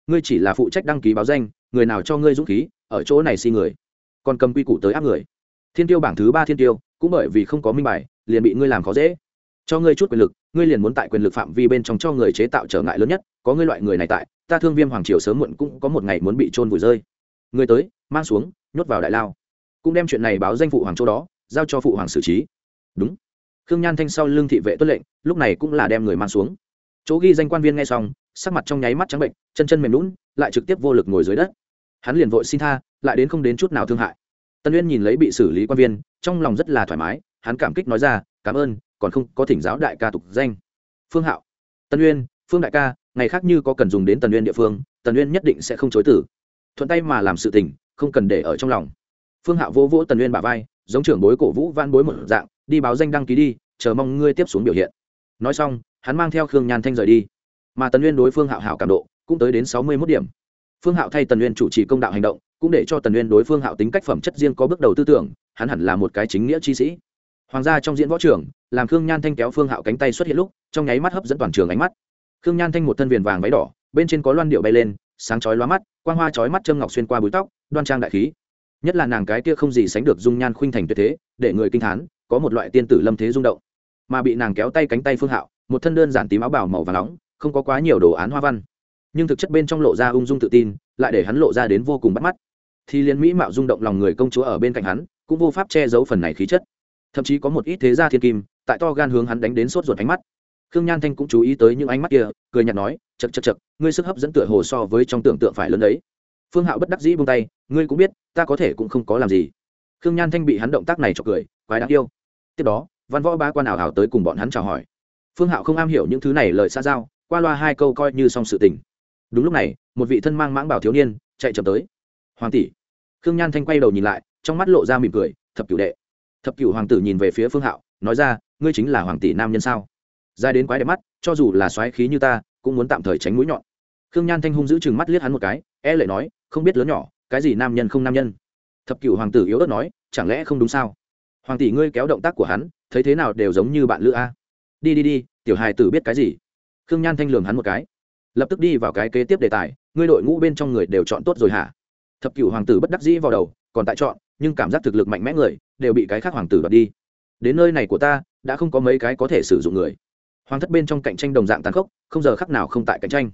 Ngươi chỉ là phụ trách đăng ký báo danh, người nào cho ngươi dũng khí, ở chỗ này xin người, còn cầm quy củ tới áp người. Thiên tiêu bảng thứ ba thiên tiêu, cũng bởi vì không có minh bài, liền bị ngươi làm khó dễ cho ngươi chút quyền lực, ngươi liền muốn tại quyền lực phạm vi bên trong cho người chế tạo trở ngại lớn nhất, có ngươi loại người này tại, ta thương viêm hoàng triều sớm muộn cũng có một ngày muốn bị trôn vùi rơi. Ngươi tới, mang xuống, nhốt vào đại lao. Cũng đem chuyện này báo danh phụ hoàng chỗ đó, giao cho phụ hoàng xử trí. Đúng. Khương nhan thanh sau lưng thị vệ tuất lệnh, lúc này cũng là đem người mang xuống. Chỗ ghi danh quan viên nghe xong, sắc mặt trong nháy mắt trắng bệnh, chân chân mềm lún lại trực tiếp vô lực ngồi dưới đất. Hắn liền vội xin tha, lại đến không đến chút nào thương hại. Tân uyên nhìn lấy bị xử lý quan viên, trong lòng rất là thoải mái, hắn cảm kích nói ra, cảm ơn còn không có thỉnh giáo đại ca tục danh. Phương hạo. Tân uyên, phương đại ca, ngày khác như có cần dùng đến tần uyên địa phương, tần uyên nhất định sẽ không chối tử thuận tay mà làm sự tình, không cần để ở trong lòng. Phương hạo vô vỗ tần uyên bả vai, giống trưởng bối cổ vũ van bối một dạng, đi báo danh đăng ký đi, chờ mong ngươi tiếp xuống biểu hiện. Nói xong, hắn mang theo khương nhàn thanh rời đi. Mà tần uyên đối phương hạo hảo cảm độ, cũng tới đến sáu mươi mốt điểm. Phương hạo thay tần uyên chủ trì công đạo hành động, cũng để cho tần uyên đối phương hạo tính cách phẩm chất riêng có bước đầu tư tưởng, hắn hẳn là một cái chính nghĩa chi sĩ hoàng gia trong diễn võ trường, làm khương nhan thanh kéo phương hạo cánh tay xuất hiện lúc, trong nháy mắt hấp dẫn toàn trường ánh mắt. Khương nhan thanh một thân viền vàng váy đỏ, bên trên có loan điệu bay lên, sáng chói lóa mắt quan hoa chói mắt châm ngọc xuyên qua búi tóc, đoan trang đại khí. Nhất là nàng cái kia không gì sánh được dung nhan khuynh thành tuyệt thế, để người kinh thán, có một loại tiên tử lâm thế rung động. Mà bị nàng kéo tay cánh tay phương hạo, một thân đơn giản tím áo bảo màu và nóng, không có quá nhiều đồ án hoa văn. Nhưng thực chất bên trong lộ ra ung dung tự tin, lại để hắn lộ ra đến vô cùng bắt mắt. Thì liên mỹ mạo rung động lòng người công chúa ở bên cạnh hắn, cũng vô pháp che giấu phần này khí chất thậm chí có một ít thế gia thiên kim, tại to gan hướng hắn đánh đến sốt ruột ánh mắt. Khương nhan thanh cũng chú ý tới những ánh mắt kia, cười nhạt nói chật chật chật ngươi sức hấp dẫn tựa hồ so với trong tưởng tượng phải lớn đấy. Phương hạo bất đắc dĩ buông tay, ngươi cũng biết, ta có thể cũng không có làm gì. Khương nhan thanh bị hắn động tác này cho cười, quái đáng yêu. Tiếp đó, văn võ ba quan ảo hảo tới cùng bọn hắn chào hỏi. Phương hạo không am hiểu những thứ này lời xa giao, qua loa hai câu coi như xong sự tình. Đúng lúc này, một vị thân mang mãng bảo thiếu niên chạy chậm tới. Hoàng tỷ. Khương nhan thanh quay đầu nhìn lại, trong mắt lộ ra mỉm cười, thập cửu đệ thập cựu hoàng tử nhìn về phía phương hạo, nói ra, ngươi chính là hoàng tỷ nam nhân sao? Dài đến quái đẹp mắt, cho dù là xoáy khí như ta, cũng muốn tạm thời tránh mũi nhọn. Khương nhan thanh hung giữ chừng mắt liếc hắn một cái e lệ nói, không biết lớn nhỏ, cái gì nam nhân không nam nhân? Thập cựu hoàng tử yếu ớt nói, chẳng lẽ không đúng sao? Hoàng tỷ ngươi kéo động tác của hắn, thấy thế nào đều giống như bạn lữ a. Đi đi đi, tiểu hài tử biết cái gì? Khương nhan thanh lường hắn một cái. Lập tức đi vào cái kế tiếp đề tài, ngươi đội ngũ bên trong người đều chọn tốt rồi hả? Thập cựu hoàng tử bất đắc dĩ vào đầu, còn tại chọn nhưng cảm giác thực lực mạnh mẽ người đều bị cái khác hoàng tử đoạt đi. Đến nơi này của ta, đã không có mấy cái có thể sử dụng người. Hoàng thất bên trong cạnh tranh đồng dạng tàn khốc, không giờ khắc nào không tại cạnh tranh.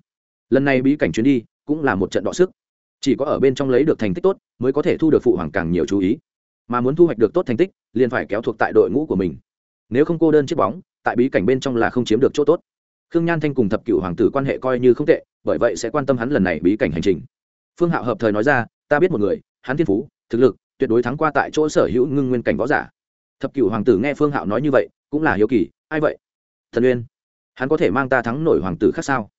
Lần này bí cảnh chuyến đi, cũng là một trận đọ sức. Chỉ có ở bên trong lấy được thành tích tốt, mới có thể thu được phụ hoàng càng nhiều chú ý. Mà muốn thu hoạch được tốt thành tích, liền phải kéo thuộc tại đội ngũ của mình. Nếu không cô đơn chiếc bóng, tại bí cảnh bên trong là không chiếm được chỗ tốt. Khương nhan thanh cùng thập cựu hoàng tử quan hệ coi như không tệ, bởi vậy sẽ quan tâm hắn lần này bí cảnh hành trình. Phương hạo hợp thời nói ra, ta biết một người, hắn thiên phú, thực lực tuyệt đối thắng qua tại chỗ sở hữu ngưng nguyên cảnh võ giả. Thập cửu hoàng tử nghe phương hạo nói như vậy, cũng là hiếu kỳ, ai vậy? Thần uyên hắn có thể mang ta thắng nổi hoàng tử khác sao?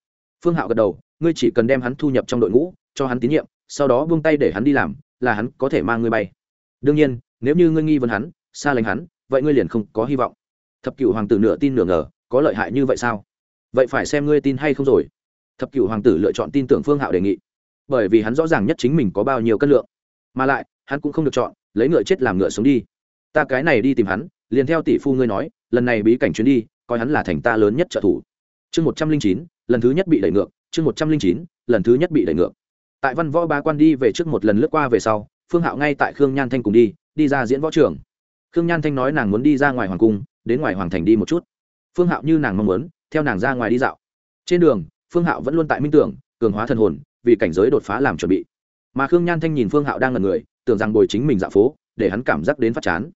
Phương hạo gật đầu, ngươi chỉ cần đem hắn thu nhập trong đội ngũ, cho hắn tín nhiệm, sau đó buông tay để hắn đi làm, là hắn có thể mang ngươi bay. Đương nhiên, nếu như ngươi nghi vấn hắn, xa lánh hắn, vậy ngươi liền không có hy vọng. Thập cửu hoàng tử nửa tin nửa ngờ, có lợi hại như vậy sao? Vậy phải xem ngươi tin hay không rồi. Thập cửu hoàng tử lựa chọn tin tưởng phương hạo đề nghị, bởi vì hắn rõ ràng nhất chính mình có bao nhiêu cân lượng. Mà lại hắn cũng không được chọn, lấy ngựa chết làm ngựa sống đi. Ta cái này đi tìm hắn, liền theo tỷ phu ngươi nói, lần này bí cảnh chuyến đi, coi hắn là thành ta lớn nhất trợ thủ. Chương một trăm linh chín, lần thứ nhất bị đẩy ngược, chương một trăm linh chín, lần thứ nhất bị đẩy ngược. Tại văn võ ba quan đi về trước một lần lướt qua về sau, phương hạo ngay tại khương nhan thanh cùng đi đi ra diễn võ trường. Khương nhan thanh nói nàng muốn đi ra ngoài hoàng cung, đến ngoài hoàng thành đi một chút. Phương hạo như nàng mong muốn, theo nàng ra ngoài đi dạo. Trên đường, phương hạo vẫn luôn tại minh tưởng, cường hóa thần hồn, vì cảnh giới đột phá làm chuẩn bị. Mà khương nhan thanh nhìn phương hạo đang ngần người tưởng rằng bồi chính mình dạo phố, để hắn cảm giác đến phát chán.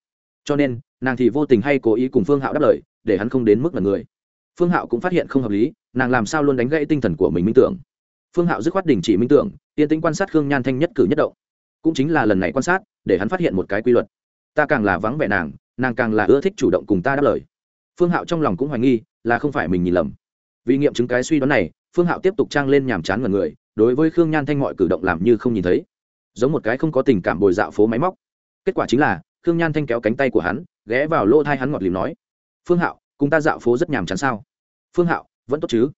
Cho nên, nàng thì vô tình hay cố ý cùng phương hạo đáp lời, để hắn không đến mức là người. Phương hạo cũng phát hiện không hợp lý, nàng làm sao luôn đánh gãy tinh thần của mình minh tưởng. Phương hạo dứt khoát đình chỉ minh tưởng, yên tĩnh quan sát khương nhan thanh nhất cử nhất động. Cũng chính là lần này quan sát, để hắn phát hiện một cái quy luật. Ta càng là vắng vẻ nàng nàng càng là ưa thích chủ động cùng ta đáp lời. Phương hạo trong lòng cũng hoài nghi, là không phải mình nhìn lầm. Vì nghiệm chứng cái suy đoán này, phương hạo tiếp tục trang lên nhàm chán ngần người, đối với khương nhan thanh mọi cử động làm như không nhìn thấy giống một cái không có tình cảm bồi dạo phố máy móc. Kết quả chính là, khương nhan thanh kéo cánh tay của hắn, ghé vào lỗ thai hắn ngọt lìm nói, phương hạo, cùng ta dạo phố rất nhàm chán sao? Phương hạo, vẫn tốt chứ.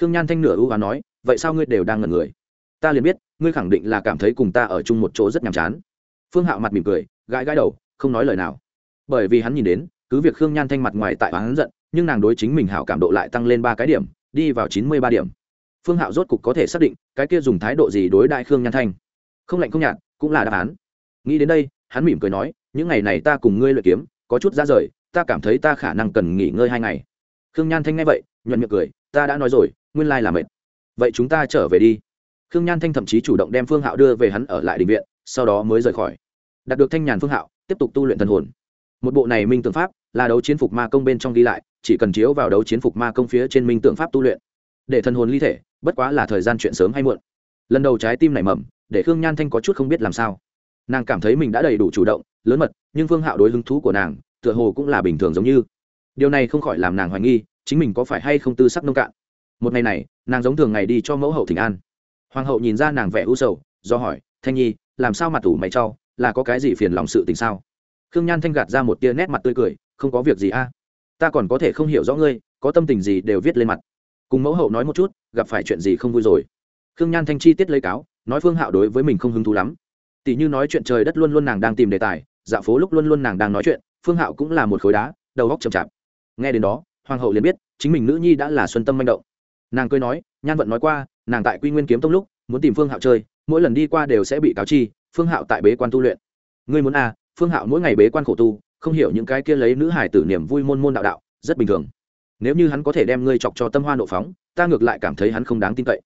Khương nhan thanh nửa ưu và nói, vậy sao ngươi đều đang ngẩn người? Ta liền biết, ngươi khẳng định là cảm thấy cùng ta ở chung một chỗ rất nhàm chán. Phương hạo mặt mỉm cười, gãi gãi đầu, không nói lời nào. Bởi vì hắn nhìn đến, cứ việc khương nhan thanh mặt ngoài tại hắn giận, nhưng nàng đối chính mình hảo cảm độ lại tăng lên ba cái điểm, đi vào chín mươi ba điểm. Phương hạo rốt cục có thể xác định, cái kia dùng thái độ gì đối đại khương nhan thanh không lạnh không nhạt, cũng là đáp án. Nghĩ đến đây, hắn mỉm cười nói, những ngày này ta cùng ngươi luyện kiếm, có chút ra rời, ta cảm thấy ta khả năng cần nghỉ ngơi hai ngày. Khương nhan thanh nghe vậy, nhuận miệng cười, ta đã nói rồi, nguyên lai là mệt. Vậy chúng ta trở về đi. Khương nhan thanh thậm chí chủ động đem phương hạo đưa về hắn ở lại định viện, sau đó mới rời khỏi. Đạt được thanh nhàn phương hạo, tiếp tục tu luyện thần hồn. Một bộ này minh tượng pháp, là đấu chiến phục ma công bên trong đi lại, chỉ cần chiếu vào đấu chiến phục ma công phía trên minh tượng pháp tu luyện. Để thần hồn ly thể, bất quá là thời gian chuyện sớm hay muộn. Lần đầu trái tim nảy mầm để khương nhan thanh có chút không biết làm sao nàng cảm thấy mình đã đầy đủ chủ động lớn mật nhưng phương hạo đối hứng thú của nàng tựa hồ cũng là bình thường giống như điều này không khỏi làm nàng hoài nghi chính mình có phải hay không tư sắc nông cạn một ngày này nàng giống thường ngày đi cho mẫu hậu thỉnh an hoàng hậu nhìn ra nàng vẻ u sầu do hỏi thanh nhi làm sao mặt mà ủ mày trau là có cái gì phiền lòng sự tình sao khương nhan thanh gạt ra một tia nét mặt tươi cười không có việc gì a ta còn có thể không hiểu rõ ngươi có tâm tình gì đều viết lên mặt cùng mẫu hậu nói một chút gặp phải chuyện gì không vui rồi khương nhan thanh chi tiết lấy cáo, nói phương hạo đối với mình không hứng thú lắm. Tỷ như nói chuyện trời đất luôn luôn nàng đang tìm đề tài dạo phố lúc luôn luôn nàng đang nói chuyện, phương hạo cũng là một khối đá, đầu góc chậm chạp. Nghe đến đó, hoàng hậu liền biết, chính mình nữ nhi đã là xuân tâm manh động. Nàng cười nói, nhan vận nói qua, nàng tại quy nguyên kiếm tông lúc, muốn tìm phương hạo chơi, mỗi lần đi qua đều sẽ bị cáo chi, phương hạo tại bế quan tu luyện. Ngươi muốn à? Phương hạo mỗi ngày bế quan khổ tu, không hiểu những cái kia lấy nữ hải tử niềm vui môn môn đạo đạo, rất bình thường. Nếu như hắn có thể đem ngươi chọc cho tâm hoa nộ phóng, ta ngược lại cảm thấy hắn không đáng tin cậy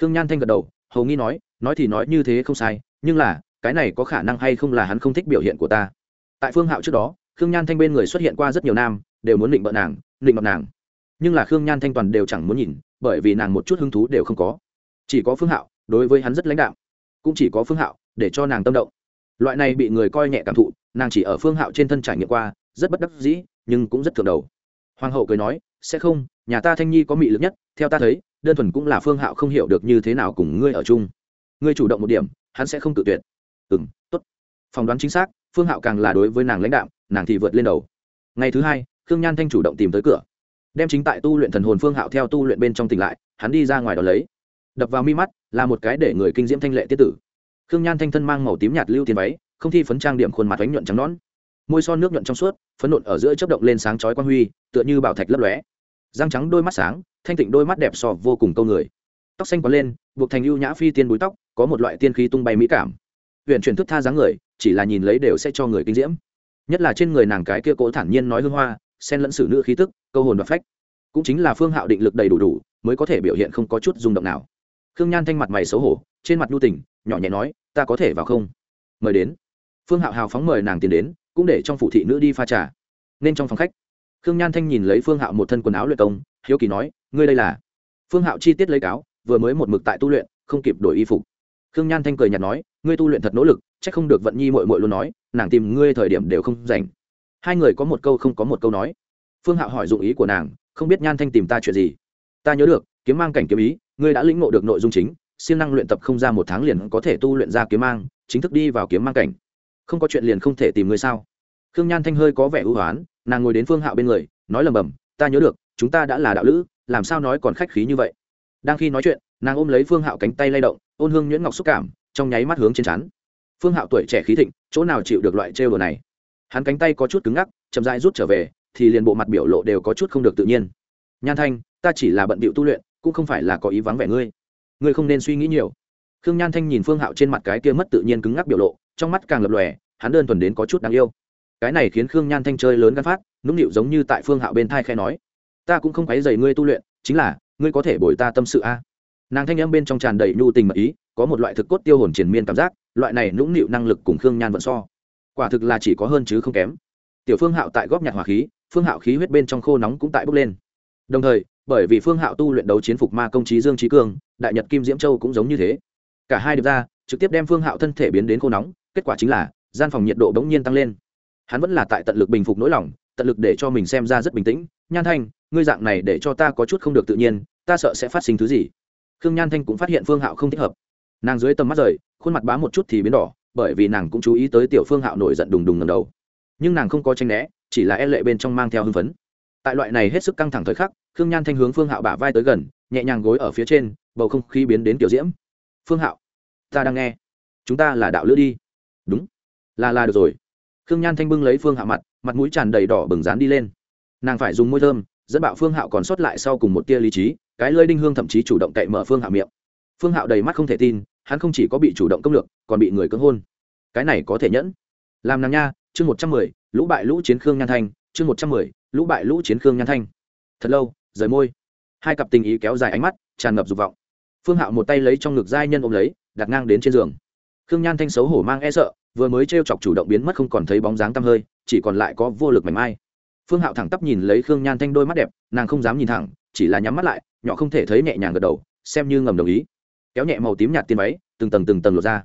khương nhan thanh gật đầu, hầu nghi nói nói thì nói như thế không sai, nhưng là, cái này có khả năng hay không là hắn không thích biểu hiện của ta. Tại phương hạo trước đó, khương nhan thanh bên người xuất hiện qua rất nhiều nam, đều muốn định bợ nàng, định bợ nàng. Nhưng là khương nhan thanh toàn đều chẳng muốn nhìn, bởi vì nàng một chút hứng thú đều không có. Chỉ có phương hạo, đối với hắn rất lãnh đạo cũng chỉ có phương hạo, để cho nàng tâm động. Loại này bị người coi nhẹ cảm thụ, nàng chỉ ở phương hạo trên thân trải nghiệm qua, rất bất đắc dĩ, nhưng cũng rất thường đầu. Hoàng hậu cười nói, sẽ không, nhà ta thanh nhi có mị lực nhất, theo ta thấy đơn thuần cũng là phương hạo không hiểu được như thế nào cùng ngươi ở chung. Ngươi chủ động một điểm, hắn sẽ không tự tuyệt. Ừ m t ố t phỏng đoán chính xác, phương hạo càng là đối với nàng lãnh đạo nàng thì vượt lên đầu. Ngày thứ hai, khương nhan thanh chủ động tìm tới cửa. Đem chính tại tu luyện thần hồn phương hạo theo tu luyện bên trong tỉnh lại, hắn đi ra ngoài đó lấy. Đập vào mi mắt, là một cái để người kinh diễm thanh lệ tiết tử. Khương nhan thanh thân mang màu tím nhạt lưu tiền váy, không thi phấn trang điểm khuôn mặt bánh nhuận trắng nón môi son nước nhuận trong suốt, phấn nộn ở giữa chớp động lên sáng chói quan huy, tựa như bảo thạch lấp lóe răng trắng đôi mắt sáng, thanh tịnh đôi mắt đẹp sò vô cùng câu người. Tóc xanh quấn lên, buộc thành ưu nhã phi tiên búi tóc, có một loại tiên khí tung bay mỹ cảm. Huyện chuyển thức tha dáng người, chỉ là nhìn lấy đều sẽ cho người kinh diễm. Nhất là trên người nàng cái kia cỗ thản nhiên nói hương hoa, xen lẫn sử nữ khí tức, câu hồn và phách. Cũng chính là phương hạo định lực đầy đủ đủ, mới có thể biểu hiện không có chút rung động nào. Khương nhan thanh mặt mày xấu hổ, trên mặt nhu tình, nhỏ nhẹ nói, ta có thể vào không? Mời đến. Phương hạo hào phóng mời nàng tiến đến, cũng để trong phụ thị nữ đi pha trà. Nên trong phòng khách khương nhan thanh nhìn lấy phương hạo một thân quần áo luyện công, hiếu kỳ nói, ngươi đây là? Phương hạo chi tiết lấy cáo, vừa mới một mực tại tu luyện, không kịp đổi y phục. Khương nhan thanh cười nhạt nói, ngươi tu luyện thật nỗ lực c h ắ c không được vận nhi mội mội luôn nói, nàng tìm ngươi thời điểm đều không rảnh. Hai người có một câu không có một câu nói. Phương hạo hỏi dụng ý của nàng, không biết nhan thanh tìm ta chuyện gì? Ta nhớ được, kiếm mang cảnh kiếm ý, ngươi đã lĩnh ngộ được nội dung chính, siêng năng luyện tập không ra một tháng liền có thể tu luyện ra kiếm mang, chính thức đi vào kiếm mang cảnh. Không có chuyện liền không thể tìm ngươi sao? Khương nhan thanh hơi có vẻ ưu hoán nàng ngồi đến phương hạo bên người, nói lầm bầm ta nhớ được, chúng ta đã là đạo lữ, làm sao nói còn khách khí như vậy? Đang khi nói chuyện, nàng ôm lấy phương hạo cánh tay lay động, ôn hương nhuyễn ngọc xúc cảm, trong nháy mắt hướng trên chắn phương hạo tuổi trẻ khí thịnh, chỗ nào chịu được loại trêu đồ này? Hắn cánh tay có chút cứng ngắc, chậm dại rút trở về, thì liền bộ mặt biểu lộ đều có chút không được tự nhiên. Nhan thanh, ta chỉ là bận bịu tu luyện, cũng không phải là có ý vắng vẻ ngươi. Ngươi không nên suy nghĩ nhiều. Khương nhan thanh nhìn phương hạo trên mặt cái kia mất tự nhiên cứng ngắc biểu lộ, trong mắt càng lập lòe, hắn đơn thuần đến có chút đáng yêu cái này khiến khương nhan thanh chơi lớn gắn phát, nũng nịu giống như tại phương hạo bên thai khe nói. Ta cũng không quấy dày ngươi tu luyện, chính là, ngươi có thể bồi ta tâm sự a. Nàng thanh em bên trong tràn đầy nhu tình mật ý, có một loại thực cốt tiêu hồn triền miên cảm giác, loại này nũng nịu năng lực cùng khương nhan vẫn so. Quả thực là chỉ có hơn chứ không kém. Tiểu phương hạo tại góp nhặt hỏa khí, phương hạo khí huyết bên trong khô nóng cũng tại bốc lên. Đồng thời, bởi vì phương hạo tu luyện đấu chiến phục ma công trí dương trí cương đại nhật kim diễm châu cũng giống như thế. Cả hai điệp ra, trực tiếp đem phương hạo thân thể biến đến khô nóng, kết quả chính là, gian phòng nhiệt độ bỗng nhiên tăng lên hắn vẫn là tại tận lực bình phục nỗi lòng, tận lực để cho mình xem ra rất bình tĩnh. Nhan thanh, ngươi dạng này để cho ta có chút không được tự nhiên, ta sợ sẽ phát sinh thứ gì? Khương nhan thanh cũng phát hiện phương hạo không thích hợp. Nàng dưới tầm mắt rời, khuôn mặt bá một chút thì biến đỏ, bởi vì nàng cũng chú ý tới tiểu phương hạo nổi giận đùng đùng ngầm đầu. Nhưng nàng không có tranh né, chỉ là e lệ bên trong mang theo hưng phấn. Tại loại này hết sức căng thẳng thời khắc, khương nhan thanh hướng phương hạo bả vai tới gần, nhẹ nhàng gối ở phía trên, bầu không khí biến đến tiểu diễm. Phương hạo, ta đang nghe. Chúng ta là đạo lữ đi. Đúng. Là là, được rồi khương nhan thanh bưng lấy phương hạo mặt mặt mũi tràn đầy đỏ bừng rán đi lên. Nàng phải dùng môi thơm, dẫn bạo phương hạo còn sót lại sau cùng một tia lý trí, cái lơi đinh hương thậm chí chủ động cậy mở phương hạo miệng. Phương hạo đầy mắt không thể tin, hắn không chỉ có bị chủ động công lược, còn bị người cưỡng hôn. Cái này có thể nhẫn. Làm nàng nha, chương một trăm mười, lũ bại lũ chiến khương nhan thanh, chương một trăm mười, lũ bại lũ chiến khương nhan thanh. Thật lâu, rời môi. Hai cặp tình ý kéo dài ánh mắt, tràn ngập dục vọng. Phương hạo một tay lấy trong ngực giai nhân ôm lấy, đặt ngang đến trên giường. Khương nhan thanh xấu hổ mang e sợ vừa mới t r e o chọc chủ động biến mất không còn thấy bóng dáng tăm hơi, chỉ còn lại có vô lực mảnh mai. Phương hạo thẳng tắp nhìn lấy khương nhan thanh đôi mắt đẹp, nàng không dám nhìn thẳng, chỉ là nhắm mắt lại, nhỏ không thể thấy nhẹ nhàng gật đầu, xem như ngầm đồng ý. Kéo nhẹ màu tím nhạt tiên váy, từng tầng từng tầng lột ra.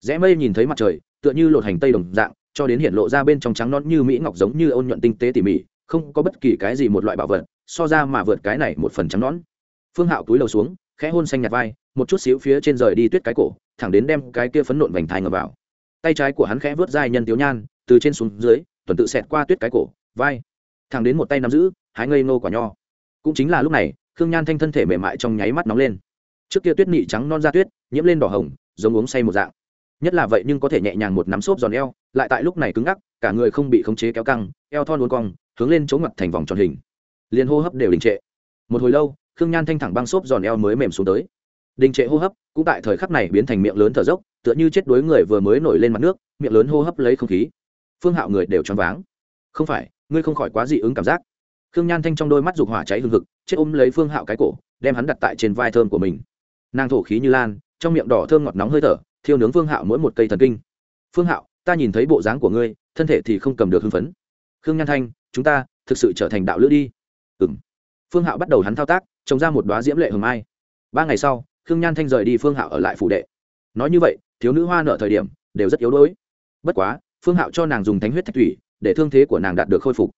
Rẽ mây nhìn thấy mặt trời, tựa như lột hành tây đồng dạng, cho đến hiện lộ ra bên trong trắng non như mỹ ngọc giống như ôn nhuận tinh tế tỉ mỉ, không có bất kỳ cái gì một loại bảo vật, so ra mà vượt cái này một phần trắng nón phương hạo túi lầu xuống, khẽ hôn xanh nhạt vai, một chút xíu phía trên rời đi tuyết cái cổ, thẳng đến đem cái kia phấn nộn vành thai ngờ vào tay trái của hắn khẽ vớt dài nhân tiếu nhan, từ trên xuống dưới, tuần tự xẹt qua tuyết cái cổ, vai. Thẳng đến một tay nắm giữ, hái ngây nô quả nho. Cũng chính là lúc này, khương nhan thanh thân thể mềm mại trong nháy mắt nóng lên. Trước kia tuyết nị trắng non da tuyết, nhiễm lên đỏ hồng, giống uống say một dạng. Nhất là vậy nhưng có thể nhẹ nhàng một nắm xốp giòn eo, lại tại lúc này cứng ngắc, cả người không bị khống chế kéo căng, eo thon uốn cong, hướng lên chống ngặt thành vòng tròn hình. Liền hô hấp đều đình trệ. Một hồi lâu, khương nhan thanh thẳng băng xốp giòn eo mới mềm xuống tới. Đình trệ hô hấp cũng tại thời khắc này biến thành miệng lớn thở dốc, tựa như chết đuối người vừa mới nổi lên mặt nước, miệng lớn hô hấp lấy không khí. Phương hạo người đều choáng váng. Không phải, ngươi không khỏi quá dị ứng cảm giác. Khương nhan thanh trong đôi mắt dục hỏa cháy hừng hực, chết ôm lấy phương hạo cái cổ, đem hắn đặt tại trên vai thơm của mình. Nàng thổ khí như lan, trong miệng đỏ thơm ngọt nóng hơi thở, thiêu nướng phương hạo mỗi một cây thần kinh. Phương hạo, ta nhìn thấy bộ dáng của ngươi, thân thể thì không cầm được hưng phấn. Khương nhan thanh, chúng ta thực sự trở thành đạo lữ đi. Ừ m phương hạo bắt đầu hắn thao tác, trồng ra một đoá diễm lệ hầm ai ba ngày sau khương nhan thanh rời đi phương hạo ở lại phủ đệ. Nói như vậy, thiếu nữ hoa nợ thời điểm, đều rất yếu đuối. Bất quá, phương hạo cho nàng dùng thánh huyết thạch thủy, để thương thế của nàng đạt được khôi phục.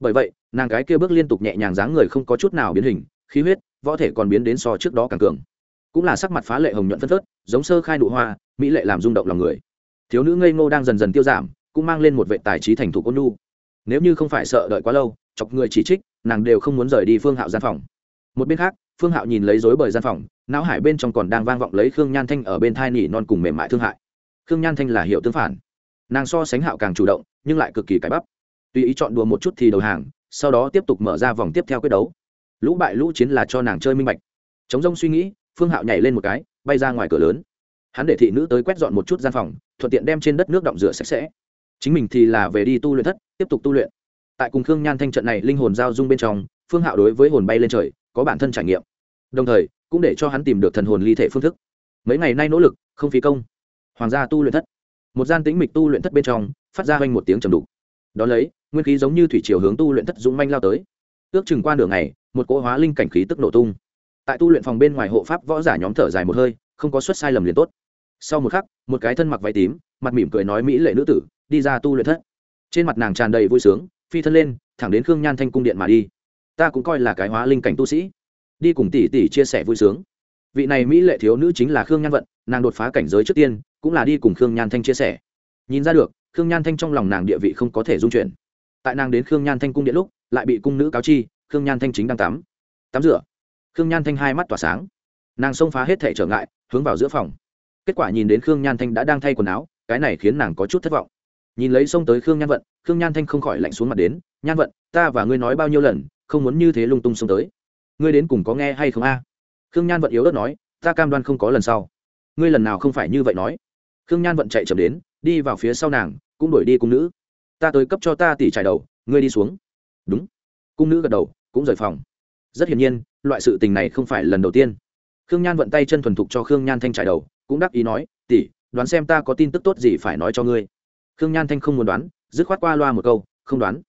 Bởi vậy, nàng cái kia bước liên tục nhẹ nhàng dáng người không có chút nào biến hình, khí huyết, võ thể còn biến đến so trước đó càng cường. Cũng là sắc mặt phá lệ hồng nhuận phân phớt, giống sơ khai nụ hoa, mỹ lệ làm rung động lòng người. Thiếu nữ ngây ngô đang dần dần tiêu giảm, cũng mang lên một vệ tài trí thành thủ côn nhu. Nếu như không phải sợ đợi quá lâu, chọc người chỉ trích, nàng đều không muốn rời đi phương hạo gian phòng. Một bên khác phương hạo nhìn lấy dối bời gian phòng, não hải bên trong còn đang vang vọng lấy khương nhan thanh ở bên thai nỉ non cùng mềm mại thương hại. Khương nhan thanh là hiệu tương phản. Nàng so sánh hạo càng chủ động, nhưng lại cực kỳ cải bắp. Tùy ý chọn đùa một chút thì đầu hàng, sau đó tiếp tục mở ra vòng tiếp theo quyết đấu. Lũ bại lũ chiến là cho nàng chơi minh bạch. Chống rông suy nghĩ, phương hạo nhảy lên một cái, bay ra ngoài cửa lớn. Hắn để thị nữ tới quét dọn một chút gian phòng, thuận tiện đem trên đất nước động rửa sạch sẽ. Chính mình thì là về đi tu luyện thất, tiếp tục tu luyện. Tại cùng khương nhan thanh trận này linh hồn giao dung bên trong, phương hạo đối với hồn bay lên trời có bản thân trải nghiệm. Đồng thời, cũng để cho hắn tìm được thần hồn ly thể phương thức. Mấy ngày nay nỗ lực, không phí công. Hoàng gia tu luyện thất. Một gian tĩnh mịch tu luyện thất bên trong, phát ra hoanh một tiếng trầm đục. Đón lấy, nguyên khí giống như thủy chiều hướng tu luyện thất dũng manh lao tới. Ước chừng qua nửa ngày, một cỗ hóa linh cảnh khí tức nổ tung. Tại tu luyện phòng bên ngoài hộ pháp võ giả nhóm thở dài một hơi, không có suất sai lầm liền tốt. Sau một khắc, một cái thân mặc váy tím, mặt mỉm cười nói mỹ lệ nữ tử, đi ra tu luyện thất. Trên mặt nàng tràn đầy vui sướng, phi thân lên, thẳng đến khương nhan thanh cung điện mà đi ta cũng coi là cái hóa linh cảnh tu sĩ. Đi cùng tỷ tỷ chia sẻ vui sướng. Vị này mỹ lệ thiếu nữ chính là khương nhan vận, nàng đột phá cảnh giới trước tiên, cũng là đi cùng khương nhan thanh chia sẻ. Nhìn ra được, khương nhan thanh trong lòng nàng địa vị không có thể dung chuyển. Tại nàng đến khương nhan thanh cung điện lúc, lại bị cung nữ cáo chi, khương nhan thanh chính đang tắm. Tắm rửa. Khương nhan thanh hai mắt tỏa sáng. Nàng xông phá hết thể trở ngại, hướng vào giữa phòng. Kết quả nhìn đến khương nhan thanh đã đang thay quần áo, cái này khiến nàng có chút thất vọng. Nhìn lấy xông tới khương nhan vận, khương nhan thanh không khỏi lạnh xuống mặt đến, nhan vận, ta và ngươi nói bao nhiêu lần không muốn như thế lung tung xông tới. Ngươi đến cùng có nghe hay không a? Khương nhan vận yếu ớt nói, ta cam đoan không có lần sau. Ngươi lần nào không phải như vậy nói. Khương nhan vận chạy chậm đến, đi vào phía sau nàng, cũng đuổi đi cung nữ. Ta tới cấp cho ta tỉ trải đầu, ngươi đi xuống. Đúng. Cung nữ gật đầu, cũng rời phòng. Rất hiển nhiên, loại sự tình này không phải lần đầu tiên. Khương nhan vận tay chân thuần thục cho khương nhan thanh trải đầu, cũng đắc ý nói tỉ đoán xem ta có tin tức tốt gì phải nói cho ngươi. Khương nhan thanh không muốn đoán, dứt khoát qua loa một câu, không đoán.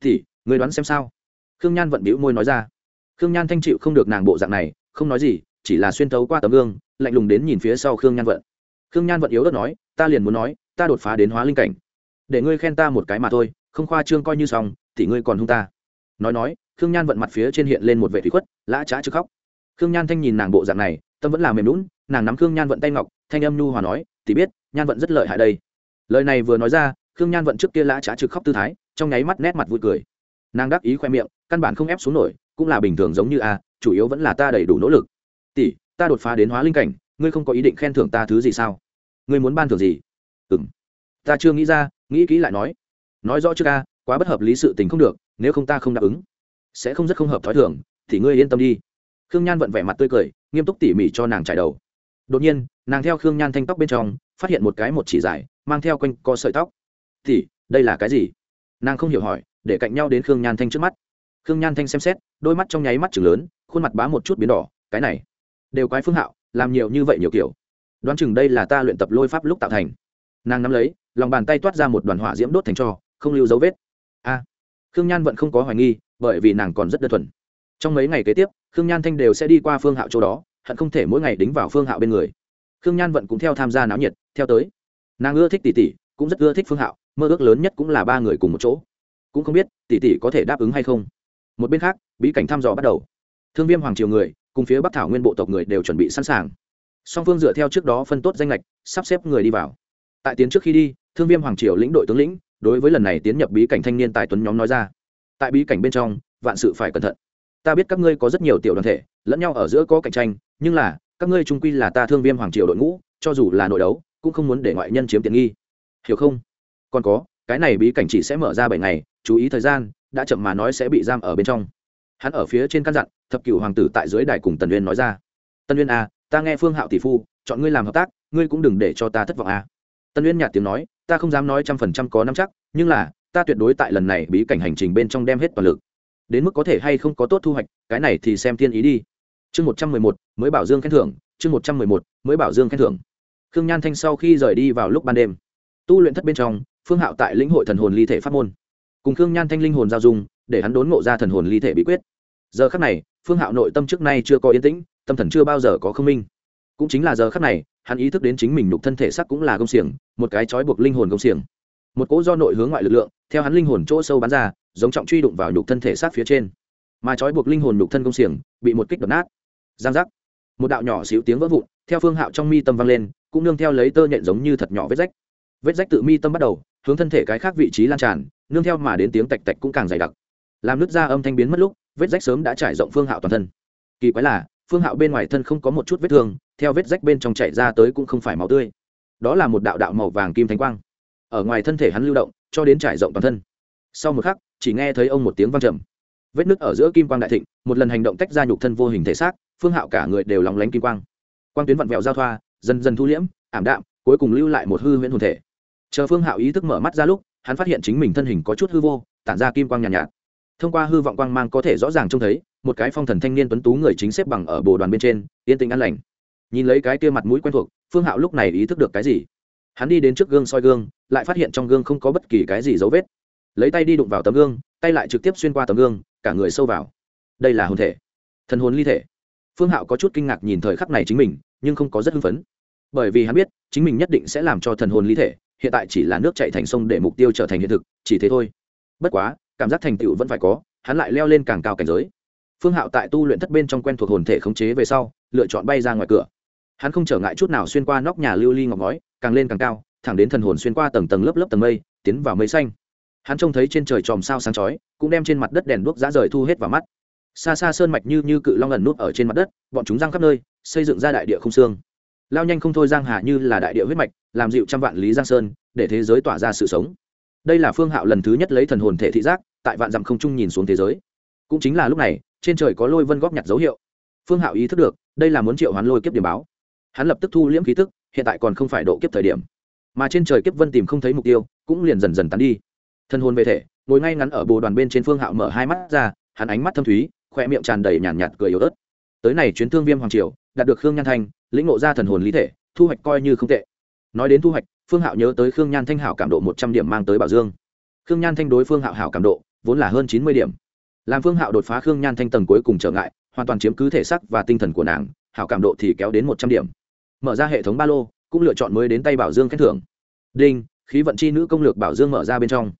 Tỉ ngươi đoán xem sao? Khương nhan vận bĩu môi nói ra. Khương nhan thanh chịu không được nàng bộ dạng này, không nói gì, chỉ là xuyên thấu qua tấm gương, lạnh lùng đến nhìn phía sau khương nhan vận. Khương nhan vận yếu đất nói, ta liền muốn nói, ta đột phá đến hóa linh cảnh. Để ngươi khen ta một cái mà thôi, không khoa trương coi như xong, thì ngươi còn hung ta. Nói nói, khương nhan vận mặt phía trên hiện lên một vệ thủy khuất, lã trá chứ khóc. Khương nhan thanh nhìn nàng bộ dạng này, tâm vẫn là mềm lún nàng nắm khương nhan vận tay ngọc, thanh âm nhu hòa nói, thì biết, nhan vận rất lợi hại đây. Lời này vừa nói ra, khương nhan vận trước kia lã trá trực khóc tư thái, trong nháy mắt nét mặt vui cười. Nàng đắc ý khoe miệng căn bản không ép xuống nổi, cũng là bình thường giống như a, chủ yếu vẫn là ta đầy đủ nỗ lực. Tỷ, ta đột phá đến hóa linh cảnh, ngươi không có ý định khen thưởng ta thứ gì sao? Ngươi muốn ban thưởng gì? Ừ m ta chưa nghĩ ra, nghĩ kỹ lại nói. Nói rõ chưa ca quá bất hợp lý sự tình không được, nếu không ta không đáp ứng. Sẽ không rất không hợp thói thường, thì ngươi yên tâm đi. Khương nhan vận vẻ mặt tươi cười, nghiêm túc tỉ mỉ cho nàng trải đầu. Đột nhiên, nàng theo khương nhan thanh tóc bên trong, phát hiện một cái một chỉ dài, mang theo quanh co sợi tóc. Thì đây là cái gì? Nàng không hiểu hỏi, để cạnh nhau đến khương nhan thanh trước mắt khương nhan thanh xem xét, đôi mắt trong nháy mắt chừng lớn, khuôn mặt bá một chút biến đỏ, cái này, đều quái phương hạo, làm nhiều như vậy nhiều kiểu. Đoán chừng đây là ta luyện tập lôi pháp lúc tạo thành. Nàng nắm lấy, lòng bàn tay toát ra một đoàn hỏa diễm đốt thành cho, không lưu dấu vết. A. Khương nhan vẫn không có hoài nghi, bởi vì nàng còn rất đơn thuần. Trong mấy ngày kế tiếp, khương nhan thanh đều sẽ đi qua phương hạo chỗ đó, hận không thể mỗi ngày đính vào phương hạo bên người. Khương nhan vẫn cũng theo tham gia náo nhiệt, theo tới. Nàng ưa thích tỷ tỷ, cũng rất ưa thích phương hạo, mơ ước lớn nhất cũng là ba người cùng một chỗ. Cũng không biết, tỷ tỷ có thể đáp ứng hay không một bên khác, bí cảnh thăm dò bắt đầu. Thương viêm hoàng triều người cùng phía bắc thảo nguyên bộ tộc người đều chuẩn bị sẵn sàng. Song phương dựa theo trước đó phân tốt danh lệch sắp xếp người đi vào. Tại tiến trước khi đi, thương viêm hoàng triều lĩnh đội tướng lĩnh đối với lần này tiến nhập bí cảnh thanh niên tài tuấn nhóm nói ra. Tại bí cảnh bên trong, vạn sự phải cẩn thận. Ta biết các ngươi có rất nhiều tiểu đoàn thể, lẫn nhau ở giữa có cạnh tranh, nhưng là, các ngươi trung quy là ta thương viêm hoàng triều đội ngũ, cho dù là nội đấu, cũng không muốn để ngoại nhân chiếm tiện nghi. Hiểu không? Còn có, cái này bí cảnh chỉ sẽ mở ra bảy ngày, chú ý thời gian đã chậm mà nói sẽ bị giam ở bên trong. Hắn ở phía trên căn dặn thập cửu hoàng tử tại dưới đài cùng tần uyên nói ra. Tân uyên à, ta nghe phương hạo tỷ phu chọn ngươi làm hợp tác ngươi cũng đừng để cho ta thất vọng à. tân uyên nhạt tiếng nói ta không dám nói trăm phần trăm có năm chắc nhưng là ta tuyệt đối tại lần này bí cảnh hành trình bên trong đem hết toàn lực. Đến mức có thể hay không có tốt thu hoạch cái này thì xem thiên ý đi. Chương một trăm mười một mới bảo dương khen thưởng chương một trăm mười một mới bảo dương khen thưởng. Khương nhan thanh sau khi rời đi vào lúc ban đêm tu luyện thất bên trong phương hạo tại lĩnh hội thần hồn ly thể pháp môn cùng khương nhan thanh linh hồn giao dung, để hắn đốn ngộ ra thần hồn ly thể bí quyết. Giờ khắc này, phương hạo nội tâm trước nay chưa có yên tĩnh, tâm thần chưa bao giờ có không minh. Cũng chính là giờ khắc này, hắn ý thức đến chính mình nhục thân thể sắc cũng là công xiềng, một cái trói buộc linh hồn công xiềng. Một cỗ do nội hướng ngoại lực lượng, theo hắn linh hồn chỗ sâu bắn ra, giống trọng truy đụng vào nhục thân thể sát phía trên. Mà trói buộc linh hồn nhục thân công xiềng, bị một kích đập nát. Giang giác. Một đạo nhỏ xíu tiếng vỡ vụn, theo phương hạo trong mi tâm vang lên, cũng nương theo lấy tơ nhện giống như thật nhỏ vết rách. Vết rách tự mi tâm bắt đầu hướng thân thể cái khác vị trí lan tràn, nương theo mà đến tiếng tạch tạch cũng càng dày đặc. Làm nước ra âm thanh biến mất lúc, vết rách sớm đã trải rộng phương hạo toàn thân. Kỳ quái là, phương hạo bên ngoài thân không có một chút vết thương, theo vết rách bên trong chảy ra tới cũng không phải máu tươi. Đó là một đạo đạo màu vàng kim thánh quang. Ở ngoài thân thể hắn lưu động, cho đến trải rộng toàn thân. Sau một khắc, chỉ nghe thấy ông một tiếng vang trầm. Vết nứt ở giữa kim quang đại thịnh, một lần hành động tách ra nhục thân vô hình thể xác, phương hạo cả người đều lóng lánh kim quang. Quang tuyến vặn vẹo giao thoa, dần dần thu liễm, ảm đạm, cuối cùng lưu lại một hư huyễn hồn thể chờ phương hạo ý thức mở mắt ra lúc hắn phát hiện chính mình thân hình có chút hư vô tản ra kim quang nhàn nhạt, nhạt. Thông qua hư vọng quang mang có thể rõ ràng trông thấy một cái phong thần thanh niên tuấn tú người chính xếp bằng ở bồ đoàn bên trên yên tĩnh an lành. Nhìn lấy cái kia mặt mũi quen thuộc phương hạo lúc này ý thức được cái gì? Hắn đi đến trước gương soi gương lại phát hiện trong gương không có bất kỳ cái gì dấu vết. Lấy tay đi đụng vào tấm gương tay lại trực tiếp xuyên qua tấm gương cả người sâu vào. Đây là hồn thể. Thần hồn ly thể. Phương hạo có chút kinh ngạc nhìn thời khắc này chính mình nhưng không có rất hưng phấn. Bởi vì hắn biết chính mình nhất định sẽ làm cho thần hồn ly thể hiện tại chỉ là nước chạy thành sông để mục tiêu trở thành hiện thực, chỉ thế thôi. Bất quá, cảm giác thành tựu vẫn phải có, hắn lại leo lên càng cao cảnh giới. Phương hạo tại tu luyện thất bên trong quen thuộc hồn thể khống chế về sau, lựa chọn bay ra ngoài cửa. Hắn không trở ngại chút nào xuyên qua nóc nhà lưu ly ngọc ngói, càng lên càng cao, thẳng đến thần hồn xuyên qua tầng tầng lớp lớp tầng mây, tiến vào mây xanh. Hắn trông thấy trên trời tròm sao sáng chói, cũng đem trên mặt đất đèn đuốc giá rời thu hết vào mắt. Xa xa sơn mạch như như cự long ẩn nút ở trên mặt đất, bọn chúng răng khắp nơi, xây dựng ra đại địa không xương lao nhanh không thôi giang hà như là đại địa huyết mạch làm dịu trăm vạn lý giang sơn để thế giới tỏa ra sự sống. Đây là phương hạo lần thứ nhất lấy thần hồn thể thị giác tại vạn dặm không trung nhìn xuống thế giới. Cũng chính là lúc này trên trời có lôi vân góp nhặt dấu hiệu. Phương hạo ý thức được đây là muốn triệu hoán lôi kiếp điểm báo. Hắn lập tức thu liễm khí tức hiện tại còn không phải độ kiếp thời điểm. Mà trên trời kiếp vân tìm không thấy mục tiêu cũng liền dần dần tán đi. Thân hồn về thể ngồi ngay ngắn ở bồ đoàn bên trên phương hạo mở hai mắt ra hắn ánh mắt thâm thúy khoe miệng tràn đầy nhàn nhạt, nhạt cười yếu ớt. Tới này chuyến thương viêm hoàng triều đạt được khương nhan thanh, lĩnh ngộ ra thần hồn lý thể, thu hoạch coi như không tệ. Nói đến thu hoạch, phương hạo nhớ tới khương nhan thanh hảo cảm độ một trăm điểm mang tới bảo dương. Khương nhan thanh đối phương hạo hảo cảm độ, vốn là hơn chín mươi điểm. Làm phương hạo đột phá khương nhan thanh tầng cuối cùng trở ngại, hoàn toàn chiếm cứ thể sắc và tinh thần của nàng, hảo cảm độ thì kéo đến một trăm điểm. Mở ra hệ thống ba lô, cũng lựa chọn mới đến tay bảo dương khen thưởng. Đinh, khí vận chi nữ công lược bảo dương mở ra bên trong.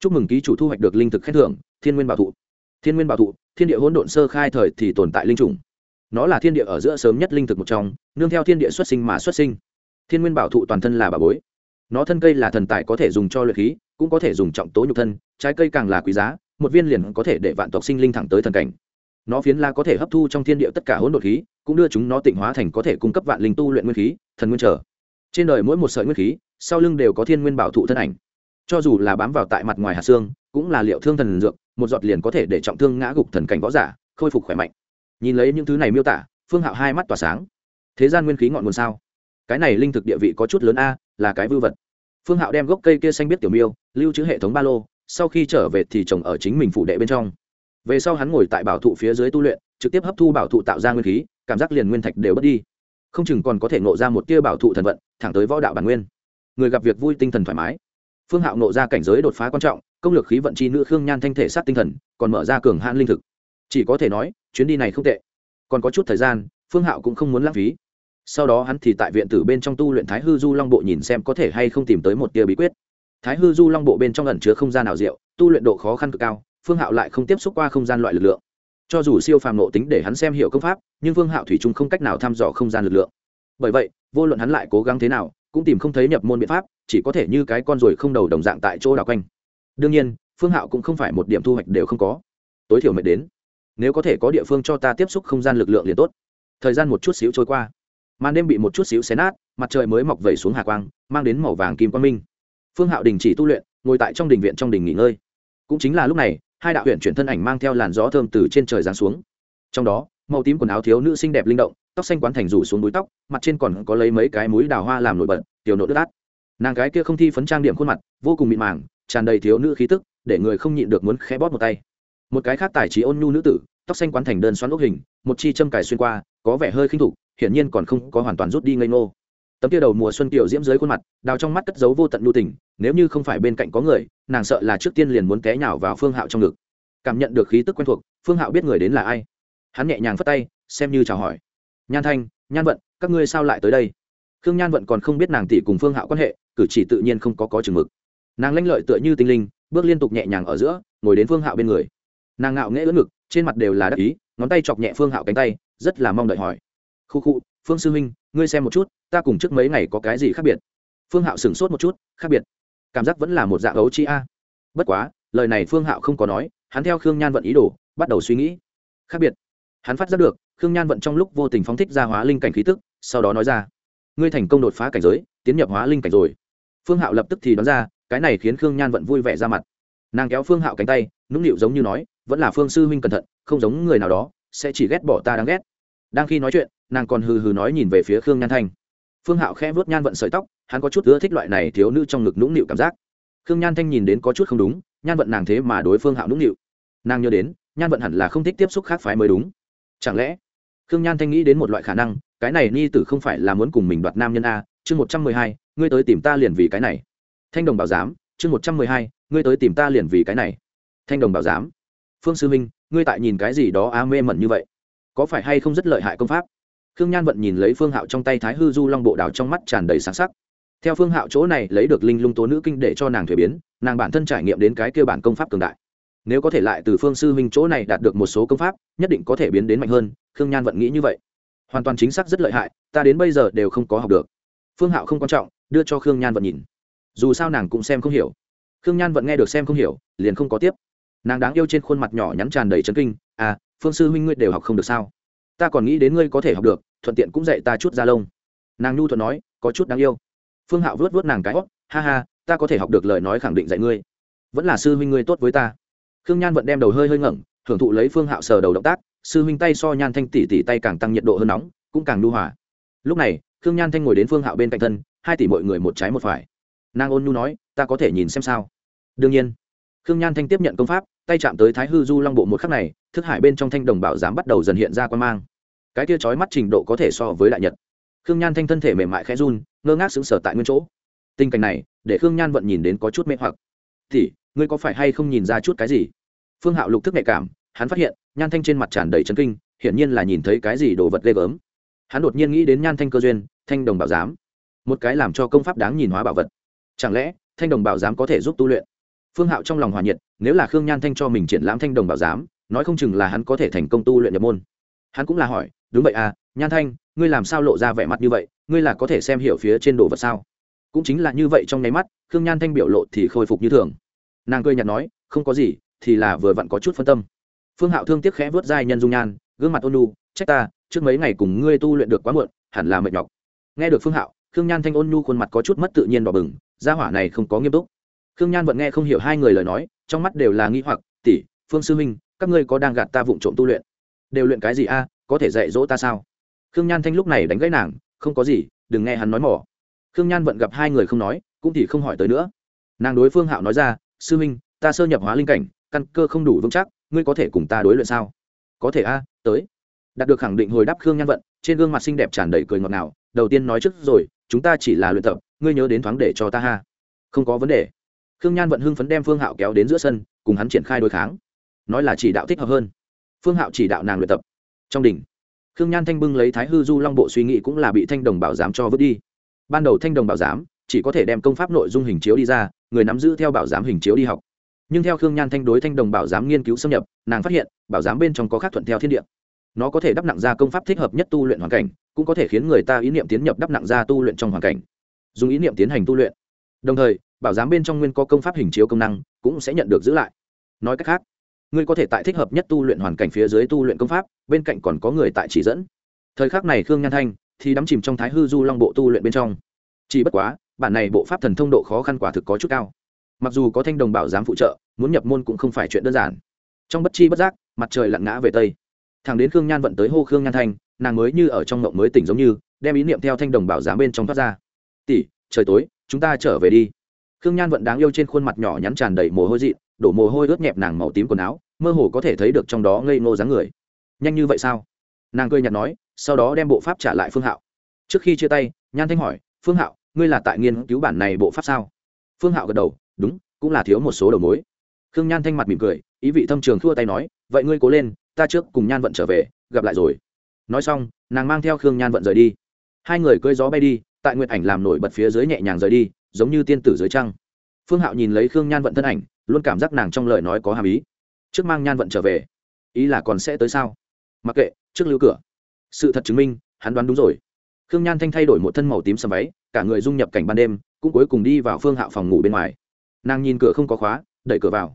Chúc mừng ký chủ thu hoạch được linh thực khen thưởng, thiên nguyên bảo thụ. Thiên nguyên bảo thụ, thiên địa hỗn độn sơ khai thời thì tồn tại linh chủng nó là thiên địa ở giữa sớm nhất linh thực một trong, nương theo thiên địa xuất sinh mà xuất sinh. Thiên nguyên bảo thụ toàn thân là bà bối. Nó thân cây là thần tài có thể dùng cho luyện khí, cũng có thể dùng trọng tố nhục thân, trái cây càng là quý giá, một viên liền có thể để vạn tộc sinh linh thẳng tới thần cảnh. Nó phiến la có thể hấp thu trong thiên địa tất cả hỗn độn khí, cũng đưa chúng nó tịnh hóa thành có thể cung cấp vạn linh tu luyện nguyên khí, thần nguyên trở. Trên đời mỗi một sợi nguyên khí, sau lưng đều có thiên nguyên bảo thụ thân ảnh. Cho dù là bám vào tại mặt ngoài hạt xương, cũng là liệu thương thần dược, một giọt liền có thể để trọng thương ngã gục thần cảnh võ giả, khôi phục khỏe mạnh nhìn lấy những thứ này miêu tả, phương hạo hai mắt tỏa sáng. Thế gian nguyên khí ngọn nguồn sao? Cái này linh thực địa vị có chút lớn a, là cái vư vật. Phương hạo đem gốc cây kia xanh biết tiểu miêu, lưu trữ hệ thống ba lô, sau khi trở về thì trồng ở chính mình phụ đệ bên trong. Về sau hắn ngồi tại bảo thụ phía dưới tu luyện, trực tiếp hấp thu bảo thụ tạo ra nguyên khí, cảm giác liền nguyên thạch đều bớt đi. Không chừng còn có thể nộ ra một tia bảo thụ thần vận, thẳng tới võ đạo bản nguyên. Người gặp việc vui tinh thần thoải mái. Phương hạo nộ ra cảnh giới đột phá quan trọng, công lược khí vận chi nữ khương nhan thanh thể sát tinh thần, còn mở ra cường hãn linh thực chỉ có thể nói, chuyến đi này không tệ. Còn có chút thời gian, phương hạo cũng không muốn lãng phí. Sau đó hắn thì tại viện tử bên trong tu luyện thái hư du long bộ nhìn xem có thể hay không tìm tới một tia bí quyết. Thái hư du long bộ bên trong ẩn chứa không gian nào diệu, tu luyện độ khó khăn cực cao, phương hạo lại không tiếp xúc qua không gian loại lực lượng. Cho dù siêu phàm nộ tính để hắn xem hiểu công pháp, nhưng phương hạo thủy chung không cách nào thăm dò không gian lực lượng. Bởi vậy, vô luận hắn lại cố gắng thế nào, cũng tìm không thấy nhập môn biện pháp, chỉ có thể như cái con ruồi không đầu đồng dạng tại chỗ đào quanh. Đương nhiên, phương hạo cũng không phải một điểm thu hoạch đều không có. Tối thiểu mệt đến nếu có thể có địa phương cho ta tiếp xúc không gian lực lượng liền tốt. Thời gian một chút xíu trôi qua. Màn đêm bị một chút xíu xé nát, mặt trời mới mọc vẩy xuống hà quang, mang đến màu vàng kim quang minh. Phương hạo đình chỉ tu luyện, ngồi tại trong đình viện trong đình nghỉ ngơi. Cũng chính là lúc này, hai đạo huyện chuyển thân ảnh mang theo làn gió thơm từ trên trời giáng xuống. Trong đó, màu tím quần áo thiếu nữ xinh đẹp linh động, tóc xanh quán thành rủ xuống búi tóc, mặt trên còn có lấy mấy cái múi đào hoa làm nổi bật, tiểu nộ đất át. Nàng gái kia không thi phấn trang điểm khuôn mặt, vô cùng mịn màng, tràn đầy thiếu nữ khí tức, để người không nhịn được muốn khẽ bóp một tay một cái khác tài trí ôn nhu nữ tử, tóc xanh quán thành đơn xoắn ốc hình, một chi châm cài xuyên qua, có vẻ hơi khinh thục, hiển nhiên còn không có hoàn toàn rút đi ngây ngô. Tấm kia đầu mùa xuân kiểu diễm dưới khuôn mặt, đào trong mắt cất giấu vô tận nhu tình, nếu như không phải bên cạnh có người, nàng sợ là trước tiên liền muốn té nhào vào phương hạo trong ngực. Cảm nhận được khí tức quen thuộc, phương hạo biết người đến là ai. Hắn nhẹ nhàng phất tay, xem như chào hỏi. Nhan thanh, nhan vận, các ngươi sao lại tới đây? Khương nhan vận còn không biết nàng tỷ cùng phương hạo quan hệ, cử chỉ tự nhiên không có có chừng mực. Nàng lanh lợi tựa như tinh linh, bước liên tục nhẹ nhàng ở giữa, ngồi đến phương hạo bên người nàng ngạo nghễ ưỡn ngực, trên mặt đều là đắc ý, ngón tay chọc nhẹ phương hạo cánh tay, rất là mong đợi hỏi. Khu khu, phương sư huynh, ngươi xem một chút, ta cùng trước mấy ngày có cái gì khác biệt? Phương hạo sửng sốt một chút, khác biệt. Cảm giác vẫn là một dạng ấu chi a. Bất quá, lời này phương hạo không có nói, hắn theo khương nhan vận ý đồ, bắt đầu suy nghĩ. Khác biệt. Hắn phát giác được, khương nhan vận trong lúc vô tình phóng thích ra hóa linh cảnh khí tức, sau đó nói ra. Ngươi thành công đột phá cảnh giới, tiến nhập hóa linh cảnh rồi. Phương hạo lập tức thì đoán ra, cái này khiến khương nhan vận vui vẻ ra mặt. Nàng kéo phương hạo cánh tay, nũng nịu giống như nói vẫn là phương sư huynh cẩn thận, không giống người nào đó, sẽ chỉ ghét bỏ ta đáng ghét. Đang khi nói chuyện, nàng còn hừ hừ nói nhìn về phía khương nhan thanh. Phương hạo khẽ vớt nhan vận sợi tóc, hắn có chút ưa thích loại này thiếu nữ trong ngực nũng nịu cảm giác. Khương nhan thanh nhìn đến có chút không đúng, nhan vận nàng thế mà đối phương hạo nũng nịu. Nàng nhớ đến, nhan vận hẳn là không thích tiếp xúc khác phái mới đúng. Chẳng lẽ, khương nhan thanh nghĩ đến một loại khả năng, cái này ni tử không phải là muốn cùng mình đoạt nam nhân a, chương một trăm mười hai, ngươi tới tìm ta liền vì cái này. Thanh đồng bảo giám, chương một trăm mười hai, ngươi tới tìm ta liền vì cái này. Thanh đồng bảo giám phương sư minh ngươi tại nhìn cái gì đó á mê mẩn như vậy? Có phải hay không rất lợi hại công pháp? Khương nhan vận nhìn lấy phương hạo trong tay thái hư du long bộ đào trong mắt tràn đầy sáng sắc. Theo phương hạo chỗ này lấy được linh lung tố nữ kinh để cho nàng thuế biến, nàng bản thân trải nghiệm đến cái kêu bản công pháp cường đại. Nếu có thể lại từ phương sư huynh chỗ này đạt được một số công pháp, nhất định có thể biến đến mạnh hơn, khương nhan vận nghĩ như vậy. Hoàn toàn chính xác rất lợi hại, ta đến bây giờ đều không có học được. Phương hạo không quan trọng, đưa cho khương nhan vận nhìn. Dù sao nàng cũng xem không hiểu. Khương nhan vận nghe được xem không hiểu, liền không có tiếp nàng đáng yêu trên khuôn mặt nhỏ nhắn tràn đầy trấn kinh à phương sư huynh ngươi đều học không được sao? Ta còn nghĩ đến ngươi có thể học được, thuận tiện cũng dạy ta chút ra lông. Nàng nhu thuận nói, có chút đáng yêu. Phương hạo vớt vớt nàng cái hót, ha ha, ta có thể học được lời nói khẳng định dạy ngươi. Vẫn là sư huynh ngươi tốt với ta. Khương nhan vẫn đem đầu hơi hơi ngẩng hưởng thụ lấy phương hạo sờ đầu động tác, sư huynh tay so nhan thanh tỉ tỉ tay càng tăng nhiệt độ hơn nóng, cũng càng nhu hòa. Lúc này, khương nhan thanh ngồi đến phương hạo bên cạnh thân, hai tỷ mọi người một trái một phải. Nàng ôn nhu nói, ta có thể nhìn xem sao? Đương nhiên khương nhan thanh tiếp nhận công pháp, tay chạm tới thái hư du long bộ một khắc này, thức hải bên trong thanh đồng bảo giám bắt đầu dần hiện ra quan mang. Cái kia trói mắt trình độ có thể so với đại nhật. Khương nhan thanh thân thể mềm mại khẽ run, ngơ ngác xứng sở tại nguyên chỗ. Tình cảnh này, để khương nhan vận nhìn đến có chút mê hoặc. Thì ngươi có phải hay không nhìn ra chút cái gì? Phương hạo lục thức nhạy cảm, hắn phát hiện, nhan thanh trên mặt tràn đầy trấn kinh, hiển nhiên là nhìn thấy cái gì đồ vật ghê gớm. Hắn đột nhiên nghĩ đến nhan thanh cơ duyên, thanh đồng bảo giám. Một cái làm cho công pháp đáng nhìn hóa bảo vật. Chẳng lẽ, thanh đồng bảo giám có thể giúp tu luyện? Phương hạo trong lòng hòa nhiệt, nếu là khương nhan thanh cho mình triển lãm thanh đồng bảo giám, nói không chừng là hắn có thể thành công tu luyện nhập môn. Hắn cũng là hỏi, đúng vậy à nhan thanh, ngươi làm sao lộ ra vẻ mặt như vậy? Ngươi là có thể xem hiểu phía trên đồ vật sao? Cũng chính là như vậy trong nháy mắt, khương nhan thanh biểu lộ thì khôi phục như thường. Nàng cười nhạt nói, không có gì, thì là vừa vặn có chút phân tâm. Phương hạo thương tiếc khẽ vớt dai nhân dung nhan, gương mặt ôn lu trách ta, trước mấy ngày cùng ngươi tu luyện được quá muộn, hẳn là mệt nhọc. Nghe được phương hạo, khương nhan thanh ôn nhu khuôn mặt có chút mất tự nhiên đỏ bừng, gia hỏa này không có nghiêm túc khương nhan vẫn nghe không hiểu hai người lời nói, trong mắt đều là nghi hoặc, tỷ, phương sư minh các ngươi có đang gạt ta vụng trộm tu luyện? Đều luyện cái gì a, có thể dạy dỗ ta sao? Khương nhan thanh lúc này đánh gãy nàng, không có gì, đừng nghe hắn nói mỏ. Khương nhan vận gặp hai người không nói, cũng thì không hỏi tới nữa. Nàng đối phương hạo nói ra, sư minh ta sơ nhập hóa linh cảnh, căn cơ không đủ vững chắc, ngươi có thể cùng ta đối luyện sao? Có thể a, tới. Đạt được khẳng định hồi đáp khương nhan vận, trên gương mặt xinh đẹp tràn đầy cười ngọt ngào, đầu tiên nói trước rồi, chúng ta chỉ là luyện tập, ngươi nhớ đến thoáng để cho ta ha. Không có vấn đề khương nhan vận hưng phấn đem phương hạo kéo đến giữa sân, cùng hắn triển khai đối kháng. Nói là chỉ đạo thích hợp hơn. Phương hạo chỉ đạo nàng luyện tập. Trong đỉnh, khương nhan thanh bưng lấy thái hư du long bộ suy nghĩ cũng là bị thanh đồng bảo giám cho vứt đi. Ban đầu thanh đồng bảo giám chỉ có thể đem công pháp nội dung hình chiếu đi ra, người nắm giữ theo bảo giám hình chiếu đi học. Nhưng theo khương nhan thanh đối thanh đồng bảo giám nghiên cứu xâm nhập, nàng phát hiện, bảo giám bên trong có khác thuận theo thiên địa. Nó có thể đắp nặng ra công pháp thích hợp nhất tu luyện hoàn cảnh, cũng có thể khiến người ta ý niệm tiến nhập đắp nặng ra tu luyện trong hoàn cảnh. Dùng ý niệm tiến hành tu luyện. Đồng thời bảo giám bên trong nguyên có công pháp hình chiếu công năng, cũng sẽ nhận được giữ lại. Nói cách khác, ngươi có thể tại thích hợp nhất tu luyện hoàn cảnh phía dưới tu luyện công pháp, bên cạnh còn có người tại chỉ dẫn. Thời khắc này khương nhan thanh thì đắm chìm trong thái hư du long bộ tu luyện bên trong. Chỉ bất quá, bản này bộ pháp thần thông độ khó khăn quả thực có chút cao. Mặc dù có thanh đồng bảo giám phụ trợ, muốn nhập môn cũng không phải chuyện đơn giản. Trong bất chi bất giác, mặt trời lặn ngã về tây. Thằng đến khương nhan vận tới hô khương nhan thanh, nàng mới như ở trong mộng mới tỉnh giống như, đem ý niệm theo thanh đồng bảo giám bên trong thoát ra. Tỷ, trời tối, chúng ta trở về đi khương nhan vận đáng yêu trên khuôn mặt nhỏ nhắn tràn đầy mồ hôi dị, đổ mồ hôi ướt nhẹp nàng màu tím quần áo, mơ hồ có thể thấy được trong đó ngây ngô dáng người. Nhanh như vậy sao? Nàng cười nhạt nói, sau đó đem bộ pháp trả lại phương hạo. Trước khi chia tay, nhan thanh hỏi, phương hạo, ngươi là tại nghiên cứu bản này bộ pháp sao? Phương hạo gật đầu, đúng, cũng là thiếu một số đầu mối. Khương nhan thanh mặt mỉm cười, ý vị thâm trường thua tay nói, vậy ngươi cố lên, ta trước cùng nhan vận trở về, gặp lại rồi. Nói xong, nàng mang theo khương nhan vận rời đi. Hai người cưỡi gió bay đi, tại nguyện ảnh làm nổi bật phía dưới nhẹ nhàng rời đi giống như tiên tử dưới trăng. Phương hạo nhìn lấy khương nhan vận thân ảnh, luôn cảm giác nàng trong lời nói có hàm ý. Trước mang nhan vận trở về, ý là còn sẽ tới sao? Mặc kệ, trước lưu cửa. Sự thật chứng minh, hắn đoán đúng rồi. Khương nhan thanh thay đổi một thân màu tím sầm váy, cả người dung nhập cảnh ban đêm, cũng cuối cùng đi vào phương hạo phòng ngủ bên ngoài. Nàng nhìn cửa không có khóa, đẩy cửa vào.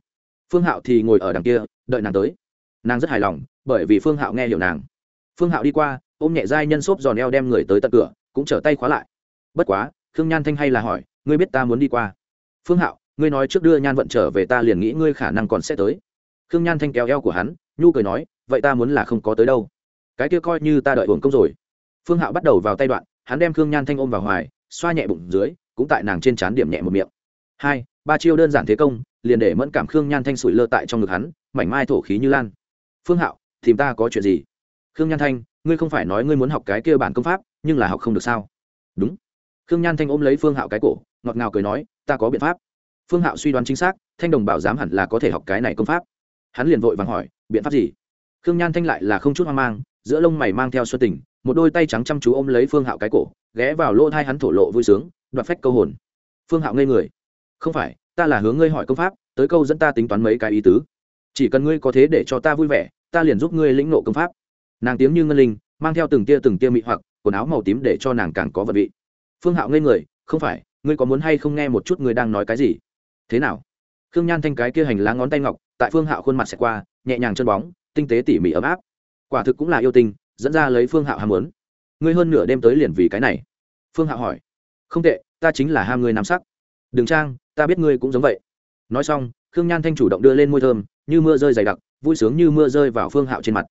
Phương hạo thì ngồi ở đằng kia, đợi nàng tới. Nàng rất hài lòng, bởi vì phương hạo nghe hiểu nàng. Phương hạo đi qua, ôm nhẹ dai nhân xốp giòn eo đem người tới tận cửa, cũng trở tay khóa lại. Bất quá khương nhan thanh hay là hỏi, ngươi biết ta muốn đi qua? Phương hạo, ngươi nói trước đưa nhan vận trở về ta liền nghĩ ngươi khả năng còn sẽ tới. Khương nhan thanh kéo eo của hắn, nhu cười nói, vậy ta muốn là không có tới đâu. Cái kia coi như ta đợi hưởng công rồi. Phương hạo bắt đầu vào tay đoạn, hắn đem khương nhan thanh ôm vào hoài, xoa nhẹ bụng dưới, cũng tại nàng trên trán điểm nhẹ một miệng. Hai, ba chiêu đơn giản thế công, liền để mẫn cảm khương nhan thanh sủi lơ tại trong ngực hắn, mảnh mai thổ khí như lan. Phương hạo, tìm ta có chuyện gì? Khương nhan thanh, ngươi không phải nói ngươi muốn học cái kia bản công pháp, nhưng là học không được sao? Đúng khương nhan thanh ôm lấy phương hạo cái cổ, ngọt ngào cười nói, ta có biện pháp. Phương hạo suy đoán chính xác, thanh đồng bảo giám hẳn là có thể học cái này công pháp. Hắn liền vội vàng hỏi, biện pháp gì? Khương nhan thanh lại là không chút hoang mang, giữa lông mày mang theo xuân tình, một đôi tay trắng chăm chú ôm lấy phương hạo cái cổ, ghé vào lỗ thai hắn thổ lộ vui sướng, đoạt phách câu hồn. Phương hạo ngây người. Không phải, ta là hướng ngươi hỏi công pháp, tới câu dẫn ta tính toán mấy cái ý tứ. Chỉ cần ngươi có thế để cho ta vui vẻ, ta liền giúp ngươi lĩnh nộ công pháp. Nàng tiếng như ngân linh, mang theo từng tia từng tia mị hoặc, quần áo màu tím để cho nàng càng có vật vị phương hạo ngây người, không phải, ngươi có muốn hay không nghe một chút ngươi đang nói cái gì? Thế nào? Khương nhan thanh cái kia hành lá ngón tay ngọc, tại phương hạo khuôn mặt xẹt qua, nhẹ nhàng chân bóng, tinh tế tỉ mỉ ấm áp. Quả thực cũng là yêu tinh dẫn ra lấy phương hạo ham muốn. Ngươi hơn nửa đêm tới liền vì cái này? Phương hạo hỏi. Không tệ, ta chính là ham ngươi nam sắc. Đừng trang, ta biết ngươi cũng giống vậy. Nói xong, khương nhan thanh chủ động đưa lên môi thơm, như mưa rơi dày đặc, vui sướng như mưa rơi vào phương hạo trên mặt.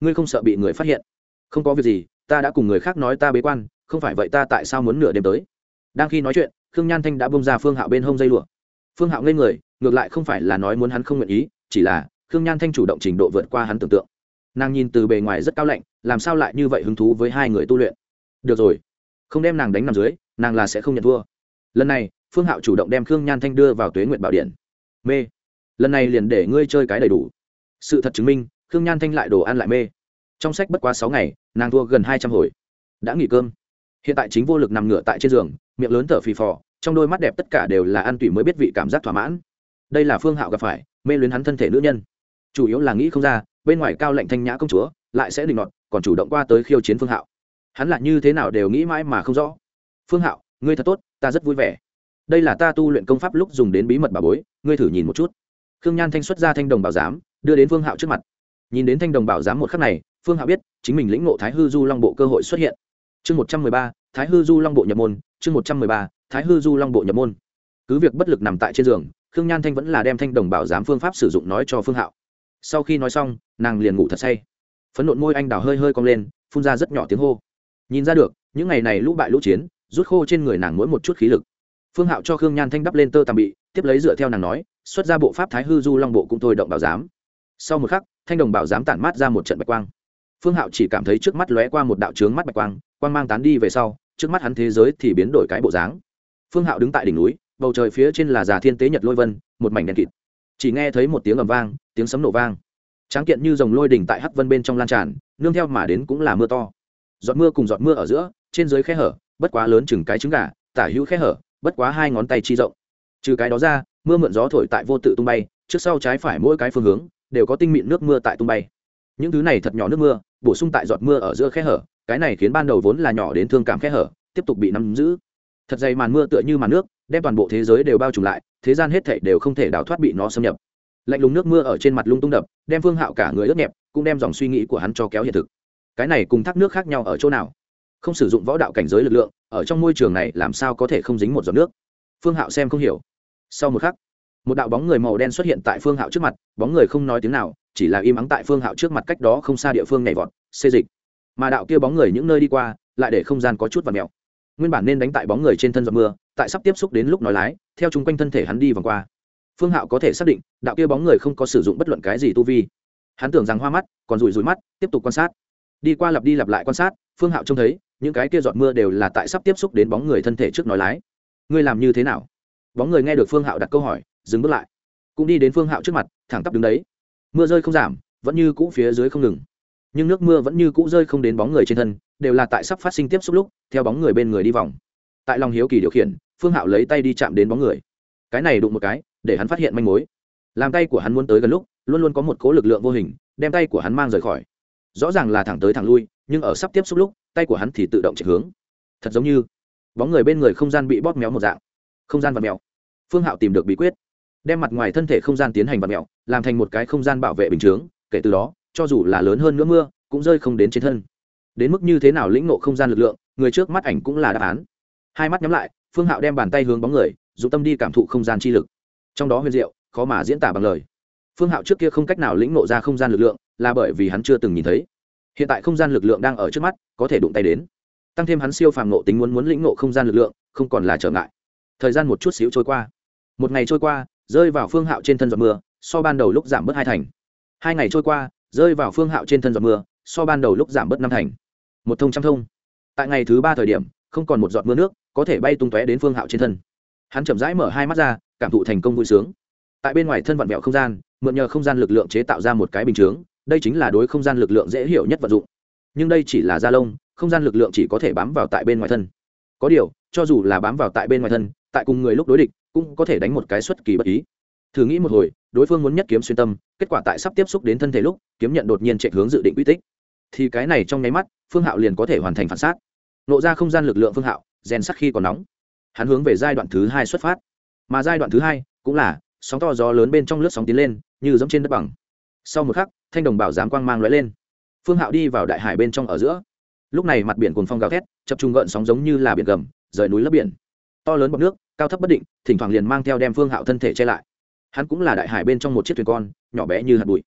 Ngươi không sợ bị người phát hiện? Không có việc gì, ta đã cùng người khác nói ta bế quan không phải vậy ta tại sao muốn nửa đêm tới? Đang khi nói chuyện, khương nhan thanh đã bông ra phương hạo bên hông dây lụa. Phương hạo ngây người, ngược lại không phải là nói muốn hắn không nguyện ý, chỉ là khương nhan thanh chủ động trình độ vượt qua hắn tưởng tượng. Nàng nhìn từ bề ngoài rất cao lạnh, làm sao lại như vậy hứng thú với hai người tu luyện? Được rồi, không đem nàng đánh nằm dưới, nàng là sẽ không nhận thua. Lần này, phương hạo chủ động đem khương nhan thanh đưa vào tuế nguyện bảo điện. Mê. Lần này liền để ngươi chơi cái đầy đủ. Sự thật chứng minh, khương nhan thanh lại đồ ăn lại mê. Trong sách bất quá sáu ngày, nàng thua gần hai trăm hồi. Đã nghỉ cơm hiện tại chính vô lực nằm ngửa tại trên giường, miệng lớn thở phì phò, trong đôi mắt đẹp tất cả đều là ăn tủy mới biết vị cảm giác thỏa mãn. Đây là phương hạo gặp phải, mê luyến hắn thân thể nữ nhân. Chủ yếu là nghĩ không ra, bên ngoài cao lệnh thanh nhã công chúa, lại sẽ định nọt còn chủ động qua tới khiêu chiến phương hạo. Hắn là như thế nào đều nghĩ mãi mà không rõ. Phương hạo, ngươi thật tốt, ta rất vui vẻ. Đây là ta tu luyện công pháp lúc dùng đến bí mật bà bối, ngươi thử nhìn một chút. Khương nhan thanh xuất ra thanh đồng bảo giám, đưa đến phương hạo trước mặt. Nhìn đến thanh đồng bảo giám một khắc này, phương hạo biết, chính mình lĩnh ngộ thái hư du long bộ cơ hội xuất hiện chương một trăm mười ba, thái hư du long bộ nhập môn, chương một trăm mười ba, thái hư du long bộ nhập môn. Cứ việc bất lực nằm tại trên giường, khương nhan thanh vẫn là đem thanh đồng bảo giám phương pháp sử dụng nói cho phương hạo. Sau khi nói xong, nàng liền ngủ thật say. Phấn nộn môi anh đào hơi hơi cong lên, phun ra rất nhỏ tiếng hô. Nhìn ra được, những ngày này lũ bại lũ chiến, rút khô trên người nàng mỗi một chút khí lực. Phương hạo cho khương nhan thanh đắp lên tơ tàm bị, tiếp lấy dựa theo nàng nói, xuất ra bộ pháp thái hư du long bộ cũng thôi động bảo giám. Sau một khắc, thanh đồng bảo giám tản mát ra một trận bạch quang. Phương hạo chỉ cảm thấy trước mắt lóe qua một đạo trướng mắt bạch quang quang mang tán đi về sau, trước mắt hắn thế giới thì biến đổi cái bộ dáng. Phương hạo đứng tại đỉnh núi, bầu trời phía trên là già thiên tế nhật lôi vân, một mảnh đen kịt. Chỉ nghe thấy một tiếng ầm vang, tiếng sấm nổ vang. Tráng kiện như dòng lôi đỉnh tại hắc vân bên trong lan tràn, nương theo mà đến cũng là mưa to. Giọt mưa cùng giọt mưa ở giữa, trên dưới khe hở, bất quá lớn chừng cái trứng gà, tả hữu khe hở, bất quá hai ngón tay chi rộng. Trừ cái đó ra, mưa mượn gió thổi tại vô tự tung bay, trước sau trái phải mỗi cái phương hướng, đều có tinh mịn nước mưa tại tung bay. Những thứ này thật nhỏ nước mưa, bổ sung tại giọt mưa ở giữa khe hở cái này khiến ban đầu vốn là nhỏ đến thương cảm khẽ hở, tiếp tục bị nắm giữ. Thật dày màn mưa tựa như màn nước, đem toàn bộ thế giới đều bao trùm lại, thế gian hết thảy đều không thể đào thoát bị nó xâm nhập. Lạnh lùng nước mưa ở trên mặt lung tung đập, đem phương hạo cả người ướt nhẹp, cũng đem dòng suy nghĩ của hắn cho kéo hiện thực. Cái này cùng thác nước khác nhau ở chỗ nào? Không sử dụng võ đạo cảnh giới lực lượng, ở trong môi trường này làm sao có thể không dính một giọt nước? Phương hạo xem không hiểu. Sau một khắc, một đạo bóng người màu đen xuất hiện tại phương hạo trước mặt, bóng người không nói tiếng nào, chỉ là im ắng tại phương hạo trước mặt cách đó không xa địa phương nhảy vọt, xê dịch mà đạo kia bóng người những nơi đi qua, lại để không gian có chút và mèo. Nguyên bản nên đánh tại bóng người trên thân giọt mưa, tại sắp tiếp xúc đến lúc nói lái, theo chung quanh thân thể hắn đi vòng qua. Phương hạo có thể xác định, đạo kia bóng người không có sử dụng bất luận cái gì tu vi. Hắn tưởng rằng hoa mắt, còn rủi rủi mắt, tiếp tục quan sát. Đi qua lặp đi lặp lại quan sát, phương hạo trông thấy, những cái kia giọt mưa đều là tại sắp tiếp xúc đến bóng người thân thể trước nói lái. Ngươi làm như thế nào? Bóng người nghe được phương hạo đặt câu hỏi, dừng bước lại. Cũng đi đến phương hạo trước mặt, thẳng tắp đứng đấy. Mưa rơi không giảm, vẫn như cũ phía dưới không ngừng nhưng nước mưa vẫn như cũ rơi không đến bóng người trên thân, đều là tại sắp phát sinh tiếp xúc lúc, theo bóng người bên người đi vòng. Tại lòng hiếu kỳ điều khiển, phương hạo lấy tay đi chạm đến bóng người. Cái này đụng một cái, để hắn phát hiện manh mối. Làm tay của hắn muốn tới gần lúc, luôn luôn có một cố lực lượng vô hình, đem tay của hắn mang rời khỏi. Rõ ràng là thẳng tới thẳng lui, nhưng ở sắp tiếp xúc lúc, tay của hắn thì tự động chạy hướng. Thật giống như, bóng người bên người không gian bị bóp méo một dạng. Không gian vật mèo. Phương hạo tìm được bí quyết, đem mặt ngoài thân thể không gian tiến hành vật mèo, làm thành một cái không gian bảo vệ bình chướng, kể từ đó cho dù là lớn hơn nữa mưa, cũng rơi không đến trên thân. Đến mức như thế nào lĩnh nộ không gian lực lượng, người trước mắt ảnh cũng là đáp án. Hai mắt nhắm lại, phương hạo đem bàn tay hướng bóng người dù tâm đi cảm thụ không gian chi lực. Trong đó huyền diệu, khó mà diễn tả bằng lời. Phương hạo trước kia không cách nào lĩnh nộ ra không gian lực lượng, là bởi vì hắn chưa từng nhìn thấy. Hiện tại không gian lực lượng đang ở trước mắt, có thể đụng tay đến. Tăng thêm hắn siêu phàm nộ tính muốn muốn lĩnh nộ không gian lực lượng, không còn là trở ngại. Thời gian một chút xíu trôi qua. Một ngày trôi qua, rơi vào phương hạo trên thân giọt mưa, so ban đầu lúc giảm bớt hai thành. Hai ngày trôi qua rơi vào phương hạo trên thân giọt mưa, so ban đầu lúc giảm bớt năm thành. Một thông trăm thông. Tại ngày thứ ba thời điểm, không còn một giọt mưa nước có thể bay tung tóe đến phương hạo trên thân. Hắn chậm rãi mở hai mắt ra, cảm thụ thành công vui sướng. Tại bên ngoài thân vặn vẹo không gian, mượn nhờ không gian lực lượng chế tạo ra một cái bình chướng, đây chính là đối không gian lực lượng dễ hiểu nhất vận dụng. Nhưng đây chỉ là da lông, không gian lực lượng chỉ có thể bám vào tại bên ngoài thân. Có điều, cho dù là bám vào tại bên ngoài thân, tại cùng người lúc đối địch, cũng có thể đánh một cái xuất kỳ bất ý. Thử nghĩ một hồi đối phương muốn nhất kiếm xuyên tâm, kết quả tại sắp tiếp xúc đến thân thể lúc, kiếm nhận đột nhiên chạy hướng dự định quy tích. Thì cái này trong nháy mắt, phương hạo liền có thể hoàn thành phản xác nộ ra không gian lực lượng phương hạo, rèn sắc khi còn nóng. Hắn hướng về giai đoạn thứ hai xuất phát. Mà giai đoạn thứ hai, cũng là, sóng to gió lớn bên trong lướt sóng tiến lên, như giống trên đất bằng. Sau một khắc, thanh đồng bảo giám quang mang lóe lên. Phương hạo đi vào đại hải bên trong ở giữa. Lúc này mặt biển cồn phong gào thét, chập trung gợn sóng giống như là biển gầm, rời núi lấp biển. To lớn bọc nước, cao thấp bất định, thỉnh thoảng liền mang theo đem phương hạo thân thể che lại hắn cũng là đại hải bên trong một chiếc thuyền con, nhỏ bé như hạt bụi.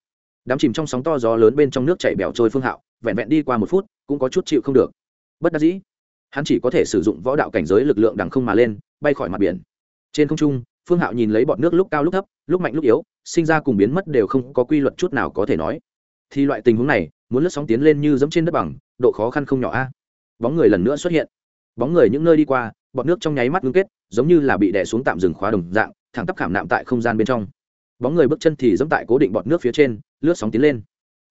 Đám chìm trong sóng to gió lớn bên trong nước chảy bẻo trôi phương hạo, vẹn vẹn đi qua một phút, cũng có chút chịu không được. Bất đắc dĩ, hắn chỉ có thể sử dụng võ đạo cảnh giới lực lượng đằng không mà lên, bay khỏi mặt biển. Trên không trung, phương hạo nhìn lấy bọn nước lúc cao lúc thấp, lúc mạnh lúc yếu, sinh ra cùng biến mất đều không có quy luật chút nào có thể nói. Thì loại tình huống này, muốn lướt sóng tiến lên như giống trên đất bằng, độ khó khăn không nhỏ a. Bóng người lần nữa xuất hiện. Bóng người những nơi đi qua bọn nước trong nháy mắt ngưng kết, giống như là bị đè xuống tạm dừng khóa đồng dạng thẳng tắp khảm nạm tại không gian bên trong. Bóng người bước chân thì dẫm tại cố định bọt nước phía trên, lướt sóng tiến lên.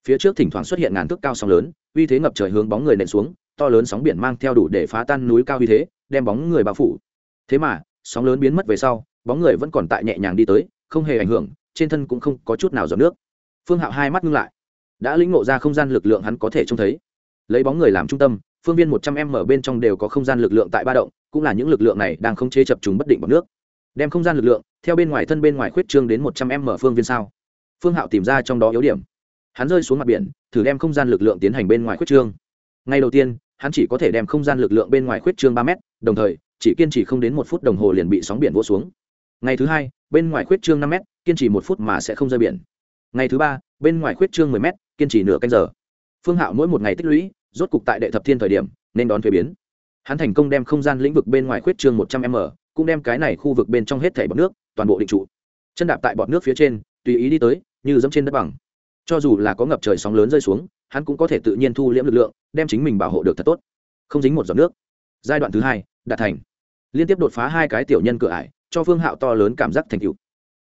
Phía trước thỉnh thoảng xuất hiện ngàn thước cao sóng lớn, uy thế ngập trời hướng bóng người nện xuống, to lớn sóng biển mang theo đủ để phá tan núi cao uy thế, đem bóng người bao phủ. Thế mà, sóng lớn biến mất về sau, bóng người vẫn còn tại nhẹ nhàng đi tới, không hề ảnh hưởng, trên thân cũng không có chút nào giọt nước. Phương hạo hai mắt ngưng lại. Đã lĩnh ngộ ra không gian lực lượng hắn có thể trông thấy. Lấy bóng người làm trung tâm, phương viên một trăm em ở bên trong đều có không gian lực lượng tại ba động, cũng là những lực lượng này đang không chế chập chúng bất định bằng nước đem không gian lực lượng, theo bên ngoài thân bên ngoài khuyết trương đến một trăm m mở phương viên sao. Phương hạo tìm ra trong đó yếu điểm. Hắn rơi xuống mặt biển, thử đem không gian lực lượng tiến hành bên ngoài khuyết trương. Ngay đầu tiên, hắn chỉ có thể đem không gian lực lượng bên ngoài khuyết trương ba m đồng thời, chỉ kiên trì không đến một phút đồng hồ liền bị sóng biển vỗ xuống. Ngày thứ hai, bên ngoài khuyết trương năm m kiên trì một phút mà sẽ không rơi biển. Ngày thứ ba, bên ngoài khuyết trương mười m kiên trì nửa canh giờ. Phương hạo mỗi một ngày tích lũy, rốt cục tại đệ thập thiên thời điểm, nên đón thuế biến. Hắn thành công đem không gian lĩnh vực bên ngoài khuyết trương một trăm m cũng đem cái này khu vực bên trong hết thảy bọt nước, toàn bộ định trụ. Chân đạp tại bọt nước phía trên, tùy ý đi tới, như dẫm trên đất bằng. Cho dù là có ngập trời sóng lớn rơi xuống, hắn cũng có thể tự nhiên thu liễm lực lượng, đem chính mình bảo hộ được thật tốt. Không dính một giọt nước. Giai đoạn thứ hai đạt thành. Liên tiếp đột phá hai cái tiểu nhân cửa ải, cho phương hạo to lớn cảm giác thành tựu.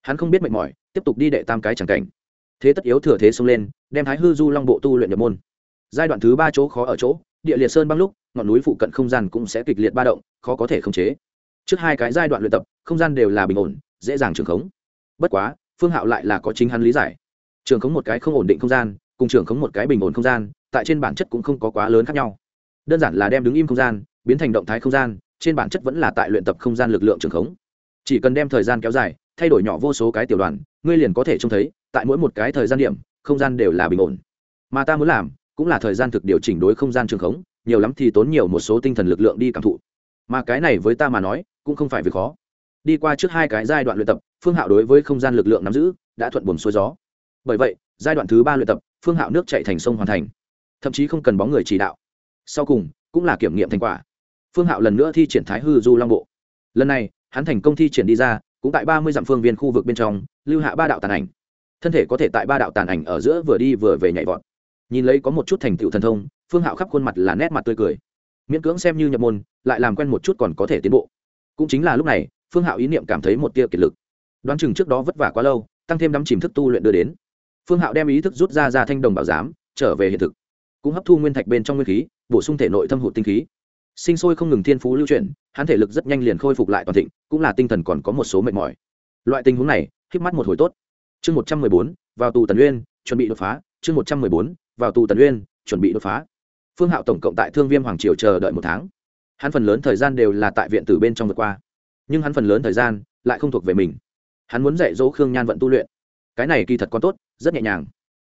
Hắn không biết mệt mỏi, tiếp tục đi đệ tam cái chẳng cảnh. Thế tất yếu thừa thế xông lên, đem thái hư du long bộ tu luyện nhập môn. Giai đoạn thứ ba chỗ khó ở chỗ, địa liệt sơn băng lúc, ngọn núi phụ cận không gian cũng sẽ kịch liệt ba động, khó có thể khống chế trước hai cái giai đoạn luyện tập, không gian đều là bình ổn, dễ dàng trường khống. Bất quá, phương hạo lại là có chính hắn lý giải. Trường khống một cái không ổn định không gian, cùng trường khống một cái bình ổn không gian, tại trên bản chất cũng không có quá lớn khác nhau. Đơn giản là đem đứng im không gian, biến thành động thái không gian, trên bản chất vẫn là tại luyện tập không gian lực lượng trường khống. Chỉ cần đem thời gian kéo dài, thay đổi nhỏ vô số cái tiểu đoàn, ngươi liền có thể trông thấy, tại mỗi một cái thời gian điểm, không gian đều là bình ổn. Mà ta muốn làm, cũng là thời gian thực điều chỉnh đối không gian trường khống, nhiều lắm thì tốn nhiều một số tinh thần lực lượng đi cảm thụ. Mà cái này với ta mà nói cũng không phải việc khó. Đi qua trước hai cái giai đoạn luyện tập, phương hạo đối với không gian lực lượng nắm giữ đã thuận buồn xuôi gió. Bởi vậy, giai đoạn thứ ba luyện tập, phương hạo nước chạy thành sông hoàn thành. Thậm chí không cần bóng người chỉ đạo. Sau cùng, cũng là kiểm nghiệm thành quả. Phương hạo lần nữa thi triển thái hư du long bộ. Lần này, hắn thành công thi triển đi ra, cũng tại ba mươi dặm phương viên khu vực bên trong, lưu hạ ba đạo tàn ảnh. Thân thể có thể tại ba đạo tàn ảnh ở giữa vừa đi vừa về nhảy vọt. Nhìn lấy có một chút thành tựu thần thông, phương hạo khắp khuôn mặt là nét mặt tươi cười. Miễn cưỡng xem như nhập môn, lại làm quen một chút còn có thể tiến bộ cũng chính là lúc này, phương hạo ý niệm cảm thấy một tia kiệt lực. Đoán chừng trước đó vất vả quá lâu, tăng thêm đắm chìm thức tu luyện đưa đến. Phương hạo đem ý thức rút ra ra thanh đồng bảo giám, trở về hiện thực. Cũng hấp thu nguyên thạch bên trong nguyên khí, bổ sung thể nội thâm hụt tinh khí. Sinh sôi không ngừng thiên phú lưu chuyển, hắn thể lực rất nhanh liền khôi phục lại toàn thịnh, cũng là tinh thần còn có một số mệt mỏi. Loại tình huống này, hít mắt một hồi tốt. Chương một trăm mười bốn, vào tù tần uyên, chuẩn bị đột phá. Chương một trăm mười bốn, vào tù tần uyên, chuẩn bị đột phá. Phương hạo tổng cộng tại thương viêm hoàng triều chờ đợi một tháng hắn phần lớn thời gian đều là tại viện tử bên trong vượt qua, nhưng hắn phần lớn thời gian lại không thuộc về mình. Hắn muốn dạy dỗ khương nhan vận tu luyện. Cái này kỳ thật còn tốt, rất nhẹ nhàng.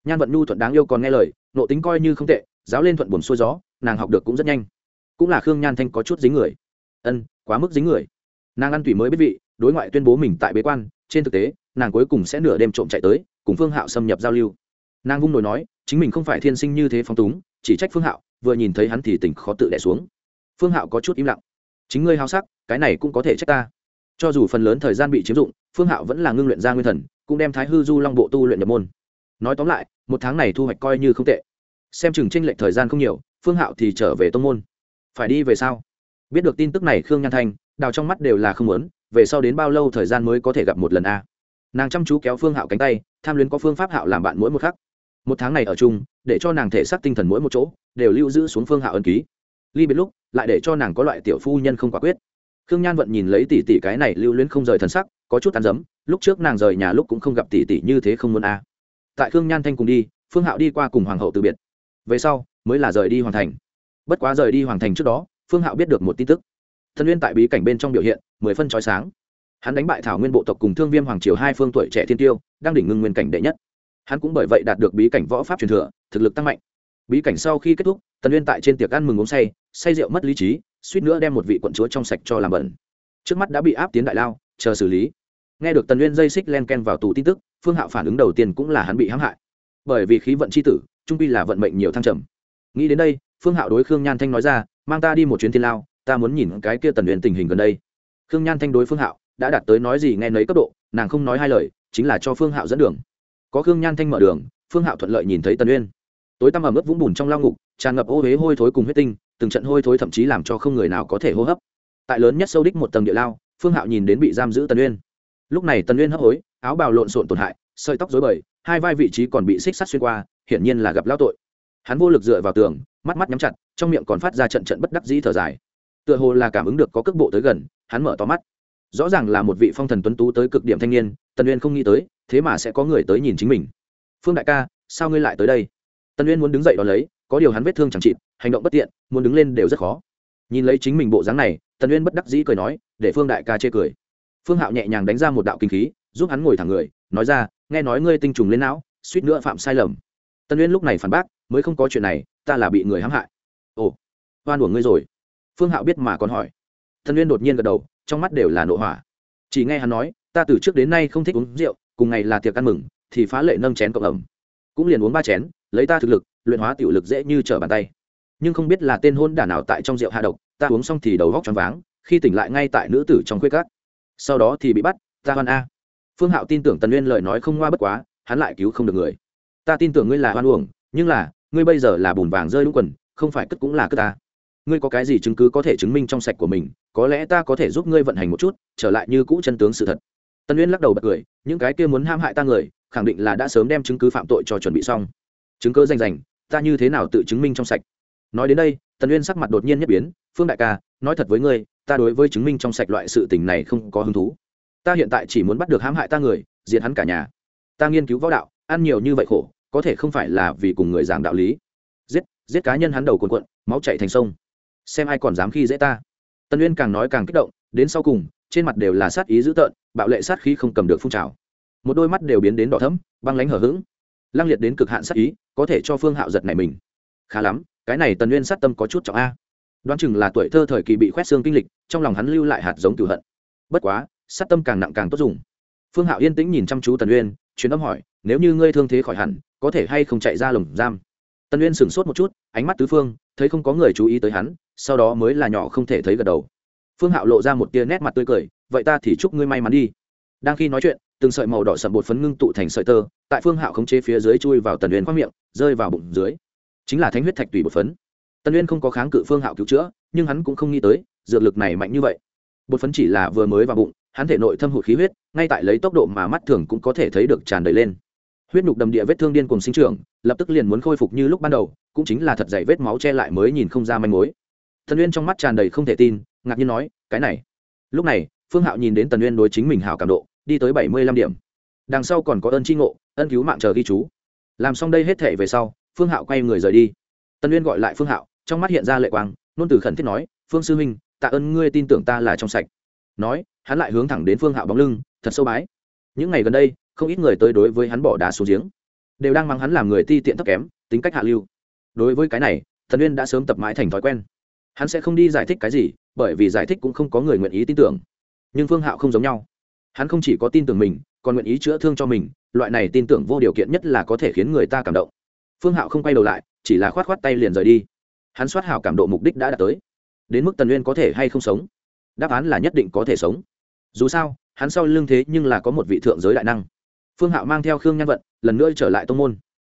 Nhan vận nhu thuận đáng yêu còn nghe lời nộ tính coi như không tệ, giáo lên thuận buồn xuôi gió, nàng học được cũng rất nhanh. Cũng là khương nhan thanh có chút dính người. Ân, quá mức dính người. Nàng ăn tủy mới biết vị, đối ngoại tuyên bố mình tại bế quan, trên thực tế, nàng cuối cùng sẽ nửa đêm trộm chạy tới, cùng phương hạo xâm nhập giao lưu. Nàng vung nổi nói, chính mình không phải thiên sinh như thế phong túng, chỉ trách phương hạo, vừa nhìn thấy hắn thì tỉnh khó tự đẻ xuống phương hạo có chút im lặng. Chính ngươi hao sắc, cái này cũng có thể trách ta. Cho dù phần lớn thời gian bị chiếm dụng, phương hạo vẫn là ngưng luyện ra nguyên thần, cũng đem thái hư du long bộ tu luyện nhập môn. Nói tóm lại, một tháng này thu hoạch coi như không tệ. Xem chừng tranh lệch thời gian không nhiều, phương hạo thì trở về tông môn. Phải đi về sau biết được tin tức này khương nhan thanh, đào trong mắt đều là không lớn về sau đến bao lâu thời gian mới có thể gặp một lần a? Nàng chăm chú kéo phương hạo cánh tay, tham luyến có phương pháp hạo làm bạn mỗi một khắc. Một tháng này ở chung, để cho nàng thể xác tinh thần mỗi một chỗ, đều lưu giữ xuống phương hạo ân ký ly biệt lúc, lại để cho nàng có loại tiểu phu nhân không quả quyết. Khương nhan vận nhìn lấy tỷ tỷ cái này lưu luyến không rời thần sắc, có chút tàn dấm lúc trước nàng rời nhà lúc cũng không gặp tỷ tỷ như thế không muốn a. À. Tại khương nhan thanh cùng đi, phương hạo đi qua cùng hoàng hậu từ biệt. Về sau, mới là rời đi Hoàng thành. Bất quá rời đi Hoàng thành trước đó, phương hạo biết được một tin tức. Thân uyên tại bí cảnh bên trong biểu hiện, mười phân trói sáng. Hắn đánh bại thảo nguyên bộ tộc cùng thương viêm hoàng triều hai phương tuổi trẻ thiên tiêu, đang đỉnh ngưng nguyên cảnh đệ nhất. Hắn cũng bởi vậy đạt được bí cảnh võ pháp truyền thừa, thực lực tăng mạnh. Bí cảnh sau khi kết thúc tần uyên tại trên tiệc ăn mừng uống say say rượu mất lý trí, suýt nữa đem một vị quận chúa trong sạch cho làm bẩn. Trước mắt đã bị áp tiến đại lao, chờ xử lý. Nghe được tần uyên dây xích len ken vào tù tin tức, phương hạo phản ứng đầu tiên cũng là hắn bị hãm hại. Bởi vì khí vận c h i tử, trung pi là vận mệnh nhiều thăng trầm. Nghĩ đến đây, phương hạo đối khương nhan thanh nói ra, mang ta đi một chuyến thiên lao, ta muốn nhìn cái kia tần uyên tình hình gần đây. Khương nhan thanh đối phương hạo đã đạt tới nói gì nghe nấy cấp độ, nàng không nói hai lời, chính là cho phương hạo dẫn đường. Có khương nhan thanh mở đường, phương hạo thuận lợi nhìn thấy tần uyên tối tăm ẩm ướt vũng bùn trong lao ngục, tràn ngập ô huế hôi thối cùng huyết tinh, từng trận hôi thối thậm chí làm cho không người nào có thể hô hấp. Tại lớn nhất sâu đích một tầng địa lao, phương hạo nhìn đến bị giam giữ tần uyên. Lúc này tần uyên hấp hối, áo bào lộn xộn tổn hại, sợi tóc dối bời, hai vai vị trí còn bị xích sắt xuyên qua, hiển nhiên là gặp lao tội. Hắn vô lực dựa vào tường, mắt mắt nhắm chặt, trong miệng còn phát ra trận trận bất đắc dĩ thở dài. Tựa hồ là cảm ứng được có cước bộ tới gần, hắn mở to mắt. Rõ ràng là một vị phong thần tuấn tú tới cực điểm thanh niên, tần uyên không nghĩ tới, thế mà sẽ có người tới nhìn chính mình. Phương đại ca, sao ngươi lại tới đây? Tần uyên muốn đứng dậy đón lấy, có điều hắn vết thương chẳng chịt, hành động bất tiện, muốn đứng lên đều rất khó. Nhìn lấy chính mình bộ dáng này tần uyên bất đắc dĩ cười nói, để phương đại ca chê cười. Phương hạo nhẹ nhàng đánh ra một đạo kinh khí, giúp hắn ngồi thẳng người, nói ra, nghe nói ngươi tinh trùng lên não, suýt nữa phạm sai lầm. Tần uyên lúc này phản bác, mới không có chuyện này, ta là bị người hãm hại. Ồ, oan uổng ngươi rồi. Phương hạo biết mà còn hỏi. Tần uyên đột nhiên gật đầu, trong mắt đều là nộ hỏa. Chỉ nghe hắn nói, ta từ trước đến nay không thích uống rượu, cùng ngày là tiệc ăn mừng, thì phá lệ nâng chén cộng ẩm. Cũng liền uống ba chén lấy ta thực lực, luyện hóa tiểu lực dễ như trở bàn tay. Nhưng không biết là tên hôn đả nào tại trong rượu hạ độc, ta uống xong thì đầu góc choáng váng, khi tỉnh lại ngay tại nữ tử trong khuê cát sau đó thì bị bắt, ta hoan a. Phương hạo tin tưởng tần nguyên lời nói không ngoa bất quá, hắn lại cứu không được người. Ta tin tưởng ngươi là hoan uổng, nhưng là, ngươi bây giờ là bùn vàng rơi đúng quần, không phải cất cũng là cất ta. Ngươi có cái gì chứng cứ có thể chứng minh trong sạch của mình, có lẽ ta có thể giúp ngươi vận hành một chút, trở lại như cũ chân tướng sự thật. Tần uyên lắc đầu bật cười, những cái kia muốn ham hại ta người, khẳng định là đã sớm đem chứng cứ phạm tội cho chuẩn bị xong chứng cơ danh rành, ta như thế nào tự chứng minh trong sạch? Nói đến đây tần uyên sắc mặt đột nhiên nhất biến phương đại ca nói thật với ngươi ta đối với chứng minh trong sạch loại sự tình này không có hứng thú. Ta hiện tại chỉ muốn bắt được hãm hại ta người diệt hắn cả nhà. Ta nghiên cứu võ đạo ăn nhiều như vậy khổ có thể không phải là vì cùng người giảng đạo lý. Giết giết cá nhân hắn đầu cuồn cuộn máu chạy thành sông. Xem ai còn dám khi dễ ta. Tân uyên càng nói càng kích động đến sau cùng trên mặt đều là sát ý dữ tợn bạo lệ sát khí không cầm được phun trào. Một đôi mắt đều biến đến đỏ thấm băng lánh hở h ữ g lăng liệt đến cực hạn sát ý có thể cho phương hạo giật này mình. Khá lắm, cái này tần nguyên sát tâm có chút trọng a. Đoán chừng là tuổi thơ thời kỳ bị khoét xương kinh lịch, trong lòng hắn lưu lại hạt giống cửu hận. Bất quá, sát tâm càng nặng càng tốt dùng. Phương hạo yên tĩnh nhìn chăm chú tần uyên chuyến âm hỏi, nếu như ngươi thương thế khỏi hẳn, có thể hay không chạy ra lồng giam? Tần uyên sửng sốt một chút, ánh mắt tứ phương, thấy không có người chú ý tới hắn, sau đó mới là nhỏ không thể thấy gật đầu. Phương hạo lộ ra một tia nét mặt tươi cười, vậy ta thì chúc ngươi may mắn đi. Đang khi nói chuyện từng sợi màu đỏ sậm bột phấn ngưng tụ thành sợi tơ, tại phương hạo khống chế phía dưới chui vào tần uyên khoác miệng, rơi vào bụng dưới. Chính là thánh huyết thạch tùy bột phấn. Tần uyên không có kháng cự phương hạo cứu chữa, nhưng hắn cũng không nghĩ tới, dược lực này mạnh như vậy. Bột phấn chỉ là vừa mới vào bụng, hắn thể nội thâm hụt khí huyết, ngay tại lấy tốc độ mà mắt thường cũng có thể thấy được tràn đầy lên. Huyết nhục đầm địa vết thương điên cùng sinh trưởng, lập tức liền muốn khôi phục như lúc ban đầu, cũng chính là thật dày vết máu che lại mới nhìn không ra manh mối. Tần uyên trong mắt tràn đầy không thể tin, ngạc nhiên nói, cái này. Lúc này, phương hạo nhìn đến tần uyên đối chính mình hảo cảm độ đi tới bảy mươi lăm điểm. Đằng sau còn có ơn tri ngộ, ân cứu mạng chờ ghi chú. Làm xong đây hết thể về sau, phương hạo quay người rời đi. Tân uyên gọi lại phương hạo, trong mắt hiện ra lệ quang nôn từ khẩn thiết nói, phương sư huynh, tạ ơn ngươi tin tưởng ta là trong sạch. Nói, hắn lại hướng thẳng đến phương hạo bóng lưng, thật sâu bái. Những ngày gần đây, không ít người tới đối với hắn bỏ đá xuống giếng, đều đang mắng hắn làm người ti tiện thấp kém, tính cách hạ lưu. Đối với cái này thần uyên đã sớm tập mãi thành thói quen. Hắn sẽ không đi giải thích cái gì, bởi vì giải thích cũng không có người nguyện ý tin tưởng. Nhưng phương hạo không giống nhau hắn không chỉ có tin tưởng mình, còn nguyện ý chữa thương cho mình, loại này tin tưởng vô điều kiện nhất là có thể khiến người ta cảm động. Phương hạo không quay đầu lại, chỉ là khoát khoát tay liền rời đi. Hắn soát hảo cảm độ mục đích đã đạt tới. Đến mức tần uyên có thể hay không sống? Đáp án là nhất định có thể sống. Dù sao, hắn sau lưng thế nhưng là có một vị thượng giới đại năng. Phương hạo mang theo khương nhan vận, lần nữa trở lại tông môn.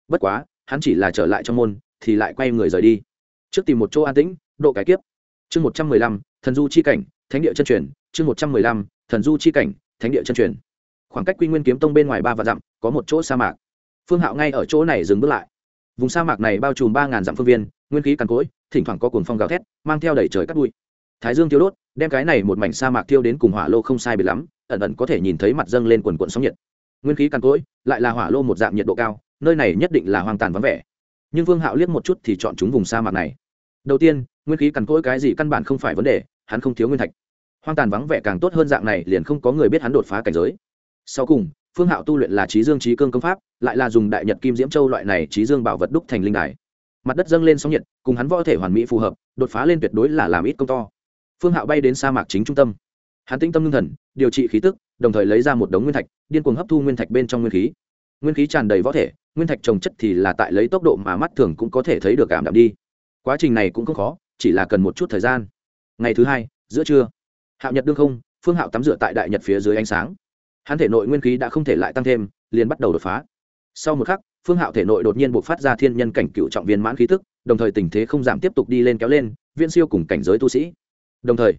Bất quá, hắn chỉ là trở lại trong môn, thì lại quay người rời đi. Trước tìm một chỗ an tĩnh, độ cái kiếp. Chương một trăm mười lăm, thần du chi cảnh, thánh địa chân truyền. Chương một trăm mười lăm, thần du chi cảnh thánh địa chân truyền. Khoảng cách quy nguyên kiếm tông bên ngoài ba vạn dặm, có một chỗ sa mạc. Phương hạo ngay ở chỗ này dừng bước lại. Vùng sa mạc này bao trùm ba ngàn dặm phương viên, nguyên khí càn cỗi, thỉnh thoảng có cuồng phong gào thét, mang theo đầy trời cắt bụi. Thái dương tiêu đốt, đem cái này một mảnh sa mạc tiêu đến cùng hỏa lô không sai biệt lắm, ẩn ẩn có thể nhìn thấy mặt dâng lên quần quận sóng nhiệt. Nguyên khí càn cỗi, lại là hỏa lô một dạng nhiệt độ cao, nơi này nhất định là hoang tàn vắng vẻ. Nhưng vương hạo liếc một chút thì chọn chúng vùng sa mạc này. Đầu tiên, nguyên khí càn cỗi cái gì căn bản không phải vấn đề, hắn không thiếu nguyên thạch hoang tàn vắng vẻ càng tốt hơn dạng này, liền không có người biết hắn đột phá cảnh giới. Sau cùng, phương hạo tu luyện là trí dương trí cương công pháp, lại là dùng đại nhật kim diễm châu loại này trí dương bảo vật đúc thành linh đài. Mặt đất dâng lên sóng nhiệt, cùng hắn võ thể hoàn mỹ phù hợp, đột phá lên tuyệt đối là làm ít công to. Phương hạo bay đến sa mạc chính trung tâm. Hắn tĩnh tâm ngưng thần, điều trị khí tức, đồng thời lấy ra một đống nguyên thạch, điên cuồng hấp thu nguyên thạch bên trong nguyên khí. Nguyên khí tràn đầy võ thể, nguyên thạch trồng chất thì là tại lấy tốc độ mà mắt thường cũng có thể thấy được cảm đạm đi. Quá trình này cũng không khó, chỉ là cần một chút thời gian. Ngày thứ hai, giữa trưa hạo nhật đương không, phương hạo tắm rửa tại đại nhật phía dưới ánh sáng. Hắn thể nội nguyên khí đã không thể lại tăng thêm, liền bắt đầu đột phá. Sau một khắc, phương hạo thể nội đột nhiên buộc phát ra thiên nhân cảnh cựu trọng viên mãn khí tức, đồng thời tình thế không giảm tiếp tục đi lên kéo lên viên siêu cùng cảnh giới tu sĩ. Đồng thời,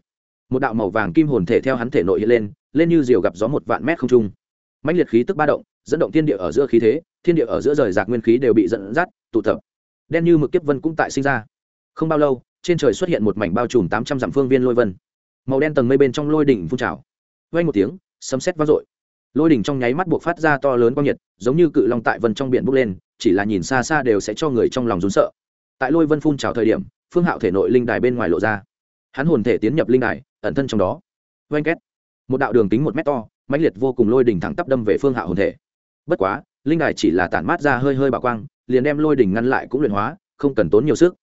một đạo màu vàng kim hồn thể theo hắn thể nội hiện lên lên như diều gặp gió một vạn mét không trung. Mạnh liệt khí tức ba động, dẫn động thiên địa ở giữa khí thế, thiên địa ở giữa rời rạc nguyên khí đều bị dẫn dắt, tụ tập. Đen như mực kiếp vân cũng tại sinh ra. Không bao lâu, trên trời xuất hiện một mảnh bao trùm tám trăm dặm phương viên lôi vân màu đen tầng mây bên trong lôi đỉnh phun trào. Vây một tiếng, sấm sét vang dội. Lôi đỉnh trong nháy mắt buộc phát ra to lớn quang nhiệt, giống như cự long tại vân trong biển bốc lên, chỉ là nhìn xa xa đều sẽ cho người trong lòng rốn sợ. Tại lôi vân phun trào thời điểm, phương hạo thể nội linh đài bên ngoài lộ ra. Hắn hồn thể tiến nhập linh đài, ẩn thân trong đó. Oanh két. Một đạo đường kính một mét to, mãnh liệt vô cùng lôi đỉnh thẳng tắp đâm về phương hạo hồn thể. Bất quá, linh đài chỉ là tản mát ra hơi hơi bạo quang, liền đem lôi đỉnh ngăn lại cũng luyện hóa, không cần tốn nhiều sức.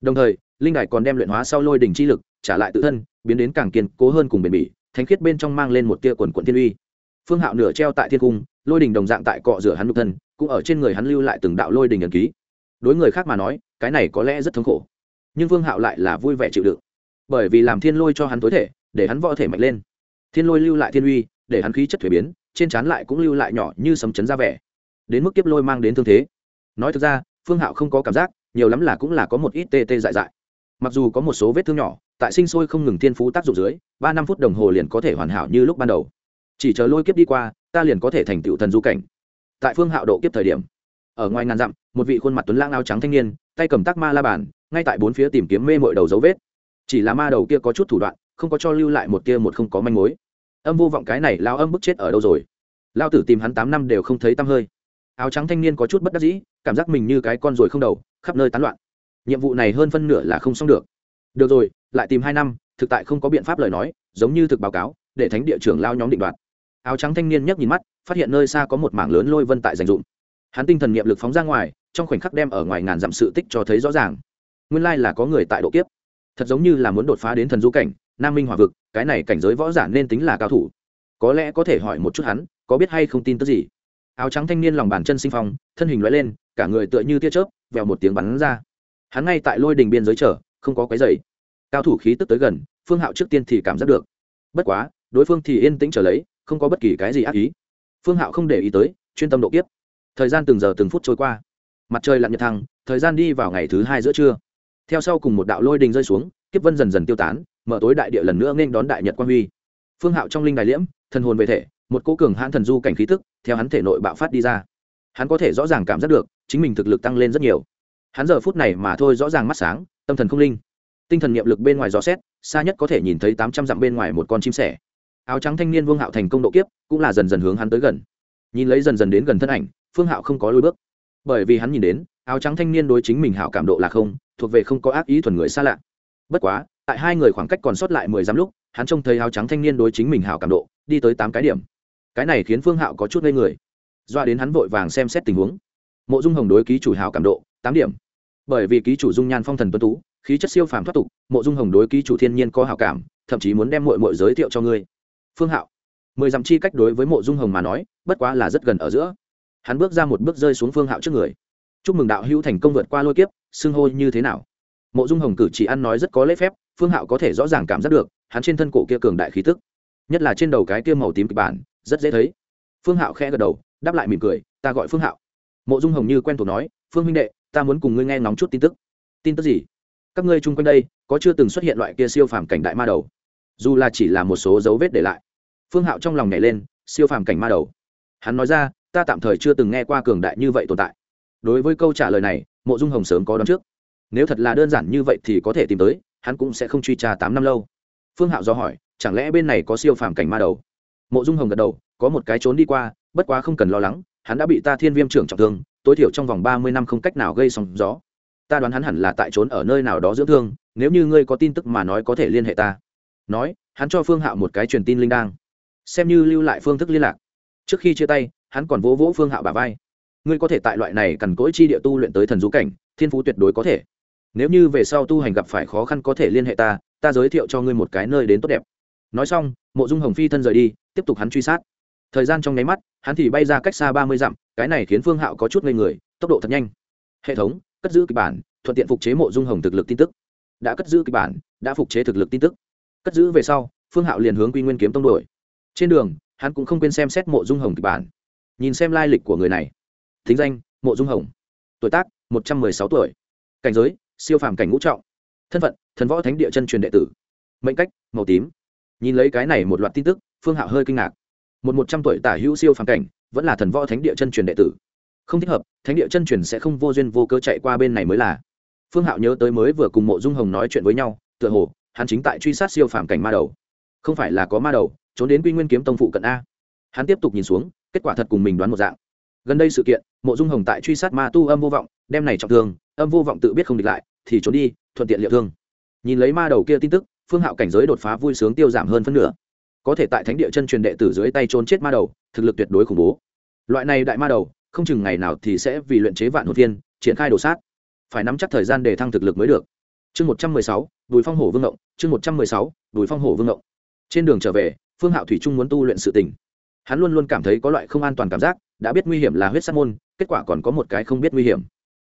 Đồng thời, linh đài còn đem luyện hóa sau lôi đỉnh chi lực, trả lại tự thân biến đến càng kiên cố hơn cùng bền bỉ, thánh khiết bên trong mang lên một tia quần quận thiên uy. Phương hạo nửa treo tại thiên cung, lôi đình đồng dạng tại cọ rửa hắn nhục thân, cũng ở trên người hắn lưu lại từng đạo lôi đình ẩn ký. Đối người khác mà nói, cái này có lẽ rất thống khổ. Nhưng phương hạo lại là vui vẻ chịu đựng. Bởi vì làm thiên lôi cho hắn tối thể, để hắn võ thể mạnh lên. Thiên lôi lưu lại thiên uy, để hắn khí chất thuế biến, trên trán lại cũng lưu lại nhỏ như sấm chấn ra vẻ. Đến mức kiếp lôi mang đến thương thế. Nói thực ra, phương hạo không có cảm giác, nhiều lắm là cũng là có một ít tê tê dại dại. Mặc dù có một số vết thương nhỏ tại sinh sôi không ngừng thiên phú tác dụng dưới, ba năm phút đồng hồ liền có thể hoàn hảo như lúc ban đầu. Chỉ chờ lôi kiếp đi qua, ta liền có thể thành tựu thần du cảnh. Tại phương hạo độ kiếp thời điểm, ở ngoài ngàn dặm, một vị khuôn mặt tuấn lãng áo trắng thanh niên, tay cầm tác ma la bàn, ngay tại bốn phía tìm kiếm mê mội đầu dấu vết. Chỉ là ma đầu kia có chút thủ đoạn, không có cho lưu lại một kia một không có manh mối. Âm vô vọng cái này lao âm bức chết ở đâu rồi? Lao tử tìm hắn tám năm đều không thấy tăm hơi. Áo trắng thanh niên có chút bất đắc dĩ, cảm giác mình như cái con ruồi không đầu, khắp nơi tán loạn. Nhiệm vụ này hơn phân nửa là không xong được được rồi, lại tìm hai năm, thực tại không có biện pháp lời nói, giống như thực báo cáo, để thánh địa trưởng lao nhóm định đoạt. Áo trắng thanh niên nhấc nhìn mắt, phát hiện nơi xa có một mảng lớn lôi vân tại dành dụm hắn tinh thần nghiệm lực phóng ra ngoài, trong khoảnh khắc đem ở ngoài ngàn dặm sự tích cho thấy rõ ràng. Nguyên lai là có người tại độ kiếp. Thật giống như là muốn đột phá đến thần du cảnh, nam minh hòa vực, cái này cảnh giới võ giả nên tính là cao thủ. Có lẽ có thể hỏi một chút hắn, có biết hay không tin tức gì? Áo trắng thanh niên lòng bàn chân sinh phong, thân hình loại lên, cả người tựa như tia chớp, vèo một tiếng bắn ra. Hắn ngay tại lôi đình biên giới trở không có cái dày cao thủ khí tức tới gần, phương hạo trước tiên thì cảm giác được. Bất quá, đối phương thì yên tĩnh trở lấy, không có bất kỳ cái gì ác ý. Phương hạo không để ý tới, chuyên tâm độ kiếp. Thời gian từng giờ từng phút trôi qua. Mặt trời lặn nhật thăng, thời gian đi vào ngày thứ hai giữa trưa. Theo sau cùng một đạo lôi đình rơi xuống, kiếp vân dần dần tiêu tán, mở tối đại địa lần nữa nên đón đại nhật quan huy. Phương hạo trong linh đại liễm, thần hồn về thể, một cố cường hãn thần du cảnh khí tức, theo hắn thể nội bạo phát đi ra. Hắn có thể rõ ràng cảm giác được, chính mình thực lực tăng lên rất nhiều hắn giờ phút này mà thôi rõ ràng mắt sáng, tâm thần không linh. Tinh thần nghiệm lực bên ngoài gió xét, xa nhất có thể nhìn thấy tám trăm dặm bên ngoài một con chim sẻ. Áo trắng thanh niên vương hạo thành công độ kiếp, cũng là dần dần hướng hắn tới gần. Nhìn lấy dần dần đến gần thân ảnh, phương hạo không có lôi bước. Bởi vì hắn nhìn đến, áo trắng thanh niên đối chính mình hảo cảm độ là không, thuộc về không có ác ý thuần người xa lạ. Bất quá, tại hai người khoảng cách còn sót lại mười dặm lúc, hắn trông thấy áo trắng thanh niên đối chính mình hảo cảm độ, đi tới tám cái điểm. Cái này khiến phương hạo có chút ngây người. Doa đến hắn vội vàng xem xét tình huống. Mộ dung hồng đối ký chủ hảo cảm độ tám điểm. Bởi vì ký chủ dung nhan phong thần tuấn tú, khí chất siêu phàm thoát tục, mộ dung hồng đối ký chủ thiên nhiên có hảo cảm, thậm chí muốn đem mội mội giới thiệu cho ngươi. Phương hạo, mười dặm chi cách đối với mộ dung hồng mà nói, bất quá là rất gần ở giữa. Hắn bước ra một bước rơi xuống phương hạo trước người. Chúc mừng đạo hữu thành công vượt qua lôi kiếp, xưng hô như thế nào? Mộ dung hồng cử chỉ ăn nói rất có lễ phép, phương hạo có thể rõ ràng cảm giác được, hắn trên thân cổ kia cường đại khí tức, nhất là trên đầu cái kia màu tím kịch bản, rất dễ thấy. Phương hạo khẽ gật đầu, đáp lại mỉm cười, ta gọi phương hạo. Mộ dung hồng như quen thuộc nói, phương huynh đệ ta muốn cùng ngươi nghe ngóng chút tin tức. Tin tức gì? Các ngươi chung quanh đây, có chưa từng xuất hiện loại kia siêu phàm cảnh đại ma đầu? Dù là chỉ là một số dấu vết để lại. Phương hạo trong lòng nhảy lên, siêu phàm cảnh ma đầu. Hắn nói ra, ta tạm thời chưa từng nghe qua cường đại như vậy tồn tại. Đối với câu trả lời này, mộ dung hồng sớm có đón trước. Nếu thật là đơn giản như vậy thì có thể tìm tới, hắn cũng sẽ không truy tra tám năm lâu. Phương hạo do hỏi, chẳng lẽ bên này có siêu phàm cảnh ma đầu? Mộ dung hồng gật đầu, có một cái trốn đi qua, bất quá không cần lo lắng, hắn đã bị ta thiên viêm trưởng trọng thương tối thiểu trong vòng ba mươi năm không cách nào gây sóng gió. Ta đoán hắn hẳn là tại trốn ở nơi nào đó dưỡng thương, nếu như ngươi có tin tức mà nói có thể liên hệ ta. Nói, hắn cho phương hạo một cái truyền tin linh đang xem như lưu lại phương thức liên lạc. Trước khi chia tay, hắn còn vỗ vỗ phương hạo bà vai. Ngươi có thể tại loại này cần cỗi chi địa tu luyện tới thần du cảnh, thiên phú tuyệt đối có thể. Nếu như về sau tu hành gặp phải khó khăn có thể liên hệ ta ta giới thiệu cho ngươi một cái nơi đến tốt đẹp. Nói xong, mộ dung hồng phi thân rời đi, tiếp tục hắn truy sát thời gian trong nháy mắt, hắn thì bay ra cách xa ba mươi dặm, cái này khiến phương hạo có chút ngây người, tốc độ thật nhanh. Hệ thống, cất giữ kịch bản, thuận tiện phục chế mộ dung hồng thực lực tin tức. Đã cất giữ kịch bản, đã phục chế thực lực tin tức. Cất giữ về sau, phương hạo liền hướng quy nguyên kiếm tông đổi trên đường, hắn cũng không quên xem xét mộ dung hồng kịch bản. Nhìn xem lai lịch của người này. Thính danh, mộ dung hồng. Tuổi tác, một trăm mười sáu tuổi. Cảnh giới, siêu phàm cảnh ngũ trọng. Thân phận, thần võ thánh địa chân truyền đệ tử. Mệnh cách, màu tím. Nhìn lấy cái này một loạt tin tức, phương hạo hơi kinh ngạc một một trăm tuổi tả hữu siêu phàm cảnh, vẫn là thần võ thánh địa chân truyền đệ tử. Không thích hợp, thánh địa chân truyền sẽ không vô duyên vô cơ chạy qua bên này mới là. Phương hạo nhớ tới mới vừa cùng mộ dung hồng nói chuyện với nhau, tựa hồ, hắn chính tại truy sát siêu phàm cảnh ma đầu. Không phải là có ma đầu, trốn đến quy nguyên kiếm tông phụ cận a. Hắn tiếp tục nhìn xuống, kết quả thật cùng mình đoán một dạng. Gần đây sự kiện, mộ dung hồng tại truy sát ma tu âm vô vọng, đem này trọng thương, âm vô vọng tự biết không địch lại, thì trốn đi, thuận tiện liệu thương. Nhìn lấy ma đầu kia tin tức, phương hạo cảnh giới đột phá vui sướng tiêu giảm hơn phân nửa có thể tại thánh địa chân truyền đệ tử dưới tay trốn chết ma đầu, thực lực tuyệt đối khủng bố. Loại này đại ma đầu, không chừng ngày nào thì sẽ vì luyện chế vạn hồn tiên triển khai đồ sát. Phải nắm chắc thời gian để thăng thực lực mới được. Chương một trăm mười sáu, bùi phong hổ vương ngộng. Chương một trăm mười sáu, bùi phong hổ vương ngộng. Trên đường trở về, phương hạo thủy trung muốn tu luyện sự tình. Hắn luôn luôn cảm thấy có loại không an toàn cảm giác, đã biết nguy hiểm là huyết sát môn, kết quả còn có một cái không biết nguy hiểm.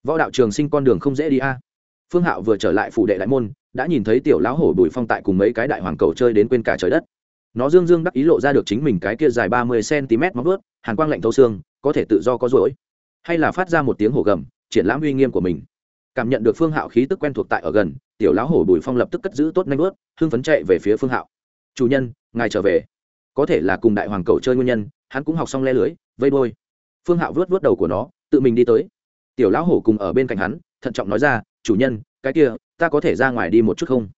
Võ đạo trường sinh con đường không dễ đi a. Phương hạo vừa trở lại phủ đệ đại môn, đã nhìn thấy tiểu lão hổ bùi phong tại cùng mấy cái đại hoàng cầu chơi đến quên cả trời đất nó dương dương đắc ý lộ ra được chính mình cái kia dài ba mươi cm móng ướt hàn quang lạnh thấu xương, có thể tự do có rỗi. Hay là phát ra một tiếng hổ gầm, triển lãm uy nghiêm của mình. Cảm nhận được phương hạo khí tức quen thuộc tại ở gần, tiểu lão hổ bùi phong lập tức cất giữ tốt nanh ướt hưng phấn chạy về phía phương hạo. Chủ nhân, ngài trở về. Có thể là cùng đại hoàng cầu chơi nguyên nhân, hắn cũng học xong le lưới, vây đôi phương hạo vớt vớt đầu của nó, tự mình đi tới. Tiểu lão hổ cùng ở bên cạnh hắn, thận trọng nói ra, chủ nhân, cái kia, ta có thể ra ngoài đi một chút không?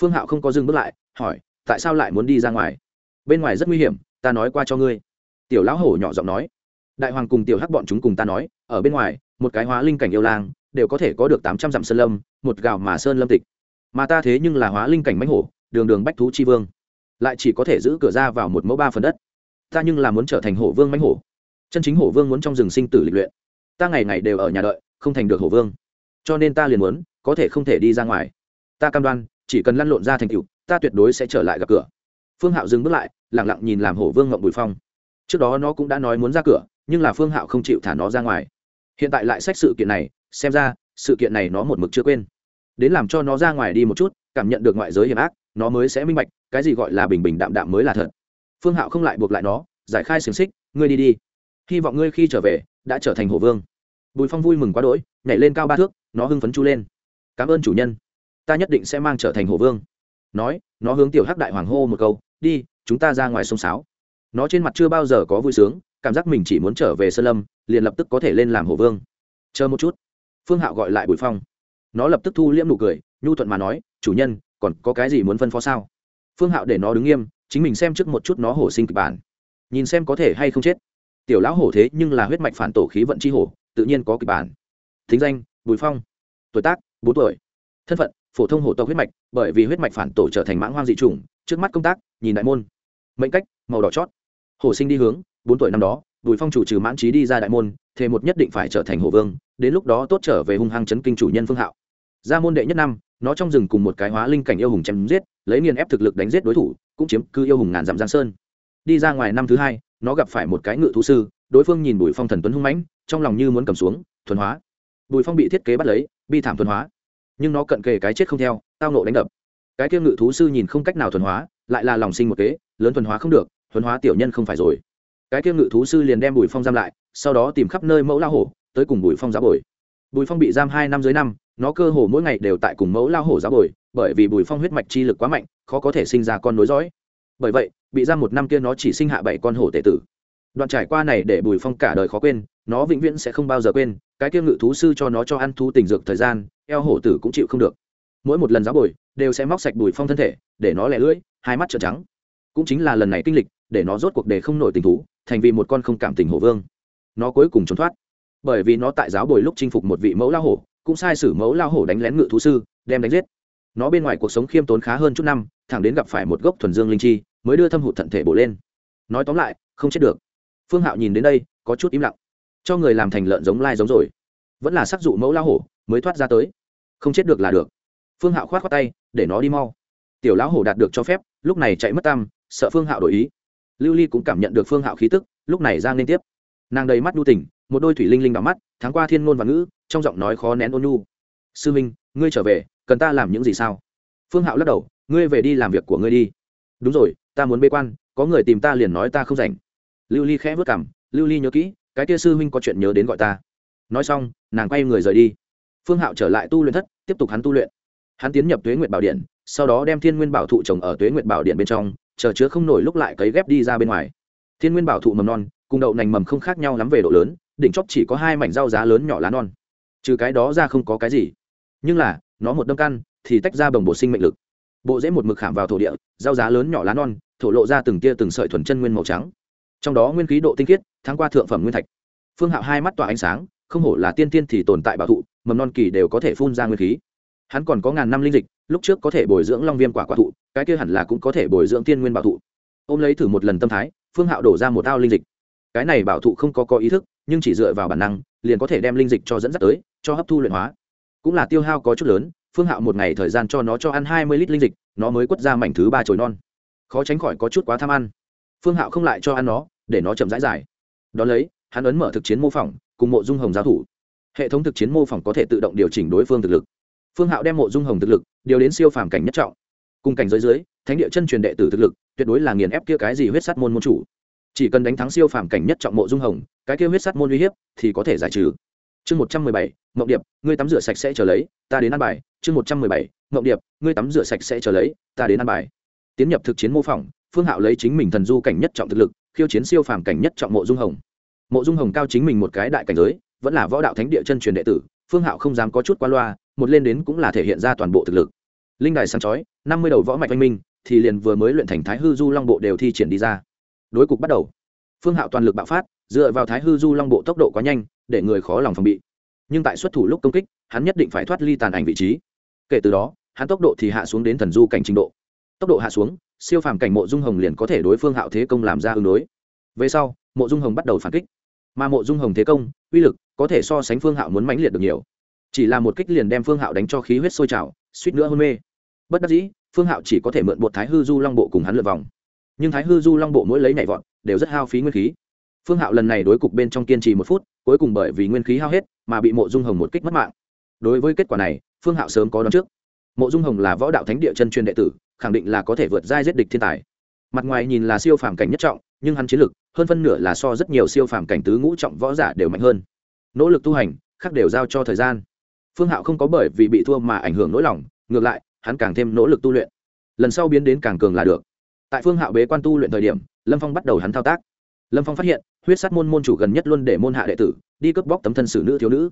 Phương hạo không có dừng bước lại, hỏi tại sao lại muốn đi ra ngoài? Bên ngoài rất nguy hiểm, ta nói qua cho ngươi. Tiểu lão hổ nhỏ giọng nói. Đại hoàng cùng tiểu hắc bọn chúng cùng ta nói, ở bên ngoài, một cái hóa linh cảnh yêu lang, đều có thể có được tám trăm dặm sơn lâm, một gạo mà sơn lâm tịch. Mà ta thế nhưng là hóa linh cảnh mãnh hổ, đường đường bách thú chi vương. Lại chỉ có thể giữ cửa ra vào một mẫu ba phần đất. Ta nhưng là muốn trở thành hổ vương mãnh hổ. Chân chính hổ vương muốn trong rừng sinh tử lịch luyện. Ta ngày ngày đều ở nhà đợi, không thành được hổ vương. Cho nên ta liền muốn, có thể không thể đi ra ngoài. Ta cam đoan, chỉ cần lăn lộn ra thành cựu ta tuyệt đối sẽ trở lại gặp cửa. Phương hạo dừng bước lại lẳng lặng nhìn làm hổ vương ngậm bùi phong. Trước đó nó cũng đã nói muốn ra cửa, nhưng là phương hạo không chịu thả nó ra ngoài. Hiện tại lại sách sự kiện này, xem ra, sự kiện này nó một mực chưa quên. Đến làm cho nó ra ngoài đi một chút, cảm nhận được ngoại giới hiểm ác, nó mới sẽ minh bạch, cái gì gọi là bình bình đạm đạm mới là thật. Phương hạo không lại buộc lại nó, giải khai xiềng xích, ngươi đi đi. Hy vọng ngươi khi trở về, đã trở thành hổ vương. Bùi phong vui mừng quá đỗi, nhảy lên cao ba thước, nó hưng phấn chu lên. Cảm ơn chủ nhân. Ta nhất định sẽ mang trở thành hổ vương nói, nó hướng tiểu hắc đại hoàng hô một câu, đi, chúng ta ra ngoài sông sáo. Nó trên mặt chưa bao giờ có vui sướng, cảm giác mình chỉ muốn trở về sơn lâm, liền lập tức có thể lên làm hổ vương. Chờ một chút. Phương hạo gọi lại bùi phong. Nó lập tức thu liễm nụ cười, nhu thuận mà nói, chủ nhân, còn có cái gì muốn phân phó sao? Phương hạo để nó đứng nghiêm, chính mình xem trước một chút nó hổ sinh kịch bản. Nhìn xem có thể hay không chết. Tiểu lão hổ thế nhưng là huyết mạch phản tổ khí vận c h i hổ, tự nhiên có kịch bản. Thính danh, bùi phong. Tuổi tác, bốn tuổi. Thân phận phổ thông hổ tộc huyết mạch, bởi vì huyết mạch phản tổ trở thành mãng hoang dị t r ù n g trước mắt công tác, nhìn đại môn. Mệnh cách, màu đỏ chót. Hổ sinh đi hướng, bốn tuổi năm đó, bùi phong chủ trừ mãn trí đi ra đại môn thề một nhất định phải trở thành hổ vương, đến lúc đó tốt trở về hung hăng chấn kinh chủ nhân phương hạo. Ra môn đệ nhất năm, nó trong rừng cùng một cái hóa linh cảnh yêu hùng chém giết, lấy nghiền ép thực lực đánh giết đối thủ, cũng chiếm cư yêu hùng ngàn dặm giang sơn. Đi ra ngoài năm thứ hai, nó gặp phải một cái ngự thú sư, đối phương nhìn bùi phong thần tuấn hung mãnh, trong lòng như muốn cầm xuống, thuần hóa. Bùi phong bị thiết kế bắt lấy, bi thảm thuần hóa nhưng nó cận kề cái chết không theo, tao nộ đánh đập. Cái kia ngự thú sư nhìn không cách nào thuần hóa, lại là lòng sinh một kế, lớn thuần hóa không được, thuần hóa tiểu nhân không phải rồi. Cái kia ngự thú sư liền đem bùi phong giam lại, sau đó tìm khắp nơi mẫu lao hổ, tới cùng bùi phong giáo bồi. Bùi phong bị giam hai năm dưới năm, nó cơ hồ mỗi ngày đều tại cùng mẫu lao hổ giáo bồi, bởi vì bùi phong huyết mạch chi lực quá mạnh, khó có thể sinh ra con nối dõi. Bởi vậy, bị giam một năm kia nó chỉ sinh hạ bảy con hổ tệ tử. Đoạn trải qua này để bùi phong cả đời khó quên, nó vĩnh viễn sẽ không bao giờ quên, cái kia ngự thú sư cho nó cho ăn thú tình dược thời gian eo hổ tử cũng chịu không được. Mỗi một lần giáo bồi, đều sẽ móc sạch bùi phong thân thể, để nó lẻ lưỡi, hai mắt trợn trắng. Cũng chính là lần này kinh lịch, để nó rốt cuộc để không nổi tình thú, thành vì một con không cảm tình hổ vương. Nó cuối cùng trốn thoát. Bởi vì nó tại giáo bồi lúc chinh phục một vị mẫu lao hổ, cũng sai sử mẫu lao hổ đánh lén ngự thú sư, đem đánh giết. Nó bên ngoài cuộc sống khiêm tốn khá hơn chút năm, thẳng đến gặp phải một gốc thuần dương linh chi, mới đưa thâm hụt thận thể bổ lên. Nói tóm lại, không chết được. Phương hạo nhìn đến đây, có chút im lặng. Cho người làm thành lợn giống lai giống rồi. Vẫn là sắc dụ mẫu lao hổ, mới thoát ra tới không chết được là được. Phương hạo khoát khoát tay, để nó đi mau. Tiểu lão hổ đạt được cho phép, lúc này chạy mất tam sợ phương hạo đổi ý. Lưu ly cũng cảm nhận được phương hạo khí tức, lúc này giang liên tiếp. Nàng đầy mắt nhu tỉnh một đôi thủy linh linh đỏ mắt tháng qua thiên ngôn và ngữ, trong giọng nói khó nén ôn nhu. Sư minh, ngươi trở về, cần ta làm những gì sao? Phương hạo lắc đầu, ngươi về đi làm việc của ngươi đi. Đúng rồi, ta muốn bế quan, có người tìm ta liền nói ta không rảnh. Lưu ly khẽ vất cảm lưu ly nhớ kỹ, cái kia sư huynh có chuyện nhớ đến gọi ta. Nói xong, nàng quay người rời đi phương hạo trở lại tu luyện thất, tiếp tục hắn tu luyện. Hắn tiến nhập tuế nguyệt bảo điện, sau đó đem thiên nguyên bảo thụ trồng ở tuế nguyệt bảo điện bên trong, chờ chứa không nổi lúc lại cấy ghép đi ra bên ngoài. Thiên nguyên bảo thụ mầm non, cùng đậu nành mầm không khác nhau lắm về độ lớn, đỉnh chóp chỉ có hai mảnh rau giá lớn nhỏ lá non. Trừ cái đó ra không có cái gì. Nhưng là, nó một đâm căn, thì tách ra bồng bộ sinh mệnh lực. Bộ dễ một mực khảm vào thổ địa, rau giá lớn nhỏ lá non, thổ lộ ra từng tia từng sợi thuần chân nguyên màu trắng. Trong đó nguyên khí độ tinh khiết tháng qua thượng phẩm nguyên thạch. Phương hạo hai mắt tỏa ánh sáng, không hổ là tiên tiên thì tồn tại bảo thụ mầm non kỳ đều có thể phun ra nguyên khí. Hắn còn có ngàn năm linh dịch, lúc trước có thể bồi dưỡng long viêm quả quả thụ, cái kia hẳn là cũng có thể bồi dưỡng tiên nguyên bảo thụ. Ôm lấy thử một lần tâm thái, phương hạo đổ ra một ao linh dịch. Cái này bảo thụ không có có ý thức, nhưng chỉ dựa vào bản năng, liền có thể đem linh dịch cho dẫn dắt tới, cho hấp thu luyện hóa. Cũng là tiêu hao có chút lớn, phương hạo một ngày thời gian cho nó cho ăn hai mươi lít linh dịch, nó mới quất ra mảnh thứ ba chồi non. Khó tránh khỏi có chút quá tham ăn. Phương hạo không lại cho ăn nó, để nó chậm rãi dài đón lấy, hắn ấn mở thực chiến mô phỏng, cùng mộ dung hồng giáo thủ hệ thống thực chiến mô phỏng có thể tự động điều chỉnh đối phương thực lực. Phương hạo đem mộ dung hồng thực lực điều đến siêu phàm cảnh nhất trọng. Cùng cảnh giới dưới, thánh địa chân truyền đệ tử thực lực, tuyệt đối là nghiền ép kia cái gì huyết sắt môn môn chủ. Chỉ cần đánh thắng siêu phàm cảnh nhất trọng mộ dung hồng, cái kia huyết sắt môn uy hiếp thì có thể giải trừ. Chương một trăm mười bảy, mộng điệp, ngươi tắm rửa sạch sẽ trở lấy, ta đến ăn bài. Chương một trăm mười bảy, mộng điệp, ngươi tắm rửa sạch sẽ trở lấy, ta đến ăn bài. Tiến nhập thực chiến mô phỏng, phương hạo lấy chính mình thần du cảnh nhất trọng thực lực, khiêu chiến siêu phàm cảnh nhất trọng mộ dung hồng. Mộ dung hồng cao chính mình một cái đại cảnh giới vẫn là võ đạo thánh địa chân truyền đệ tử, phương hạo không dám có chút qua loa, một lên đến cũng là thể hiện ra toàn bộ thực lực. Linh đài sáng chói, năm mươi đầu võ mạch oanh minh, thì liền vừa mới luyện thành thái hư du long bộ đều thi triển đi ra. Đối cục bắt đầu. Phương hạo toàn lực bạo phát, dựa vào thái hư du long bộ tốc độ quá nhanh, để người khó lòng phòng bị. Nhưng tại xuất thủ lúc công kích, hắn nhất định phải thoát ly tàn ảnh vị trí. Kể từ đó, hắn tốc độ thì hạ xuống đến thần du cảnh trình độ. Tốc độ hạ xuống, siêu phàm cảnh mộ dung hồng liền có thể đối phương hạo thế công làm ra ứng đối. Về sau, mộ dung hồng bắt đầu phản kích. Mà mộ dung hồng thế công, uy lực có thể so sánh phương hạo muốn mãnh liệt được nhiều. Chỉ là một kích liền đem phương hạo đánh cho khí huyết sôi trào, suýt nữa hôn mê. Bất đắc dĩ, phương hạo chỉ có thể mượn bột thái hư du long bộ cùng hắn lượt vòng. Nhưng thái hư du long bộ mỗi lấy nhảy vọt, đều rất hao phí nguyên khí. Phương hạo lần này đối cục bên trong kiên trì một phút, cuối cùng bởi vì nguyên khí hao hết, mà bị mộ dung hồng một kích mất mạng. Đối với kết quả này, phương hạo sớm có đón trước. Mộ dung hồng là võ đạo thánh địa chân truyền đệ tử, khẳng định là có thể vượt giai giết địch thiên tài. Mặt ngoài nhìn là siêu phàm cảnh nhất trọng, nhưng hắn chiến lực, hơn phân nửa là so rất nhiều siêu phàm cảnh tứ ngũ trọng võ giả đều mạnh hơn nỗ lực tu hành, khác đều giao cho thời gian. Phương hạo không có bởi vì bị thua mà ảnh hưởng nỗi lòng, ngược lại, hắn càng thêm nỗ lực tu luyện. Lần sau biến đến càng cường là được. Tại phương hạo bế quan tu luyện thời điểm, lâm phong bắt đầu hắn thao tác. Lâm phong phát hiện, huyết sát môn môn chủ gần nhất luôn để môn hạ đệ tử, đi cướp bóc tấm thân xử nữ thiếu nữ.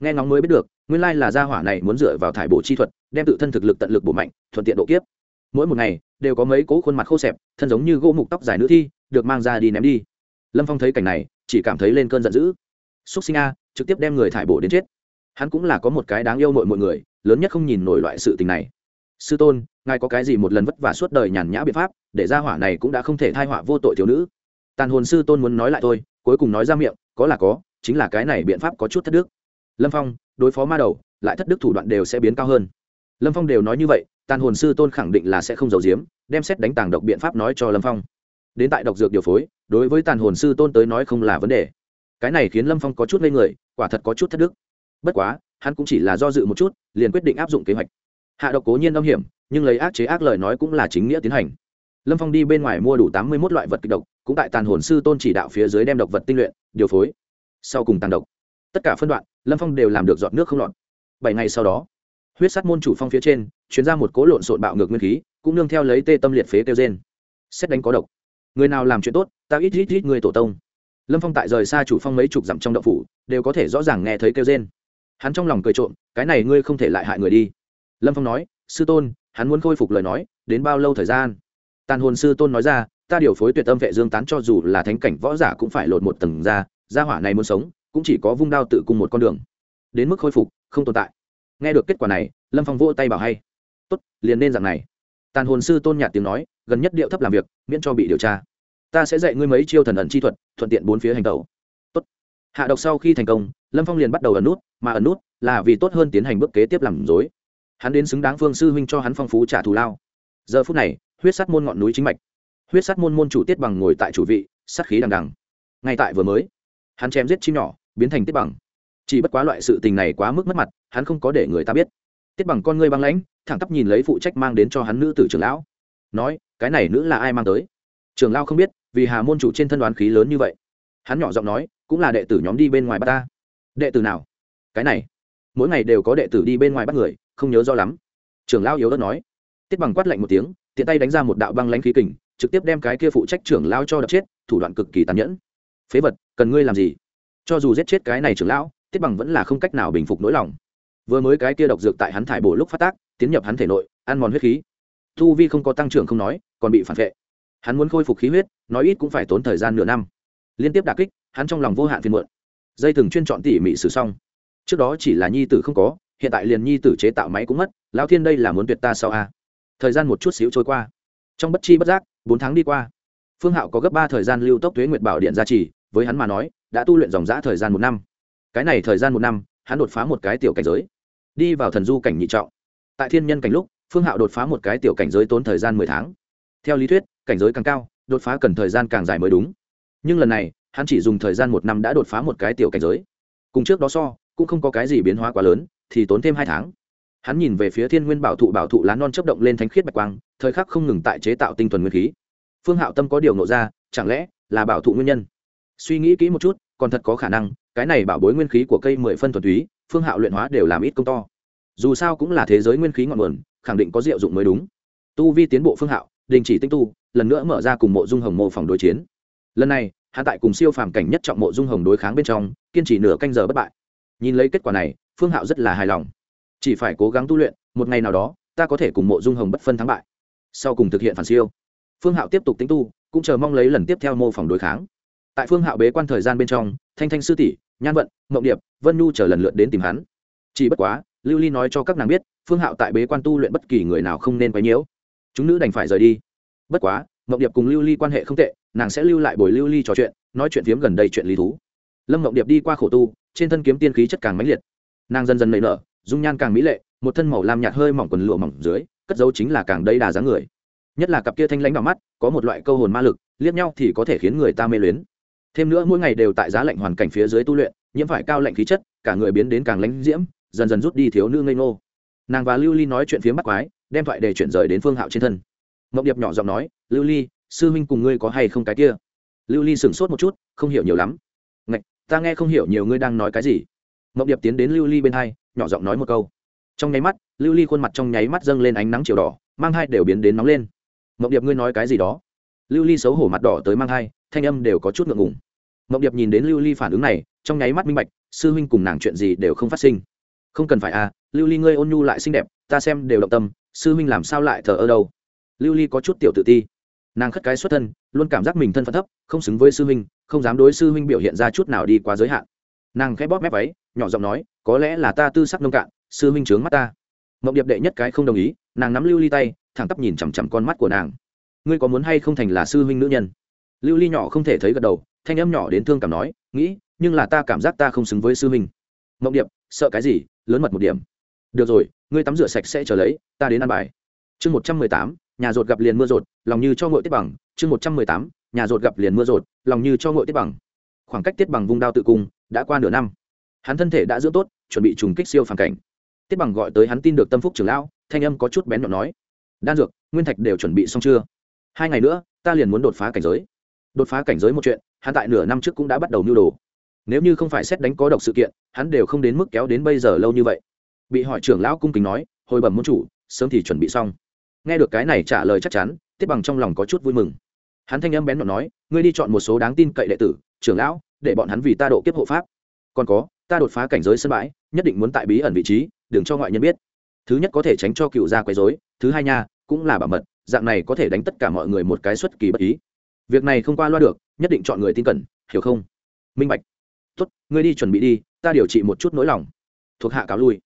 Nghe ngóng mới biết được, nguyên lai là gia hỏa này muốn dựa vào thải bộ chi thuật, đem tự thân thực lực tận lực bổ mạnh, thuận tiện độ kiếp. Mỗi một ngày, đều có mấy cố khuôn mặt khô xẹp, thân giống như gỗ mục tóc dài nữ thi, được mang ra đi ném đi. Lâm phong thấy cảnh này, chỉ cảm thấy lên cơn giận dữ. Xúc sinh a trực tiếp đem người thải bổ đến chết. Hắn cũng là có một cái đáng yêu mọi mọi người, lớn nhất không nhìn nổi loại sự tình này. Sư tôn, ngài có cái gì một lần vất vả suốt đời nhàn nhã biện pháp, để ra hỏa này cũng đã không thể thai họa vô tội thiếu nữ. Tàn hồn sư tôn muốn nói lại thôi, cuối cùng nói ra miệng, có là có, chính là cái này biện pháp có chút thất đức. Lâm phong, đối phó ma đầu, lại thất đức thủ đoạn đều sẽ biến cao hơn. Lâm phong đều nói như vậy, tàn hồn sư tôn khẳng định là sẽ không giấu giếm, đem xét đánh tàng độc biện pháp nói cho lâm phong. Đến tại độc dược điều phối, đối với tàn hồn sư tôn tới nói không là vấn đề cái này khiến lâm phong có chút ngây người quả thật có chút thất đức bất quá hắn cũng chỉ là do dự một chút liền quyết định áp dụng kế hoạch hạ độc cố nhiên âm hiểm nhưng lấy ác chế ác lời nói cũng là chính nghĩa tiến hành lâm phong đi bên ngoài mua đủ tám mươi một loại vật kịch độc cũng tại tàn hồn sư tôn chỉ đạo phía dưới đem độc vật tinh luyện điều phối sau cùng tàn độc tất cả phân đoạn lâm phong đều làm được dọn nước không lọt bảy ngày sau đó huyết sắt môn chủ phong phía trên chuyển ra một cố lộn xộn bạo ngược nguyên khí cũng nương theo lấy tê tâm liệt phế kêu trên xét đánh có độc người nào làm chuyện tốt ta ít ít ít người tổ tông lâm phong tại rời xa chủ phong mấy chục dặm trong đậu phủ, đều có thể rõ ràng nghe thấy kêu trên hắn trong lòng cười trộm, cái này ngươi không thể lại hại người đi. Lâm phong nói, sư tôn, hắn muốn khôi phục lời nói, đến bao lâu thời gian? Tàn hồn sư tôn nói ra, ta điều phối tuyệt tâm vệ dương tán cho dù là thánh cảnh võ giả cũng phải lột một tầng ra, gia hỏa này muốn sống, cũng chỉ có vung đao tự cùng một con đường. Đến mức khôi phục, không tồn tại. Nghe được kết quả này, lâm phong vỗ tay bảo hay. Tốt, liền nên dạng này. Tàn hồn sư tôn nhạt tiếng nói, gần nhất điệu thấp làm việc, miễn cho bị điều tra ta sẽ dạy ngươi mấy chiêu thần ẩn chi thuật, thuận tiện bốn phía hành tẩu. Tốt. Hạ độc sau khi thành công, lâm phong liền bắt đầu ẩn nút, mà ẩn nút là vì tốt hơn tiến hành bước kế tiếp làm dối hắn đến xứng đáng phương sư huynh cho hắn phong phú trả thù lao. Giờ phút này, huyết sắt môn ngọn núi chính mạch. Huyết sắt môn môn chủ tiết bằng ngồi tại chủ vị sắt khí đằng đằng. Ngay tại vừa mới, hắn chém giết chim nhỏ, biến thành tiết bằng. Chỉ bất quá loại sự tình này quá mức mất mặt, hắn không có để người ta biết. Tiết bằng con ngươi băng lãnh, thẳng tắp nhìn lấy phụ trách mang đến cho hắn nữ tử trưởng lão. Nói, cái này nữ là ai mang tới? Trưởng lão không biết vì hà môn chủ trên thân đoán khí lớn như vậy. Hắn nhỏ giọng nói, cũng là đệ tử nhóm đi bên ngoài bắt ta. Đệ tử nào? Cái này. Mỗi ngày đều có đệ tử đi bên ngoài bắt người, không nhớ rõ lắm. Trưởng lão yếu ớt nói. Tiết bằng quát lạnh một tiếng, tiện tay đánh ra một đạo băng lãnh khí kình, trực tiếp đem cái kia phụ trách trưởng lão cho đập chết, thủ đoạn cực kỳ tàn nhẫn. Phế vật, cần ngươi làm gì? Cho dù giết chết cái này trưởng lão, tiết bằng vẫn là không cách nào bình phục nỗi lòng. Vừa mới cái kia độc dược tại hắn thải bổ lúc phát tác, tiến nhập hắn thể nội, ăn mòn huyết khí. Thu vi không có tăng trưởng không nói, còn bị phản vệ hắn muốn khôi phục khí huyết, nói ít cũng phải tốn thời gian nửa năm. Liên tiếp đà kích, hắn trong lòng vô hạn phiền muộn. Dây thừng chuyên chọn tỉ mỉ xử xong. Trước đó chỉ là nhi tử không có, hiện tại liền nhi tử chế tạo máy cũng mất, lão thiên đây là muốn tuyệt ta sau a. Thời gian một chút xíu trôi qua. Trong bất chi bất giác, bốn tháng đi qua. Phương hạo có gấp ba thời gian lưu tốc thuế nguyệt bảo điện gia trì, với hắn mà nói, đã tu luyện dòng giã thời gian một năm. Cái này thời gian một năm, hắn đột phá một cái tiểu cảnh giới. Đi vào thần du cảnh nhị trọng. Tại thiên nhân cảnh lúc, phương hạo đột phá một cái tiểu cảnh giới tốn thời gian mười tháng. Theo lý thuyết cảnh giới càng cao, đột phá cần thời gian càng dài mới đúng. Nhưng lần này, hắn chỉ dùng thời gian một năm đã đột phá một cái tiểu cảnh giới. Cùng trước đó so, cũng không có cái gì biến hóa quá lớn, thì tốn thêm hai tháng. Hắn nhìn về phía thiên nguyên bảo thụ bảo thụ lá non chấp động lên thánh khiết bạch quang, thời khắc không ngừng tại chế tạo tinh thuần nguyên khí. Phương hạo tâm có điều nộ ra, chẳng lẽ là bảo thụ nguyên nhân? Suy nghĩ kỹ một chút, còn thật có khả năng, cái này bảo bối nguyên khí của cây mười phân thuần túy, phương hạo luyện hóa đều làm ít công to. Dù sao cũng là thế giới nguyên khí ngọn nguồn, khẳng định có diệu dụng mới đúng. Tu vi tiến bộ phương hạo đình chỉ tinh tu, lần nữa mở ra cùng mộ dung hồng mô phòng đối chiến. Lần này hạ tại cùng siêu phàm cảnh nhất trọng mộ dung hồng đối kháng bên trong, kiên trì nửa canh giờ bất bại. Nhìn lấy kết quả này, phương hạo rất là hài lòng. Chỉ phải cố gắng tu luyện, một ngày nào đó, ta có thể cùng mộ dung hồng bất phân thắng bại. Sau cùng thực hiện phản siêu. Phương hạo tiếp tục tính tu, cũng chờ mong lấy lần tiếp theo mô phỏng đối kháng. Tại phương hạo bế quan thời gian bên trong, thanh thanh sư tỷ, nhan vận, mộng điệp, vân nhu chờ lần lượt đến tìm hắn. Chỉ bất quá, lưu ly nói cho các nàng biết, phương hạo tại bế quan tu luyện bất kỳ người nào không nên quấy nhiễu chúng nữ đành phải rời đi. Bất quá, mộng điệp cùng lưu ly quan hệ không tệ, nàng sẽ lưu lại bồi lưu ly trò chuyện, nói chuyện phiếm gần đây chuyện lý thú. Lâm mộng điệp đi qua khổ tu, trên thân kiếm tiên khí chất càng mãnh liệt. Nàng dần dần nảy nở, dung nhan càng mỹ lệ, một thân màu lam nhạt hơi mỏng quần lụa mỏng dưới, cất dấu chính là càng đầy đà dáng người. Nhất là cặp kia thanh lãnh vào mắt, có một loại câu hồn ma lực, liếc nhau thì có thể khiến người ta mê luyến. Thêm nữa mỗi ngày đều tại giá lạnh hoàn cảnh phía dưới tu luyện, nhiễm phải cao lạnh khí chất, cả người biến đến càng lãnh diễm, dần dần rút đi thiếu nữ ngây ngô. Nàng và lưu ly nói chuyện phía bắt quái đem thoại để chuyển rời đến phương hạo trên thân. Mộng điệp nhỏ giọng nói, lưu ly, sư huynh cùng ngươi có hay không cái kia? Lưu ly sửng sốt một chút, không hiểu nhiều lắm. Ngạch, ta nghe không hiểu nhiều ngươi đang nói cái gì. Mộng điệp tiến đến lưu ly bên hai, nhỏ giọng nói một câu. Trong nháy mắt, lưu ly khuôn mặt trong nháy mắt dâng lên ánh nắng chiều đỏ, mang hai đều biến đến nóng lên. Mộng điệp, ngươi nói cái gì đó? Lưu ly xấu hổ mặt đỏ tới mang hai, thanh âm đều có chút ngượng ngùng. Mộng điệp nhìn đến lưu ly phản ứng này, trong nháy mắt minh bạch, sư huynh cùng nàng chuyện gì đều không phát sinh. Không cần phải à lưu ly ngươi ôn nhu lại xinh đẹp, ta xem đều động tâm sư huynh làm sao lại thờ ơ đâu? Lưu ly có chút tiểu tự ti. Nàng khất cái xuất thân, luôn cảm giác mình thân phận thấp, không xứng với sư huynh, không dám đối sư huynh biểu hiện ra chút nào đi quá giới hạn. Nàng khẽ bóp mép váy, nhỏ giọng nói, có lẽ là ta tư sắc nông cạn, sư huynh trướng mắt ta. Mộng điệp đệ nhất cái không đồng ý, nàng nắm lưu ly tay, thẳng tắp nhìn chằm chằm con mắt của nàng. Ngươi có muốn hay không thành là sư huynh nữ nhân? Lưu ly nhỏ không thể thấy gật đầu, thanh âm nhỏ đến thương cảm nói, nghĩ, nhưng là ta cảm giác ta không xứng với sư huynh. Mộng điệp, sợ cái gì? Lớn mật một điểm được rồi, ngươi tắm rửa sạch sẽ trở lấy, ta đến ăn bài. Chương một trăm mười tám, nhà rột gặp liền mưa rột, lòng như cho ngội tiết bằng. Chương một trăm mười tám, nhà rột gặp liền mưa rột, lòng như cho ngội tiết bằng. Khoảng cách tiết bằng vung đao tự cung, đã qua nửa năm. Hắn thân thể đã dưỡng tốt, chuẩn bị trùng kích siêu phản cảnh. Tiết bằng gọi tới hắn tin được tâm phúc trưởng lão, thanh âm có chút bén nhọn nói. Đan dược, nguyên thạch đều chuẩn bị xong chưa? Hai ngày nữa, ta liền muốn đột phá cảnh giới. Đột phá cảnh giới một chuyện, hắn tại nửa năm trước cũng đã bắt đầu nưu đồ. Nếu như không phải xét đánh có độc sự kiện, hắn đều không đến mức kéo đến bây giờ lâu như vậy bị hỏi trưởng lão cung kính nói, hồi bẩm môn chủ, sớm thì chuẩn bị xong. Nghe được cái này trả lời chắc chắn, tiết bằng trong lòng có chút vui mừng. Hắn thanh âm bén nhọn nói, ngươi đi chọn một số đáng tin cậy đệ tử, trưởng lão, để bọn hắn vì ta độ kiếp hộ pháp. Còn có, ta đột phá cảnh giới sân bãi, nhất định muốn tại bí ẩn vị trí, đừng cho ngoại nhân biết. Thứ nhất có thể tránh cho cựu gia quấy dối thứ hai nha, cũng là bảo mật, dạng này có thể đánh tất cả mọi người một cái xuất kỳ bất ý. Việc này không qua loa được, nhất định chọn người tin cẩn, hiểu không? Minh bạch. Tốt, ngươi đi chuẩn bị đi, ta điều trị một chút nỗi lòng. Thuộc hạ cáo lui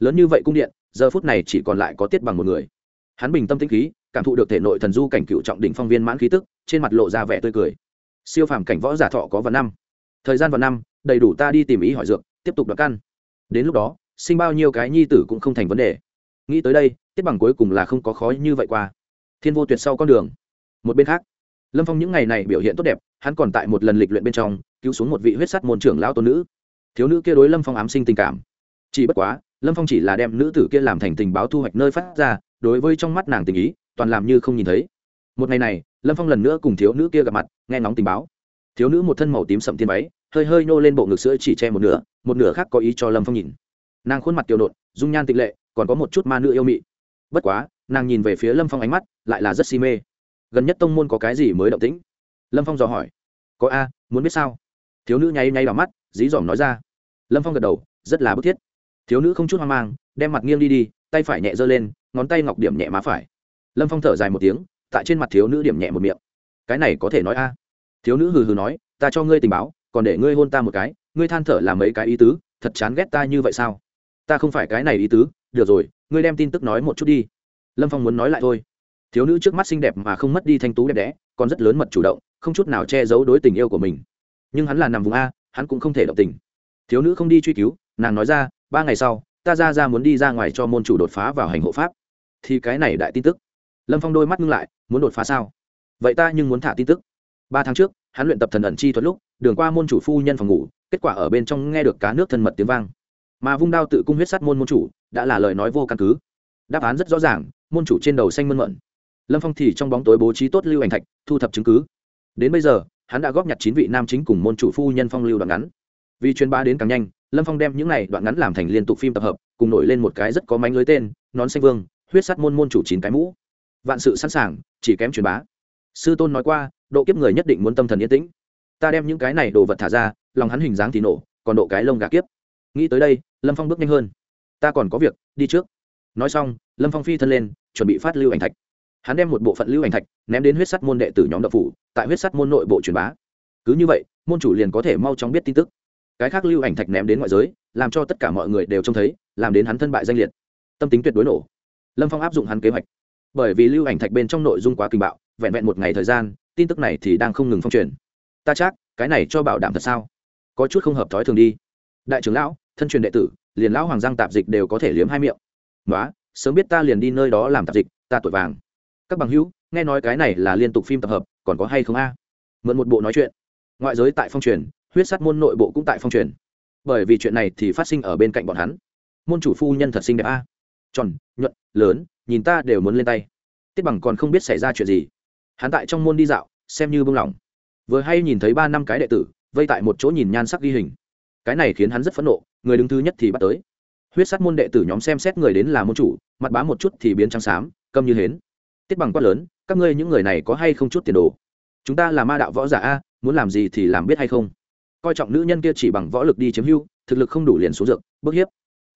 lớn như vậy cung điện, giờ phút này chỉ còn lại có tiết bằng một người. Hắn bình tâm tĩnh khí, cảm thụ được thể nội thần du cảnh cựu trọng đỉnh phong viên mãn khí tức, trên mặt lộ ra vẻ tươi cười. Siêu phàm cảnh võ giả thọ có vào năm. Thời gian vào năm, đầy đủ ta đi tìm ý hỏi dược, tiếp tục đoạt căn. Đến lúc đó, sinh bao nhiêu cái nhi tử cũng không thành vấn đề. Nghĩ tới đây, tiết bằng cuối cùng là không có khó như vậy qua. Thiên vô tuyệt sau con đường. Một bên khác, lâm phong những ngày này biểu hiện tốt đẹp, hắn còn tại một lần lịch luyện bên trong, cứu xuống một vị huyết sắt môn trưởng lão tôn nữ. Thiếu nữ kia đối lâm phong ám sinh tình cảm. Chỉ bất quá lâm phong chỉ là đem nữ tử kia làm thành tình báo thu hoạch nơi phát ra, đối với trong mắt nàng tình ý, toàn làm như không nhìn thấy. Một ngày này, lâm phong lần nữa cùng thiếu nữ kia gặp mặt, nghe ngóng tình báo. Thiếu nữ một thân màu tím sậm tiên váy, hơi hơi nô lên bộ ngực sữa chỉ che một nửa một nửa khác có ý cho lâm phong nhìn. Nàng khuôn mặt tiểu nộn, dung nhan tịch lệ, còn có một chút ma nữ yêu mị. Bất quá, nàng nhìn về phía lâm phong ánh mắt, lại là rất si mê. Gần nhất tông môn có cái gì mới động tĩnh? Lâm phong dò hỏi. Có a, muốn biết sao? Thiếu nữ nháy nháy vào mắt, dí dỏm nói ra. Lâm phong gật đầu, rất là bức thiết thiếu nữ không chút hoang mang, đem mặt nghiêng đi đi, tay phải nhẹ giơ lên, ngón tay ngọc điểm nhẹ má phải. Lâm phong thở dài một tiếng, tại trên mặt thiếu nữ điểm nhẹ một miệng. Cái này có thể nói a? Thiếu nữ hừ hừ nói, ta cho ngươi tình báo, còn để ngươi hôn ta một cái, ngươi than thở làm mấy cái ý tứ, thật chán ghét ta như vậy sao? Ta không phải cái này ý tứ, được rồi, ngươi đem tin tức nói một chút đi. Lâm phong muốn nói lại thôi. Thiếu nữ trước mắt xinh đẹp mà không mất đi thanh tú đẹp đẽ, còn rất lớn mật chủ động, không chút nào che giấu đối tình yêu của mình. Nhưng hắn là nằm vùng a, hắn cũng không thể động tình. Thiếu nữ không đi truy cứu, nàng nói ra ba ngày sau, ta ra ra muốn đi ra ngoài cho môn chủ đột phá vào hành hộ pháp. Thì cái này đại tin tức. Lâm phong đôi mắt ngưng lại, muốn đột phá sao? Vậy ta nhưng muốn thả tin tức. Ba tháng trước, hắn luyện tập thần ẩn chi thuật lúc, đường qua môn chủ phu nhân phòng ngủ, kết quả ở bên trong nghe được cá nước thân mật tiếng vang. Mà vung đao tự cung huyết sát môn môn chủ, đã là lời nói vô căn cứ. Đáp án rất rõ ràng, môn chủ trên đầu xanh mơn mận. Lâm phong thì trong bóng tối bố trí tốt lưu ảnh thạch, thu thập chứng cứ. Đến bây giờ, hắn đã góp nhặt chín vị nam chính cùng môn chủ phu nhân phong lưu đoạn ngắn. Vì truyền bá đến càng nhanh lâm phong đem những này đoạn ngắn làm thành liên tục phim tập hợp, cùng nổi lên một cái rất có mánh lưới tên, nón xanh vương, huyết sắt môn môn chủ chín cái mũ. Vạn sự sẵn sàng, chỉ kém truyền bá. Sư tôn nói qua, độ kiếp người nhất định muốn tâm thần yên tĩnh. Ta đem những cái này đồ vật thả ra, lòng hắn hình dáng thì nổ, còn độ cái lông gà kiếp. Nghĩ tới đây, lâm phong bước nhanh hơn. Ta còn có việc, đi trước. Nói xong, lâm phong phi thân lên, chuẩn bị phát lưu ảnh thạch. Hắn đem một bộ phận lưu ảnh thạch ném đến huyết sắt môn đệ tử nhóm đậu phủ, tại huyết sắt môn nội bộ truyền bá. Cứ như vậy, môn chủ liền có thể mau chóng biết tin tức cái khác lưu ảnh thạch ném đến ngoại giới, làm cho tất cả mọi người đều trông thấy, làm đến hắn thân bại danh liệt. Tâm tính tuyệt đối nổ. Lâm phong áp dụng hắn kế hoạch. Bởi vì lưu ảnh thạch bên trong nội dung quá kinh bạo, vẹn vẹn một ngày thời gian, tin tức này thì đang không ngừng phong truyền. Ta chắc, cái này cho bảo đảm thật sao? Có chút không hợp thói thường đi. Đại trưởng lão, thân truyền đệ tử, liền lão hoàng giang tạp dịch đều có thể liếm hai miệng. Nói sớm biết ta liền đi nơi đó làm tạp dịch, ta tuổi vàng. Các bằng hữu, nghe nói cái này là liên tục phim tập hợp, còn có hay không a? Mượn một bộ nói chuyện. Ngoại giới tại phong truyền huyết sát môn nội bộ cũng tại phong truyền. Bởi vì chuyện này thì phát sinh ở bên cạnh bọn hắn. Môn chủ phu nhân thật xinh đẹp a. Tròn, nhuận, lớn, nhìn ta đều muốn lên tay. Tiết bằng còn không biết xảy ra chuyện gì. Hắn tại trong môn đi dạo, xem như bưng lỏng. Vừa hay nhìn thấy ba năm cái đệ tử, vây tại một chỗ nhìn nhan sắc ghi hình. Cái này khiến hắn rất phẫn nộ, người đứng thứ nhất thì bắt tới. Huyết sát môn đệ tử nhóm xem xét người đến là môn chủ, mặt bá một chút thì biến trắng xám, câm như hến. Tiết bằng quát lớn, các ngươi những người này có hay không chút tiền đồ? Chúng ta là ma đạo võ giả a, muốn làm gì thì làm biết hay không? Coi trọng nữ nhân kia chỉ bằng võ lực đi chiếm hưu thực lực không đủ liền xuống dược, bức hiếp.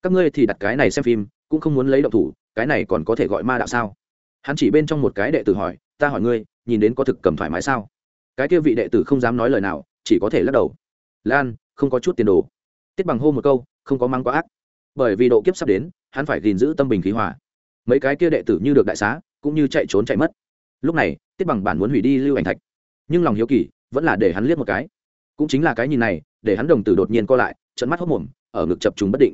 Các ngươi thì đặt cái này xem phim, cũng không muốn lấy động thủ, cái này còn có thể gọi ma đạo sao? Hắn chỉ bên trong một cái đệ tử hỏi, ta hỏi ngươi, nhìn đến có thực cầm thoải mái sao? Cái kia vị đệ tử không dám nói lời nào, chỉ có thể lắc đầu. Lan, không có chút tiền đồ. Tiết bằng hô một câu, không có mang quá ác. Bởi vì độ kiếp sắp đến, hắn phải gìn giữ tâm bình khí hòa. Mấy cái kia đệ tử như được đại xá, cũng như chạy trốn chạy mất. Lúc này, tiết bằng bản muốn hủy đi lưu ảnh thạch. Nhưng lòng hiếu kỳ, vẫn là để hắn liếc một cái cũng chính là cái nhìn này, để hắn đồng tử đột nhiên co lại trận mắt hốc mồm, ở ngực chập trùng bất định.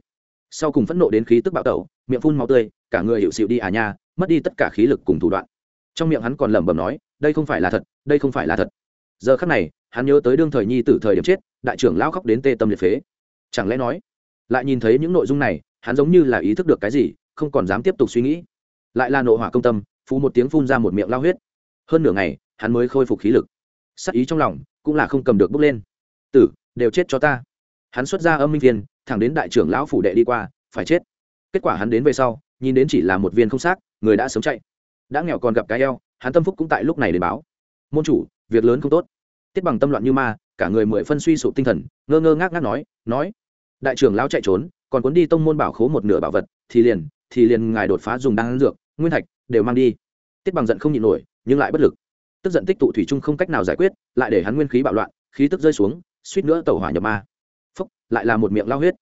Sau cùng phẫn nộ đến khí tức bạo tẩu, miệng phun máu tươi, cả người hiệu xịu đi à nha, mất đi tất cả khí lực cùng thủ đoạn. Trong miệng hắn còn lẩm bẩm nói, đây không phải là thật, đây không phải là thật. Giờ khắc này, hắn nhớ tới đương thời nhi tử thời điểm chết, đại trưởng lao khóc đến tê tâm liệt phế. Chẳng lẽ nói, lại nhìn thấy những nội dung này, hắn giống như là ý thức được cái gì, không còn dám tiếp tục suy nghĩ. Lại là nộ hỏa công tâm, phú một tiếng phun ra một miệng lao huyết. Hơn nửa ngày, hắn mới khôi phục khí lực. Sắc ý trong lòng cũng là không cầm được bước lên tử, đều chết cho ta. Hắn xuất ra âm minh viên thẳng đến đại trưởng lão phủ đệ đi qua, phải chết. Kết quả hắn đến về sau, nhìn đến chỉ là một viên không xác, người đã sớm chạy. Đã nghèo còn gặp cái eo, hắn tâm phúc cũng tại lúc này đến báo. Môn chủ, việc lớn không tốt. Tiết bằng tâm loạn như ma, cả người mười phân suy sụp tinh thần, ngơ ngơ ngác ngác nói nói, đại trưởng lão chạy trốn, còn cuốn đi tông môn bảo khố một nửa bảo vật, thì liền thì liền ngài đột phá dùng đan dược, nguyên thạch, đều mang đi. Tiết bằng giận không nhịn nổi, nhưng lại bất lực. Tức giận tích tụ thủy chung không cách nào giải quyết, lại để hắn nguyên khí bạo loạn, khí tức rơi xuống suýt nữa tẩu hỏa nhập ma. Phúc, lại là một miệng lao huyết.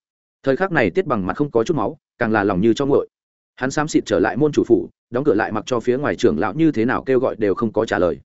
Thời khắc này tiết bằng mặt không có chút máu, càng là lòng như cho ngội hắn xám xịt trở lại môn chủ phủ, đóng cửa lại mặc cho phía ngoài trưởng lão như thế nào kêu gọi đều không có trả lời.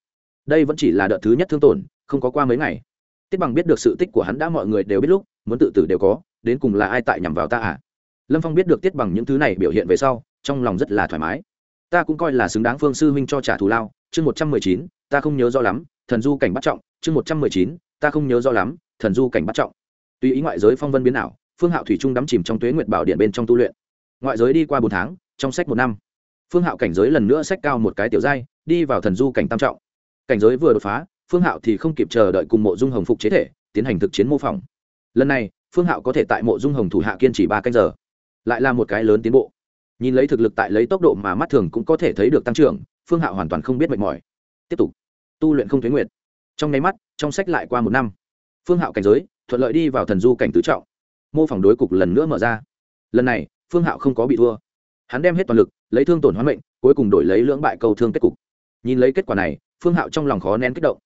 Đây vẫn chỉ là đợt thứ nhất thương tổn, không có qua mấy ngày. Tiết bằng biết được sự tích của hắn đã mọi người đều biết lúc, muốn tự tử đều có, đến cùng là ai tại nhằm vào ta à? Lâm phong biết được tiết bằng những thứ này biểu hiện về sau, trong lòng rất là thoải mái. Ta cũng coi là xứng đáng phương sư huynh cho trả thù lao, chương một trăm mười chín, ta không nhớ rõ lắm, thần du cảnh bắt trọng, chương một trăm mười chín ta không nhớ rõ lắm, thần du cảnh bắt trọng. Tuy ý ngoại giới phong vân biến ảo, phương hạo thủy trung đắm chìm trong tuế nguyệt bảo điện bên trong tu luyện. Ngoại giới đi qua bốn tháng, trong sách một năm, phương hạo cảnh giới lần nữa sách cao một cái tiểu giai, đi vào thần du cảnh tam trọng. Cảnh giới vừa đột phá, phương hạo thì không kịp chờ đợi cùng mộ dung hồng phục chế thể, tiến hành thực chiến mô phỏng. Lần này, phương hạo có thể tại mộ dung hồng thủ hạ kiên trì ba canh giờ. Lại là một cái lớn tiến bộ. Nhìn lấy thực lực tại lấy tốc độ mà mắt thường cũng có thể thấy được tăng trưởng, phương hạo hoàn toàn không biết mệt mỏi. Tiếp tục. Tu luyện không thuế nguyệt trong nháy mắt, trong sách lại qua một năm. Phương hạo cảnh giới, thuận lợi đi vào thần du cảnh tứ trọng. Mô phỏng đối cục lần nữa mở ra. Lần này, phương hạo không có bị thua. Hắn đem hết toàn lực, lấy thương tổn hoán mệnh, cuối cùng đổi lấy lưỡng bại cầu thương kết cục. Nhìn lấy kết quả này, phương hạo trong lòng khó nén kích động.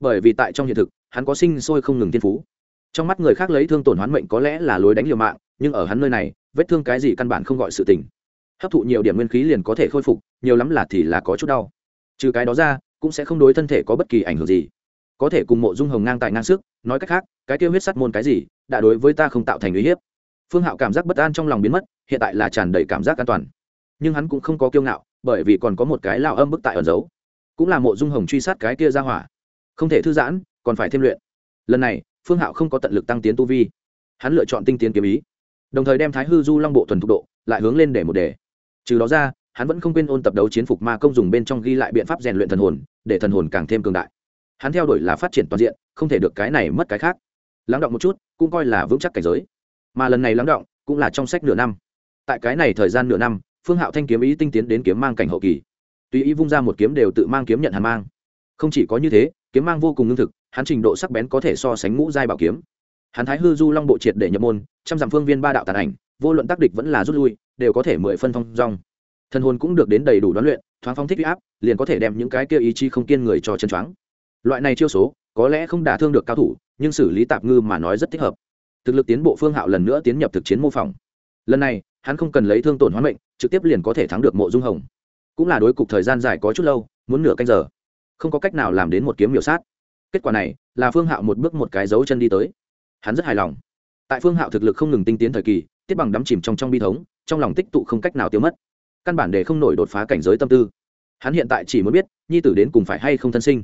Bởi vì tại trong hiện thực, hắn có sinh sôi không ngừng thiên phú. Trong mắt người khác lấy thương tổn hoán mệnh có lẽ là lối đánh liều mạng, nhưng ở hắn nơi này, vết thương cái gì căn bản không gọi sự tình. Hấp thụ nhiều điểm nguyên khí liền có thể khôi phục, nhiều lắm là thì là có chút đau. Trừ cái đó ra, cũng sẽ không đối thân thể có bất kỳ ảnh hưởng gì có thể cùng mộ dung hồng ngang tại ngang sức, nói cách khác, cái tiêu huyết sắt môn cái gì, đã đối với ta không tạo thành uy hiếp. Phương hạo cảm giác bất an trong lòng biến mất, hiện tại là tràn đầy cảm giác an toàn. Nhưng hắn cũng không có kiêu ngạo, bởi vì còn có một cái lao âm bức tại ẩn giấu. Cũng là mộ dung hồng truy sát cái kia ra hỏa. Không thể thư giãn, còn phải thêm luyện. Lần này, phương hạo không có tận lực tăng tiến tu vi. Hắn lựa chọn tinh tiến kiếm ý. Đồng thời đem thái hư du long bộ thuần thục độ, lại hướng lên để một đề. Trừ đó ra, hắn vẫn không quên ôn tập đấu chiến phục ma công dùng bên trong ghi lại biện pháp rèn luyện thần hồn, để thần hồn càng thêm cường đại hắn theo đuổi là phát triển toàn diện, không thể được cái này mất cái khác. Lắng động một chút, cũng coi là vững chắc cảnh giới. Mà lần này lắng động, cũng là trong sách nửa năm. Tại cái này thời gian nửa năm, phương hạo thanh kiếm ý tinh tiến đến kiếm mang cảnh hậu kỳ. Tùy ý vung ra một kiếm đều tự mang kiếm nhận hàn mang. Không chỉ có như thế, kiếm mang vô cùng lương thực, hắn trình độ sắc bén có thể so sánh ngũ giai bảo kiếm. Hắn thái hư du long bộ triệt để nhập môn, trăm dặm phương viên ba đạo tàn ảnh, vô luận tác địch vẫn là rút lui, đều có thể mười phân phong rong thân hồn cũng được đến đầy đủ đoán luyện, thoáng phong thích huy áp, liền có thể đem những cái kia ý chí không kiên người cho chân choáng loại này chiêu số, có lẽ không đả thương được cao thủ, nhưng xử lý tạp ngư mà nói rất thích hợp. Thực lực tiến bộ phương hạo lần nữa tiến nhập thực chiến mô phỏng. Lần này, hắn không cần lấy thương tổn hoán mệnh, trực tiếp liền có thể thắng được mộ dung hồng. Cũng là đối cục thời gian dài có chút lâu, muốn nửa canh giờ. Không có cách nào làm đến một kiếm miểu sát. Kết quả này, là phương hạo một bước một cái dấu chân đi tới. Hắn rất hài lòng. Tại phương hạo thực lực không ngừng tinh tiến thời kỳ, tiết bằng đắm chìm trong trong bi thống, trong lòng tích tụ không cách nào tiêu mất. Căn bản để không nổi đột phá cảnh giới tâm tư. Hắn hiện tại chỉ muốn biết, nhi tử đến cùng phải hay không thân sinh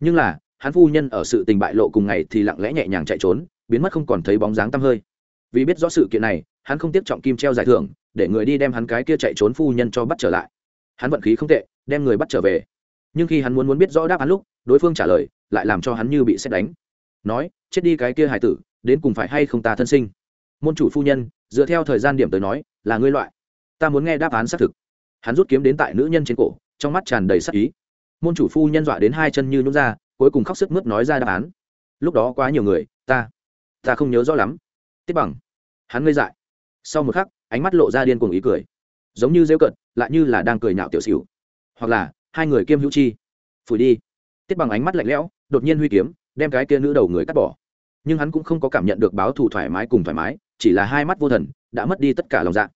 nhưng là, hắn phu nhân ở sự tình bại lộ cùng ngày thì lặng lẽ nhẹ nhàng chạy trốn, biến mất không còn thấy bóng dáng tăm hơi. Vì biết rõ sự kiện này, hắn không tiếp trọng kim treo giải thưởng, để người đi đem hắn cái kia chạy trốn phu nhân cho bắt trở lại. Hắn vận khí không tệ, đem người bắt trở về. Nhưng khi hắn muốn muốn biết rõ đáp án lúc, đối phương trả lời, lại làm cho hắn như bị xét đánh. Nói, chết đi cái kia hải tử, đến cùng phải hay không ta thân sinh? Môn chủ phu nhân, dựa theo thời gian điểm tới nói, là ngươi loại. Ta muốn nghe đáp án xác thực. Hắn rút kiếm đến tại nữ nhân trên cổ, trong mắt tràn đầy sắc ý môn chủ phu nhân dọa đến hai chân như nhún ra, cuối cùng khóc sức mướt nói ra đáp án. Lúc đó quá nhiều người, ta ta không nhớ rõ lắm. Tiếp bằng, hắn ngây dại. Sau một khắc, ánh mắt lộ ra điên cuồng ý cười. Giống như rêu cận lại như là đang cười nhạo tiểu xỉu. Hoặc là, hai người kiêm hữu chi. Phủi đi. Tiết bằng ánh mắt lạnh lẽo, đột nhiên huy kiếm, đem cái kia nữ đầu người cắt bỏ. Nhưng hắn cũng không có cảm nhận được báo thù thoải mái cùng thoải mái, chỉ là hai mắt vô thần, đã mất đi tất cả lòng dạ.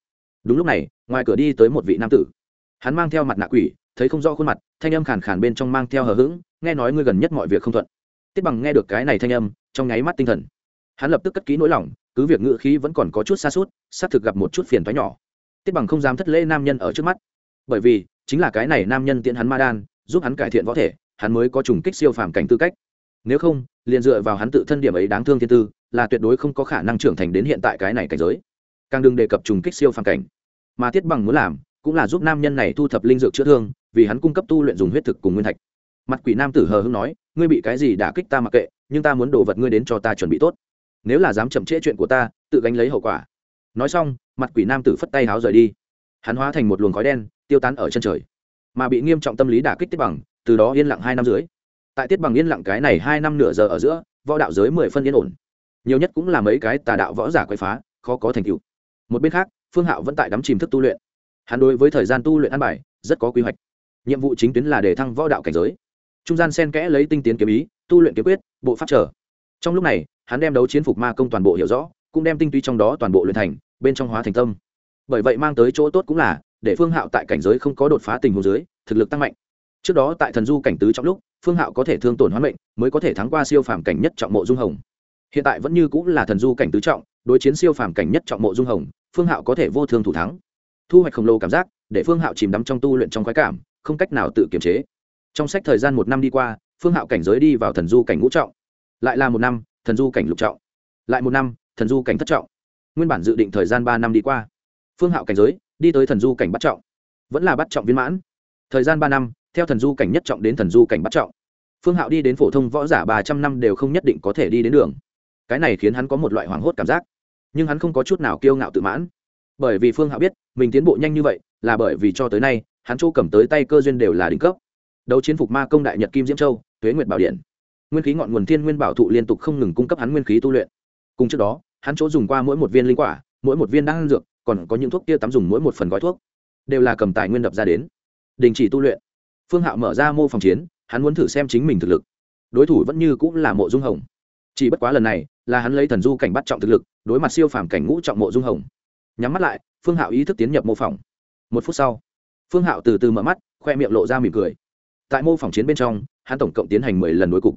Đúng lúc này, ngoài cửa đi tới một vị nam tử. Hắn mang theo mặt nạ quỷ thấy không rõ khuôn mặt, thanh âm khàn khàn bên trong mang theo hờ hững, nghe nói ngươi gần nhất mọi việc không thuận. Tiết bằng nghe được cái này thanh âm, trong nháy mắt tinh thần. Hắn lập tức cất ký nỗi lòng, cứ việc ngự khí vẫn còn có chút xa suốt, xác thực gặp một chút phiền thoái nhỏ. Tiết bằng không dám thất lễ nam nhân ở trước mắt. Bởi vì, chính là cái này nam nhân tiễn hắn ma đan, giúp hắn cải thiện võ thể, hắn mới có trùng kích siêu phàm cảnh tư cách. Nếu không, liền dựa vào hắn tự thân điểm ấy đáng thương thiên tư, là tuyệt đối không có khả năng trưởng thành đến hiện tại cái này cảnh giới. Càng đừng đề cập trùng kích siêu phàm cảnh. Mà tiết bằng muốn làm, cũng là giúp nam nhân này thu thập linh dược chữa thương vì hắn cung cấp tu luyện dùng huyết thực cùng nguyên thạch. Mặt quỷ nam tử hờ hưng nói, ngươi bị cái gì đả kích ta mặc kệ, nhưng ta muốn đồ vật ngươi đến cho ta chuẩn bị tốt. Nếu là dám chậm trễ chuyện của ta, tự gánh lấy hậu quả. Nói xong, mặt quỷ nam tử phất tay háo rời đi. Hắn hóa thành một luồng khói đen, tiêu tán ở chân trời. Mà bị nghiêm trọng tâm lý đả kích tiết bằng, từ đó yên lặng hai năm dưới tại tiết bằng yên lặng cái này hai năm nửa giờ ở giữa, võ đạo giới mười phân yên ổn. Nhiều nhất cũng là mấy cái tà đạo võ giả quay phá, khó có thành tựu. Một bên khác, phương hạo vẫn tại đắm chìm thức tu luyện. Hắn đối với thời gian tu luyện ăn bài, rất có quy hoạch nhiệm vụ chính tuyến là để thăng võ đạo cảnh giới. Trung gian sen kẽ lấy tinh tiến kiếm ý, tu luyện kiếm quyết, bộ pháp trở. Trong lúc này, hắn đem đấu chiến phục ma công toàn bộ hiểu rõ, cũng đem tinh túy trong đó toàn bộ luyện thành, bên trong hóa thành tâm. Bởi vậy mang tới chỗ tốt cũng là, để phương hạo tại cảnh giới không có đột phá tình huống dưới, thực lực tăng mạnh. Trước đó tại thần du cảnh tứ trong lúc, phương hạo có thể thương tổn hóa mệnh, mới có thể thắng qua siêu phàm cảnh nhất trọng mộ dung hồng. Hiện tại vẫn như cũng là thần du cảnh tứ trọng, đối chiến siêu phàm cảnh nhất trọng mộ dung hồng, phương hạo có thể vô thương thủ thắng. Thu hoạch khổng lồ cảm giác, để phương hạo chìm đắm trong tu luyện trong khoái cảm không cách nào tự kiềm chế. Trong sách thời gian một năm đi qua, phương hạo cảnh giới đi vào thần du cảnh ngũ trọng. Lại là một năm, thần du cảnh lục trọng. Lại một năm, thần du cảnh thất trọng. Nguyên bản dự định thời gian ba năm đi qua. Phương hạo cảnh giới, đi tới thần du cảnh bắt trọng. Vẫn là bắt trọng viên mãn. Thời gian ba năm, theo thần du cảnh nhất trọng đến thần du cảnh bắt trọng. Phương hạo đi đến phổ thông võ giả ba trăm năm đều không nhất định có thể đi đến đường. Cái này khiến hắn có một loại hoảng hốt cảm giác. Nhưng hắn không có chút nào kiêu ngạo tự mãn. Bởi vì phương hạo biết, mình tiến bộ nhanh như vậy, là bởi vì cho tới nay hắn chỗ cầm tới tay cơ duyên đều là đỉnh cấp. Đấu chiến phục ma công đại nhật kim diễm châu, tuế nguyệt bảo điện. Nguyên khí ngọn nguồn thiên nguyên bảo thụ liên tục không ngừng cung cấp hắn nguyên khí tu luyện. Cùng trước đó, hắn chỗ dùng qua mỗi một viên linh quả, mỗi một viên đan dược, còn có những thuốc kia tắm dùng mỗi một phần gói thuốc, đều là cầm tài nguyên đập ra đến. Đình chỉ tu luyện. Phương hạo mở ra mô phòng chiến, hắn muốn thử xem chính mình thực lực. Đối thủ vẫn như cũng là mộ dung hồng. Chỉ bất quá lần này, là hắn lấy thần du cảnh bắt trọng thực lực, đối mặt siêu phàm cảnh ngũ trọng mộ dung hồng. Nhắm mắt lại, phương hạo ý thức tiến nhập mô phỏng. Một phút sau phương hạo từ từ mở mắt, khoe miệng lộ ra mỉm cười. Tại mô phỏng chiến bên trong, hắn tổng cộng tiến hành mười lần đối cục.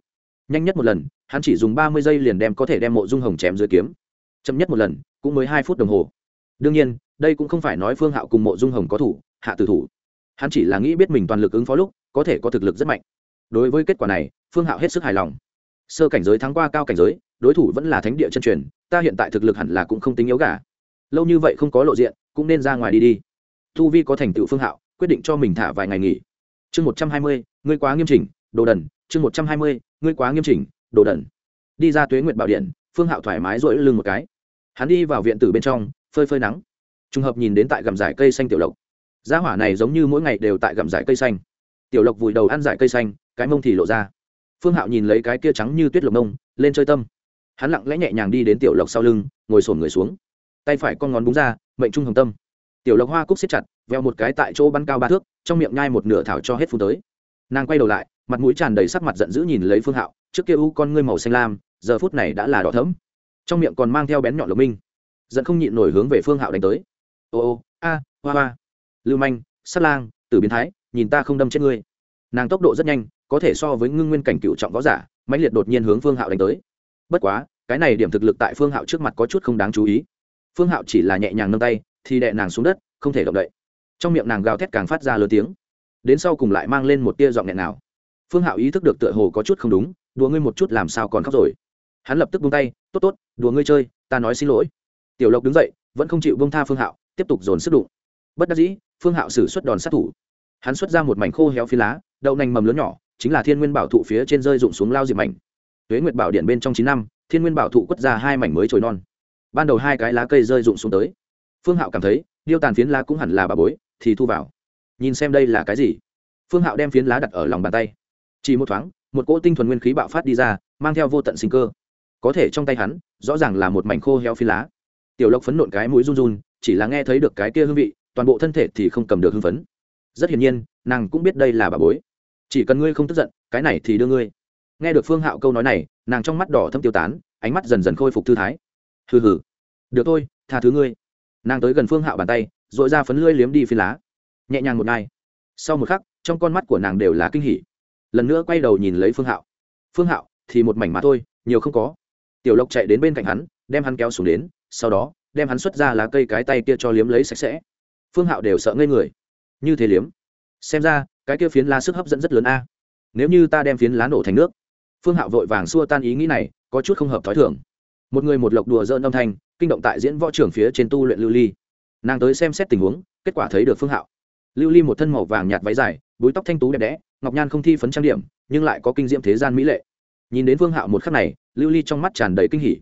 Nhanh nhất một lần, hắn chỉ dùng ba mươi giây liền đem có thể đem mộ dung hồng chém dưới kiếm. Chậm nhất một lần, cũng mới hai phút đồng hồ. Đương nhiên, đây cũng không phải nói phương hạo cùng mộ dung hồng có thủ, hạ tử thủ. Hắn chỉ là nghĩ biết mình toàn lực ứng phó lúc, có thể có thực lực rất mạnh. Đối với kết quả này, phương hạo hết sức hài lòng. Sơ cảnh giới thắng qua cao cảnh giới, đối thủ vẫn là thánh địa chân truyền, ta hiện tại thực lực hẳn là cũng không tính yếu cả. lâu như vậy không có lộ diện, cũng nên ra ngoài đi đi thu vi có thành tựu phương hạo, quyết định cho mình thả vài ngày nghỉ. Chương một trăm hai mươi, ngươi quá nghiêm chỉnh, đồ đần. Chương một trăm hai mươi, ngươi quá nghiêm chỉnh, đồ đần. Đi ra tuế nguyện bảo điện, phương hạo thoải mái rỗi lưng một cái. Hắn đi vào viện tử bên trong, phơi phơi nắng. Trùng hợp nhìn đến tại gầm giải cây xanh tiểu lộc. Gia hỏa này giống như mỗi ngày đều tại gầm giải cây xanh. Tiểu lộc vùi đầu ăn giải cây xanh, cái mông thì lộ ra. Phương hạo nhìn lấy cái kia trắng như tuyết lộc nông lên chơi tâm. Hắn lặng lẽ nhẹ nhàng đi đến tiểu lộc sau lưng, ngồi sổn người xuống. Tay phải con ngón búng ra, mệnh trung hồng tâm tiểu lộc hoa cúc xếp chặt, veo một cái tại chỗ bắn cao ba thước, trong miệng nhai một nửa thảo cho hết phun tới. Nàng quay đầu lại, mặt mũi tràn đầy sắc mặt giận dữ nhìn lấy phương hạo, trước kia u con ngươi màu xanh lam, giờ phút này đã là đỏ thấm trong miệng còn mang theo bén nhọn lộc minh. Giận không nhịn nổi hướng về phương hạo đánh tới. Ô ô, a, hoa hoa. Lưu manh sắt lang, tử biến thái, nhìn ta không đâm chết ngươi. Nàng tốc độ rất nhanh, có thể so với ngưng nguyên cảnh cựu trọng võ giả, mãnh liệt đột nhiên hướng phương hạo đánh tới. Bất quá, cái này điểm thực lực tại phương hạo trước mặt có chút không đáng chú ý. Phương hạo chỉ là nhẹ nhàng nâng tay thì đè nàng xuống đất, không thể động đậy. Trong miệng nàng gào thét càng phát ra lớn tiếng. Đến sau cùng lại mang lên một tia giọng nghẹn nào phương hạo ý thức được tựa hồ có chút không đúng, đùa ngươi một chút làm sao còn khóc rồi? Hắn lập tức buông tay, tốt tốt, đùa ngươi chơi, ta nói xin lỗi. Tiểu lộc đứng dậy, vẫn không chịu buông tha phương hạo, tiếp tục dồn sức đụng. Bất đắc dĩ, phương hạo xử suất đòn sát thủ. Hắn xuất ra một mảnh khô héo phi lá, đậu nành mầm lớn nhỏ, chính là thiên nguyên bảo thụ phía trên rơi rụng xuống lao diệp mảnh. Tuế nguyệt bảo điện bên trong chín năm, thiên nguyên bảo thụ quất ra hai mảnh mới trồi non. Ban đầu hai cái lá cây rơi rụng xuống tới phương hạo cảm thấy, điêu tàn phiến lá cũng hẳn là bà bối, thì thu vào. Nhìn xem đây là cái gì. Phương hạo đem phiến lá đặt ở lòng bàn tay. Chỉ một thoáng, một cỗ tinh thuần nguyên khí bạo phát đi ra, mang theo vô tận sinh cơ. Có thể trong tay hắn, rõ ràng là một mảnh khô heo phiến lá. Tiểu lộc phấn nộn cái mũi run run, chỉ là nghe thấy được cái kia hương vị, toàn bộ thân thể thì không cầm được hưng phấn. Rất hiển nhiên, nàng cũng biết đây là bà bối. Chỉ cần ngươi không tức giận, cái này thì đưa ngươi. Nghe được phương hạo câu nói này, nàng trong mắt đỏ thâm tiêu tán, ánh mắt dần dần khôi phục thư thái. Hừ hừ. Được thôi, tha thứ ngươi nàng tới gần phương hạo bàn tay r ộ i ra phấn lưỡi liếm đi phi lá. Nhẹ nhàng một ngày sau một khắc, trong con mắt của nàng đều là kinh hỉ. Lần nữa quay đầu nhìn lấy phương hạo. Phương hạo, thì một mảnh mã thôi, nhiều không có. Tiểu lộc chạy đến bên cạnh hắn, đem hắn kéo xuống đến, sau đó, đem hắn xuất ra lá cây cái tay kia cho liếm lấy sạch sẽ. Phương hạo đều sợ ngây người. Như thế liếm. Xem ra, cái kia phiến lá sức hấp dẫn rất lớn a. Nếu như ta đem phiến lá nổ thành nước. Phương hạo vội vàng xua tan ý nghĩ này, có chút không hợp t h ó i thưởng một người một lộc đùa dơn âm thanh, kinh động tại diễn võ trưởng phía trên tu luyện lưu ly. Nàng tới xem xét tình huống, kết quả thấy được phương hạo. Lưu ly một thân màu vàng nhạt váy dài, búi tóc thanh tú đẹp đẽ, ngọc nhan không thi phấn trang điểm, nhưng lại có kinh diệm thế gian mỹ lệ. Nhìn đến phương hạo một khắc này, lưu ly trong mắt tràn đầy kinh hỉ.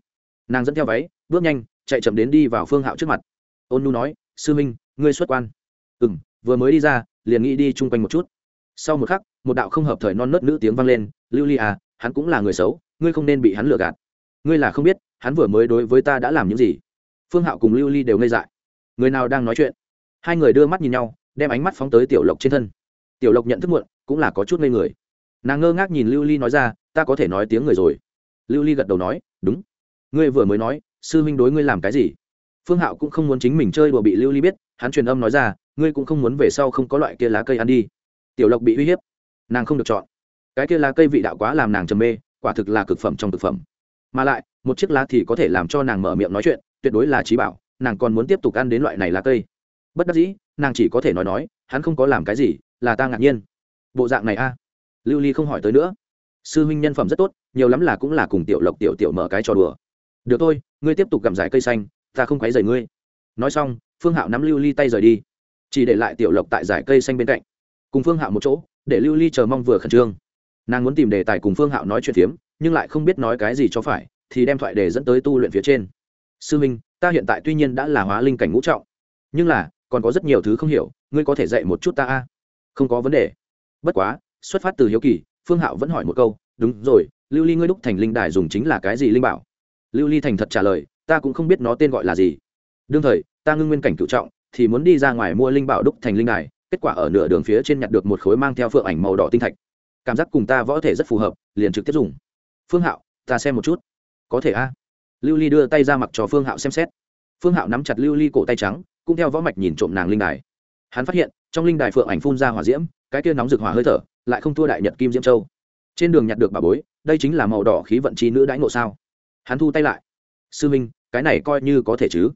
Nàng dẫn theo váy, bước nhanh, chạy chậm đến đi vào phương hạo trước mặt. Ôn nu nói, sư minh, ngươi xuất quan. Ừ m vừa mới đi ra, liền nghĩ đi chung quanh một chút. Sau một khắc, một đạo không hợp thời non nớt nữ tiếng vang lên, lưu ly à hắn cũng là người xấu, ngươi không nên bị hắn lừa gạt. Ngươi là không biết hắn vừa mới đối với ta đã làm những gì? Phương hạo cùng lưu ly đều ngây dại. Người nào đang nói chuyện? Hai người đưa mắt nhìn nhau, đem ánh mắt phóng tới tiểu lộc trên thân. Tiểu lộc nhận thức muộn, cũng là có chút ngây người. Nàng ngơ ngác nhìn lưu ly nói ra, ta có thể nói tiếng người rồi. Lưu ly gật đầu nói, đúng. Ngươi vừa mới nói, sư huynh đối ngươi làm cái gì? Phương hạo cũng không muốn chính mình chơi đùa bị lưu ly biết, hắn truyền âm nói ra, ngươi cũng không muốn về sau không có loại kia lá cây ăn đi. Tiểu lộc bị uy hiếp. Nàng không được chọn. Cái kia lá cây vị đạo quá làm nàng trầm mê, quả thực là cực phẩm trong thực phẩm. Mà lại một chiếc lá thì có thể làm cho nàng mở miệng nói chuyện, tuyệt đối là trí bảo, nàng còn muốn tiếp tục ăn đến loại này lá cây. Bất đắc dĩ, nàng chỉ có thể nói nói, hắn không có làm cái gì, là ta ngạc nhiên. Bộ dạng này a. Lưu ly không hỏi tới nữa. Sư huynh nhân phẩm rất tốt, nhiều lắm là cũng là cùng tiểu lộc tiểu tiểu mở cái trò đùa. Được thôi, ngươi tiếp tục gặm giải cây xanh, ta không quấy rầy ngươi. Nói xong, phương hạo nắm lưu ly tay rời đi. Chỉ để lại tiểu lộc tại giải cây xanh bên cạnh. Cùng phương hạo một chỗ, để lưu ly chờ mong vừa khẩn trương. Nàng muốn tìm đề tài cùng phương hạo nói chuyện phiếm, nhưng lại không biết nói cái gì cho phải thì đem thoại đề dẫn tới tu luyện phía trên. Sư minh, ta hiện tại tuy nhiên đã là hóa linh cảnh ngũ trọng, nhưng là, còn có rất nhiều thứ không hiểu, ngươi có thể dạy một chút ta a? Không có vấn đề. Bất quá, xuất phát từ hiếu kỳ, phương hạo vẫn hỏi một câu, đúng rồi, lưu ly ngươi đúc thành linh đài dùng chính là cái gì linh bảo? Lưu ly thành thật trả lời, ta cũng không biết nó tên gọi là gì. Đương thời, ta ngưng nguyên cảnh cựu trọng, thì muốn đi ra ngoài mua linh bảo đúc thành linh đài, kết quả ở nửa đường phía trên nhặt được một khối mang theo phượng ảnh màu đỏ tinh thạch. Cảm giác cùng ta võ thể rất phù hợp, liền trực tiếp dùng. Phương hạo, ta xem một chút có thể a. Lưu ly đưa tay ra mặc cho phương hạo xem xét. Phương hạo nắm chặt lưu ly cổ tay trắng, cũng theo võ mạch nhìn trộm nàng linh đài. Hắn phát hiện, trong linh đài phượng ảnh phun ra hỏa diễm, cái kia nóng rực hỏa hơi thở, lại không thua đại nhật kim diễm châu. Trên đường nhặt được bà bối, đây chính là màu đỏ khí vận chi nữ đãi ngộ sao? Hắn thu tay lại. Sư minh, cái này coi như có thể chứ?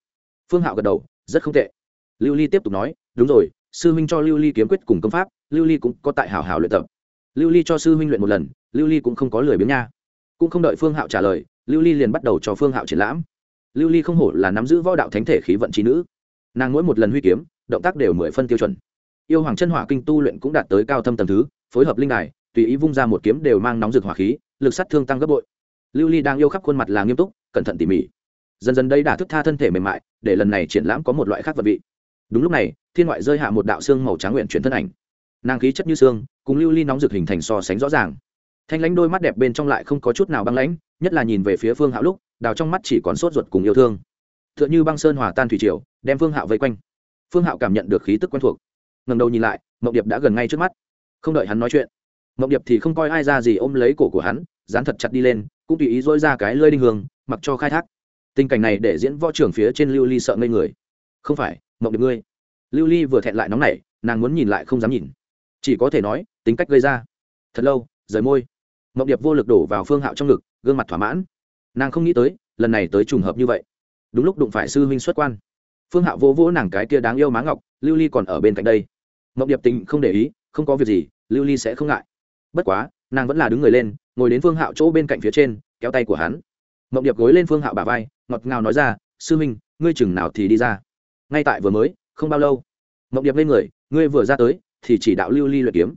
Phương hạo gật đầu, rất không tệ. Lưu ly tiếp tục nói, đúng rồi, sư minh cho lưu ly kiếm quyết cùng công pháp, lưu ly cũng có tại hảo hảo luyện tập. Lưu ly cho sư minh luyện một lần, lưu ly cũng không có lười biếng nha. Cũng không đợi phương hạo trả lời lưu ly liền bắt đầu cho phương hạo triển lãm. Lưu ly không hổ là nắm giữ võ đạo thánh thể khí vận trí nữ. Nàng mỗi một lần huy kiếm, động tác đều mười phân tiêu chuẩn. Yêu hoàng chân hỏa kinh tu luyện cũng đạt tới cao thâm tầng thứ, phối hợp linh đài, tùy ý vung ra một kiếm đều mang nóng rực hỏa khí, lực sát thương tăng gấp bội. Lưu ly đang yêu khắp khuôn mặt là nghiêm túc, cẩn thận tỉ mỉ. Dần dần đây đả thức tha thân thể mềm mại, để lần này triển lãm có một loại khác vật vị. Đúng lúc này, thiên ngoại rơi hạ một đạo xương màu trắng nguyện chuyển thân ảnh. Nàng khí chất như xương, cùng lưu ly nóng rực hình thành so sánh rõ ràng. Thanh lãnh đôi mắt đẹp bên trong lại không có chút nào băng lãnh nhất là nhìn về phía phương hạo lúc, đào trong mắt chỉ còn sốt ruột cùng yêu thương. T h ư ợ n h ư băng sơn hòa tan thủy triều, đem phương hạo vây quanh. Phương hạo cảm nhận được khí tức quen thuộc. Ngần đầu nhìn lại, mộng điệp đã gần ngay trước mắt. Không đợi hắn nói chuyện, mộng điệp thì không coi ai ra gì ôm lấy cổ của hắn, dán thật chặt đi lên, cũng tùy ý dỗi ra cái lơi đinh hương, mặc cho khai thác. Tình cảnh này để diễn võ trưởng phía trên lưu ly sợ ngây người. Không phải, mộng điệp ngươi. Lưu ly vừa thẹn lại nóng nảy, nàng muốn nhìn lại không dám nhìn. Chỉ có thể nói, tính cách gây ra. Thật lâu, rời môi. Mộng điệp vô lực đổ vào phương hạo trong ngực gương mặt thỏa mãn. Nàng không nghĩ tới, lần này tới trùng hợp như vậy. Đúng lúc đụng phải sư huynh xuất quan. Phương hạo vô vỗ nàng cái kia đáng yêu má ngọc, lưu ly còn ở bên cạnh đây. Mộng điệp tình không để ý, không có việc gì, lưu ly sẽ không ngại. Bất quá, nàng vẫn là đứng người lên, ngồi đến phương hạo chỗ bên cạnh phía trên, kéo tay của hắn. Mộng điệp gối lên phương hạo bà vai, ngọt ngào nói ra, sư huynh, ngươi chừng nào thì đi ra? Ngay tại vừa mới, không bao lâu, mộng điệp lên người, ngươi vừa ra tới, thì chỉ đạo lưu ly luyện kiếm.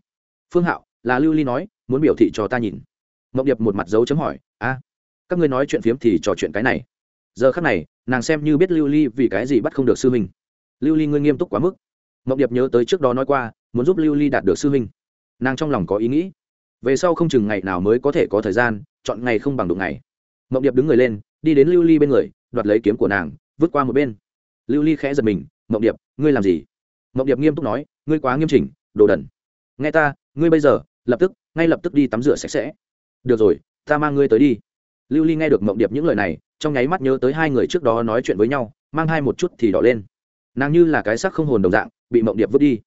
Phương hạo, là lưu ly nói, muốn biểu thị cho ta nhìn mộng điệp một mặt dấu chấm hỏi, a, các ngươi nói chuyện phiếm thì trò chuyện cái này. Giờ khắc này, nàng xem như biết lưu ly vì cái gì bắt không được sư huynh. Lưu ly ngươi nghiêm túc quá mức. Mộng điệp nhớ tới trước đó nói qua, muốn giúp lưu ly đạt được sư huynh. Nàng trong lòng có ý nghĩ. Về sau không chừng ngày nào mới có thể có thời gian, chọn ngày không bằng đụng ngày. Mộng điệp đứng người lên, đi đến lưu ly bên người, đoạt lấy kiếm của nàng, vứt qua một bên. Lưu ly khẽ giật mình, mộng điệp, ngươi làm gì? Mộng điệp nghiêm túc nói, ngươi quá nghiêm chỉnh, đồ đần. Nghe ta, ngươi bây giờ, lập tức, ngay lập tức đi tắm rửa sạch sẽ được rồi, ta mang ngươi tới đi. Lưu ly nghe được mộng điệp những lời này, trong nháy mắt nhớ tới hai người trước đó nói chuyện với nhau, mang hai một chút thì đỏ lên. Nàng như là cái sắc không hồn đồng dạng, bị mộng điệp vứt đi.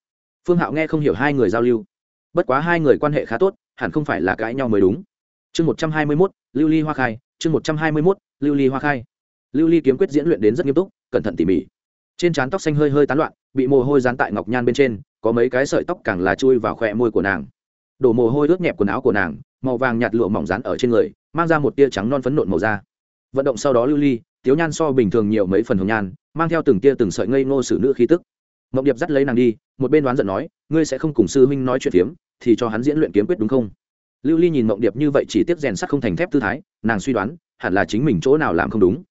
Phương hạo nghe không hiểu hai người giao lưu. Bất quá hai người quan hệ khá tốt, hẳn không phải là cãi nhau mới đúng. Chương một trăm hai mươi mốt, lưu ly hoa khai, chương một trăm hai mươi mốt, lưu ly hoa khai. Lưu ly kiếm quyết diễn luyện đến rất nghiêm túc, cẩn thận tỉ mỉ. Trên trán tóc xanh hơi hơi tán loạn, bị mồ hôi dán tại ngọc nhan bên trên, có mấy cái sợi tóc càng là chui vào khỏe môi của nàng đổ mồ hôi ướt nhẹp quần áo của nàng, màu vàng nhạt lụa mỏng rán ở trên người, mang ra một tia trắng non phấn nộn màu da. Vận động sau đó lưu ly, tiếu nhan so bình thường nhiều mấy phần hồng nhan, mang theo từng tia từng sợi ngây ngô xử nữ khí tức. Mộng điệp dắt lấy nàng đi, một bên đoán giận nói, ngươi sẽ không cùng sư huynh nói chuyện phiếm, thì cho hắn diễn luyện kiếm quyết đúng không? Lưu ly nhìn mộng điệp như vậy chỉ tiếp rèn sắt không thành thép tư thái, nàng suy đoán, hẳn là chính mình chỗ nào làm không đúng.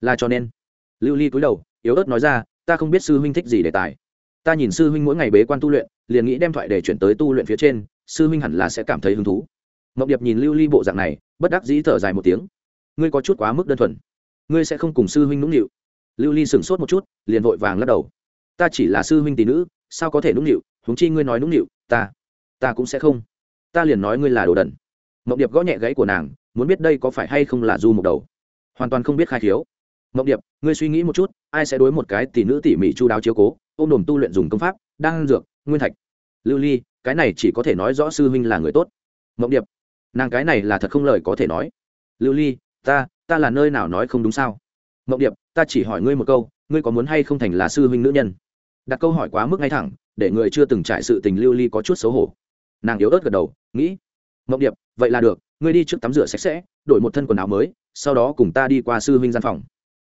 Là cho nên, lưu ly cúi đầu, yếu ớt nói ra, ta không biết sư huynh thích gì đề tài. Ta nhìn sư huynh mỗi ngày bế quan tu luyện, liền nghĩ đem thoại để chuyển tới tu luyện phía trên sư huynh hẳn là sẽ cảm thấy hứng thú. Mộng điệp nhìn lưu ly bộ dạng này, bất đắc dĩ thở dài một tiếng. Ngươi có chút quá mức đơn thuần. Ngươi sẽ không cùng sư huynh nũng nịu. Lưu ly sửng sốt một chút, liền vội vàng lắc đầu. Ta chỉ là sư huynh tỷ nữ, sao có thể nũng nịu? Huống chi ngươi nói nũng nịu, ta ta cũng sẽ không. Ta liền nói ngươi là đồ đần. Mộng điệp gõ nhẹ gãy của nàng, muốn biết đây có phải hay không là du một đầu. Hoàn toàn không biết khai thiếu mộng điệp, ngươi suy nghĩ một chút, ai sẽ đối một cái tỷ nữ tỉ mỉ chu đáo chiếu cố, ôm đồm tu luyện dùng công pháp đang dược, nguyên thạch. Lưu ly cái này chỉ có thể nói rõ sư huynh là người tốt. Mộng điệp, nàng cái này là thật không lời có thể nói. Lưu ly, ta ta là nơi nào nói không đúng sao? Mộng điệp, ta chỉ hỏi ngươi một câu, ngươi có muốn hay không thành là sư huynh nữ nhân? Đặt câu hỏi quá mức ngay thẳng, để người chưa từng trải sự tình lưu ly có chút xấu hổ. Nàng yếu ớt gật đầu, nghĩ, mộng điệp, vậy là được, ngươi đi trước tắm rửa sạch sẽ, đổi một thân quần áo mới, sau đó cùng ta đi qua sư huynh gian phòng.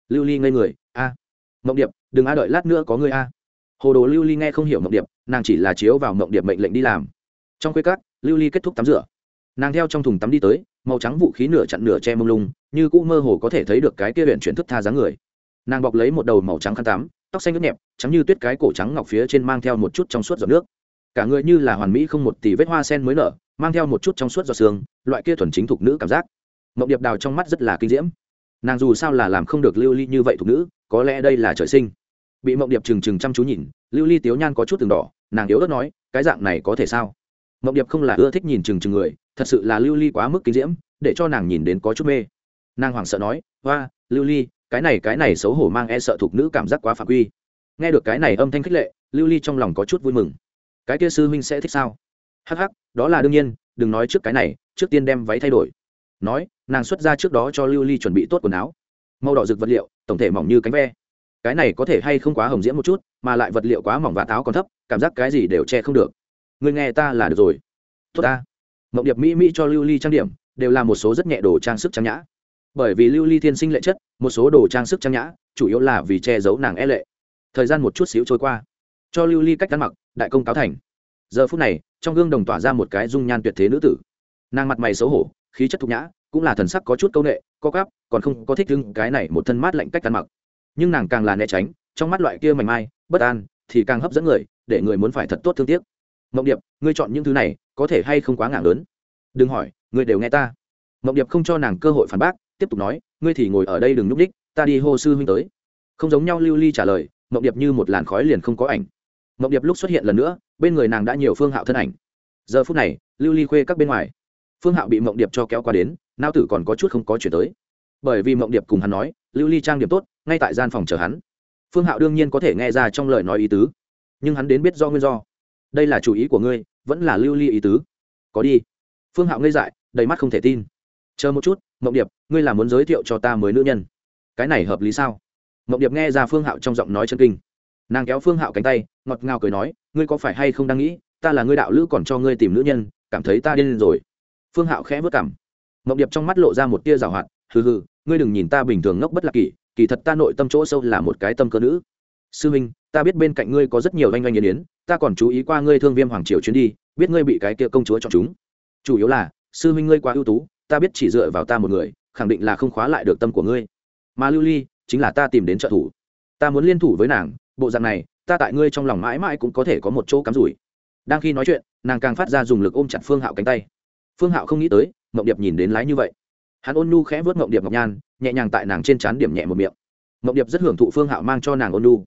Lưu ly ngây người, a, mộng điệp, đừng a đợi lát nữa có ngươi a hồ đồ lưu ly nghe không hiểu mộng điệp, nàng chỉ là chiếu vào mộng điệp mệnh lệnh đi làm. Trong khuê cát lưu ly kết thúc tắm rửa. Nàng theo trong thùng tắm đi tới, màu trắng vũ khí nửa chặn nửa che mông lung, như cũ mơ hồ có thể thấy được cái kia huyện chuyển thức tha dáng người. Nàng bọc lấy một đầu màu trắng khăn tắm, tóc xanh nước nhẹp, trắng như tuyết cái cổ trắng ngọc phía trên mang theo một chút trong suốt giọt nước. Cả người như là hoàn mỹ không một tỷ vết hoa sen mới nở, mang theo một chút trong suốt giọt xương loại kia thuần chính thục nữ cảm giác. Mộng điệp đào trong mắt rất là kinh diễm. Nàng dù sao là làm không được lưu ly như vậy thục nữ, có lẽ đây là trời sinh bị mộng điệp trừng trừng chăm chú nhìn, lưu ly tiếu nhan có chút từng đỏ, nàng yếu ớt nói, cái dạng này có thể sao? Mộng điệp không là ưa thích nhìn trừng trừng người, thật sự là lưu ly quá mức kinh diễm, để cho nàng nhìn đến có chút mê. Nàng hoảng sợ nói hoa lưu ly, cái này cái này xấu hổ mang e sợ thục nữ cảm giác quá phạm quy. Nghe được cái này âm thanh khích lệ, lưu ly trong lòng có chút vui mừng. Cái kia sư huynh sẽ thích sao? Hắc hắc, đó là đương nhiên, đừng nói trước cái này, trước tiên đem váy thay đổi. Nói, nàng xuất ra trước đó cho lưu ly chuẩn bị tốt quần áo. Màu đỏ rực vật liệu, tổng thể mỏng như cánh ve cái này có thể hay không quá hồng diễm một chút, mà lại vật liệu quá mỏng và táo còn thấp, cảm giác cái gì đều che không được. Người nghe ta là được rồi. Tốt ta. Mộng điệp mỹ mỹ cho lưu ly trang điểm, đều là một số rất nhẹ đồ trang sức trang nhã. Bởi vì lưu ly thiên sinh lệ chất, một số đồ trang sức trang nhã, chủ yếu là vì che giấu nàng e lệ. Thời gian một chút xíu trôi qua, cho lưu ly cách ăn mặc, đại công cáo thành. Giờ phút này, trong gương đồng tỏa ra một cái dung nhan tuyệt thế nữ tử. Nàng mặt mày xấu hổ, khí chất thục nhã, cũng là thần sắc có chút c â u n ệ co cắp còn không có thích lưng cái này một thân mát lạnh cách ăn mặc nhưng nàng càng là né tránh, trong mắt loại kia mảnh mai, bất an, thì càng hấp dẫn người, để người muốn phải thật tốt thương tiếc. Mộng điệp, ngươi chọn những thứ này, có thể hay không quá ngạc lớn? Đừng hỏi, ngươi đều nghe ta. Mộng điệp không cho nàng cơ hội phản bác, tiếp tục nói, ngươi thì ngồi ở đây đừng nhúc đích, ta đi hô sư huynh tới. Không giống nhau lưu ly trả lời, mộng điệp như một làn khói liền không có ảnh. Mộng điệp lúc xuất hiện lần nữa, bên người nàng đã nhiều phương hạo thân ảnh. Giờ phút này, lưu ly khuê các bên ngoài. Phương hạo bị mộng điệp cho kéo qua đến, nao tử còn có chút không có chuyển tới. Bởi vì mộng điệp cùng hắn nói, lưu ly trang điểm tốt ngay tại gian phòng chờ hắn. Phương hạo đương nhiên có thể nghe ra trong lời nói ý tứ, nhưng hắn đến biết do nguyên do. Đây là chủ ý của ngươi, vẫn là lưu ly ý tứ. Có đi. Phương hạo ngây dại, đầy mắt không thể tin. Chờ một chút, mộng điệp, ngươi là muốn giới thiệu cho ta mới nữ nhân. Cái này hợp lý sao? Mộng điệp nghe ra phương hạo trong giọng nói chân kinh. Nàng kéo phương hạo cánh tay, ngọt ngào cười nói, ngươi có phải hay không đang nghĩ, ta là ngươi đạo lữ còn cho ngươi tìm nữ nhân, cảm thấy ta điên rồi. Phương hạo khẽ vất cảm mộng điệp trong mắt lộ ra một tia rào hoạt, hừ hừ, ngươi đừng nhìn ta bình thường ngốc bất lạc kỷ kỳ thật ta nội tâm chỗ sâu là một cái tâm cơ nữ. Sư huynh ta biết bên cạnh ngươi có rất nhiều oanh oanh yến yến, ta còn chú ý qua ngươi thương viêm hoàng triều chuyến đi, biết ngươi bị cái kia công chúa chọn chúng. Chủ yếu là, sư huynh ngươi quá ưu tú, ta biết chỉ dựa vào ta một người, khẳng định là không khóa lại được tâm của ngươi. Mà lưu ly, chính là ta tìm đến trợ thủ. Ta muốn liên thủ với nàng, bộ dạng này, ta tại ngươi trong lòng mãi mãi cũng có thể có một chỗ cắm rủi. Đang khi nói chuyện, nàng càng phát ra dùng lực ôm chặt phương hạo cánh tay. Phương hạo không nghĩ tới, mộng điệp nhìn đến lái như vậy. Hắn ôn nhu khẽ vớt mộng điệp ngọc nhan nhẹ nhàng tại nàng trên trán điểm nhẹ một miệng. Mộng điệp rất hưởng thụ phương hạo mang cho nàng ôn nu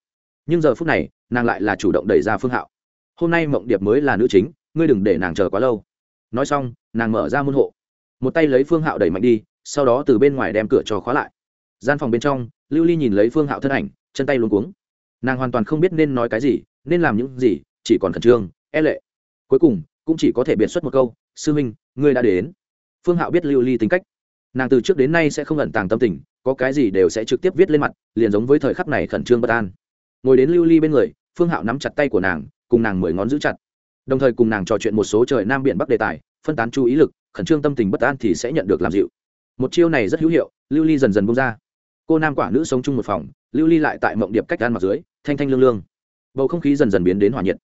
nhưng giờ phút này, nàng lại là chủ động đẩy ra phương hạo. Hôm nay mộng điệp mới là nữ chính, ngươi đừng để nàng chờ quá lâu. Nói xong, nàng mở ra môn hộ. Một tay lấy phương hạo đẩy mạnh đi, sau đó từ bên ngoài đem cửa cho khóa lại. Gian phòng bên trong, lưu ly nhìn lấy phương hạo thân ảnh, chân tay luôn cuống. Nàng hoàn toàn không biết nên nói cái gì, nên làm những gì, chỉ còn khẩn trương e lệ. Cuối cùng, cũng chỉ có thể biệt xuất một câu, sư huynh ngươi đã đến. Phương hạo biết lưu ly tính cách nàng từ trước đến nay sẽ không ẩn tàng tâm tình, có cái gì đều sẽ trực tiếp viết lên mặt, liền giống với thời khắc này khẩn trương bất an. Ngồi đến lưu ly bên người, phương hạo nắm chặt tay của nàng, cùng nàng mười ngón giữ chặt. Đồng thời cùng nàng trò chuyện một số trời nam biển bắc đề tài, phân tán chú ý lực, khẩn trương tâm tình bất an thì sẽ nhận được làm dịu. Một chiêu này rất hữu hiệu, lưu ly dần dần bông ra. Cô nam quả nữ sống chung một phòng, lưu ly lại tại mộng điệp cách gan mặt dưới, thanh thanh lương lương. Bầu không khí dần dần biến đến hỏa nhiệt.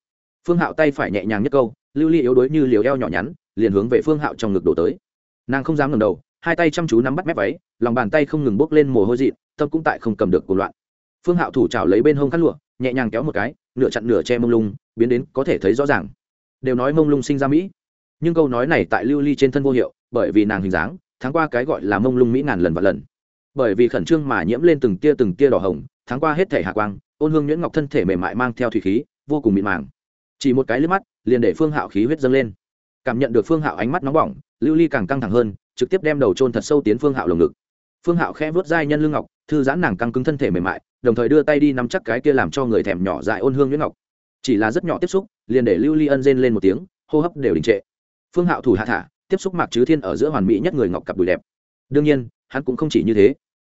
Phương hạo tay phải nhẹ nhàng nhất câu, lưu ly yếu đuối như liều eo nhỏ nhắn, liền hướng về phương hạo trong ngực đổ tới. Nàng không dám ngầm đầu hai tay chăm chú nắm bắt mép váy, lòng bàn tay không ngừng bốc lên mồ hôi dị tâm cũng tại không cầm được cuộc loạn. Phương hạo thủ trào lấy bên hông cắt lụa, nhẹ nhàng kéo một cái, nửa chặn nửa che mông lung, biến đến có thể thấy rõ ràng. Đều nói mông lung sinh ra mỹ, nhưng câu nói này tại lưu ly trên thân vô hiệu, bởi vì nàng hình dáng, tháng qua cái gọi là mông lung mỹ ngàn lần và lần. Bởi vì khẩn trương mà nhiễm lên từng tia từng tia đỏ hồng, tháng qua hết thể hạ quang, ôn hương nhuyễn ngọc thân thể mềm mại mang theo thủy khí, vô cùng mịn màng. Chỉ một cái liếc mắt, liền để phương hạo khí huyết dâng lên. Cảm nhận được phương hạo ánh mắt nóng bỏng, lưu ly càng căng thẳng hơn trực tiếp đem đầu trôn thật sâu tiến phương hạo lồng ngực. Phương hạo khẽ vớt dai nhân lương ngọc, thư giãn nàng căng cứng thân thể mềm mại, đồng thời đưa tay đi nắm chắc cái kia làm cho người thèm nhỏ dại ôn hương nhuyễn ngọc. Chỉ là rất nhỏ tiếp xúc, liền để lưu ly ân rên lên một tiếng, hô hấp đều đình trệ. Phương hạo thủ hạ thả, tiếp xúc mạc chứ thiên ở giữa hoàn mỹ nhất người ngọc cặp đùi đẹp. Đương nhiên, hắn cũng không chỉ như thế.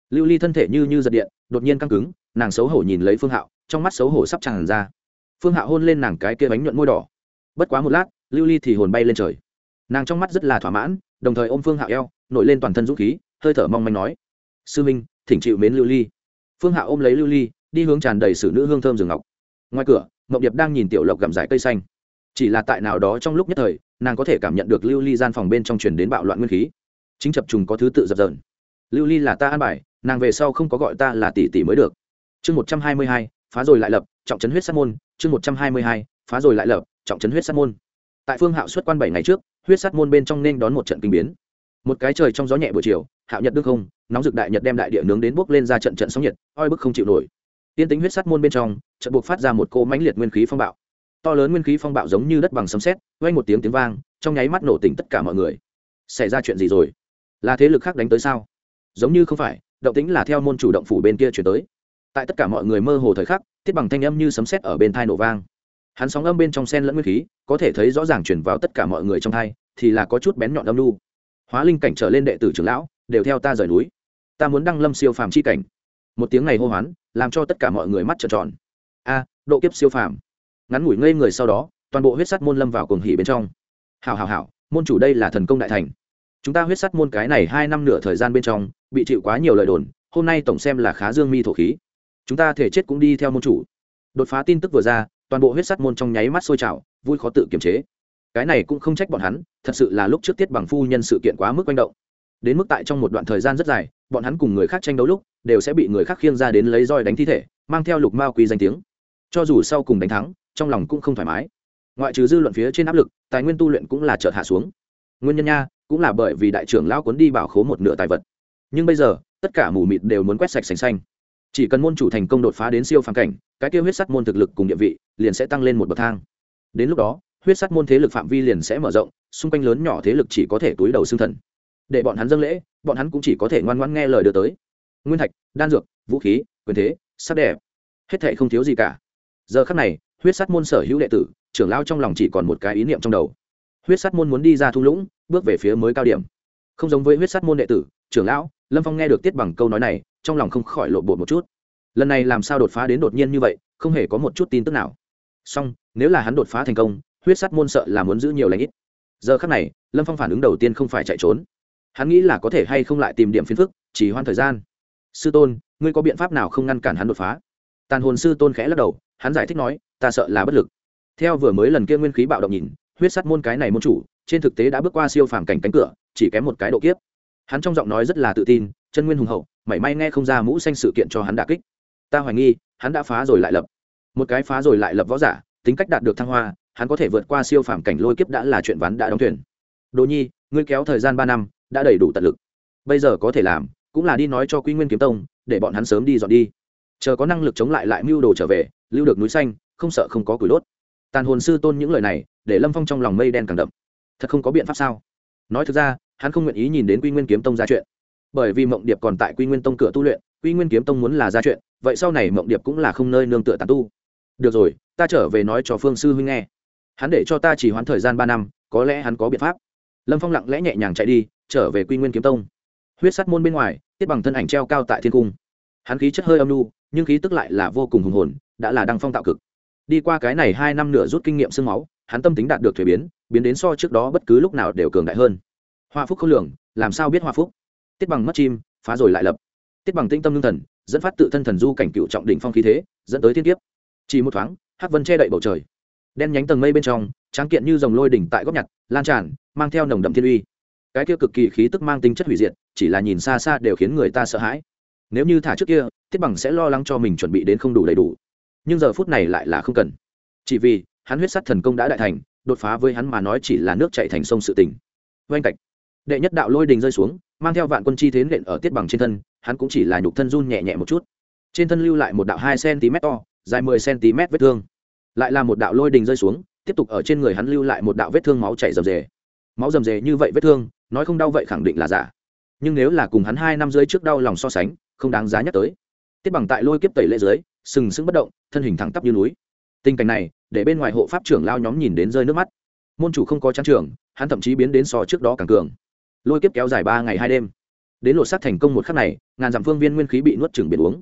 Lưu ly thân thể như như giật điện, đột nhiên căng cứng, nàng xấu hổ nhìn lấy phương hạo, trong mắt xấu hổ sắp tràn ra. Phương hạo hôn lên nàng cái kia bánh nhuận môi đỏ. Bất quá một lát, lưu ly thì hồn bay lên trời nàng trong mắt rất là thỏa mãn, đồng thời ôm phương hạ eo, nổi lên toàn thân dũng khí, hơi thở mong manh nói, sư minh, thỉnh chịu mến lưu ly. Phương hạ ôm lấy lưu ly, đi hướng tràn đầy sử nữ hương thơm rừng ngọc. Ngoài cửa, mộng điệp đang nhìn tiểu lộc gặm dải cây xanh. Chỉ là tại nào đó trong lúc nhất thời, nàng có thể cảm nhận được lưu ly gian phòng bên trong truyền đến bạo loạn nguyên khí. Chính chập trùng có thứ tự dập dờn. Lưu ly là ta an bài, nàng về sau không có gọi ta là tỷ tỷ mới được. Chương một trăm hai mươi hai, phá rồi lại lập, trọng chấn huyết sát môn. Chương một trăm hai mươi hai, phá rồi lại lập, trọng chấn huyết sát môn. Tại phương hạo xuất quan bảy ngày trước huyết sát môn bên trong nên đón một trận kinh biến. Một cái trời trong gió nhẹ buổi chiều, hạo nhật đương không, nóng rực đại nhật đem đại địa nướng đến bốc lên ra trận trận sóng nhiệt, oi bức không chịu nổi. Tiên tính huyết sát môn bên trong, trận buộc phát ra một cỗ mãnh liệt nguyên khí phong bạo. To lớn nguyên khí phong bạo giống như đất bằng sấm sét, vang một tiếng tiếng vang, trong nháy mắt nổ tỉnh tất cả mọi người. Xảy ra chuyện gì rồi? Là thế lực khác đánh tới sao? Giống như không phải, động tĩnh là theo môn chủ động phủ bên kia chuyển tới. Tại tất cả mọi người mơ hồ thời khắc thiết bằng thanh âm như sấm sét ở bên thai nổ vang hắn sóng âm bên trong sen lẫn nguyên khí, có thể thấy rõ ràng chuyển vào tất cả mọi người trong thai thì là có chút bén nhọn âm lu hóa linh cảnh trở lên đệ tử trưởng lão, đều theo ta rời núi. Ta muốn đăng lâm siêu phàm chi cảnh. Một tiếng này hô hoán, làm cho tất cả mọi người mắt trợn tròn. A, độ kiếp siêu phàm. Ngắn ngủi ngây người sau đó, toàn bộ huyết sắt môn lâm vào cuồng hỉ bên trong. Hào hào hào môn chủ đây là thần công đại thành. Chúng ta huyết sắt môn cái này hai năm nửa thời gian bên trong, bị chịu quá nhiều lời đồn, hôm nay tổng xem là khá dương mi thổ khí. Chúng ta thể chết cũng đi theo môn chủ. Đột phá tin tức vừa ra toàn bộ huyết sắt môn trong nháy mắt sôi trào, vui khó tự kiềm chế. Cái này cũng không trách bọn hắn, thật sự là lúc trước tiết bằng phu nhân sự kiện quá mức manh động. Đến mức tại trong một đoạn thời gian rất dài, bọn hắn cùng người khác tranh đấu lúc, đều sẽ bị người khác khiêng ra đến lấy roi đánh thi thể, mang theo lục mao quý danh tiếng. Cho dù sau cùng đánh thắng, trong lòng cũng không thoải mái. Ngoại trừ dư luận phía trên áp lực, tài nguyên tu luyện cũng là chợt hạ xuống. Nguyên nhân nha, cũng là bởi vì đại trưởng lão cuốn đi bảo khố một nửa tài vật. Nhưng bây giờ, tất cả mù mịt đều muốn quét sạch sành xanh chỉ cần môn chủ thành công đột phá đến siêu phàm cảnh, cái kia huyết sắt môn thực lực cùng địa vị liền sẽ tăng lên một bậc thang. Đến lúc đó, huyết sắt môn thế lực phạm vi liền sẽ mở rộng, xung quanh lớn nhỏ thế lực chỉ có thể túi đầu xương thần. Để bọn hắn dâng lễ, bọn hắn cũng chỉ có thể ngoan ngoan nghe lời đưa tới. Nguyên thạch, đan dược, vũ khí, quyền thế, sắc đẹp. Hết thệ không thiếu gì cả. Giờ khắc này, huyết sắt môn sở hữu đệ tử, trưởng lao trong lòng chỉ còn một cái ý niệm trong đầu. Huyết sắt môn muốn đi ra thung lũng, bước về phía mới cao điểm. Không giống với huyết sắt môn đệ tử, trưởng lão, lâm phong nghe được tiết bằng câu nói này trong lòng không khỏi lộ bột một chút. Lần này làm sao đột phá đến đột nhiên như vậy, không hề có một chút tin tức nào. Song, nếu là hắn đột phá thành công, huyết sắt môn sợ là muốn giữ nhiều lãnh ít. Giờ khắc này, lâm phong phản ứng đầu tiên không phải chạy trốn. Hắn nghĩ là có thể hay không lại tìm điểm phiền phức, chỉ hoan thời gian. Sư tôn, ngươi có biện pháp nào không ngăn cản hắn đột phá? Tàn hồn sư tôn khẽ lắc đầu, hắn giải thích nói, ta sợ là bất lực. Theo vừa mới lần kia nguyên khí bạo động nhìn, huyết sắt môn cái này môn chủ, trên thực tế đã bước qua siêu phàm cảnh cánh cửa, chỉ kém một cái độ kiếp. Hắn trong giọng nói rất là tự tin, chân nguyên hùng hậu mảy may nghe không ra mũ xanh sự kiện cho hắn đả kích. Ta hoài nghi, hắn đã phá rồi lại lập. Một cái phá rồi lại lập võ giả, tính cách đạt được thăng hoa, hắn có thể vượt qua siêu phàm cảnh lôi kiếp đã là chuyện ván đã đóng thuyền. Đồ nhi, ngươi kéo thời gian ba năm, đã đầy đủ tận lực. Bây giờ có thể làm, cũng là đi nói cho quy nguyên kiếm tông, để bọn hắn sớm đi dọn đi. Chờ có năng lực chống lại lại mưu đồ trở về, lưu được núi xanh, không sợ không có củi đốt. Tàn hồn sư tôn những lời này, để lâm phong trong lòng mây đen càng đậm. Thật không có biện pháp sao? Nói thực ra, hắn không nguyện ý nhìn đến quy nguyên kiếm tông ra chuyện bởi vì mộng điệp còn tại quy nguyên tông cửa tu luyện, quy nguyên kiếm tông muốn là ra chuyện, vậy sau này mộng điệp cũng là không nơi nương tựa tàn tu. Được rồi, ta trở về nói cho phương sư huynh nghe. Hắn để cho ta chỉ hoãn thời gian ba năm, có lẽ hắn có biện pháp. Lâm phong lặng lẽ nhẹ nhàng chạy đi, trở về quy nguyên kiếm tông. Huyết sắt môn bên ngoài, tiết bằng thân ảnh treo cao tại thiên cung. Hắn khí chất hơi âm nu nhưng khí tức lại là vô cùng hùng hồn, đã là đăng phong tạo cực. Đi qua cái này hai năm nửa rút kinh nghiệm sương máu, hắn tâm tính đạt được thuế biến biến đến so trước đó bất cứ lúc nào đều cường đại hơn. Hoa phúc không lường, làm sao biết hoa phúc? Tiết bằng mất chim, phá rồi lại lập. Tiết bằng tinh tâm lương thần, dẫn phát tự thân thần du cảnh cựu trọng đỉnh phong khí thế, dẫn tới thiên kiếp. Chỉ một thoáng, hắc vân che đậy bầu trời. Đen nhánh tầng mây bên trong, tráng kiện như dòng lôi đỉnh tại góc nhặt, lan tràn, mang theo nồng đậm thiên uy. Cái kia cực kỳ khí tức mang tính chất hủy diệt, chỉ là nhìn xa xa đều khiến người ta sợ hãi. Nếu như thả trước kia, tiết bằng sẽ lo lắng cho mình chuẩn bị đến không đủ đầy đủ. Nhưng giờ phút này lại là không cần. Chỉ vì, hắn huyết sắt thần công đã đại thành, đột phá với hắn mà nói chỉ là nước chạy thành sông sự tình. Oanh cạch đệ nhất đạo lôi đình rơi xuống, mang theo vạn quân chi thế nện ở tiết bằng trên thân, hắn cũng chỉ là nhục thân run nhẹ nhẹ một chút. Trên thân lưu lại một đạo hai cm to, dài mười cm vết thương. Lại là một đạo lôi đình rơi xuống, tiếp tục ở trên người hắn lưu lại một đạo vết thương máu chảy rầm rề. Máu rầm rề như vậy vết thương, nói không đau vậy khẳng định là giả. Nhưng nếu là cùng hắn hai năm dưới trước đau lòng so sánh, không đáng giá nhắc tới. Tiết bằng tại lôi kiếp tẩy lễ dưới, sừng sững bất động, thân hình thẳng tắp như núi. Tình cảnh này, để bên ngoài hộ pháp trưởng lao nhóm nhìn đến rơi nước mắt. Môn chủ không có trang trường, hắn thậm chí biến đến so trước đó càng cường lôi kiếp kéo dài ba ngày hai đêm. Đến lột xác thành công một khắc này, ngàn dặm phương viên nguyên khí bị nuốt chừng biển uống.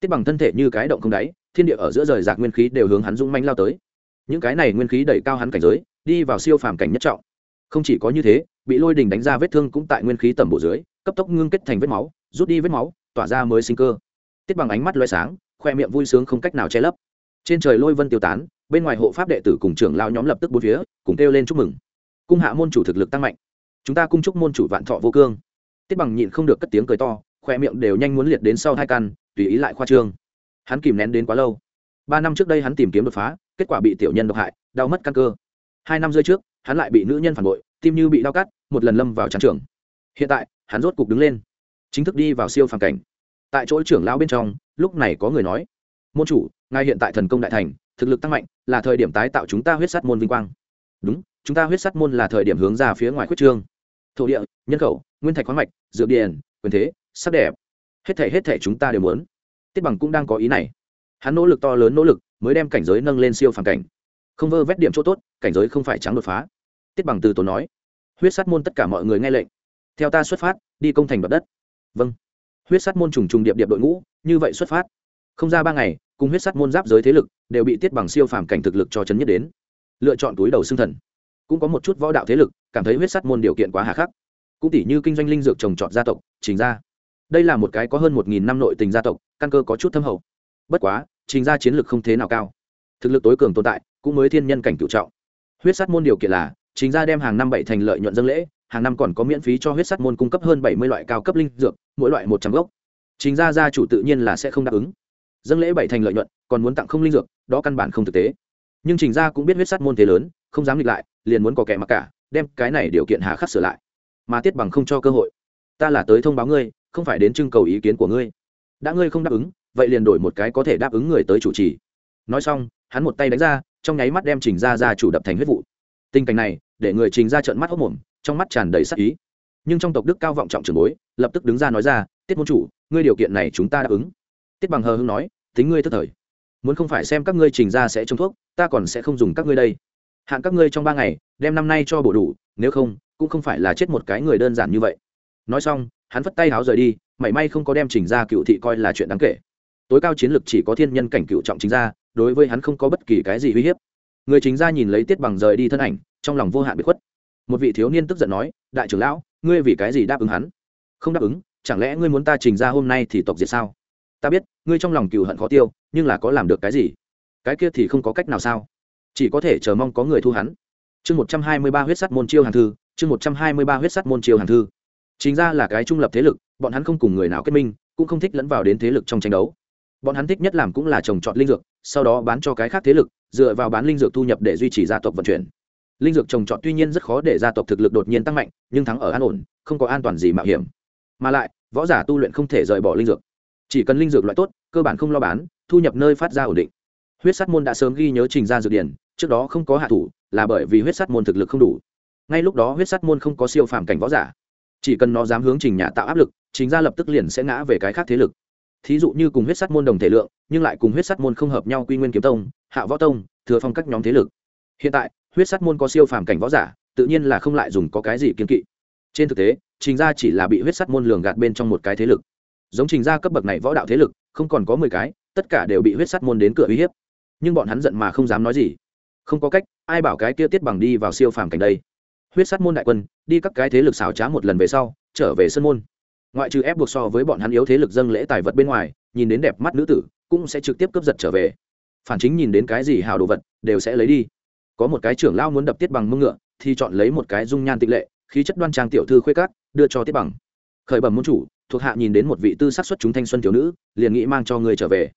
Tiết bằng thân thể như cái động không đáy, thiên địa ở giữa rời rạc nguyên khí đều hướng hắn dung manh lao tới. Những cái này nguyên khí đẩy cao hắn cảnh giới, đi vào siêu phàm cảnh nhất trọng. Không chỉ có như thế, bị lôi đình đánh ra vết thương cũng tại nguyên khí tầm bộ dưới, cấp tốc ngưng kết thành vết máu, rút đi vết máu, tỏa ra mới sinh cơ. Tiết bằng ánh mắt loay sáng, khoe miệng vui sướng không cách nào che lấp. Trên trời lôi vân tiêu tán, bên ngoài hộ pháp đệ tử cùng trưởng lao nhóm lập tức bốn phía, cùng kêu lên chúc mừng. Cung hạ môn chủ thực lực tăng mạnh chúng ta cung chúc môn chủ vạn thọ vô cương. Tiết bằng nhịn không được cất tiếng cười to khoe miệng đều nhanh muốn liệt đến sau hai căn, tùy ý lại khoa trương. Hắn kìm nén đến quá lâu. Ba năm trước đây hắn tìm kiếm đột phá, kết quả bị tiểu nhân độc hại, đau mất căn cơ. Hai năm rơi trước, hắn lại bị nữ nhân phản bội, tim như bị đau cắt, một lần lâm vào trắng trường. Hiện tại, hắn rốt cục đứng lên, chính thức đi vào siêu phàm cảnh. Tại chỗ trưởng lao bên trong, lúc này có người nói, môn chủ, ngài hiện tại thần công đại thành, thực lực tăng mạnh, là thời điểm tái tạo chúng ta huyết sắt môn vinh quang. Đúng chúng ta huyết sắt môn là thời điểm hướng ra phía ngoài khuyết trương. Thổ địa, nhân khẩu, nguyên thạch khoáng mạch, dược điền, quyền thế, sắc đẹp. Hết thể hết thể chúng ta đều muốn. Tiết bằng cũng đang có ý này. Hắn nỗ lực to lớn nỗ lực, mới đem cảnh giới nâng lên siêu phàm cảnh. Không vơ vét điểm chỗ tốt, cảnh giới không phải trắng đột phá. Tiết bằng từ tốn nói, huyết sát môn tất cả mọi người nghe lệnh. Theo ta xuất phát, đi công thành đoạt đất. Vâng. Huyết sát môn trùng trùng điệp điệp đội ngũ, như vậy xuất phát. Không ra ba ngày, cùng huyết sát môn giáp giới thế lực đều bị tiết bằng siêu phàm cảnh thực lực cho chấn nhất đến. Lựa chọn túi đầu xương thần cũng có một chút võ đạo thế lực, cảm thấy huyết sát môn điều kiện quá hà khắc. Cũng tỷ như kinh doanh linh dược trồng trọt gia tộc, trình gia. đây là một cái có hơn một nghìn năm nội tình gia tộc, căn cơ có chút thâm hậu. Bất quá, trình gia chiến lược không thế nào cao. Thực lực tối cường tồn tại, cũng mới thiên nhân cảnh cựu trọng. Huyết sát môn điều kiện là chính gia đem hàng năm bảy thành lợi nhuận dân lễ, hàng năm còn có miễn phí cho huyết sát môn cung cấp hơn bảy mươi loại cao cấp linh dược, mỗi loại một trăm gốc. Chính gia gia chủ tự nhiên là sẽ không đáp ứng. Dân lễ bảy thành lợi nhuận, còn muốn tặng không linh dược, đó căn bản không thực tế. Nhưng trình gia cũng biết huyết sát môn thế lớn không dám nghịch lại, liền muốn có kẻ mặc cả, đem cái này điều kiện hà khắc sửa lại. Mà tiết bằng không cho cơ hội. Ta là tới thông báo ngươi, không phải đến trưng cầu ý kiến của ngươi. Đã ngươi không đáp ứng, vậy liền đổi một cái có thể đáp ứng người tới chủ trì. Nói xong, hắn một tay đánh ra, trong nháy mắt đem trình ra ra chủ đập thành huyết vụ. Tình cảnh này, để người trình ra trợn mắt hốc mồm, trong mắt tràn đầy sắc ý. Nhưng trong tộc đức cao vọng trọng trường bối, lập tức đứng ra nói ra, tiết môn chủ, ngươi điều kiện này chúng ta đáp ứng. Tiết bằng hờ hưng nói, tính ngươi thất thời. Muốn không phải xem các ngươi trình ra sẽ trông thuốc, ta còn sẽ không dùng các ngươi đây hạn các ngươi trong ba ngày, đem năm nay cho bổ đủ, nếu không, cũng không phải là chết một cái người đơn giản như vậy. Nói xong, hắn phất tay háo rời đi, mảy may không có đem trình ra cựu thị coi là chuyện đáng kể. Tối cao chiến lược chỉ có thiên nhân cảnh cựu trọng chính ra đối với hắn không có bất kỳ cái gì uy hiếp. Người chính ra nhìn lấy tiết bằng rời đi thân ảnh, trong lòng vô hạn bị khuất. Một vị thiếu niên tức giận nói, đại trưởng lão, ngươi vì cái gì đáp ứng hắn? Không đáp ứng, chẳng lẽ ngươi muốn ta trình ra hôm nay thì tộc diệt sao? Ta biết, ngươi trong lòng cựu hận khó tiêu, nhưng là có làm được cái gì? Cái kia thì không có cách nào sao? Chỉ có thể chờ mong có người thu hắn. Chương một trăm hai mươi ba huyết sắt môn chiêu hàng thư, chương một trăm hai mươi ba huyết sắt môn chiêu hàng thư. Chính ra là cái trung lập thế lực, bọn hắn không cùng người nào kết minh, cũng không thích lẫn vào đến thế lực trong tranh đấu. Bọn hắn thích nhất làm cũng là trồng trọt linh dược, sau đó bán cho cái khác thế lực, dựa vào bán linh dược thu nhập để duy trì gia tộc vận chuyển. Linh dược trồng trọt tuy nhiên rất khó để gia tộc thực lực đột nhiên tăng mạnh, nhưng thắng ở an ổn, không có an toàn gì mạo hiểm. Mà lại, võ giả tu luyện không thể rời bỏ linh dược. Chỉ cần linh dược loại tốt, cơ bản không lo bán, thu nhập nơi phát ra ổn định huyết sắt môn đã sớm ghi nhớ trình ra dược điển, trước đó không có hạ thủ, là bởi vì huyết sắt môn thực lực không đủ. Ngay lúc đó huyết sắt môn không có siêu phàm cảnh võ giả. Chỉ cần nó dám hướng trình nhà tạo áp lực chính ra lập tức liền sẽ ngã về cái khác thế lực. Thí dụ như cùng huyết sắt môn đồng thể lượng, nhưng lại cùng huyết sắt môn không hợp nhau quy nguyên kiếm tông, hạ võ tông, thừa phong các nhóm thế lực. Hiện tại, huyết sắt môn có siêu phàm cảnh võ giả, tự nhiên là không lại dùng có cái gì kiên kỵ. Trên thực tế, trình gia chỉ là bị huyết sắt môn lường gạt bên trong một cái thế lực. Giống trình gia cấp bậc này võ đạo thế lực, không còn có mười cái, tất cả đều bị huyết sắt môn đến cửa uy hiếp nhưng bọn hắn giận mà không dám nói gì. Không có cách, ai bảo cái kia tiết bằng đi vào siêu phàm cảnh đây? Huyết sắt môn đại quân, đi các cái thế lực xảo trá một lần về sau, trở về sân môn. Ngoại trừ ép buộc so với bọn hắn yếu thế lực dâng lễ tài vật bên ngoài, nhìn đến đẹp mắt nữ tử, cũng sẽ trực tiếp cướp giật trở về. Phản chính nhìn đến cái gì hào đồ vật, đều sẽ lấy đi. Có một cái trưởng lao muốn đập tiết bằng mưng ngựa, thì chọn lấy một cái dung nhan tịch lệ, khí chất đoan trang tiểu thư khuê cát đưa cho tiết bằng. Khởi bẩm môn chủ, thuộc hạ nhìn đến một vị tư sắc xuất chúng thanh xuân thiếu nữ, liền nghĩ mang cho người trở về.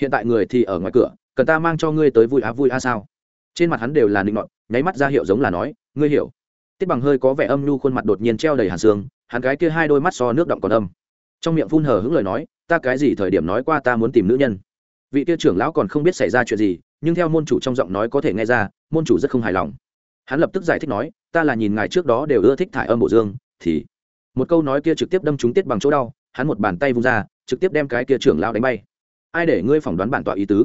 Hiện tại người thì ở ngoài cửa cần ta mang cho ngươi tới vui á vui á sao? Trên mặt hắn đều là nịnh nọt, nháy mắt ra hiệu giống là nói, ngươi hiểu. Tiết bằng hơi có vẻ âm nhu khuôn mặt đột nhiên treo đầy hàn xương, hắn gái kia hai đôi mắt so nước động còn âm. Trong miệng phun hờ hững lời nói, ta cái gì thời điểm nói qua ta muốn tìm nữ nhân? Vị kia trưởng lão còn không biết xảy ra chuyện gì, nhưng theo môn chủ trong giọng nói có thể nghe ra, môn chủ rất không hài lòng. Hắn lập tức giải thích nói, ta là nhìn ngài trước đó đều ưa thích thải âm bộ dương, thì một câu nói kia trực tiếp đâm trúng tiết bằng chỗ đau, hắn một bàn tay vung ra, trực tiếp đem cái kia trưởng lão đánh bay. Ai để ngươi phỏng đoán bản tọa ý tứ?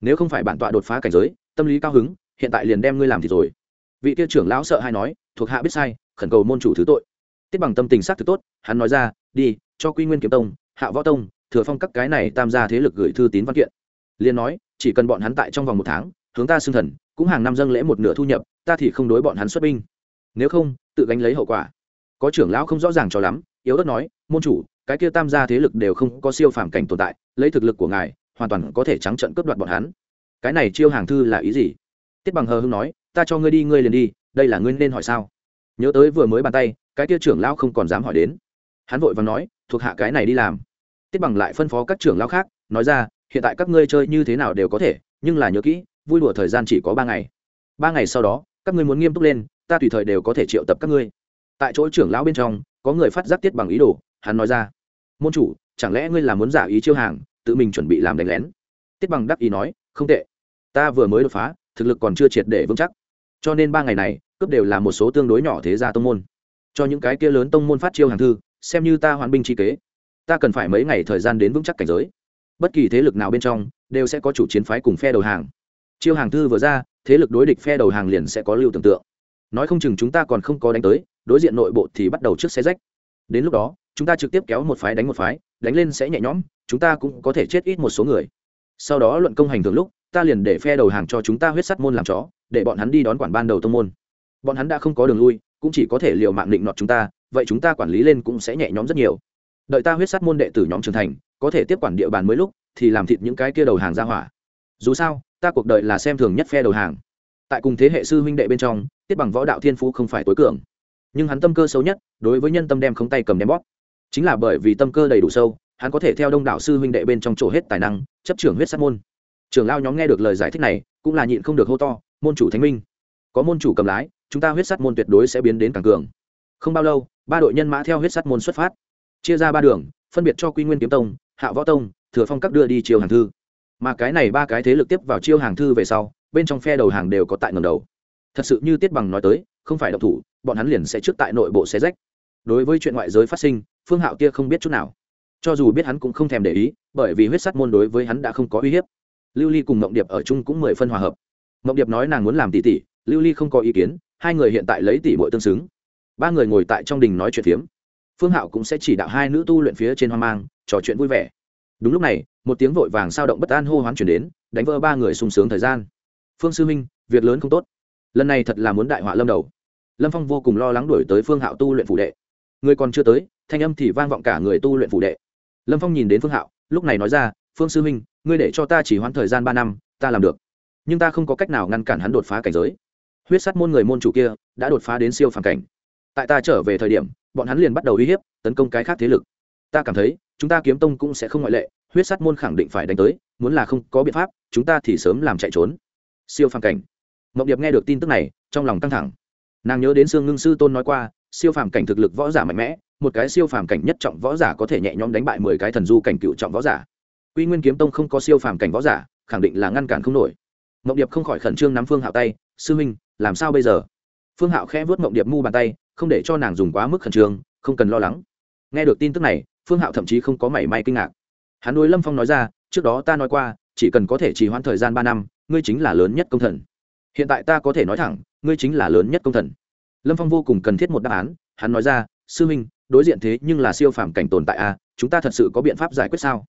Nếu không phải bản tọa đột phá cảnh giới, tâm lý cao hứng, hiện tại liền đem ngươi làm thì rồi. Vị kia trưởng lão sợ hay nói, thuộc hạ biết sai, khẩn cầu môn chủ thứ tội. Tiết bằng tâm tình xác thực tốt, hắn nói ra, đi, cho quy nguyên kiếm tông, hạ võ tông, thừa phong các cái này tam gia thế lực gửi thư tín văn kiện. Liền nói, chỉ cần bọn hắn tại trong vòng một tháng, hướng ta xưng thần, cũng hàng năm dâng lễ một nửa thu nhập, ta thì không đối bọn hắn xuất binh. Nếu không, tự gánh lấy hậu quả. Có trưởng lão không rõ ràng cho lắm, yếu đất nói, môn chủ, cái kia tam gia thế lực đều không có siêu phàm cảnh tồn tại, lấy thực lực của ngài hoàn toàn có thể trắng trận cướp đoạt bọn hắn. Cái này chiêu hàng thư là ý gì? Tiết bằng hờ hưng nói, ta cho ngươi đi, ngươi liền đi, đây là ngươi nên hỏi sao? Nhớ tới vừa mới bàn tay, cái kia trưởng lão không còn dám hỏi đến. Hắn vội và nói, thuộc hạ cái này đi làm. Tiết bằng lại phân phó các trưởng lão khác, nói ra, hiện tại các ngươi chơi như thế nào đều có thể, nhưng là nhớ kỹ, vui đùa thời gian chỉ có ba ngày. Ba ngày sau đó, các ngươi muốn nghiêm túc lên, ta tùy thời đều có thể triệu tập các ngươi. Tại chỗ trưởng lão bên trong, có người phát giác tiết bằng ý đồ, hắn nói ra, môn chủ, chẳng lẽ ngươi là muốn giả ý chiêu hàng tự mình chuẩn bị làm đánh lén. Tiết bằng đắc ý nói, không tệ. Ta vừa mới đột phá, thực lực còn chưa triệt để vững chắc. Cho nên ba ngày này, cướp đều là một số tương đối nhỏ thế gia tông môn. Cho những cái kia lớn tông môn phát chiêu hàng thư, xem như ta hoàn binh chi kế. Ta cần phải mấy ngày thời gian đến vững chắc cảnh giới. Bất kỳ thế lực nào bên trong, đều sẽ có chủ chiến phái cùng phe đầu hàng. Chiêu hàng thư vừa ra, thế lực đối địch phe đầu hàng liền sẽ có lưu tưởng tượng. Nói không chừng chúng ta còn không có đánh tới, đối diện nội bộ thì bắt đầu trước xe rách đến lúc đó, chúng ta trực tiếp kéo một phái đánh một phái, đánh lên sẽ nhẹ nhõm, chúng ta cũng có thể chết ít một số người. Sau đó luận công hành thường lúc, ta liền để phe đầu hàng cho chúng ta huyết sắt môn làm chó, để bọn hắn đi đón quản ban đầu tông môn. Bọn hắn đã không có đường lui, cũng chỉ có thể liều mạng định nọt chúng ta, vậy chúng ta quản lý lên cũng sẽ nhẹ nhõm rất nhiều. Đợi ta huyết sắt môn đệ tử nhóm trưởng thành, có thể tiếp quản địa bàn mới lúc, thì làm thịt những cái kia đầu hàng ra hỏa. Dù sao, ta cuộc đời là xem thường nhất phe đầu hàng. Tại cùng thế hệ sư huynh đệ bên trong, tiết bằng võ đạo thiên phú không phải tối cường nhưng hắn tâm cơ xấu nhất, đối với nhân tâm đem không tay cầm đem bóp. Chính là bởi vì tâm cơ đầy đủ sâu, hắn có thể theo đông đảo sư huynh đệ bên trong chỗ hết tài năng, chấp trưởng huyết sát môn. Trưởng lao nhóm nghe được lời giải thích này, cũng là nhịn không được hô to, môn chủ thánh minh, có môn chủ cầm lái, chúng ta huyết sát môn tuyệt đối sẽ biến đến càng cường. Không bao lâu, ba đội nhân mã theo huyết sát môn xuất phát, chia ra ba đường, phân biệt cho quy nguyên kiếm tông, hạ võ tông, thừa phong các đưa đi chiêu hàng thư. Mà cái này ba cái thế lực tiếp vào chiêu hàng thư về sau, bên trong phe đầu hàng đều có tại ngầm đầu. Thật sự như tiết bằng nói tới, không phải độc thủ bọn hắn liền sẽ trước tại nội bộ xé rách. Đối với chuyện ngoại giới phát sinh, phương hạo kia không biết chút nào. Cho dù biết hắn cũng không thèm để ý, bởi vì huyết sắt môn đối với hắn đã không có uy hiếp. Lưu ly cùng mộng điệp ở chung cũng mười phân hòa hợp. Mộng điệp nói nàng muốn làm tỷ tỷ, lưu ly không có ý kiến, hai người hiện tại lấy tỷ bội tương xứng. Ba người ngồi tại trong đình nói chuyện phiếm. Phương hạo cũng sẽ chỉ đạo hai nữ tu luyện phía trên hoang mang, trò chuyện vui vẻ. Đúng lúc này, một tiếng vội vàng sao động bất an hô hoán chuyển đến, đánh vỡ ba người sung sướng thời gian. Phương sư minh việc lớn không tốt. Lần này thật là muốn đại họa lâm đầu lâm phong vô cùng lo lắng đuổi tới phương hạo tu luyện phủ đệ. Người còn chưa tới, thanh âm thì vang vọng cả người tu luyện phủ đệ. Lâm phong nhìn đến phương hạo, lúc này nói ra, phương sư huynh, ngươi để cho ta chỉ hoãn thời gian ba năm, ta làm được. Nhưng ta không có cách nào ngăn cản hắn đột phá cảnh giới. Huyết Sát môn người môn chủ kia đã đột phá đến siêu phàm cảnh. Tại ta trở về thời điểm, bọn hắn liền bắt đầu uy hiếp, tấn công cái khác thế lực. Ta cảm thấy, chúng ta kiếm tông cũng sẽ không ngoại lệ, huyết Sát môn khẳng định phải đánh tới, muốn là không có biện pháp, chúng ta thì sớm làm chạy trốn. Siêu phàm cảnh. Mộng điệp nghe được tin tức này, trong lòng căng thẳng nàng nhớ đến sương ngưng sư tôn nói qua, siêu phàm cảnh thực lực võ giả mạnh mẽ, một cái siêu phàm cảnh nhất trọng võ giả có thể nhẹ nhõm đánh bại mười cái thần du cảnh cựu trọng võ giả. Quy nguyên kiếm tông không có siêu phàm cảnh võ giả, khẳng định là ngăn cản không nổi. Mộng điệp không khỏi khẩn trương nắm phương hạo tay, sư huynh, làm sao bây giờ? Phương hạo khẽ vớt mộng điệp mu bàn tay, không để cho nàng dùng quá mức khẩn trương, không cần lo lắng. Nghe được tin tức này, phương hạo thậm chí không có mảy may kinh ngạc. Hắn đối lâm phong nói ra, trước đó ta nói qua, chỉ cần có thể trì hoãn thời gian ba năm, ngươi chính là lớn nhất công thần. Hiện tại ta có thể nói thẳng ngươi chính là lớn nhất công thần. Lâm phong vô cùng cần thiết một đáp án hắn nói ra sư minh đối diện thế nhưng là siêu phàm cảnh tồn tại a à, chúng ta thật sự có biện pháp giải quyết sao?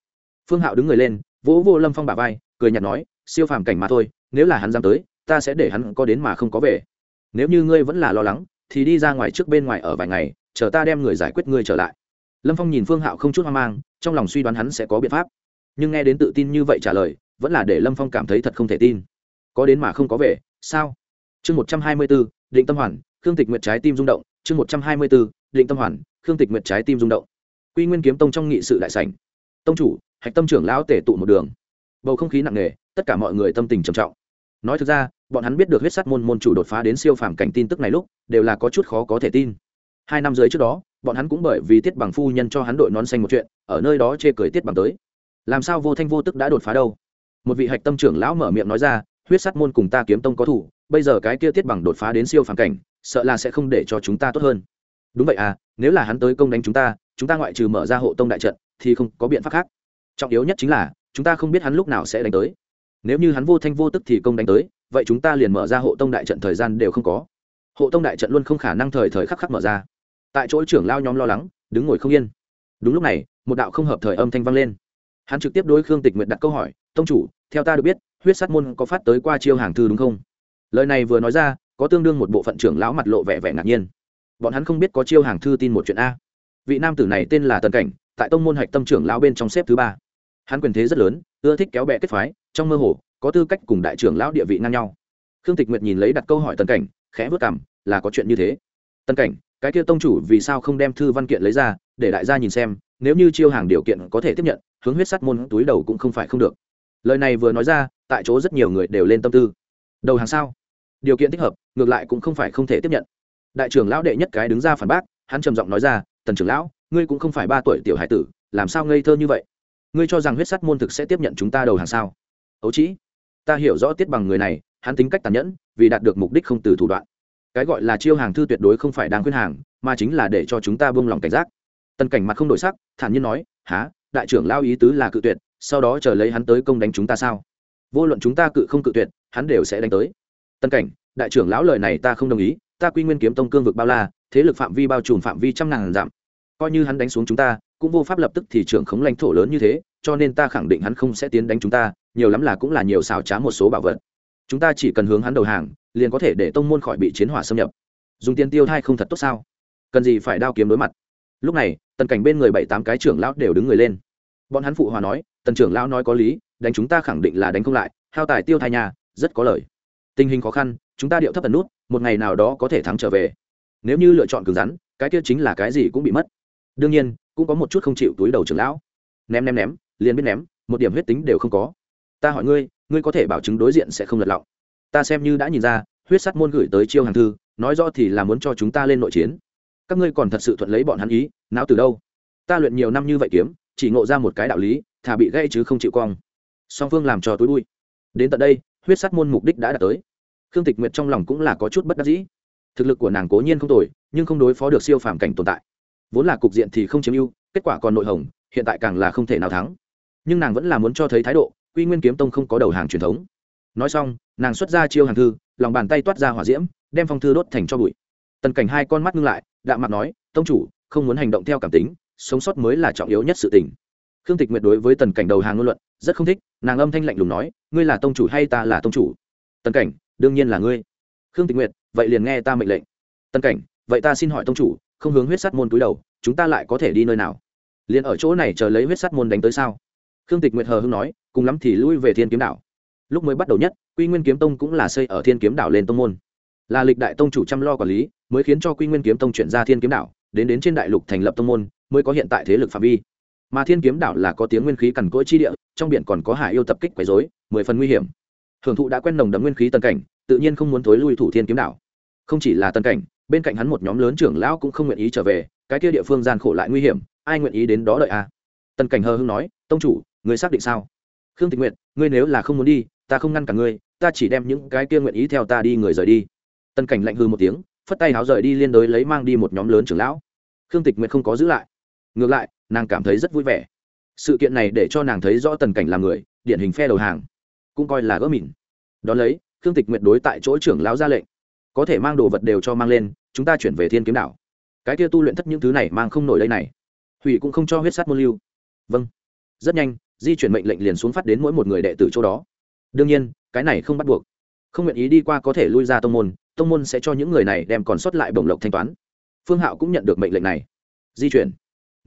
Phương hạo đứng người lên vỗ vô lâm phong bà vai cười nhạt nói siêu phàm cảnh mà thôi nếu là hắn dám tới ta sẽ để hắn có đến mà không có về. Nếu như ngươi vẫn là lo lắng thì đi ra ngoài trước bên ngoài ở vài ngày chờ ta đem người giải quyết ngươi trở lại. Lâm phong nhìn phương hạo không chút hoang mang trong lòng suy đoán hắn sẽ có biện pháp. Nhưng nghe đến tự tin như vậy trả lời vẫn là để lâm phong cảm thấy thật không thể tin. Có đến mà không có về sao? Chương một trăm hai mươi b ố định tâm hoàn, khương tịch nguyệt trái tim rung động. Chương một trăm hai mươi b ố định tâm hoàn, khương tịch nguyệt trái tim rung động. Quy nguyên kiếm tông trong nghị sự đại sảnh. Tông chủ, hạch tâm trưởng lão tể tụ một đường. Bầu không khí nặng nề, tất cả mọi người tâm tình trầm trọng. Nói thực ra, bọn hắn biết được huyết sắt môn môn chủ đột phá đến siêu phàm cảnh tin tức này lúc, đều là có chút khó có thể tin. Hai năm dưới trước đó, bọn hắn cũng bởi vì tiết bằng phu nhân cho hắn đội nón xanh một chuyện, ở nơi đó chê cười tiết bằng tới. Làm sao vô thanh vô tức đã đột phá đâu? Một vị hạch tâm trưởng lão mở miệng nói ra, huyết sắt môn cùng ta kiếm tông có thủ bây giờ cái kia tiết bằng đột phá đến siêu phàm cảnh, sợ là sẽ không để cho chúng ta tốt hơn. Đúng vậy à nếu là hắn tới công đánh chúng ta chúng ta ngoại trừ mở ra hộ tông đại trận, thì không có biện pháp khác. Trọng yếu nhất chính là, chúng ta không biết hắn lúc nào sẽ đánh tới. Nếu như hắn vô thanh vô tức thì công đánh tới, vậy chúng ta liền mở ra hộ tông đại trận thời gian đều không có. Hộ tông đại trận luôn không khả năng thời thời khắc khắc mở ra. Tại chỗ trưởng lao nhóm lo lắng, đứng ngồi không yên. Đúng lúc này, một đạo không hợp thời âm thanh vang lên. Hắn trực tiếp đối khương tịch nguyện đặt câu hỏi, tông chủ, theo ta được biết, huyết sát môn có phát tới qua chiêu hàng thư đúng không? Lời này vừa nói ra, có tương đương một bộ phận trưởng lão mặt lộ vẻ vẻ ngạc nhiên. Bọn hắn không biết có chiêu hàng thư tin một chuyện a. Vị nam tử này tên là tần cảnh, tại tông môn hạch tâm trưởng lão bên trong xếp thứ ba. Hắn quyền thế rất lớn, ưa thích kéo bè kết phái, trong mơ hồ, có tư cách cùng đại trưởng lão địa vị ngang nhau. Khương tịch nguyệt nhìn lấy đặt câu hỏi tần cảnh, khẽ vớt cảm là có chuyện như thế. Tần cảnh, cái kia tông chủ vì sao không đem thư văn kiện lấy ra, để đại gia nhìn xem, nếu như chiêu hàng điều kiện có thể tiếp nhận, hướng huyết sắt môn túi đầu cũng không phải không được. Lời này vừa nói ra, tại chỗ rất nhiều người đều lên tâm tư. Đầu hàng sao? Điều kiện thích hợp, ngược lại cũng không phải không thể tiếp nhận. Đại trưởng lão đệ nhất cái đứng ra phản bác, hắn trầm giọng nói ra, tần trưởng lão, ngươi cũng không phải ba tuổi tiểu hải tử, làm sao ngây thơ như vậy? Ngươi cho rằng huyết sắt môn thực sẽ tiếp nhận chúng ta đầu hàng sao? Ấu trĩ, ta hiểu rõ tiết bằng người này, hắn tính cách tàn nhẫn, vì đạt được mục đích không từ thủ đoạn. Cái gọi là chiêu hàng thư tuyệt đối không phải đang khuyên hàng, mà chính là để cho chúng ta buông lòng cảnh giác. Tần cảnh mặt không đổi sắc, thản nhiên nói há đại trưởng lao ý tứ là cự tuyệt, sau đó chờ lấy hắn tới công đánh chúng ta sao? Vô luận chúng ta cự không cự tuyệt, hắn đều sẽ đánh tới tân cảnh, đại trưởng lão lời này ta không đồng ý, ta quy nguyên kiếm tông cương vực bao la, thế lực phạm vi bao trùm phạm vi trăm ngàn giảm coi như hắn đánh xuống chúng ta, cũng vô pháp lập tức thì trưởng khống lãnh thổ lớn như thế, cho nên ta khẳng định hắn không sẽ tiến đánh chúng ta, nhiều lắm là cũng là nhiều xào trá một số bảo vật. Chúng ta chỉ cần hướng hắn đầu hàng, liền có thể để tông môn khỏi bị chiến hỏa xâm nhập. Dùng tiền tiêu thai không thật tốt sao? Cần gì phải đao kiếm đối mặt? Lúc này, tần cảnh bên người bảy tám cái trưởng lão đều đứng người lên. Bọn hắn phụ hòa nói, tần trưởng lão nói có lý, đánh chúng ta khẳng định là đánh không lại, hao tài tiêu thai nhà, rất có lời tình hình khó khăn, chúng ta điệu thấp tần nút, một ngày nào đó có thể thắng trở về. Nếu như lựa chọn cứng rắn, cái kia chính là cái gì cũng bị mất. Đương nhiên, cũng có một chút không chịu túi đầu trưởng lão. Ném ném ném, liền biết ném, một điểm huyết tính đều không có. Ta hỏi ngươi ngươi có thể bảo chứng đối diện sẽ không lật lọng. Ta xem như đã nhìn ra, huyết sắt môn gửi tới chiêu hàng thư, nói rõ thì là muốn cho chúng ta lên nội chiến. Các ngươi còn thật sự thuận lấy bọn hắn ý, não từ đâu? Ta luyện nhiều năm như vậy kiếm, chỉ ngộ ra một cái đạo lý, thà bị gây chứ không chịu cong. Song phương làm cho túi bụi. Đến tận đây huyết sát môn mục đích đã đạt tới. Khương tịch nguyệt trong lòng cũng là có chút bất đắc dĩ. Thực lực của nàng cố nhiên không tồi, nhưng không đối phó được siêu phàm cảnh tồn tại. Vốn là cục diện thì không chiếm ưu, kết quả còn nội hồng, hiện tại càng là không thể nào thắng. Nhưng nàng vẫn là muốn cho thấy thái độ, quy nguyên kiếm tông không có đầu hàng truyền thống. Nói xong, nàng xuất ra chiêu hàng thư, lòng bàn tay toát ra hỏa diễm, đem phong thư đốt thành cho bụi. Tần cảnh hai con mắt ngưng lại, đạm mặt nói, tông chủ, không muốn hành động theo cảm tính, sống sót mới là trọng yếu nhất sự tình. Khương tịch nguyệt đối với tần cảnh đầu hàng ngôn luận rất không thích, nàng âm thanh lạnh lùng nói, ngươi là tông chủ hay ta là tông chủ? Tần cảnh, đương nhiên là ngươi. Khương tịch nguyệt, vậy liền nghe ta mệnh lệnh. Tần cảnh, vậy ta xin hỏi tông chủ, không hướng huyết sắt môn túi đầu, chúng ta lại có thể đi nơi nào? Liền ở chỗ này chờ lấy huyết sắt môn đánh tới sao? Khương tịch nguyệt hờ hưng nói, cùng lắm thì lui về thiên kiếm đảo. Lúc mới bắt đầu nhất, quy nguyên kiếm tông cũng là xây ở thiên kiếm đảo lên tông môn. Là lịch đại tông chủ chăm lo quản lý, mới khiến cho quy nguyên kiếm tông chuyển ra thiên kiếm đảo, đến đến trên đại lục thành lập tông môn, mới có hiện tại thế lực phạm vi mà thiên kiếm đảo là có tiếng nguyên khí cằn cỗi chi địa, trong biển còn có hải yêu tập kích quấy dối mười phần nguy hiểm. Hưởng thụ đã quen nồng đấm nguyên khí tân cảnh, tự nhiên không muốn thối lui thủ thiên kiếm đảo. Không chỉ là tân cảnh, bên cạnh hắn một nhóm lớn trưởng lão cũng không nguyện ý trở về, cái kia địa phương gian khổ lại nguy hiểm, ai nguyện ý đến đó đợi a à? tân cảnh hờ hưng nói, tông chủ người xác định sao? Khương tịch nguyện ngươi nếu là không muốn đi, ta không ngăn cả ngươi, ta chỉ đem những cái kia nguyện ý theo ta đi người rời đi. Tân cảnh lạnh hư một tiếng, phất tay háo rời đi liên đối lấy mang đi một nhóm lớn trưởng lão. Khương tịch nguyện không có giữ lại ngược lại, nàng cảm thấy rất vui vẻ. Sự kiện này để cho nàng thấy rõ tần cảnh làm người, điển hình phe đầu hàng. Cũng coi là gỡ mìn đón lấy, khương tịch nguyện đối tại chỗ trưởng lão ra lệnh. Có thể mang đồ vật đều cho mang lên, chúng ta chuyển về thiên kiếm đảo. Cái kia tu luyện thất những thứ này mang không nổi đây này. Hủy cũng không cho huyết sát môn lưu. Vâng. Rất nhanh, di chuyển mệnh lệnh liền xuống phát đến mỗi một người đệ tử chỗ đó. Đương nhiên, cái này không bắt buộc. Không nguyện ý đi qua có thể lui ra tông môn tông môn sẽ cho những người này đem còn sót lại bổng lộc thanh toán. Phương hạo cũng nhận được mệnh lệnh này. Di chuyển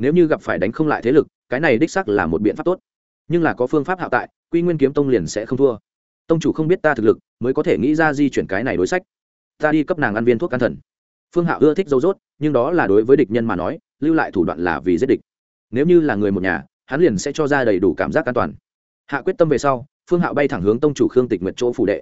nếu như gặp phải đánh không lại thế lực, cái này đích sắc là một biện pháp tốt. Nhưng là có phương pháp hạo tại, quy nguyên kiếm tông liền sẽ không thua. Tông chủ không biết ta thực lực, mới có thể nghĩ ra di chuyển cái này đối sách. Ta đi cấp nàng ăn viên thuốc can thần. Phương hạo ưa thích dấu dốt, nhưng đó là đối với địch nhân mà nói, lưu lại thủ đoạn là vì giết địch. Nếu như là người một nhà, hắn liền sẽ cho ra đầy đủ cảm giác an toàn. Hạ quyết tâm về sau, phương hạo bay thẳng hướng tông chủ khương tịch nguyệt chỗ phủ đệ.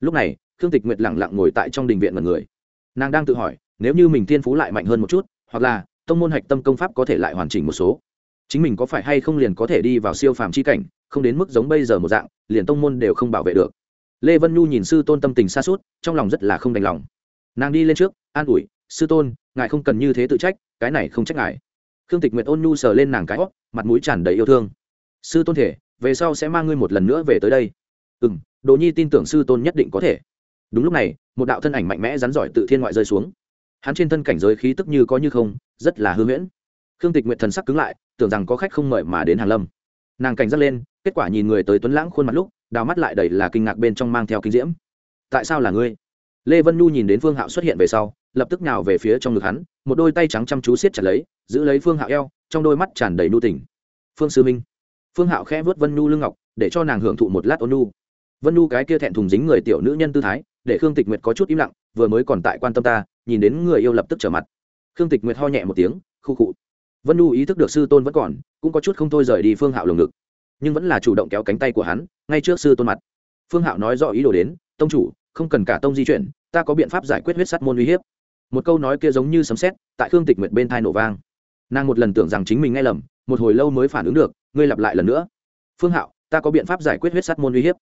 Lúc này, khương tịch nguyệt lẳng lặng ngồi tại trong đình viện mật người. Nàng đang tự hỏi, nếu như mình thiên phú lại mạnh hơn một chút, hoặc là tông môn hạch tâm công pháp có thể lại hoàn chỉnh một số. Chính mình có phải hay không liền có thể đi vào siêu phàm c h i cảnh, không đến mức giống bây giờ một dạng, liền tông môn đều không bảo vệ được. Lê vân nhu nhìn sư tôn tâm tình xa suốt, trong lòng rất là không đành lòng. Nàng đi lên trước, an ủi, sư tôn, ngài không cần như thế tự trách, cái này không trách ngài. Khương tịch nguyệt ôn nhu sờ lên nàng cái hót, mặt mũi tràn đầy yêu thương. Sư tôn thể, về sau sẽ mang ngươi một lần nữa về tới đây. Ừ m đồ nhi tin tưởng sư tôn nhất định có thể. Đúng lúc này, một đạo thân ảnh mạnh mẽ rắn giỏi tự thiên ngoại rơi xuống hắn trên thân cảnh giới khí tức như có như không, rất là hư huyễn. Khương tịch nguyện thần sắc cứng lại, tưởng rằng có khách không mời mà đến hàng lâm. Nàng cảnh giác lên, kết quả nhìn người tới tuấn lãng khuôn mặt lúc, đào mắt lại đầy là kinh ngạc bên trong mang theo kinh diễm. Tại sao là ngươi? Lê vân nhu nhìn đến phương hạo xuất hiện về sau, lập tức nào về phía trong ngực hắn, một đôi tay trắng chăm chú siết chặt lấy, giữ lấy phương hạo eo, trong đôi mắt tràn đầy nu tỉnh. Phương sư minh. Phương hạo khẽ vớt vân nhu lưng ngọc, để cho nàng hưởng thụ một lát ôn nhu. Vân nhu cái kia thẹn thùng dính người tiểu nữ nhân tư thái, để khương tịch nguyệt có chút im lặng, vừa mới còn tại quan tâm ta nhìn đến người yêu lập tức trở mặt. Khương tịch nguyệt ho nhẹ một tiếng, khu khụ vân nhu ý thức được sư tôn vẫn còn, cũng có chút không thôi rời đi phương hạo lồng ngực. Nhưng vẫn là chủ động kéo cánh tay của hắn, ngay trước sư tôn mặt. Phương hạo nói rõ ý đồ đến, tông chủ, không cần cả tông di chuyển, ta có biện pháp giải quyết huyết sắt môn uy hiếp. Một câu nói kia giống như sấm sét, tại khương tịch nguyệt bên thai nổ vang. Nàng một lần tưởng rằng chính mình nghe lầm, một hồi lâu mới phản ứng được, ngươi lặp lại lần nữa. Phương hạo, ta có biện pháp giải quyết huyết sắt môn uy hiếp.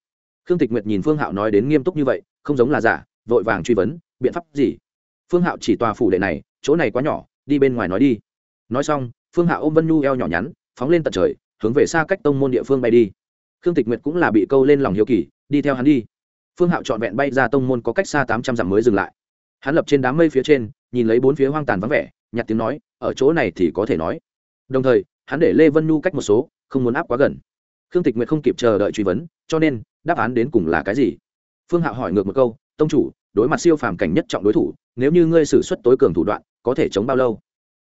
Khương tịch nguyệt nhìn phương hạo nói đến nghiêm túc như vậy, không giống là giả, vội vàng truy vấn, biện pháp gì? Phương hạo chỉ tòa phủ đệ này, chỗ này quá nhỏ, đi bên ngoài nói đi. Nói xong, phương hạo ôm vân nhu eo nhỏ nhắn, phóng lên tận trời, hướng về xa cách tông môn địa phương bay đi. Khương tịch nguyệt cũng là bị câu lên lòng hiếu kỳ, đi theo hắn đi. Phương hạo trọn vẹn bay ra tông môn có cách xa tám trăm dặm mới dừng lại. Hắn lập trên đám mây phía trên, nhìn lấy bốn phía hoang tàn vắng vẻ, nhặt tiếng nói, ở chỗ này thì có thể nói. Đồng thời, hắn để lê vân nhu cách một số, không muốn áp quá gần. Khương tịch nguyệt không kịp chờ đợi truy vấn, cho nên đáp án đến cùng là cái gì? Phương hạo hỏi ngược một câu, tông chủ đối mặt siêu phàm cảnh nhất trọng đối thủ, nếu như ngươi xử suất tối cường thủ đoạn, có thể chống bao lâu?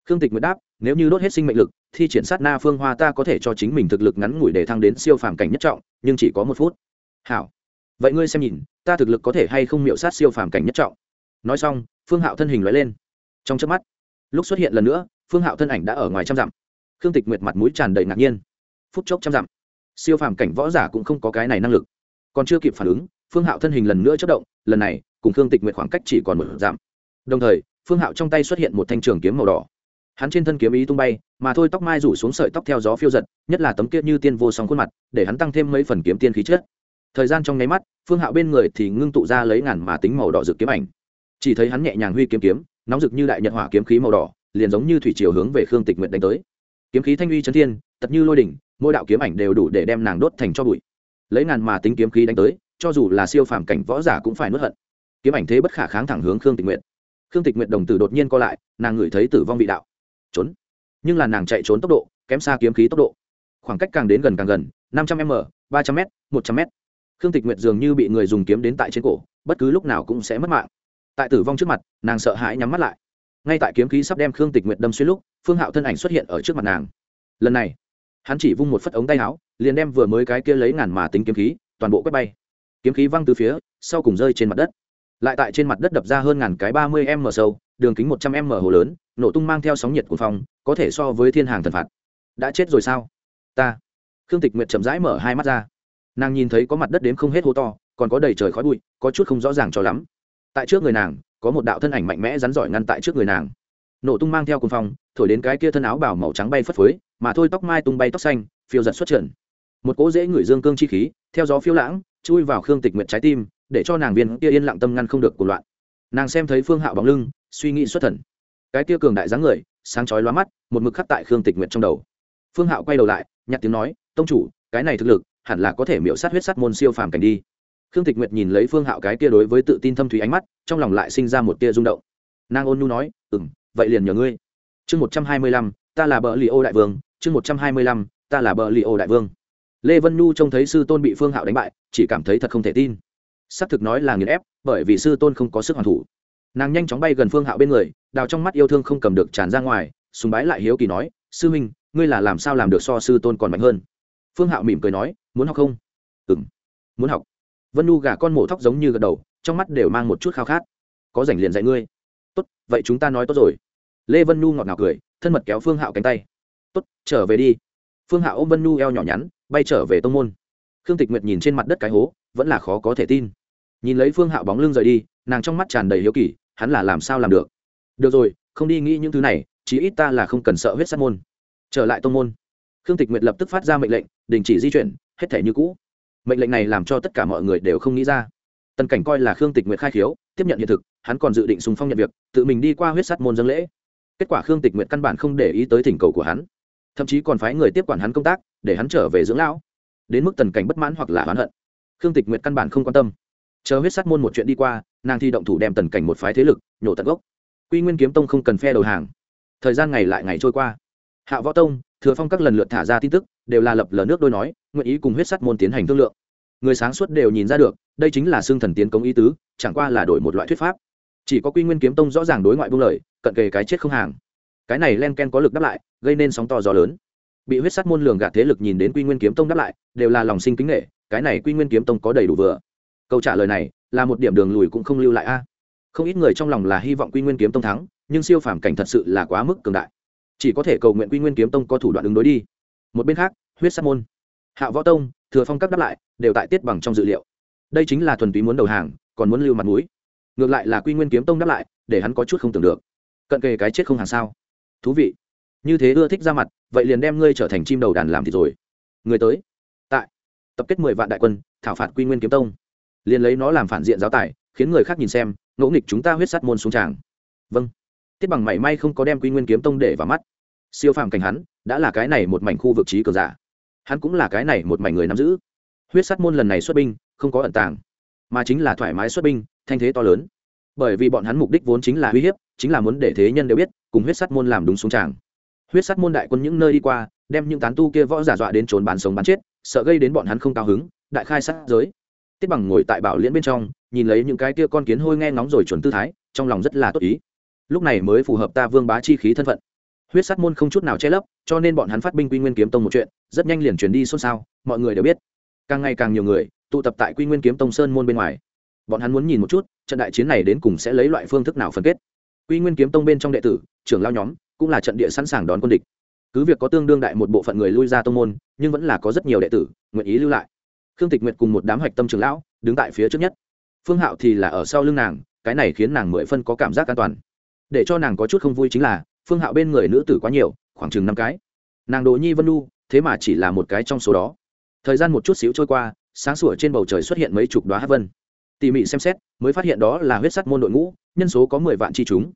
Khương tịch nguyệt đáp, nếu như đốt hết sinh mệnh lực thì triển sát na phương hoa ta có thể cho chính mình thực lực ngắn ngủi để thăng đến siêu phàm cảnh nhất trọng, nhưng chỉ có một phút. Hảo. Vậy ngươi xem nhìn, ta thực lực có thể hay không miệu sát siêu phàm cảnh nhất trọng? Nói xong, phương hạo thân hình loại lên. Trong chớp mắt, lúc xuất hiện lần nữa, phương hạo thân ảnh đã ở ngoài trăm dặm. Khương tịch nguyệt mặt mũi tràn đầy ngạc nhiên. Phút chốc trăm dặm, siêu phàm cảnh võ giả cũng không có cái này năng lực. Còn chưa kịp phản ứng, phương hạo thân hình lần nữa chất động, lần này cùng khương tịch nguyện khoảng cách chỉ còn một giảm đồng thời, phương hạo trong tay xuất hiện một thanh trường kiếm màu đỏ. Hắn trên thân kiếm ý tung bay, mà thôi tóc mai rủ xuống sợi tóc theo gió phiêu giật, nhất là tấm kia như tiên vô song khuôn mặt, để hắn tăng thêm mấy phần kiếm tiên khí chết thời gian trong nháy mắt, phương hạo bên người thì ngưng tụ ra lấy ngàn mà tính màu đỏ rực kiếm ảnh. Chỉ thấy hắn nhẹ nhàng huy kiếm kiếm, nóng rực như đại nhật hỏa kiếm khí màu đỏ, liền giống như thủy chiều hướng về khương tịch nguyện đánh tới. Kiếm khí thanh uy chấn thiên, tật như lôi đỉnh, mỗi đạo kiếm ảnh đều đủ để đem nàng đốt thành cho bụi. Lấy ngàn mà tính kiếm khí đánh tới, cho dù là siêu phàm cảnh võ giả cũng phải nuốt hận kiếm ảnh thế bất khả kháng thẳng hướng khương tịch nguyện khương tịch nguyện đồng tử đột nhiên co lại, nàng ngửi thấy tử vong vị đạo. Trốn. Nhưng là nàng chạy trốn tốc độ, kém xa kiếm khí tốc độ. Khoảng cách càng đến gần càng gần, năm trăm m, ba trăm m, một trăm m. Khương tịch nguyệt dường như bị người dùng kiếm đến tại trên cổ, bất cứ lúc nào cũng sẽ mất mạng. Tại tử vong trước mặt, nàng sợ hãi nhắm mắt lại. Ngay tại kiếm khí sắp đem khương tịch nguyệt đâm xuyên lúc, phương hạo thân ảnh xuất hiện ở trước mặt nàng. Lần này, hắn chỉ vung một phất ống tay áo, liền đem vừa mới cái kia lấy ngàn mà tính kiếm khí, toàn bộ quét bay. Kiếm khí văng từ phía, sau cùng rơi trên mặt đất lại tại trên mặt đất đập ra hơn ngàn cái ba mươi m sâu, đường kính một trăm m hồ lớn, nổ tung mang theo sóng nhiệt của phong, có thể so với thiên hàng thần phạt. Đã chết rồi sao? Ta. Khương tịch nguyệt chậm rãi mở hai mắt ra. Nàng nhìn thấy có mặt đất đếm không hết hố to, còn có đầy trời khói bụi, có chút không rõ ràng cho lắm. Tại trước người nàng, có một đạo thân ảnh mạnh mẽ rắn giỏi ngăn tại trước người nàng. Nổ tung mang theo cùng phong, thổi đến cái kia thân áo bảo màu trắng bay phất phới, mà thôi tóc mai tung bay tóc xanh, phiêu giật xuất trần. Một cỗ dễ ngửi dương cương chi khí, theo gió phiêu lãng, chui vào khương tịch Nguyệt trái tim để cho nàng viên kia yên lặng tâm ngăn không được cuộc loạn. Nàng xem thấy phương hạo bóng lưng, suy nghĩ xuất thần. Cái kia cường đại dáng người, sáng chói lóa mắt, một mực khắc tại khương tịch nguyện trong đầu. Phương hạo quay đầu lại, nhặt tiếng nói, tông chủ, cái này thực lực, hẳn là có thể miễu sát huyết sát môn siêu phàm cảnh đi. Khương tịch nguyệt nhìn lấy phương hạo cái kia đối với tự tin thâm thúy ánh mắt, trong lòng lại sinh ra một tia rung động. Nàng ôn nhu nói ừ m vậy liền nhờ ngươi. Chương một trăm hai mươi lăm, ta là bờ li ô đại vương. Chương một trăm hai mươi lăm, ta là bờ li ô đại vương. Lê vân nhu trông thấy sư tôn bị phương hạo đánh bại, chỉ cảm thấy thật không thể tin xác thực nói là nghiền ép bởi vì sư tôn không có sức hoàn thủ. Nàng nhanh chóng bay gần phương hạo bên người đào trong mắt yêu thương không cầm được tràn ra ngoài sùng bái lại hiếu kỳ nói sư Minh, ngươi là làm sao làm được so sư tôn còn mạnh hơn? Phương hạo mỉm cười nói muốn học không? Ừ m muốn học. Vân nu gả con mổ thóc giống như gật đầu trong mắt đều mang một chút khao khát. Có rảnh liền dạy ngươi. Tốt vậy chúng ta nói tốt rồi. Lê vân nu ngọt ngào cười thân mật kéo phương hạo cánh tay. Tốt trở về đi. Phương hạo ôm vân nu eo nhỏ nhắn bay trở về tông môn. Khương tịch nguyệt nhìn trên mặt đất cái hố vẫn là khó có thể tin. Nhìn lấy phương hạo bóng lưng rời đi, nàng trong mắt tràn đầy hiếu kỳ, hắn là làm sao làm được? Được rồi, không đi nghĩ những thứ này, chí ít ta là không cần sợ huyết sát môn. Trở lại tông môn. Khương tịch nguyệt lập tức phát ra mệnh lệnh, đình chỉ di chuyển, hết thể như cũ. Mệnh lệnh này làm cho tất cả mọi người đều không nghĩ ra. Tần cảnh coi là khương tịch nguyệt khai khiếu, tiếp nhận hiện thực, hắn còn dự định sùng phong nhận việc, tự mình đi qua huyết sắt môn dân lễ. Kết quả khương tịch nguyệt căn bản không để ý tới thỉnh cầu của hắn. Thậm chí còn phái người tiếp quản hắn công tác, để hắn trở về dưỡng lão. Đến mức tần cảnh bất mãn hoặc là oán hận khương tịch nguyệt căn bản không quan tâm. Chờ huyết sát môn một chuyện đi qua, nàng thi động thủ đem tần cảnh một phái thế lực nhổ tận gốc. Quy nguyên kiếm tông không cần phe đầu hàng. Thời gian ngày lại ngày trôi qua. Hạ võ tông, thừa phong các lần lượt thả ra tin tức, đều là lập lờ nước đôi nói, nguyện ý cùng huyết sát môn tiến hành thương lượng. Người sáng suốt đều nhìn ra được, đây chính là xương thần tiến công ý tứ, chẳng qua là đổi một loại thuyết pháp. Chỉ có quy nguyên kiếm tông rõ ràng đối ngoại buông lời, cận kề cái chết không hàng. Cái này len ken có lực đáp lại, gây nên sóng to gió lớn. Bị huyết sát môn lường gạt thế lực nhìn đến quy nguyên kiếm tông đáp lại, đều là lòng sinh kính nghệ cái này quy nguyên kiếm tông có đầy đủ vừa. Câu trả lời này là một điểm đường lùi cũng không lưu lại a. Không ít người trong lòng là hy vọng quy nguyên kiếm tông thắng, nhưng siêu phàm cảnh thật sự là quá mức cường đại. Chỉ có thể cầu nguyện quy nguyên kiếm tông có thủ đoạn ứng đối đi. Một bên khác, huyết sát môn, hạ võ tông, thừa phong cấp đáp lại, đều tại tiết bằng trong dự liệu. Đây chính là thuần túy muốn đầu hàng, còn muốn lưu mặt mũi. Ngược lại là quy nguyên kiếm tông đáp lại, để hắn có chút không tưởng được. Cận kề cái chết không hàng sao. Thú vị. Như thế ưa thích ra mặt, vậy liền đem ngươi trở thành chim đầu đàn làm thì rồi. Người tới tập kết mười vạn đại quân, thảo phạt quy nguyên kiếm tông. Liền lấy nó làm phản diện giáo tài, khiến người khác nhìn xem, ngỗ nghịch chúng ta huyết sắt môn xuống tràng. Vâng. Tiết bằng mảy may không có đem quy nguyên kiếm tông để vào mắt. Siêu phàm cảnh hắn, đã là cái này một mảnh khu vực trí cờ giả. Hắn cũng là cái này một mảnh người nắm giữ. Huyết sắt môn lần này xuất binh, không có ẩn tàng, mà chính là thoải mái xuất binh, thanh thế to lớn. Bởi vì bọn hắn mục đích vốn chính là uy hiếp, chính là muốn để thế nhân đều biết, cùng huyết sắt môn làm đúng xuống tràng. Huyết sắt môn đại quân những nơi đi qua, đem những tán tu kia võ giả dọa đến trốn bán sống bán chết sợ gây đến bọn hắn không cao hứng, đại khai sát giới. Tiết bằng ngồi tại bảo liễn bên trong, nhìn lấy những cái kia con kiến hôi nghe ngóng rồi chuẩn tư thái, trong lòng rất là tốt ý. Lúc này mới phù hợp ta vương bá chi khí thân phận. Huyết sát môn không chút nào che lấp, cho nên bọn hắn phát binh quy nguyên kiếm tông một chuyện, rất nhanh liền chuyển đi xôn xao, mọi người đều biết. Càng ngày càng nhiều người, tụ tập tại quy nguyên kiếm tông sơn môn bên ngoài. Bọn hắn muốn nhìn một chút, trận đại chiến này đến cùng sẽ lấy loại phương thức nào phân kết. Quy nguyên kiếm tông bên trong đệ tử, trưởng lao nhóm, cũng là trận địa sẵn sàng đón quân địch cứ việc có tương đương đại một bộ phận người lui ra tông môn, nhưng vẫn là có rất nhiều đệ tử, nguyện ý lưu lại. Khương tịch nguyệt cùng một đám hạch tâm trưởng lão, đứng tại phía trước nhất. Phương hạo thì là ở sau lưng nàng, cái này khiến nàng mười phân có cảm giác an toàn. Để cho nàng có chút không vui chính là, phương hạo bên người nữ tử quá nhiều, khoảng chừng năm cái. Nàng đồ nhi vân lu thế mà chỉ là một cái trong số đó. Thời gian một chút xíu trôi qua, sáng sủa trên bầu trời xuất hiện mấy chục đoá hát vân. Tỉ mỉ xem xét, mới phát hiện đó là huyết sắt môn đội ngũ, nhân số có mười vạn chi chúng.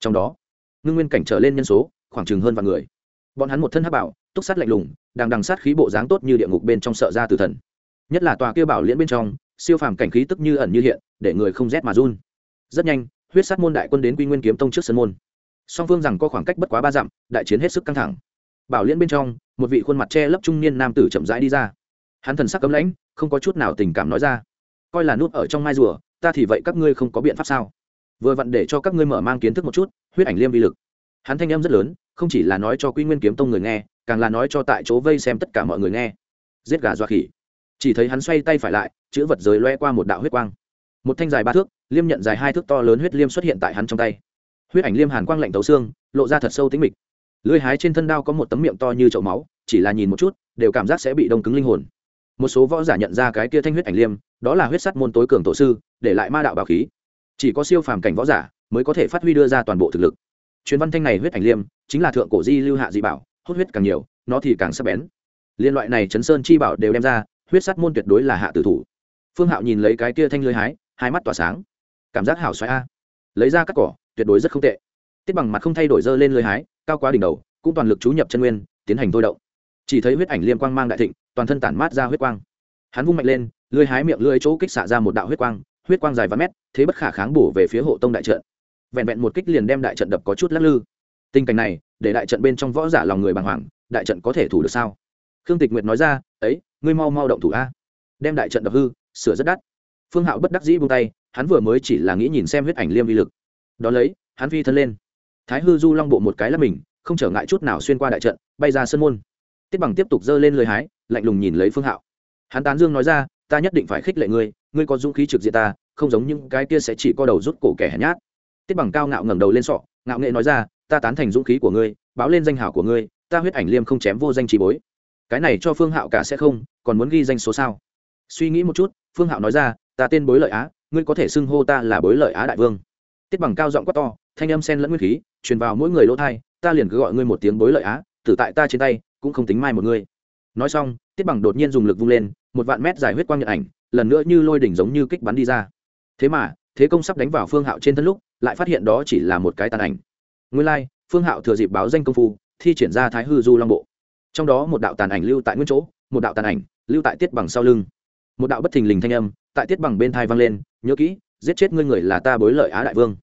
Trong đó, ngưng nguyên cảnh trở lên nhân số, khoảng chừng hơn vạn người bọn hắn một thân hắc bảo, túc sát lạnh lùng, đang đằng sát khí bộ dáng tốt như địa ngục bên trong sợ ra từ thần. Nhất là tòa kia bảo liễn bên trong, siêu phàm cảnh khí tức như ẩn như hiện, để người không rét mà run. Rất nhanh, huyết sát môn đại quân đến quy nguyên kiếm tông trước sân môn. Song phương rằng có khoảng cách bất quá ba dặm, đại chiến hết sức căng thẳng. Bảo liễn bên trong, một vị khuôn mặt che lấp trung niên nam tử chậm rãi đi ra. Hắn thần sắc cấm lãnh, không có chút nào tình cảm nói ra. Coi là nút ở trong mai rùa, ta thì vậy các ngươi không có biện pháp sao? Vừa vặn để cho các ngươi mở mang kiến thức một chút, huyết ảnh liêm vi lực. Hắn thanh âm rất lớn không chỉ là nói cho quy nguyên kiếm tông người nghe, càng là nói cho tại chỗ vây xem tất cả mọi người nghe. Giết gà doa khỉ. Chỉ thấy hắn xoay tay phải lại, chữ vật rời loe qua một đạo huyết quang. Một thanh dài ba thước, liêm nhận dài hai thước to lớn huyết liêm xuất hiện tại hắn trong tay. Huyết ảnh liêm hàn quang lạnh tấu xương, lộ ra thật sâu tính mịch. Lưới hái trên thân đao có một tấm miệng to như chậu máu, chỉ là nhìn một chút, đều cảm giác sẽ bị đông cứng linh hồn. Một số võ giả nhận ra cái kia thanh huyết ảnh liêm, đó là huyết sắt môn tối cường tổ sư, để lại ma đạo bảo khí. Chỉ có siêu phàm cảnh võ giả mới có thể phát huy đưa ra toàn bộ thực lực truyền văn thanh này huyết ảnh liêm, chính là thượng cổ di lưu hạ dị bảo hốt huyết càng nhiều, nó thì càng sắc bén. Liên loại này chấn sơn chi bảo đều đem ra, huyết sắt môn tuyệt đối là hạ tử thủ. Phương hạo nhìn lấy cái kia thanh lưới hái, hai mắt tỏa sáng. Cảm giác hảo xoáy a. Lấy ra cắt cỏ, tuyệt đối rất không tệ. Tiết bằng mặt không thay đổi dơ lên lưới hái, cao quá đỉnh đầu, cũng toàn lực chú nhập chân nguyên, tiến hành thôi động. Chỉ thấy huyết ảnh liêm quang mang đại thịnh, toàn thân tản mát ra huyết quang. Hắn vung mạnh lên, lưới hái miệng lưới chỗ kích xạ ra một đạo huyết quang huyết quang dài vài mét, thế bất khả kháng bổ về phía hộ tông đại trận vẹn vẹn một kích liền đem đại trận đập có chút lắc lư. Tình cảnh này, để đại trận bên trong võ giả lòng người bàng hoàng, đại trận có thể thủ được sao? Khương tịch nguyệt nói ra, ấy, ngươi mau mau động thủ a. Đem đại trận đập hư, sửa rất đắt. Phương hạo bất đắc dĩ buông tay, hắn vừa mới chỉ là nghĩ nhìn xem huyết ảnh liêm vi lực. Đ ó lấy, hắn phi thân lên. Thái hư du long bộ một cái là mình, không trở ngại chút nào xuyên qua đại trận, bay ra sân môn. Tiết bằng tiếp tục giơ lên lời hái, lạnh lùng nhìn lấy phương hạo. Hắn tán dương nói ra, ta nhất định phải khích lệ ngươi ngươi có dũng khí trực diện ta, không giống những cái kia sẽ chỉ co đầu rút cổ kẻ hèn nhát tiết bằng cao ngạo ngẩng đầu lên sọ, ngạo nghệ nói ra, ta tán thành dũng khí của ngươi, báo lên danh hảo của ngươi, ta huyết ảnh liêm không chém vô danh trí bối. Cái này cho phương hạo cả sẽ không, còn muốn ghi danh số sao? Suy nghĩ một chút, phương hạo nói ra, ta tên bối lợi á, ngươi có thể xưng hô ta là bối lợi á đại vương. Tiết bằng cao giọng quát to, thanh âm sen lẫn nguyên khí, truyền vào mỗi người lỗ thai ta liền cứ gọi ngươi một tiếng bối lợi á, tử tại ta trên tay, cũng không tính mai một ngươi. Nói xong, tiết bằng đột nhiên dùng lực vung lên, một vạn mét dài huyết quang nhận ảnh, lần nữa như lôi đỉnh giống như kích bắn đi ra. Thế mà, thế công sắp đánh vào phương hạo trên thân lúc lại phát hiện đó chỉ là một cái tàn ảnh. Nguyên lai、like, phương hạo thừa dịp báo danh công phu thi triển ra thái hư du long bộ. Trong đó một đạo tàn ảnh lưu tại nguyên chỗ một đạo tàn ảnh lưu tại tiết bằng sau lưng. Một đạo bất thình lình thanh âm tại tiết bằng bên thai vang lên nhớ kỹ giết chết ngươi người là ta bối lợi á đại vương.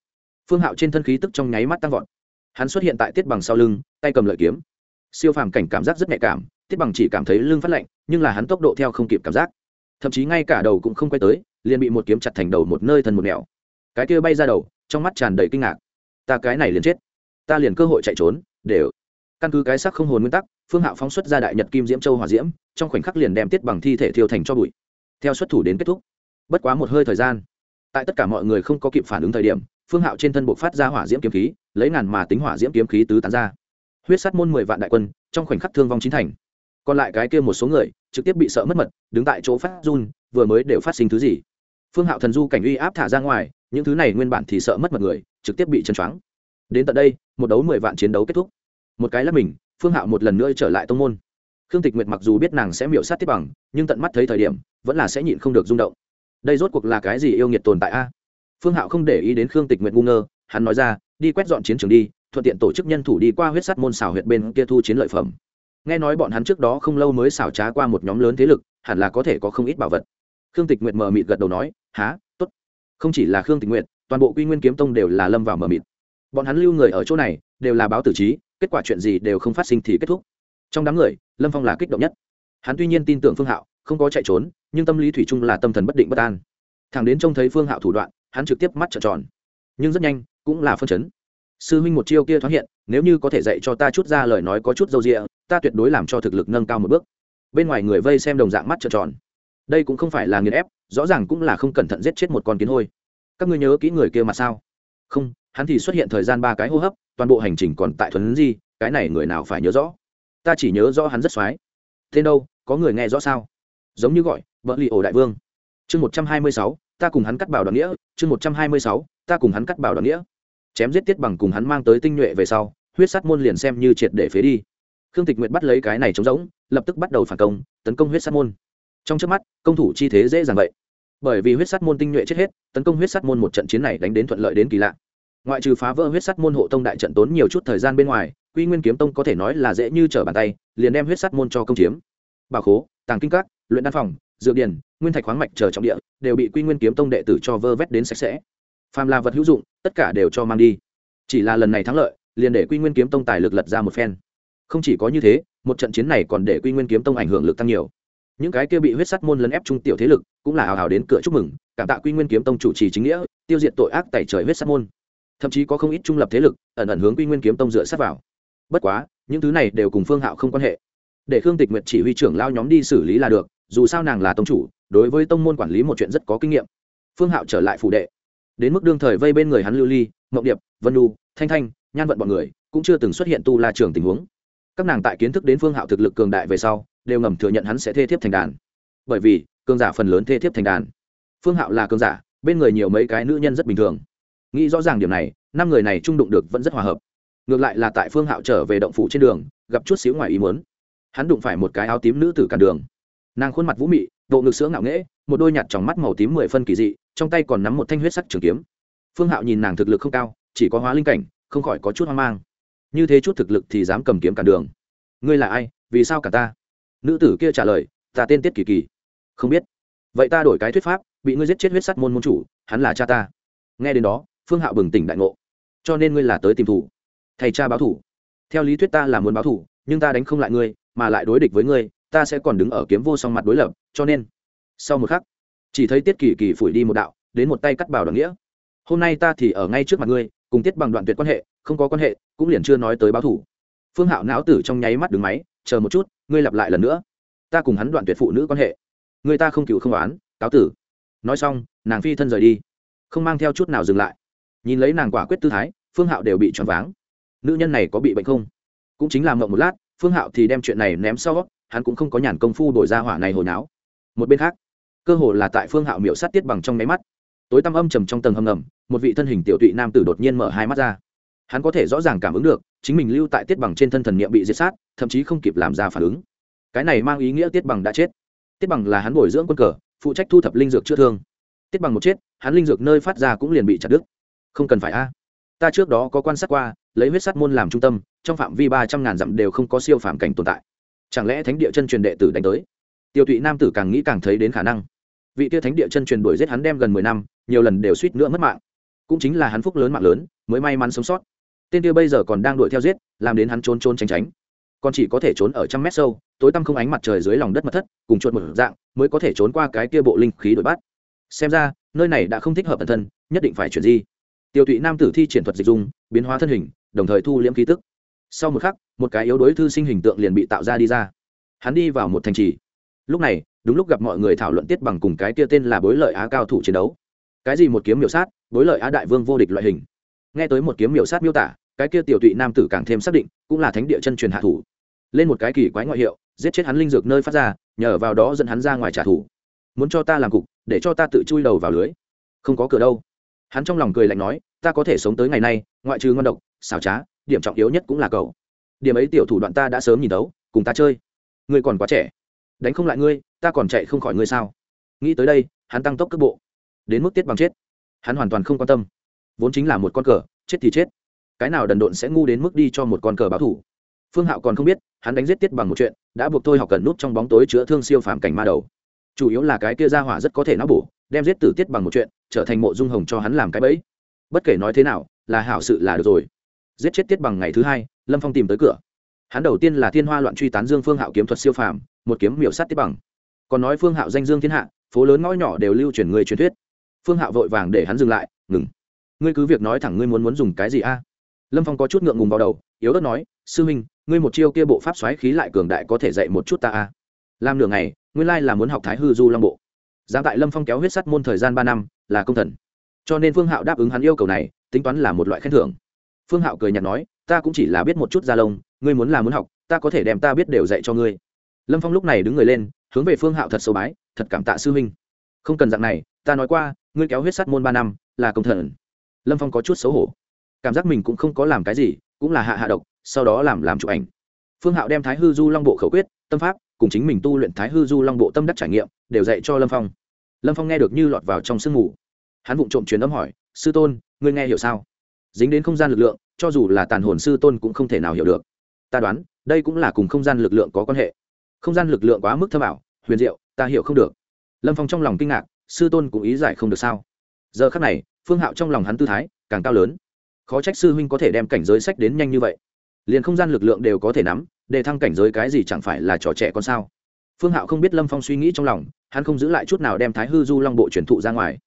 Phương hạo trên thân khí tức trong nháy mắt tăng vọt. Hắn xuất hiện tại tiết bằng sau lưng tay cầm lợi kiếm. Siêu phàm cảnh cảm giác rất nhạy cảm tiết bằng chỉ cảm thấy lưng phát lạnh nhưng là hắn tốc độ theo không kịp cảm giác. Thậm chí ngay cả đầu cũng không quay tới liền bị một kiếm chặt thành đầu một nơi thân một nẻo. Cái kia bay ra đầu trong mắt tràn đầy kinh ngạc. Ta cái này liền chết. Ta liền cơ hội chạy trốn, đều. Căn cứ cái sắc không hồn nguyên tắc, phương hạo phóng xuất ra đại nhật kim diễm châu hỏa diễm, trong khoảnh khắc liền đem tiết bằng thi thể thiêu thành cho bụi. Theo xuất thủ đến kết thúc. Bất quá một hơi thời gian, tại tất cả mọi người không có kịp phản ứng thời điểm, phương hạo trên thân bộ phát ra hỏa diễm kiếm khí, lấy ngàn mà tính hỏa diễm kiếm khí tứ tán ra. Huyết sát môn mười vạn đại quân, trong khoảnh khắc thương vong chín thành. Còn lại cái kia một số người, trực tiếp bị sợ mất mật, đứng tại chỗ phát run, vừa mới đều phát sinh thứ gì? Phương hạo thần du cảnh uy áp thả ra ngoài, những thứ này nguyên bản thì sợ mất mật người, trực tiếp bị chân choáng. Đến tận đây, một đấu mười vạn chiến đấu kết thúc. Một cái là mình, phương hạo một lần nữa trở lại tông môn. Khương tịch nguyệt mặc dù biết nàng sẽ miểu sát tiếp bằng, nhưng tận mắt thấy thời điểm, vẫn là sẽ nhịn không được rung động. Đây rốt cuộc là cái gì yêu nghiệt tồn tại a? Phương hạo không để ý đến khương tịch nguyệt ngu ngơ, hắn nói ra, đi quét dọn chiến trường đi, thuận tiện tổ chức nhân thủ đi qua huyết sắt môn xảo huyệt bên kia thu chiến lợi phẩm. Nghe nói bọn hắn trước đó không lâu mới xảo trá qua một nhóm lớn thế lực, hẳn là có thể có không ít bảo vật khương tịch nguyệt mờ mịt gật đầu nói, há t ố t không chỉ là khương tịch nguyệt, toàn bộ quy nguyên kiếm tông đều là lâm vào mờ mịt. Bọn hắn lưu người ở chỗ này, đều là báo tử trí, kết quả chuyện gì đều không phát sinh thì kết thúc. Trong đám người, lâm phong là kích động nhất. Hắn tuy nhiên tin tưởng phương hạo, không có chạy trốn, nhưng tâm lý thủy chung là tâm thần bất định bất an. Thằng đến trông thấy phương hạo thủ đoạn, hắn trực tiếp mắt trợn tròn. Nhưng rất nhanh, cũng là phân chấn. Sư huynh một chiêu kia thoáng hiện, nếu như có thể dạy cho ta chút ra lời nói có chút dâu rịa ta tuyệt đối làm cho thực lực nâng cao một bước. Bên ngoài người vây xem đồng dạng mắt trợn tròn đây cũng không phải là nghiền ép, rõ ràng cũng là không cẩn thận giết chết một con kiến hôi. Các ngươi nhớ kỹ người kia mà sao? Không, hắn thì xuất hiện thời gian ba cái hô hấp, toàn bộ hành trình còn tại thuấn di, cái này người nào phải nhớ rõ? Ta chỉ nhớ rõ hắn rất x o á i tên đâu, có người nghe rõ sao? Giống như gọi vợ lì ổ đại vương. Chương một trăm hai mươi sáu, ta cùng hắn cắt bảo đoàn nghĩa. Chương một trăm hai mươi sáu, ta cùng hắn cắt bảo đoàn nghĩa. Chém giết tiết bằng cùng hắn mang tới tinh nhuệ về sau, huyết sát môn liền xem như triệt để phế đi. Khương tịch nguyện bắt lấy cái này trống rỗng, lập tức bắt đầu phản công, tấn công huyết sát môn trong trước mắt, công thủ chi thế dễ dàng vậy. Bởi vì huyết sắt môn tinh nhuệ chết hết, tấn công huyết sắt môn một trận chiến này đánh đến thuận lợi đến kỳ lạ. Ngoại trừ phá vỡ huyết sắt môn hộ tông đại trận tốn nhiều chút thời gian bên ngoài, quy nguyên kiếm tông có thể nói là dễ như trở bàn tay, liền đem huyết sắt môn cho công chiếm. Bà khố, tàng kinh các, luyện đan phòng, dược điển, nguyên thạch khoáng mạch chờ trọng địa, đều bị quy nguyên kiếm tông đệ tử cho vơ vét đến sạch sẽ. Phàm là vật hữu dụng, tất cả đều cho mang đi. Chỉ là lần này thắng lợi, liền để quy nguyên kiếm tông tài lực lật ra một phen. Không chỉ có như thế, một trận chiến này còn để quy nguyên kiếm tông ảnh hưởng lực tăng nhiều những cái kia bị huyết sắt môn lấn ép trung tiểu thế lực cũng là hào hào đến cửa chúc mừng, cảm tạ quy nguyên kiếm tông chủ trì chính nghĩa, tiêu diệt tội ác tẩy trời huyết sắt môn. Thậm chí có không ít trung lập thế lực ẩn ẩn hướng quy nguyên kiếm tông dựa sát vào. Bất quá, những thứ này đều cùng phương hạo không quan hệ. Để khương tịch nguyệt chỉ huy trưởng lao nhóm đi xử lý là được, dù sao nàng là tông chủ, đối với tông môn quản lý một chuyện rất có kinh nghiệm. Phương hạo trở lại phủ đệ. Đến mức đương thời vây bên người hắn lưu ly, mộng điệp, vân lu thanh thanh, nhan vận b ọ n người cũng chưa từng xuất hiện tu la trường tình huống. Các nàng tại kiến thức đến phương hạo thực lực cường đại về sau đều ngầm thừa nhận hắn sẽ thê thiếp thành đàn. Bởi vì, cường giả phần lớn thê thiếp thành đàn. Phương hạo là cường giả, bên người nhiều mấy cái nữ nhân rất bình thường. Nghĩ rõ ràng điểm này, năm người này trung đụng được vẫn rất hòa hợp. Ngược lại là tại phương hạo trở về động phủ trên đường, gặp chút xíu ngoài ý muốn. Hắn đụng phải một cái áo tím nữ tử cản đường. Nàng khuôn mặt vũ mị độ ngực sữa ngạo nghễ, một đôi nhạt tròng mắt màu tím mười phân kỳ dị, trong tay còn nắm một thanh huyết sắc trường kiếm. Phương hạo nhìn nàng thực lực không cao, chỉ có hóa linh cảnh, không khỏi có chút hoang mang. Như thế chút thực lực thì dám cầm kiếm cản đường. Ngươi là ai? Vì sao cả ta? Nữ tử kia trả lời, ta tên tiết kỳ kỳ. Không biết. Vậy ta đổi cái thuyết pháp, bị ngươi giết chết huyết sắt môn môn chủ, hắn là cha ta. Nghe đến đó, phương hạo bừng tỉnh đại ngộ. Cho nên ngươi là tới tìm thủ thầy cha báo thủ. Theo lý thuyết ta là muốn báo thủ, nhưng ta đánh không lại ngươi, mà lại đối địch với ngươi, ta sẽ còn đứng ở kiếm vô song mặt đối lập, cho nên sau một khắc, chỉ thấy tiết kỳ kỳ phủi đi một đạo, đến một tay cắt bảo đằng nghĩa. Hôm nay ta thì ở ngay trước mặt ngươi, cùng tiết bằng đoạn tuyệt quan hệ, không có quan hệ, cũng liền chưa nói tới báo thủ. Phương hạo não tử trong nháy mắt đứng máy, chờ một chút ngươi lặp lại lần nữa. Ta cùng hắn đoạn tuyệt phụ nữ quan hệ. Người ta không cựu không oán, cáo tử. Nói xong, nàng phi thân rời đi. Không mang theo chút nào dừng lại. Nhìn lấy nàng quả quyết tư thái, phương hạo đều bị choáng váng. Nữ nhân này có bị bệnh không? Cũng chính là mộng một lát, phương hạo thì đem chuyện này ném sau, hắn cũng không có nhàn công phu đổi ra hỏa này hồi náo. Một bên khác, cơ hồ là tại phương hạo miểu sát tiết bằng trong máy mắt. Tối tăm âm trầm trong tầng hầm ngầm, một vị thân hình tiểu tụy nam tử đột nhiên mở hai mắt ra. Hắn có thể rõ ràng cảm ứng được, chính mình lưu tại tiết bằng trên thân thần niệm bị diệt sát thậm chí không kịp làm ra phản ứng. Cái này mang ý nghĩa tiết bằng đã chết. Tiết bằng là hắn bồi dưỡng quân cờ, phụ trách thu thập linh dược chữa thương. Tiết bằng một chết, hắn linh dược nơi phát ra cũng liền bị chặt đứt. Không cần phải a. Ta trước đó có quan sát qua, lấy huyết sắt môn làm trung tâm, trong phạm vi ba trăm ngàn dặm đều không có siêu phạm cảnh tồn tại. Chẳng lẽ thánh địa chân truyền đệ tử đánh tới? Tiêu tụy nam tử càng nghĩ càng thấy đến khả năng. Vị tiêu thánh địa chân truyền đuổi giết hắn đem gần mười năm, nhiều lần đều suýt nữa mất mạng. Cũng chính là hắn phúc lớn mạng lớn, mới may mắn sống sót. Tên kia bây giờ còn đang đuổi theo giết, làm đến hắn trốn trốn tránh tránh còn chỉ có thể trốn ở trăm mét sâu, tối tăm không ánh mặt trời dưới lòng đất mật thất, cùng chuột một dạng, mới có thể trốn qua cái kia bộ linh khí đổi bắt. Xem ra, nơi này đã không thích hợp bản thân, nhất định phải chuyển di. Tiêu tụy nam tử thi triển thuật dịch dung, biến hóa thân hình, đồng thời thu liễm khí tức. Sau một khắc, một cái yếu đối thư sinh hình tượng liền bị tạo ra đi ra. Hắn đi vào một thành trì. Lúc này, đúng lúc gặp mọi người thảo luận tiết bằng cùng cái kia tên là bối lợi á cao thủ chiến đấu. Cái gì một kiếm miểu sát, bối lợi á đại vương vô địch loại hình. Nghe tới một kiếm miểu sát miêu tả, cái kia tiểu tụy nam tử càng thêm xác định, cũng là thánh địa chân truyền hạ thủ lên một cái kỳ quái ngoại hiệu, giết chết hắn linh dược nơi phát ra, nhờ vào đó dẫn hắn ra ngoài trả thù. Muốn cho ta làm cục, để cho ta tự chui đầu vào lưới. Không có cửa đâu. Hắn trong lòng cười lạnh nói, ta có thể sống tới ngày nay, ngoại trừ ngon độc, xảo trá, điểm trọng yếu nhất cũng là cậu. Điểm ấy tiểu thủ đoạn ta đã sớm nhìn đấu cùng ta chơi. Ngươi còn quá trẻ. Đánh không lại ngươi, ta còn chạy không khỏi ngươi sao? Nghĩ tới đây, hắn tăng tốc cước bộ. Đến mức tiết bằng chết. Hắn hoàn toàn không quan tâm. Vốn chính là một con cờ, chết thì chết. Cái nào đần độn sẽ ngu đến mức đi cho một con cờ báo thủ? Phương hạo còn không biết, hắn đánh giết tiết bằng một chuyện, đã buộc tôi học cần nút trong bóng tối chữa thương siêu phàm cảnh ma đầu. Chủ yếu là cái kia ra hỏa rất có thể nó bổ, đem giết tử tiết bằng một chuyện, trở thành mộ dung hồng cho hắn làm cái bẫy. Bất kể nói thế nào, là hảo sự là được rồi. Giết chết tiết bằng ngày thứ hai, lâm phong tìm tới cửa. Hắn đầu tiên là thiên hoa loạn truy tán dương phương hạo kiếm thuật siêu phàm, một kiếm miểu sát tiết bằng. Còn nói phương hạo danh dương thiên hạ, phố lớn ngõ nhỏ đều lưu truyền người truyền thuyết. Phương hạo vội vàng để hắn dừng lại, ngừng. Ngươi cứ việc nói thẳng ngươi muốn muốn dùng cái gì a? Lâm phong có chút ngượng ngùng vào đầu, yếu ớt nói, sư huynh ngươi một chiêu kia bộ pháp xoáy khí lại cường đại có thể dạy một chút ta a làm nửa ngày, nguyên lai là muốn học thái hư du long bộ. Giáng tại lâm phong kéo huyết sắt môn thời gian ba năm, là công thần. Cho nên phương hạo đáp ứng hắn yêu cầu này, tính toán là một loại khen thưởng. Phương hạo cười nhạt nói, ta cũng chỉ là biết một chút gia lông, ngươi muốn là muốn học, ta có thể đem ta biết đều dạy cho ngươi. Lâm phong lúc này đứng người lên, hướng về phương hạo thật sâu bái, thật cảm tạ sư huynh. Không cần dạng này, ta nói qua, ngươi kéo huyết sắt môn ba năm, là công thần. Lâm phong có chút xấu hổ. Cảm giác mình cũng không có làm cái gì, cũng là hạ hạ độc sau đó làm làm chụp ảnh. Phương hạo đem thái hư du long bộ khẩu quyết, tâm pháp, cùng chính mình tu luyện thái hư du long bộ tâm đắc trải nghiệm, đều dạy cho lâm phong. Lâm phong nghe được như lọt vào trong sương mù. Hắn vụng trộm truyền âm hỏi, sư tôn, ngươi nghe hiểu sao? Dính đến không gian lực lượng, cho dù là tàn hồn sư tôn cũng không thể nào hiểu được. Ta đoán, đây cũng là cùng không gian lực lượng có quan hệ. Không gian lực lượng quá mức thâm ảo, huyền diệu, ta hiểu không được. Lâm phong trong lòng kinh ngạc, sư tôn cũng ý giải không được sao? Giờ khắc này, phương hạo trong lòng hắn tư thái càng cao lớn. Khó trách sư huynh có thể đem cảnh giới sách đến nhanh như vậy liền không gian lực lượng đều có thể nắm, để thăng cảnh giới cái gì chẳng phải là trò trẻ con sao? Phương hạo không biết lâm phong suy nghĩ trong lòng, hắn không giữ lại chút nào đem thái hư du long bộ truyền thụ ra ngoài.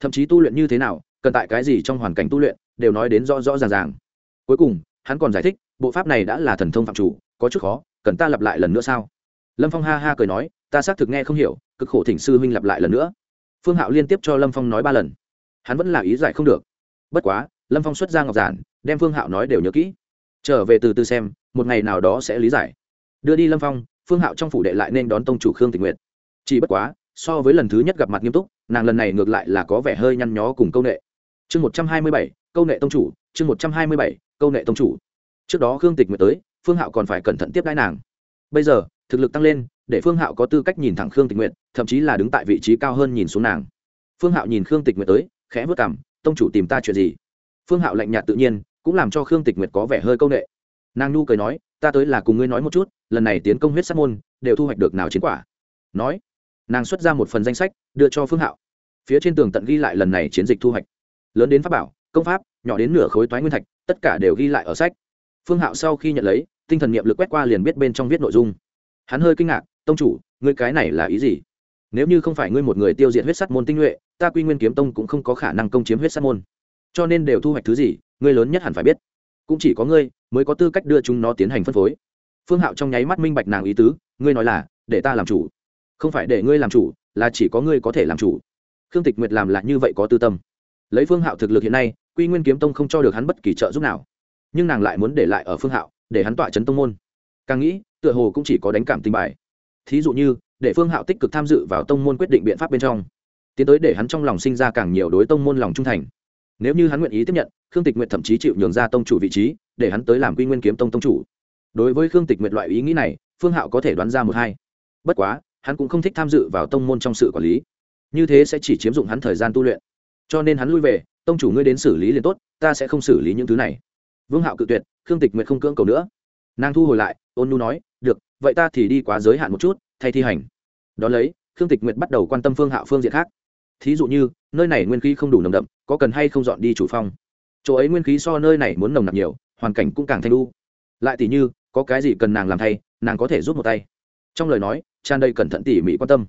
Thậm chí tu luyện như thế nào, cần tại cái gì trong hoàn cảnh tu luyện, đều nói đến rõ rõ ràng ràng. Cuối cùng, hắn còn giải thích, bộ pháp này đã là thần thông phạm chủ, có chút khó, cần ta lặp lại lần nữa sao? Lâm phong ha ha cười nói, ta xác thực nghe không hiểu, cực khổ thỉnh sư huynh lặp lại lần nữa. Phương hạo liên tiếp cho lâm phong nói ba lần. Hắn vẫn là ý giải không được. Bất quá, lâm phong xuất ra ngọc giản, đem phương hạo nói đều nhớ kỹ trở về từ từ xem, một ngày nào đó sẽ lý giải. Đưa đi lâm phong, phương hạo trong phủ đệ lại nên đón tông chủ khương tình nguyện chỉ bất quá, so với lần thứ nhất gặp mặt nghiêm túc, nàng lần này ngược lại là có vẻ hơi nhăn nhó cùng câu nệ. Chương một trăm hai mươi bảy, câu nệ tông chủ, chương một trăm hai mươi bảy, câu nệ tông chủ. Trước đó khương tịch nguyện tới, phương hạo còn phải cẩn thận tiếp đãi nàng. Bây giờ, thực lực tăng lên, để phương hạo có tư cách nhìn thẳng khương tịch nguyện thậm chí là đứng tại vị trí cao hơn nhìn xuống nàng. Phương hạo nhìn khương tịch nguyện tới, khẽ vất cảm tông chủ tìm ta chuyện gì? Phương hạo lạnh nhạt tự nhiên cũng làm cho khương tịch nguyệt có vẻ hơi công nghệ nàng nhu cười nói, ta tới là cùng ngươi nói một chút, lần này tiến công huyết sát môn, đều thu hoạch được nào chiến quả? Nói, nàng xuất ra một phần danh sách, đưa cho phương hạo. Phía trên tường tận ghi lại lần này chiến dịch thu hoạch. Lớn đến pháp bảo, công pháp, nhỏ đến nửa khối toái nguyên thạch, tất cả đều ghi lại ở sách. Phương hạo sau khi nhận lấy, tinh thần niệm lực quét qua liền biết bên trong viết nội dung. Hắn hơi kinh ngạc, tông chủ, ngươi cái này là ý gì? Nếu như không phải ngươi một người tiêu diệt huyết sắt môn tinh nhuệ, ta quy nguyên kiếm tông cũng không có khả năng công chiếm huyết sắt môn. Cho nên đều thu hoạch thứ gì ngươi lớn nhất hẳn phải biết. Cũng chỉ có ngươi mới có tư cách đưa chúng nó tiến hành phân phối. Phương hạo trong nháy mắt minh bạch nàng ý tứ, ngươi nói là, để ta làm chủ. Không phải để ngươi làm chủ, là chỉ có ngươi có thể làm chủ. Khương tịch nguyệt làm lại như vậy có tư tâm. Lấy phương hạo thực lực hiện nay, quy nguyên kiếm tông không cho được hắn bất kỳ trợ giúp nào. Nhưng nàng lại muốn để lại ở phương hạo, để hắn tọa chấn tông môn. Càng nghĩ, tựa hồ cũng chỉ có đánh cảm tình bài. Thí dụ như, để phương hạo tích cực tham dự vào tông môn quyết định biện pháp bên trong. Tiến tới để hắn trong lòng sinh ra càng nhiều đối tông môn lòng trung thành nếu như hắn nguyện ý tiếp nhận, khương tịch nguyện thậm chí chịu nhường ra tông chủ vị trí, để hắn tới làm quy nguyên kiếm tông tông chủ. Đối với khương tịch nguyện loại ý nghĩ này, phương hạo có thể đoán ra một hai. Bất quá, hắn cũng không thích tham dự vào tông môn trong sự quản lý. Như thế sẽ chỉ chiếm dụng hắn thời gian tu luyện. Cho nên hắn lui về, tông chủ ngươi đến xử lý liền tốt, ta sẽ không xử lý những thứ này. Vương hạo cự tuyệt, khương tịch nguyện không cưỡng cầu nữa. Nàng thu hồi lại, ôn nu nói, được, vậy ta thì đi quá giới hạn một chút, thay thi hành. Đón lấy, khương tịch nguyện bắt đầu quan tâm phương hạo phương diện khác. Thí dụ như nơi này nguyên khí không đủ nồng đậm, có cần hay không dọn đi chủ phong? Chỗ ấy nguyên khí so nơi này muốn nồng nặc nhiều, hoàn cảnh cũng càng thanh lu lại tỷ như, có cái gì cần nàng làm thay, nàng có thể giúp một tay. Trong lời nói, tràn đầy cẩn thận tỉ mỉ quan tâm.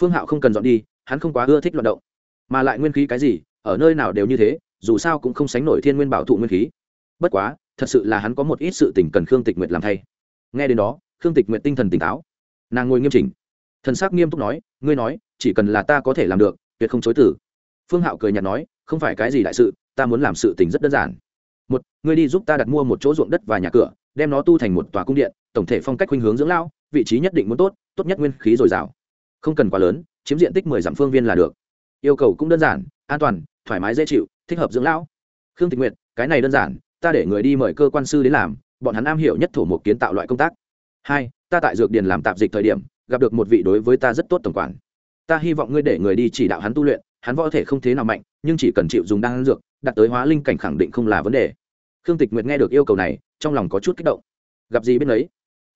Phương hạo không cần dọn đi, hắn không quá ưa thích loạt động. Mà lại nguyên khí cái gì, ở nơi nào đều như thế, dù sao cũng không sánh nổi thiên nguyên bảo thụ nguyên khí. Bất quá, thật sự là hắn có một ít sự tình cần khương tịch nguyệt làm thay. Nghe đến đó, khương tịch nguyệt tinh thần tỉnh táo. Nàng ngồi nghiêm chỉnh. Thần sắc nghiêm túc nói, ngươi nói, chỉ cần là ta có thể làm được, tuyệt không chối tử phương hạo cười nhạt nói, không phải cái gì đại sự, ta muốn làm sự tình rất đơn giản. Một, ngươi đi giúp ta đặt mua một chỗ ruộng đất và nhà cửa, đem nó tu thành một tòa cung điện, tổng thể phong cách khuynh hướng dưỡng lao vị trí nhất định muốn tốt tốt nhất nguyên khí dồi dào. Không cần quá lớn, chiếm diện tích mười dặm phương viên là được. Yêu cầu cũng đơn giản, an toàn, thoải mái dễ chịu, thích hợp dưỡng lão. Khương tịch nguyện cái này đơn giản, ta để người đi mời cơ quan sư đến làm, bọn hắn am hiểu nhất thổ một kiến tạo loại công tác. Hai, ta tại dược điền làm tạp dịch thời điểm, gặp được một vị đối với ta rất tốt tổng quản. Ta hy vọng ngươi để người đi chỉ đạo hắn tu luyện hắn võ thể không thế nào mạnh, nhưng chỉ cần chịu dùng đan dược đặt tới hóa linh cảnh khẳng định không là vấn đề. Khương tịch nguyệt nghe được yêu cầu này, trong lòng có chút kích động. Gặp gì bên ấy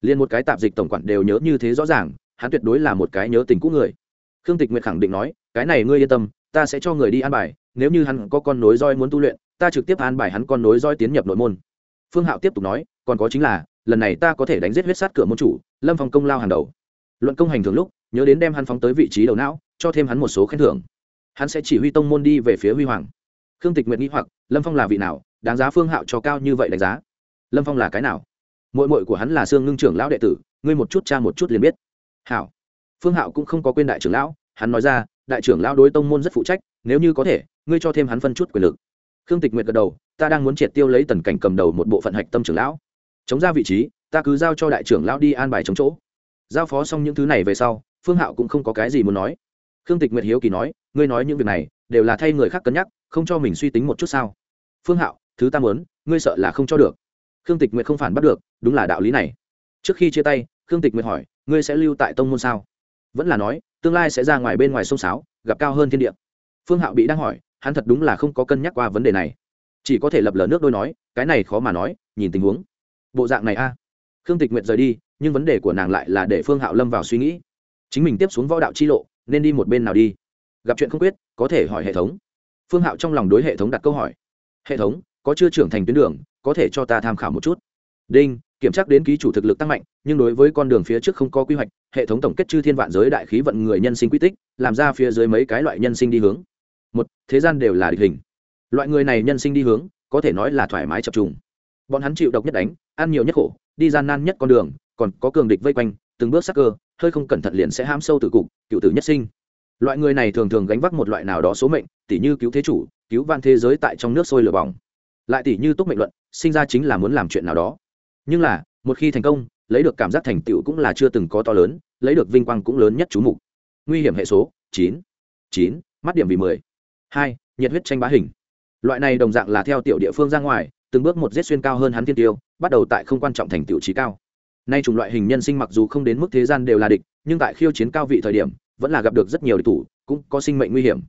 liền một cái tạp dịch tổng quản đều nhớ như thế rõ ràng, hắn tuyệt đối là một cái nhớ tình cũ người. Khương tịch nguyệt khẳng định nói, cái này ngươi yên tâm, ta sẽ cho người đi an bài, nếu như hắn có con nối roi muốn tu luyện, ta trực tiếp an bài hắn con nối roi tiến nhập nội môn. Phương hạo tiếp tục nói, còn có chính là, lần này ta có thể đánh giết huyết sát cửa môn chủ, lâm phong công lao hàng đầu. Luận công hành thường lúc, nhớ đến đem hắn phóng tới vị trí đầu não, cho thêm hắn một số khen thưởng hắn sẽ chỉ huy tông môn đi về phía huy hoàng. Khương tịch nguyện nghĩ hoặc, lâm phong là vị nào, đáng giá phương hạo cho cao như vậy đánh giá? Lâm phong là cái nào? Mội mội của hắn là sương ngưng trưởng lão đệ tử, ngươi một chút cha một chút liền biết. Hảo. Phương hạo cũng không có quên đại trưởng lão, hắn nói ra, đại trưởng lão đối tông môn rất phụ trách, nếu như có thể, ngươi cho thêm hắn phân chút quyền lực. Khương tịch nguyện gật đầu, ta đang muốn triệt tiêu lấy tần cảnh cầm đầu một bộ phận hạch tâm trưởng lão. Chống ra vị trí, ta cứ giao cho đại trưởng lão đi an bài chống chỗ. Giao phó xong những thứ này về sau, phương hạo cũng không có cái gì muốn nói khương tịch nguyệt hiếu kỳ nói, ngươi nói những việc này, đều là thay người khác cân nhắc, không cho mình suy tính một chút sao? Phương hạo, thứ ta muốn, ngươi sợ là không cho được. Khương tịch nguyệt không phản bắt được, đúng là đạo lý này. Trước khi chia tay, khương tịch nguyệt hỏi, ngươi sẽ lưu tại tông môn sao? Vẫn là nói, tương lai sẽ ra ngoài bên ngoài sông sáo, gặp cao hơn thiên địa. Phương hạo bị đang hỏi, hắn thật đúng là không có cân nhắc qua vấn đề này. Chỉ có thể lập lờ nước đôi nói, cái này khó mà nói, nhìn tình huống. Bộ dạng này a. Khương tịch nguyệt rời đi, nhưng vấn đề của nàng lại là để phương hạo lâm vào suy nghĩ. Chính mình tiếp xuống võ đạo chi lộ nên đi một bên nào đi? Gặp chuyện không quyết, có thể hỏi hệ thống. Phương hạo trong lòng đối hệ thống đặt câu hỏi. Hệ thống, có chưa trưởng thành tuyến đường, có thể cho ta tham khảo một chút? Đinh, kiểm tra đến ký chủ thực lực tăng mạnh, nhưng đối với con đường phía trước không có quy hoạch, hệ thống tổng kết chư thiên vạn giới đại khí vận người nhân sinh quy tích, làm ra phía dưới mấy cái loại nhân sinh đi hướng. Một, thế gian đều là địch hình. Loại người này nhân sinh đi hướng, có thể nói là thoải mái chập trùng. Bọn hắn chịu độc nhất đánh, ăn nhiều nhất khổ, đi gian nan nhất con đường, còn có cường địch vây quanh, từng bước sắc cơ hơi không cẩn thận liền sẽ ham sâu từ cục, cựu tử nhất sinh. Loại người này thường thường gánh vác một loại nào đó số mệnh, tỉ như cứu thế chủ, cứu van thế giới tại trong nước sôi lửa bỏng. Lại tỉ như túc mệnh luận, sinh ra chính là muốn làm chuyện nào đó. Nhưng là, một khi thành công, lấy được cảm giác thành tựu cũng là chưa từng có to lớn, lấy được vinh quang cũng lớn nhất chú mục. Nguy hiểm hệ số, chín. Chín, mắt điểm vì mười. Hai, nhiệt huyết tranh bá hình. Loại này đồng dạng là theo tiểu địa phương ra ngoài, từng bước một giết xuyên cao hơn hắn thiên tiêu, bắt đầu tại không quan trọng thành tựu trí cao nay chủng loại hình nhân sinh mặc dù không đến mức thế gian đều là địch, nhưng tại khiêu chiến cao vị thời điểm, vẫn là gặp được rất nhiều địch thủ, cũng có sinh mệnh nguy hiểm.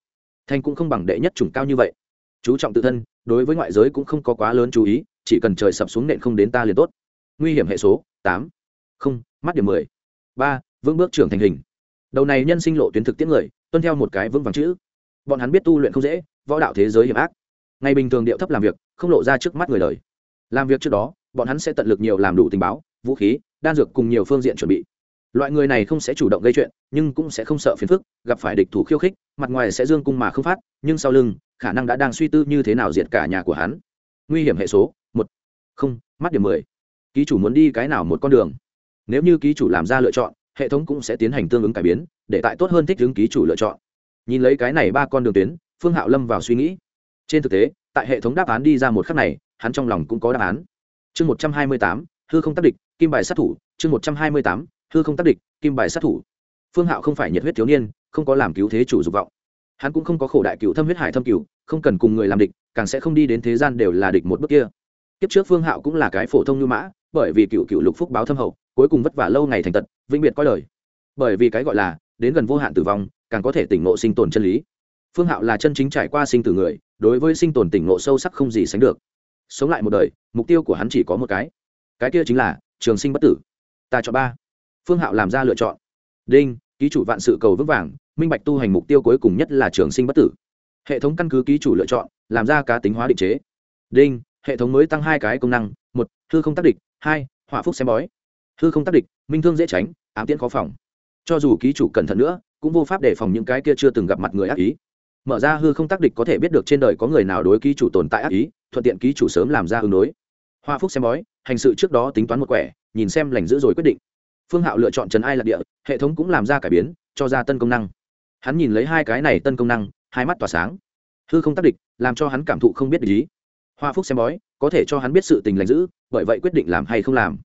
Thanh cũng không bằng đệ nhất chủng cao như vậy. Chú trọng tự thân, đối với ngoại giới cũng không có quá lớn chú ý, chỉ cần trời sập xuống nện không đến ta liền tốt. Nguy hiểm hệ số, tám. Không, mắt điểm mười. Ba, vững bước trưởng thành hình. Đầu này nhân sinh lộ tuyến thực tiễn người, tuân theo một cái vững vàng chữ. Bọn hắn biết tu luyện không dễ, võ đạo thế giới hiểm ác. Ngày bình thường điệu thấp làm việc, không lộ ra trước mắt người đời. Làm việc trước đó, bọn hắn sẽ tận lực nhiều làm đủ tình báo, vũ khí đan dược cùng nhiều phương diện chuẩn bị. Loại người này không sẽ chủ động gây chuyện, nhưng cũng sẽ không sợ phiền phức, gặp phải địch thủ khiêu khích, mặt ngoài sẽ dương cung mà không phát, nhưng sau lưng, khả năng đã đang suy tư như thế nào diệt cả nhà của hắn. Nguy hiểm hệ số, một. Không, mắt điểm mười. Ký chủ muốn đi cái nào một con đường? Nếu như ký chủ làm ra lựa chọn, hệ thống cũng sẽ tiến hành tương ứng cải biến, để tại tốt hơn thích ứng ký chủ lựa chọn. Nhìn lấy cái này ba con đường tuyến, phương hạo lâm vào suy nghĩ. Trên thực tế, tại hệ thống đáp án đi ra một khắc này, hắn trong lòng cũng có đáp án. Chương một trăm hai mươi tám hư không tác địch, kim bài sát thủ, chương một trăm hai mươi tám, hư không tác địch, kim bài sát thủ. Phương hạo không phải nhiệt huyết thiếu niên, không có làm cứu thế chủ dục vọng. Hắn cũng không có khổ đại cựu thâm huyết hải thâm cựu không cần cùng người làm địch, càng sẽ không đi đến thế gian đều là địch một bước kia. Kiếp trước phương hạo cũng là cái phổ thông như mã, bởi vì cựu cựu lục phúc báo thâm hậu, cuối cùng vất vả lâu ngày thành tật, vĩnh biệt coi lời. Bởi vì cái gọi là, đến gần vô hạn tử vong, càng có thể tỉnh ngộ sinh tồn chân lý. Phương hạo là chân chính trải qua sinh tử người, đối với sinh tồn tỉnh ngộ sâu sắc không gì sánh được. Sống lại một đời, mục tiêu của hắn chỉ có một cái cái kia chính là, trường sinh bất tử. Ta chọn ba. Phương hạo làm ra lựa chọn. Đinh, ký chủ vạn sự cầu vững vàng, minh bạch tu hành mục tiêu cuối cùng nhất là trường sinh bất tử. Hệ thống căn cứ ký chủ lựa chọn, làm ra cá tính hóa định chế. Đinh, hệ thống mới tăng hai cái công năng, một, hư không tác địch, hai, hỏa phúc xem bói. Hư không tác địch, minh thương dễ tránh, ám tiễn khó phòng. Cho dù ký chủ cẩn thận nữa, cũng vô pháp đề phòng những cái kia chưa từng gặp mặt người ác ý. Mở ra hư không tác địch có thể biết được trên đời có người nào đối ký chủ tồn tại ác ý, thuận tiện ký chủ sớm làm ra ứng đối hoa phúc xem bói, hành sự trước đó tính toán một quẻ, nhìn xem lành dữ rồi quyết định. Phương hạo lựa chọn trần ai lạc địa, hệ thống cũng làm ra cải biến, cho ra tân công năng. Hắn nhìn lấy hai cái này tân công năng, hai mắt tỏa sáng. Hư không tác địch, làm cho hắn cảm thụ không biết lý hoa phúc xem bói, có thể cho hắn biết sự tình lành dữ bởi vậy quyết định làm hay không làm.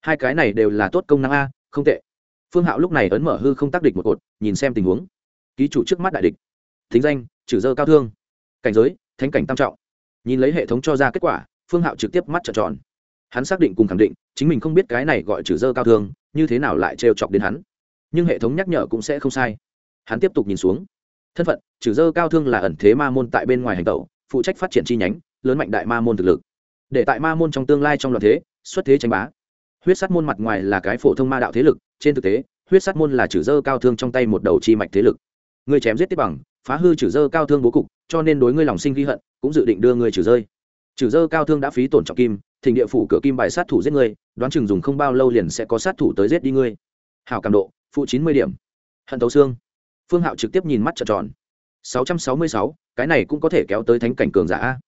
Hai cái này đều là tốt công năng a, không tệ. Phương hạo lúc này ấn mở hư không tác địch một cột, nhìn xem tình huống. Ký chủ trước mắt đại địch. Thính danh, trừ dơ cao thương. Cảnh giới, thánh cảnh tam trọng. Nhìn lấy hệ thống cho ra kết quả phương hạo trực tiếp mắt trợn tròn. Hắn xác định cùng khẳng định, chính mình không biết cái này gọi trừ dơ cao thương, như thế nào lại trêu chọc đến hắn. Nhưng hệ thống nhắc nhở cũng sẽ không sai. Hắn tiếp tục nhìn xuống. Thân phận, trừ dơ cao thương là ẩn thế ma môn tại bên ngoài hành tẩu, phụ trách phát triển chi nhánh, lớn mạnh đại ma môn thực lực. Để tại ma môn trong tương lai trong loạn thế, xuất thế tranh bá. Huyết sát môn mặt ngoài là cái phổ thông ma đạo thế lực, trên thực tế, huyết sát môn là trừ dơ cao thương trong tay một đầu chi mạch thế lực. Người chém giết tiếp bằng, phá hư trừ dơ cao thương bố cục, cho nên đối ngươi lòng sinh ghi hận, cũng dự định đưa ngươi trừ rơi trừ dơ cao thương đã phí tổn trọng kim, thỉnh địa phủ cửa kim bài sát thủ giết ngươi, đoán chừng dùng không bao lâu liền sẽ có sát thủ tới giết đi ngươi. Hảo cảm độ, phụ chín mươi điểm. Hận tấu xương. Phương hạo trực tiếp nhìn mắt trợn tròn. Sáu trăm sáu mươi sáu, cái này cũng có thể kéo tới thánh cảnh cường giả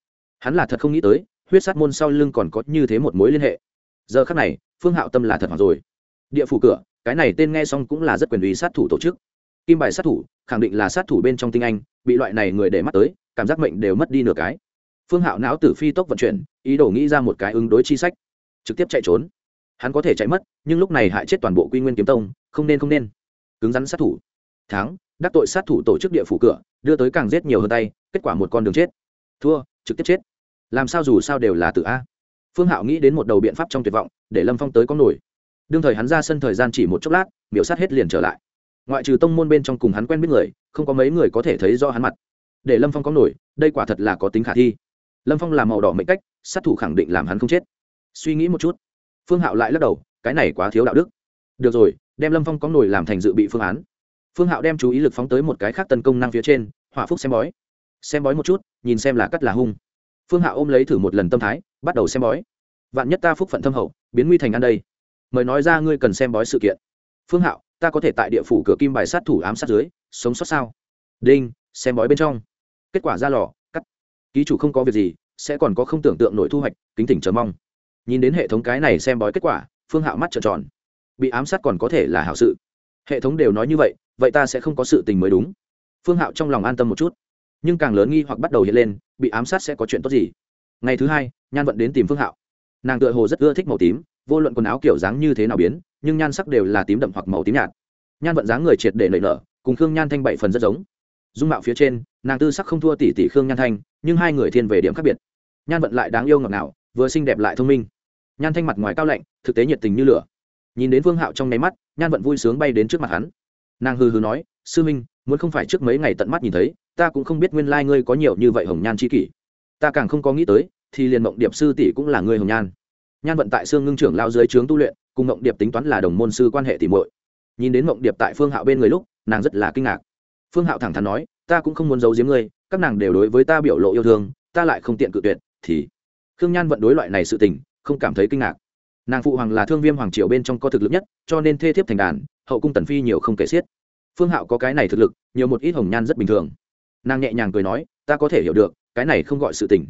hắn là thật không nghĩ tới, huyết sát môn sau lưng còn có như thế một mối liên hệ. Giờ khắc này, phương hạo tâm là thật hoặc rồi. Địa phủ cửa, cái này tên nghe xong cũng là rất quyền uy sát thủ tổ chức. Kim bài sát thủ, khẳng định là sát thủ bên trong tinh anh, bị loại này người để mắt tới, cảm giác mệnh đều mất đi nửa cái phương hạo não tử phi tốc vận chuyển, ý đồ nghĩ ra một cái ứng đối chi sách. Trực tiếp chạy trốn. Hắn có thể chạy mất, nhưng lúc này hại chết toàn bộ quy nguyên kiếm tông, không nên không nên. Cứng rắn sát thủ. Thắng, đắc tội sát thủ tổ chức địa phủ cửa, đưa tới càng giết nhiều hơn tay, kết quả một con đường chết. Thua, trực tiếp chết. Làm sao dù sao đều là tự a. Phương hạo nghĩ đến một đầu biện pháp trong tuyệt vọng, để lâm phong tới có nổi. Đương thời hắn ra sân thời gian chỉ một chốc lát, miểu sát hết liền trở lại. Ngoại trừ tông môn bên trong cùng hắn quen biết người, không có mấy người có thể thấy do hắn mặt. Để lâm phong có nổi, đây quả thật là có tính khả thi lâm phong làm màu đỏ mệnh cách, sát thủ khẳng định làm hắn không chết. Suy nghĩ một chút, phương hạo lại lắc đầu, cái này quá thiếu đạo đức. Được rồi, đem lâm phong có nổi làm thành dự bị phương án. Phương hạo đem chú ý lực phóng tới một cái khác tấn công năng phía trên, hỏa phúc xem bói. Xem bói một chút, nhìn xem là cắt là hung. Phương hạo ôm lấy thử một lần tâm thái, bắt đầu xem bói. Vạn nhất ta phúc phận thâm hậu, biến nguy thành ăn đây. Mời nói ra ngươi cần xem bói sự kiện. Phương hạo, ta có thể tại địa phủ cửa kim bài sát thủ ám sát dưới, sống sót sao? Đinh, xem bói bên trong. Kết quả ra lò ký chủ không có việc gì, sẽ còn có không tưởng tượng nổi thu hoạch, kính tỉnh chờ mong. Nhìn đến hệ thống cái này xem bói kết quả, phương hạo mắt trợn tròn. Bị ám sát còn có thể là hảo sự. Hệ thống đều nói như vậy vậy ta sẽ không có sự tình mới đúng. Phương hạo trong lòng an tâm một chút. Nhưng càng lớn nghi hoặc bắt đầu hiện lên, bị ám sát sẽ có chuyện tốt gì? Ngày thứ hai, nhan vận đến tìm phương hạo. Nàng tựa hồ rất ưa thích màu tím, vô luận quần áo kiểu dáng như thế nào biến, nhưng nhan sắc đều là tím đậm hoặc màu tím nhạt. Nhan vận dáng người triệt để nảy nở, cùng khương nhan thanh bảy phần rất giống dung mạo phía trên, nàng tư sắc không thua tỷ tỷ khương nhan thanh, nhưng hai người thiên về điểm khác biệt. Nhan vận lại đáng yêu ngọt ngào, vừa xinh đẹp lại thông minh. Nhan thanh mặt ngoài cao lạnh, thực tế nhiệt tình như lửa. Nhìn đến Vương hạo trong nháy mắt, nhan vận vui sướng bay đến trước mặt hắn. Nàng hừ hừ nói, sư minh, muốn không phải trước mấy ngày tận mắt nhìn thấy, ta cũng không biết nguyên lai ngươi có nhiều như vậy hồng nhan c h i kỷ. Ta càng không có nghĩ tới, thì liền mộng điệp sư tỷ cũng là người hồng nhan. Nhan vận tại xương ngưng trưởng lao dưới trướng tu luyện, cùng mộng điệp tính toán là đồng môn sư quan hệ tìm muội. Nhìn đến mộng điệp tại phương hạo bên người lúc, nàng rất là kinh ngạc phương hạo thẳng thắn nói, ta cũng không muốn giấu giếm ngươi, các nàng đều đối với ta biểu lộ yêu thương, ta lại không tiện cự tuyệt, thì khương nhan vận đối loại này sự tình, không cảm thấy kinh ngạc. Nàng phụ hoàng là thương viêm hoàng triều bên trong có thực lực nhất, cho nên thê thiếp thành đàn, hậu cung tần phi nhiều không kể xiết. Phương hạo có cái này thực lực, nhiều một ít hồng nhan rất bình thường. Nàng nhẹ nhàng cười nói, ta có thể hiểu được, cái này không gọi sự tình.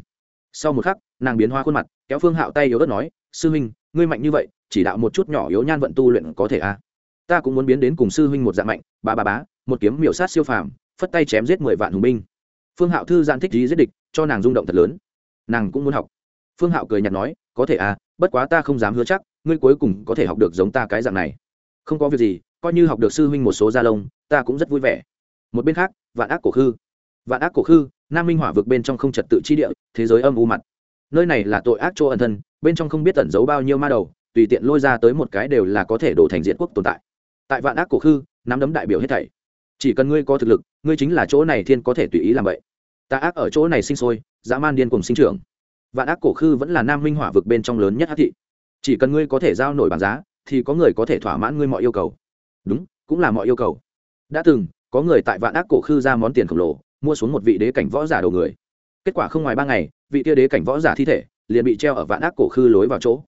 Sau một khắc, nàng biến hoa khuôn mặt, kéo phương hạo tay yếu ớt nói, sư huynh, ngươi mạnh như vậy, chỉ đạo một chút nhỏ yếu nhan vận tu luyện có thể à. ta cũng muốn biến đến cùng sư huynh một dạng mạnh, ba ba bá một kiếm miểu sát siêu phàm, phất tay chém giết mười vạn hùng binh. Phương hạo thư giãn thích gì giết địch, cho nàng rung động thật lớn. Nàng cũng muốn học. Phương hạo cười nhạt nói, có thể à bất quá ta không dám hứa chắc, ngươi cuối cùng có thể học được giống ta cái dạng này. Không có việc gì, coi như học được sư huynh một số gia lông, ta cũng rất vui vẻ. Một bên khác, vạn ác cổ khư. Vạn ác cổ khư, nam minh hỏa vực bên trong không trật tự chi địa, thế giới âm u mặt. Nơi này là tội ác chỗ ẩn thân, bên trong không biết tẩn giấu bao nhiêu ma đầu, tùy tiện lôi ra tới một cái đều là có thể đổ thành diện quốc tồn tại. Tại vạn ác cổ khư, nắm đấm đại biểu hết thảy chỉ cần ngươi có thực lực, ngươi chính là chỗ này thiên có thể tùy ý làm vậy. Ta ác ở chỗ này sinh sôi, dã man điên cùng sinh trưởng. Vạn ác cổ khư vẫn là nam minh hỏa vực bên trong lớn nhất hát thị. Chỉ cần ngươi có thể giao nổi bản giá, thì có người có thể thỏa mãn ngươi mọi yêu cầu. Đúng, cũng là mọi yêu cầu. Đã từng, có người tại vạn ác cổ khư ra món tiền khổng lồ, mua xuống một vị đế cảnh võ giả đầu người. Kết quả không ngoài ba ngày, vị tia đế cảnh võ giả thi thể liền bị treo ở vạn ác cổ khư lối vào chỗ.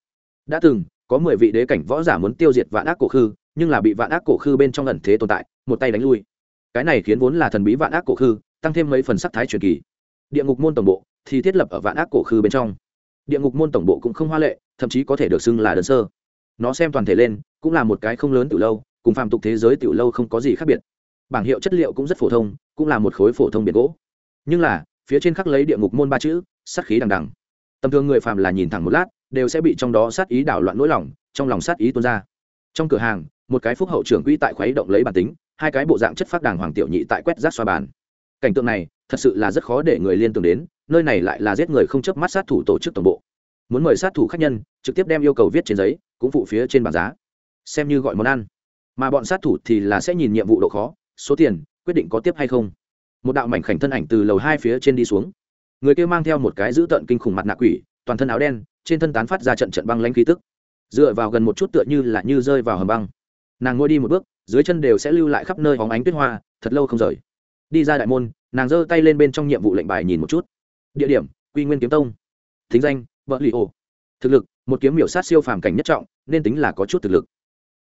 Đã từng, có mười vị đế cảnh võ giả muốn tiêu diệt vạn ác cổ khư, nhưng là bị vạn ác cổ khư bên trong ẩn thế tồn tại, một tay đánh lui cái này khiến vốn là thần bí vạn ác cổ khư, tăng thêm mấy phần sắc thái truyền kỳ. Địa ngục môn tổng bộ thì thiết lập ở vạn ác cổ khư bên trong. Địa ngục môn tổng bộ cũng không hoa lệ, thậm chí có thể được xưng là đơn sơ. Nó xem toàn thể lên, cũng là một cái không lớn từ lâu, cùng phàm tục thế giới tiểu lâu không có gì khác biệt. Bảng hiệu chất liệu cũng rất phổ thông, cũng là một khối phổ thông biển gỗ. Nhưng là, phía trên khắc lấy địa ngục môn ba chữ, sát khí đằng đằng. Tầm thường người phàm là nhìn thẳng một lát, đều sẽ bị trong đó sát ý đảo loạn nỗi lòng, trong lòng sát ý tuôn ra. Trong cửa hàng, một cái phúc hậu trưởng quỹ tại khuấy động lấy bản tính hai cái bộ dạng chất phát đàng hoàng tiểu nhị tại quét rác xoa bàn. Cảnh tượng này, thật sự là rất khó để người liên tưởng đến, nơi này lại là giết người không chớp mắt sát thủ tổ chức tổng bộ. Muốn mời sát thủ khách nhân, trực tiếp đem yêu cầu viết trên giấy, cũng phụ phía trên bảng giá. Xem như gọi món ăn. Mà bọn sát thủ thì là sẽ nhìn nhiệm vụ độ khó, số tiền, quyết định có tiếp hay không. Một đạo mảnh khảnh thân ảnh từ lầu hai phía trên đi xuống. Người kia mang theo một cái dữ tợn kinh khủng mặt nạ quỷ, toàn thân áo đen, trên thân tán phát ra trận trận băng lanh khí tức. Dựa vào gần một chút tựa như là như rơi vào hầm băng nàng ngồi đi một bước, dưới chân đều sẽ lưu lại khắp nơi hóng ánh tuyết hoa, thật lâu không rời. Đi ra đại môn, nàng giơ tay lên bên trong nhiệm vụ lệnh bài nhìn một chút. Địa điểm, quy nguyên kiếm tông. Thính danh vợ lì ổ thực lực, một kiếm miểu sát siêu phàm cảnh nhất trọng, nên tính là có chút thực lực.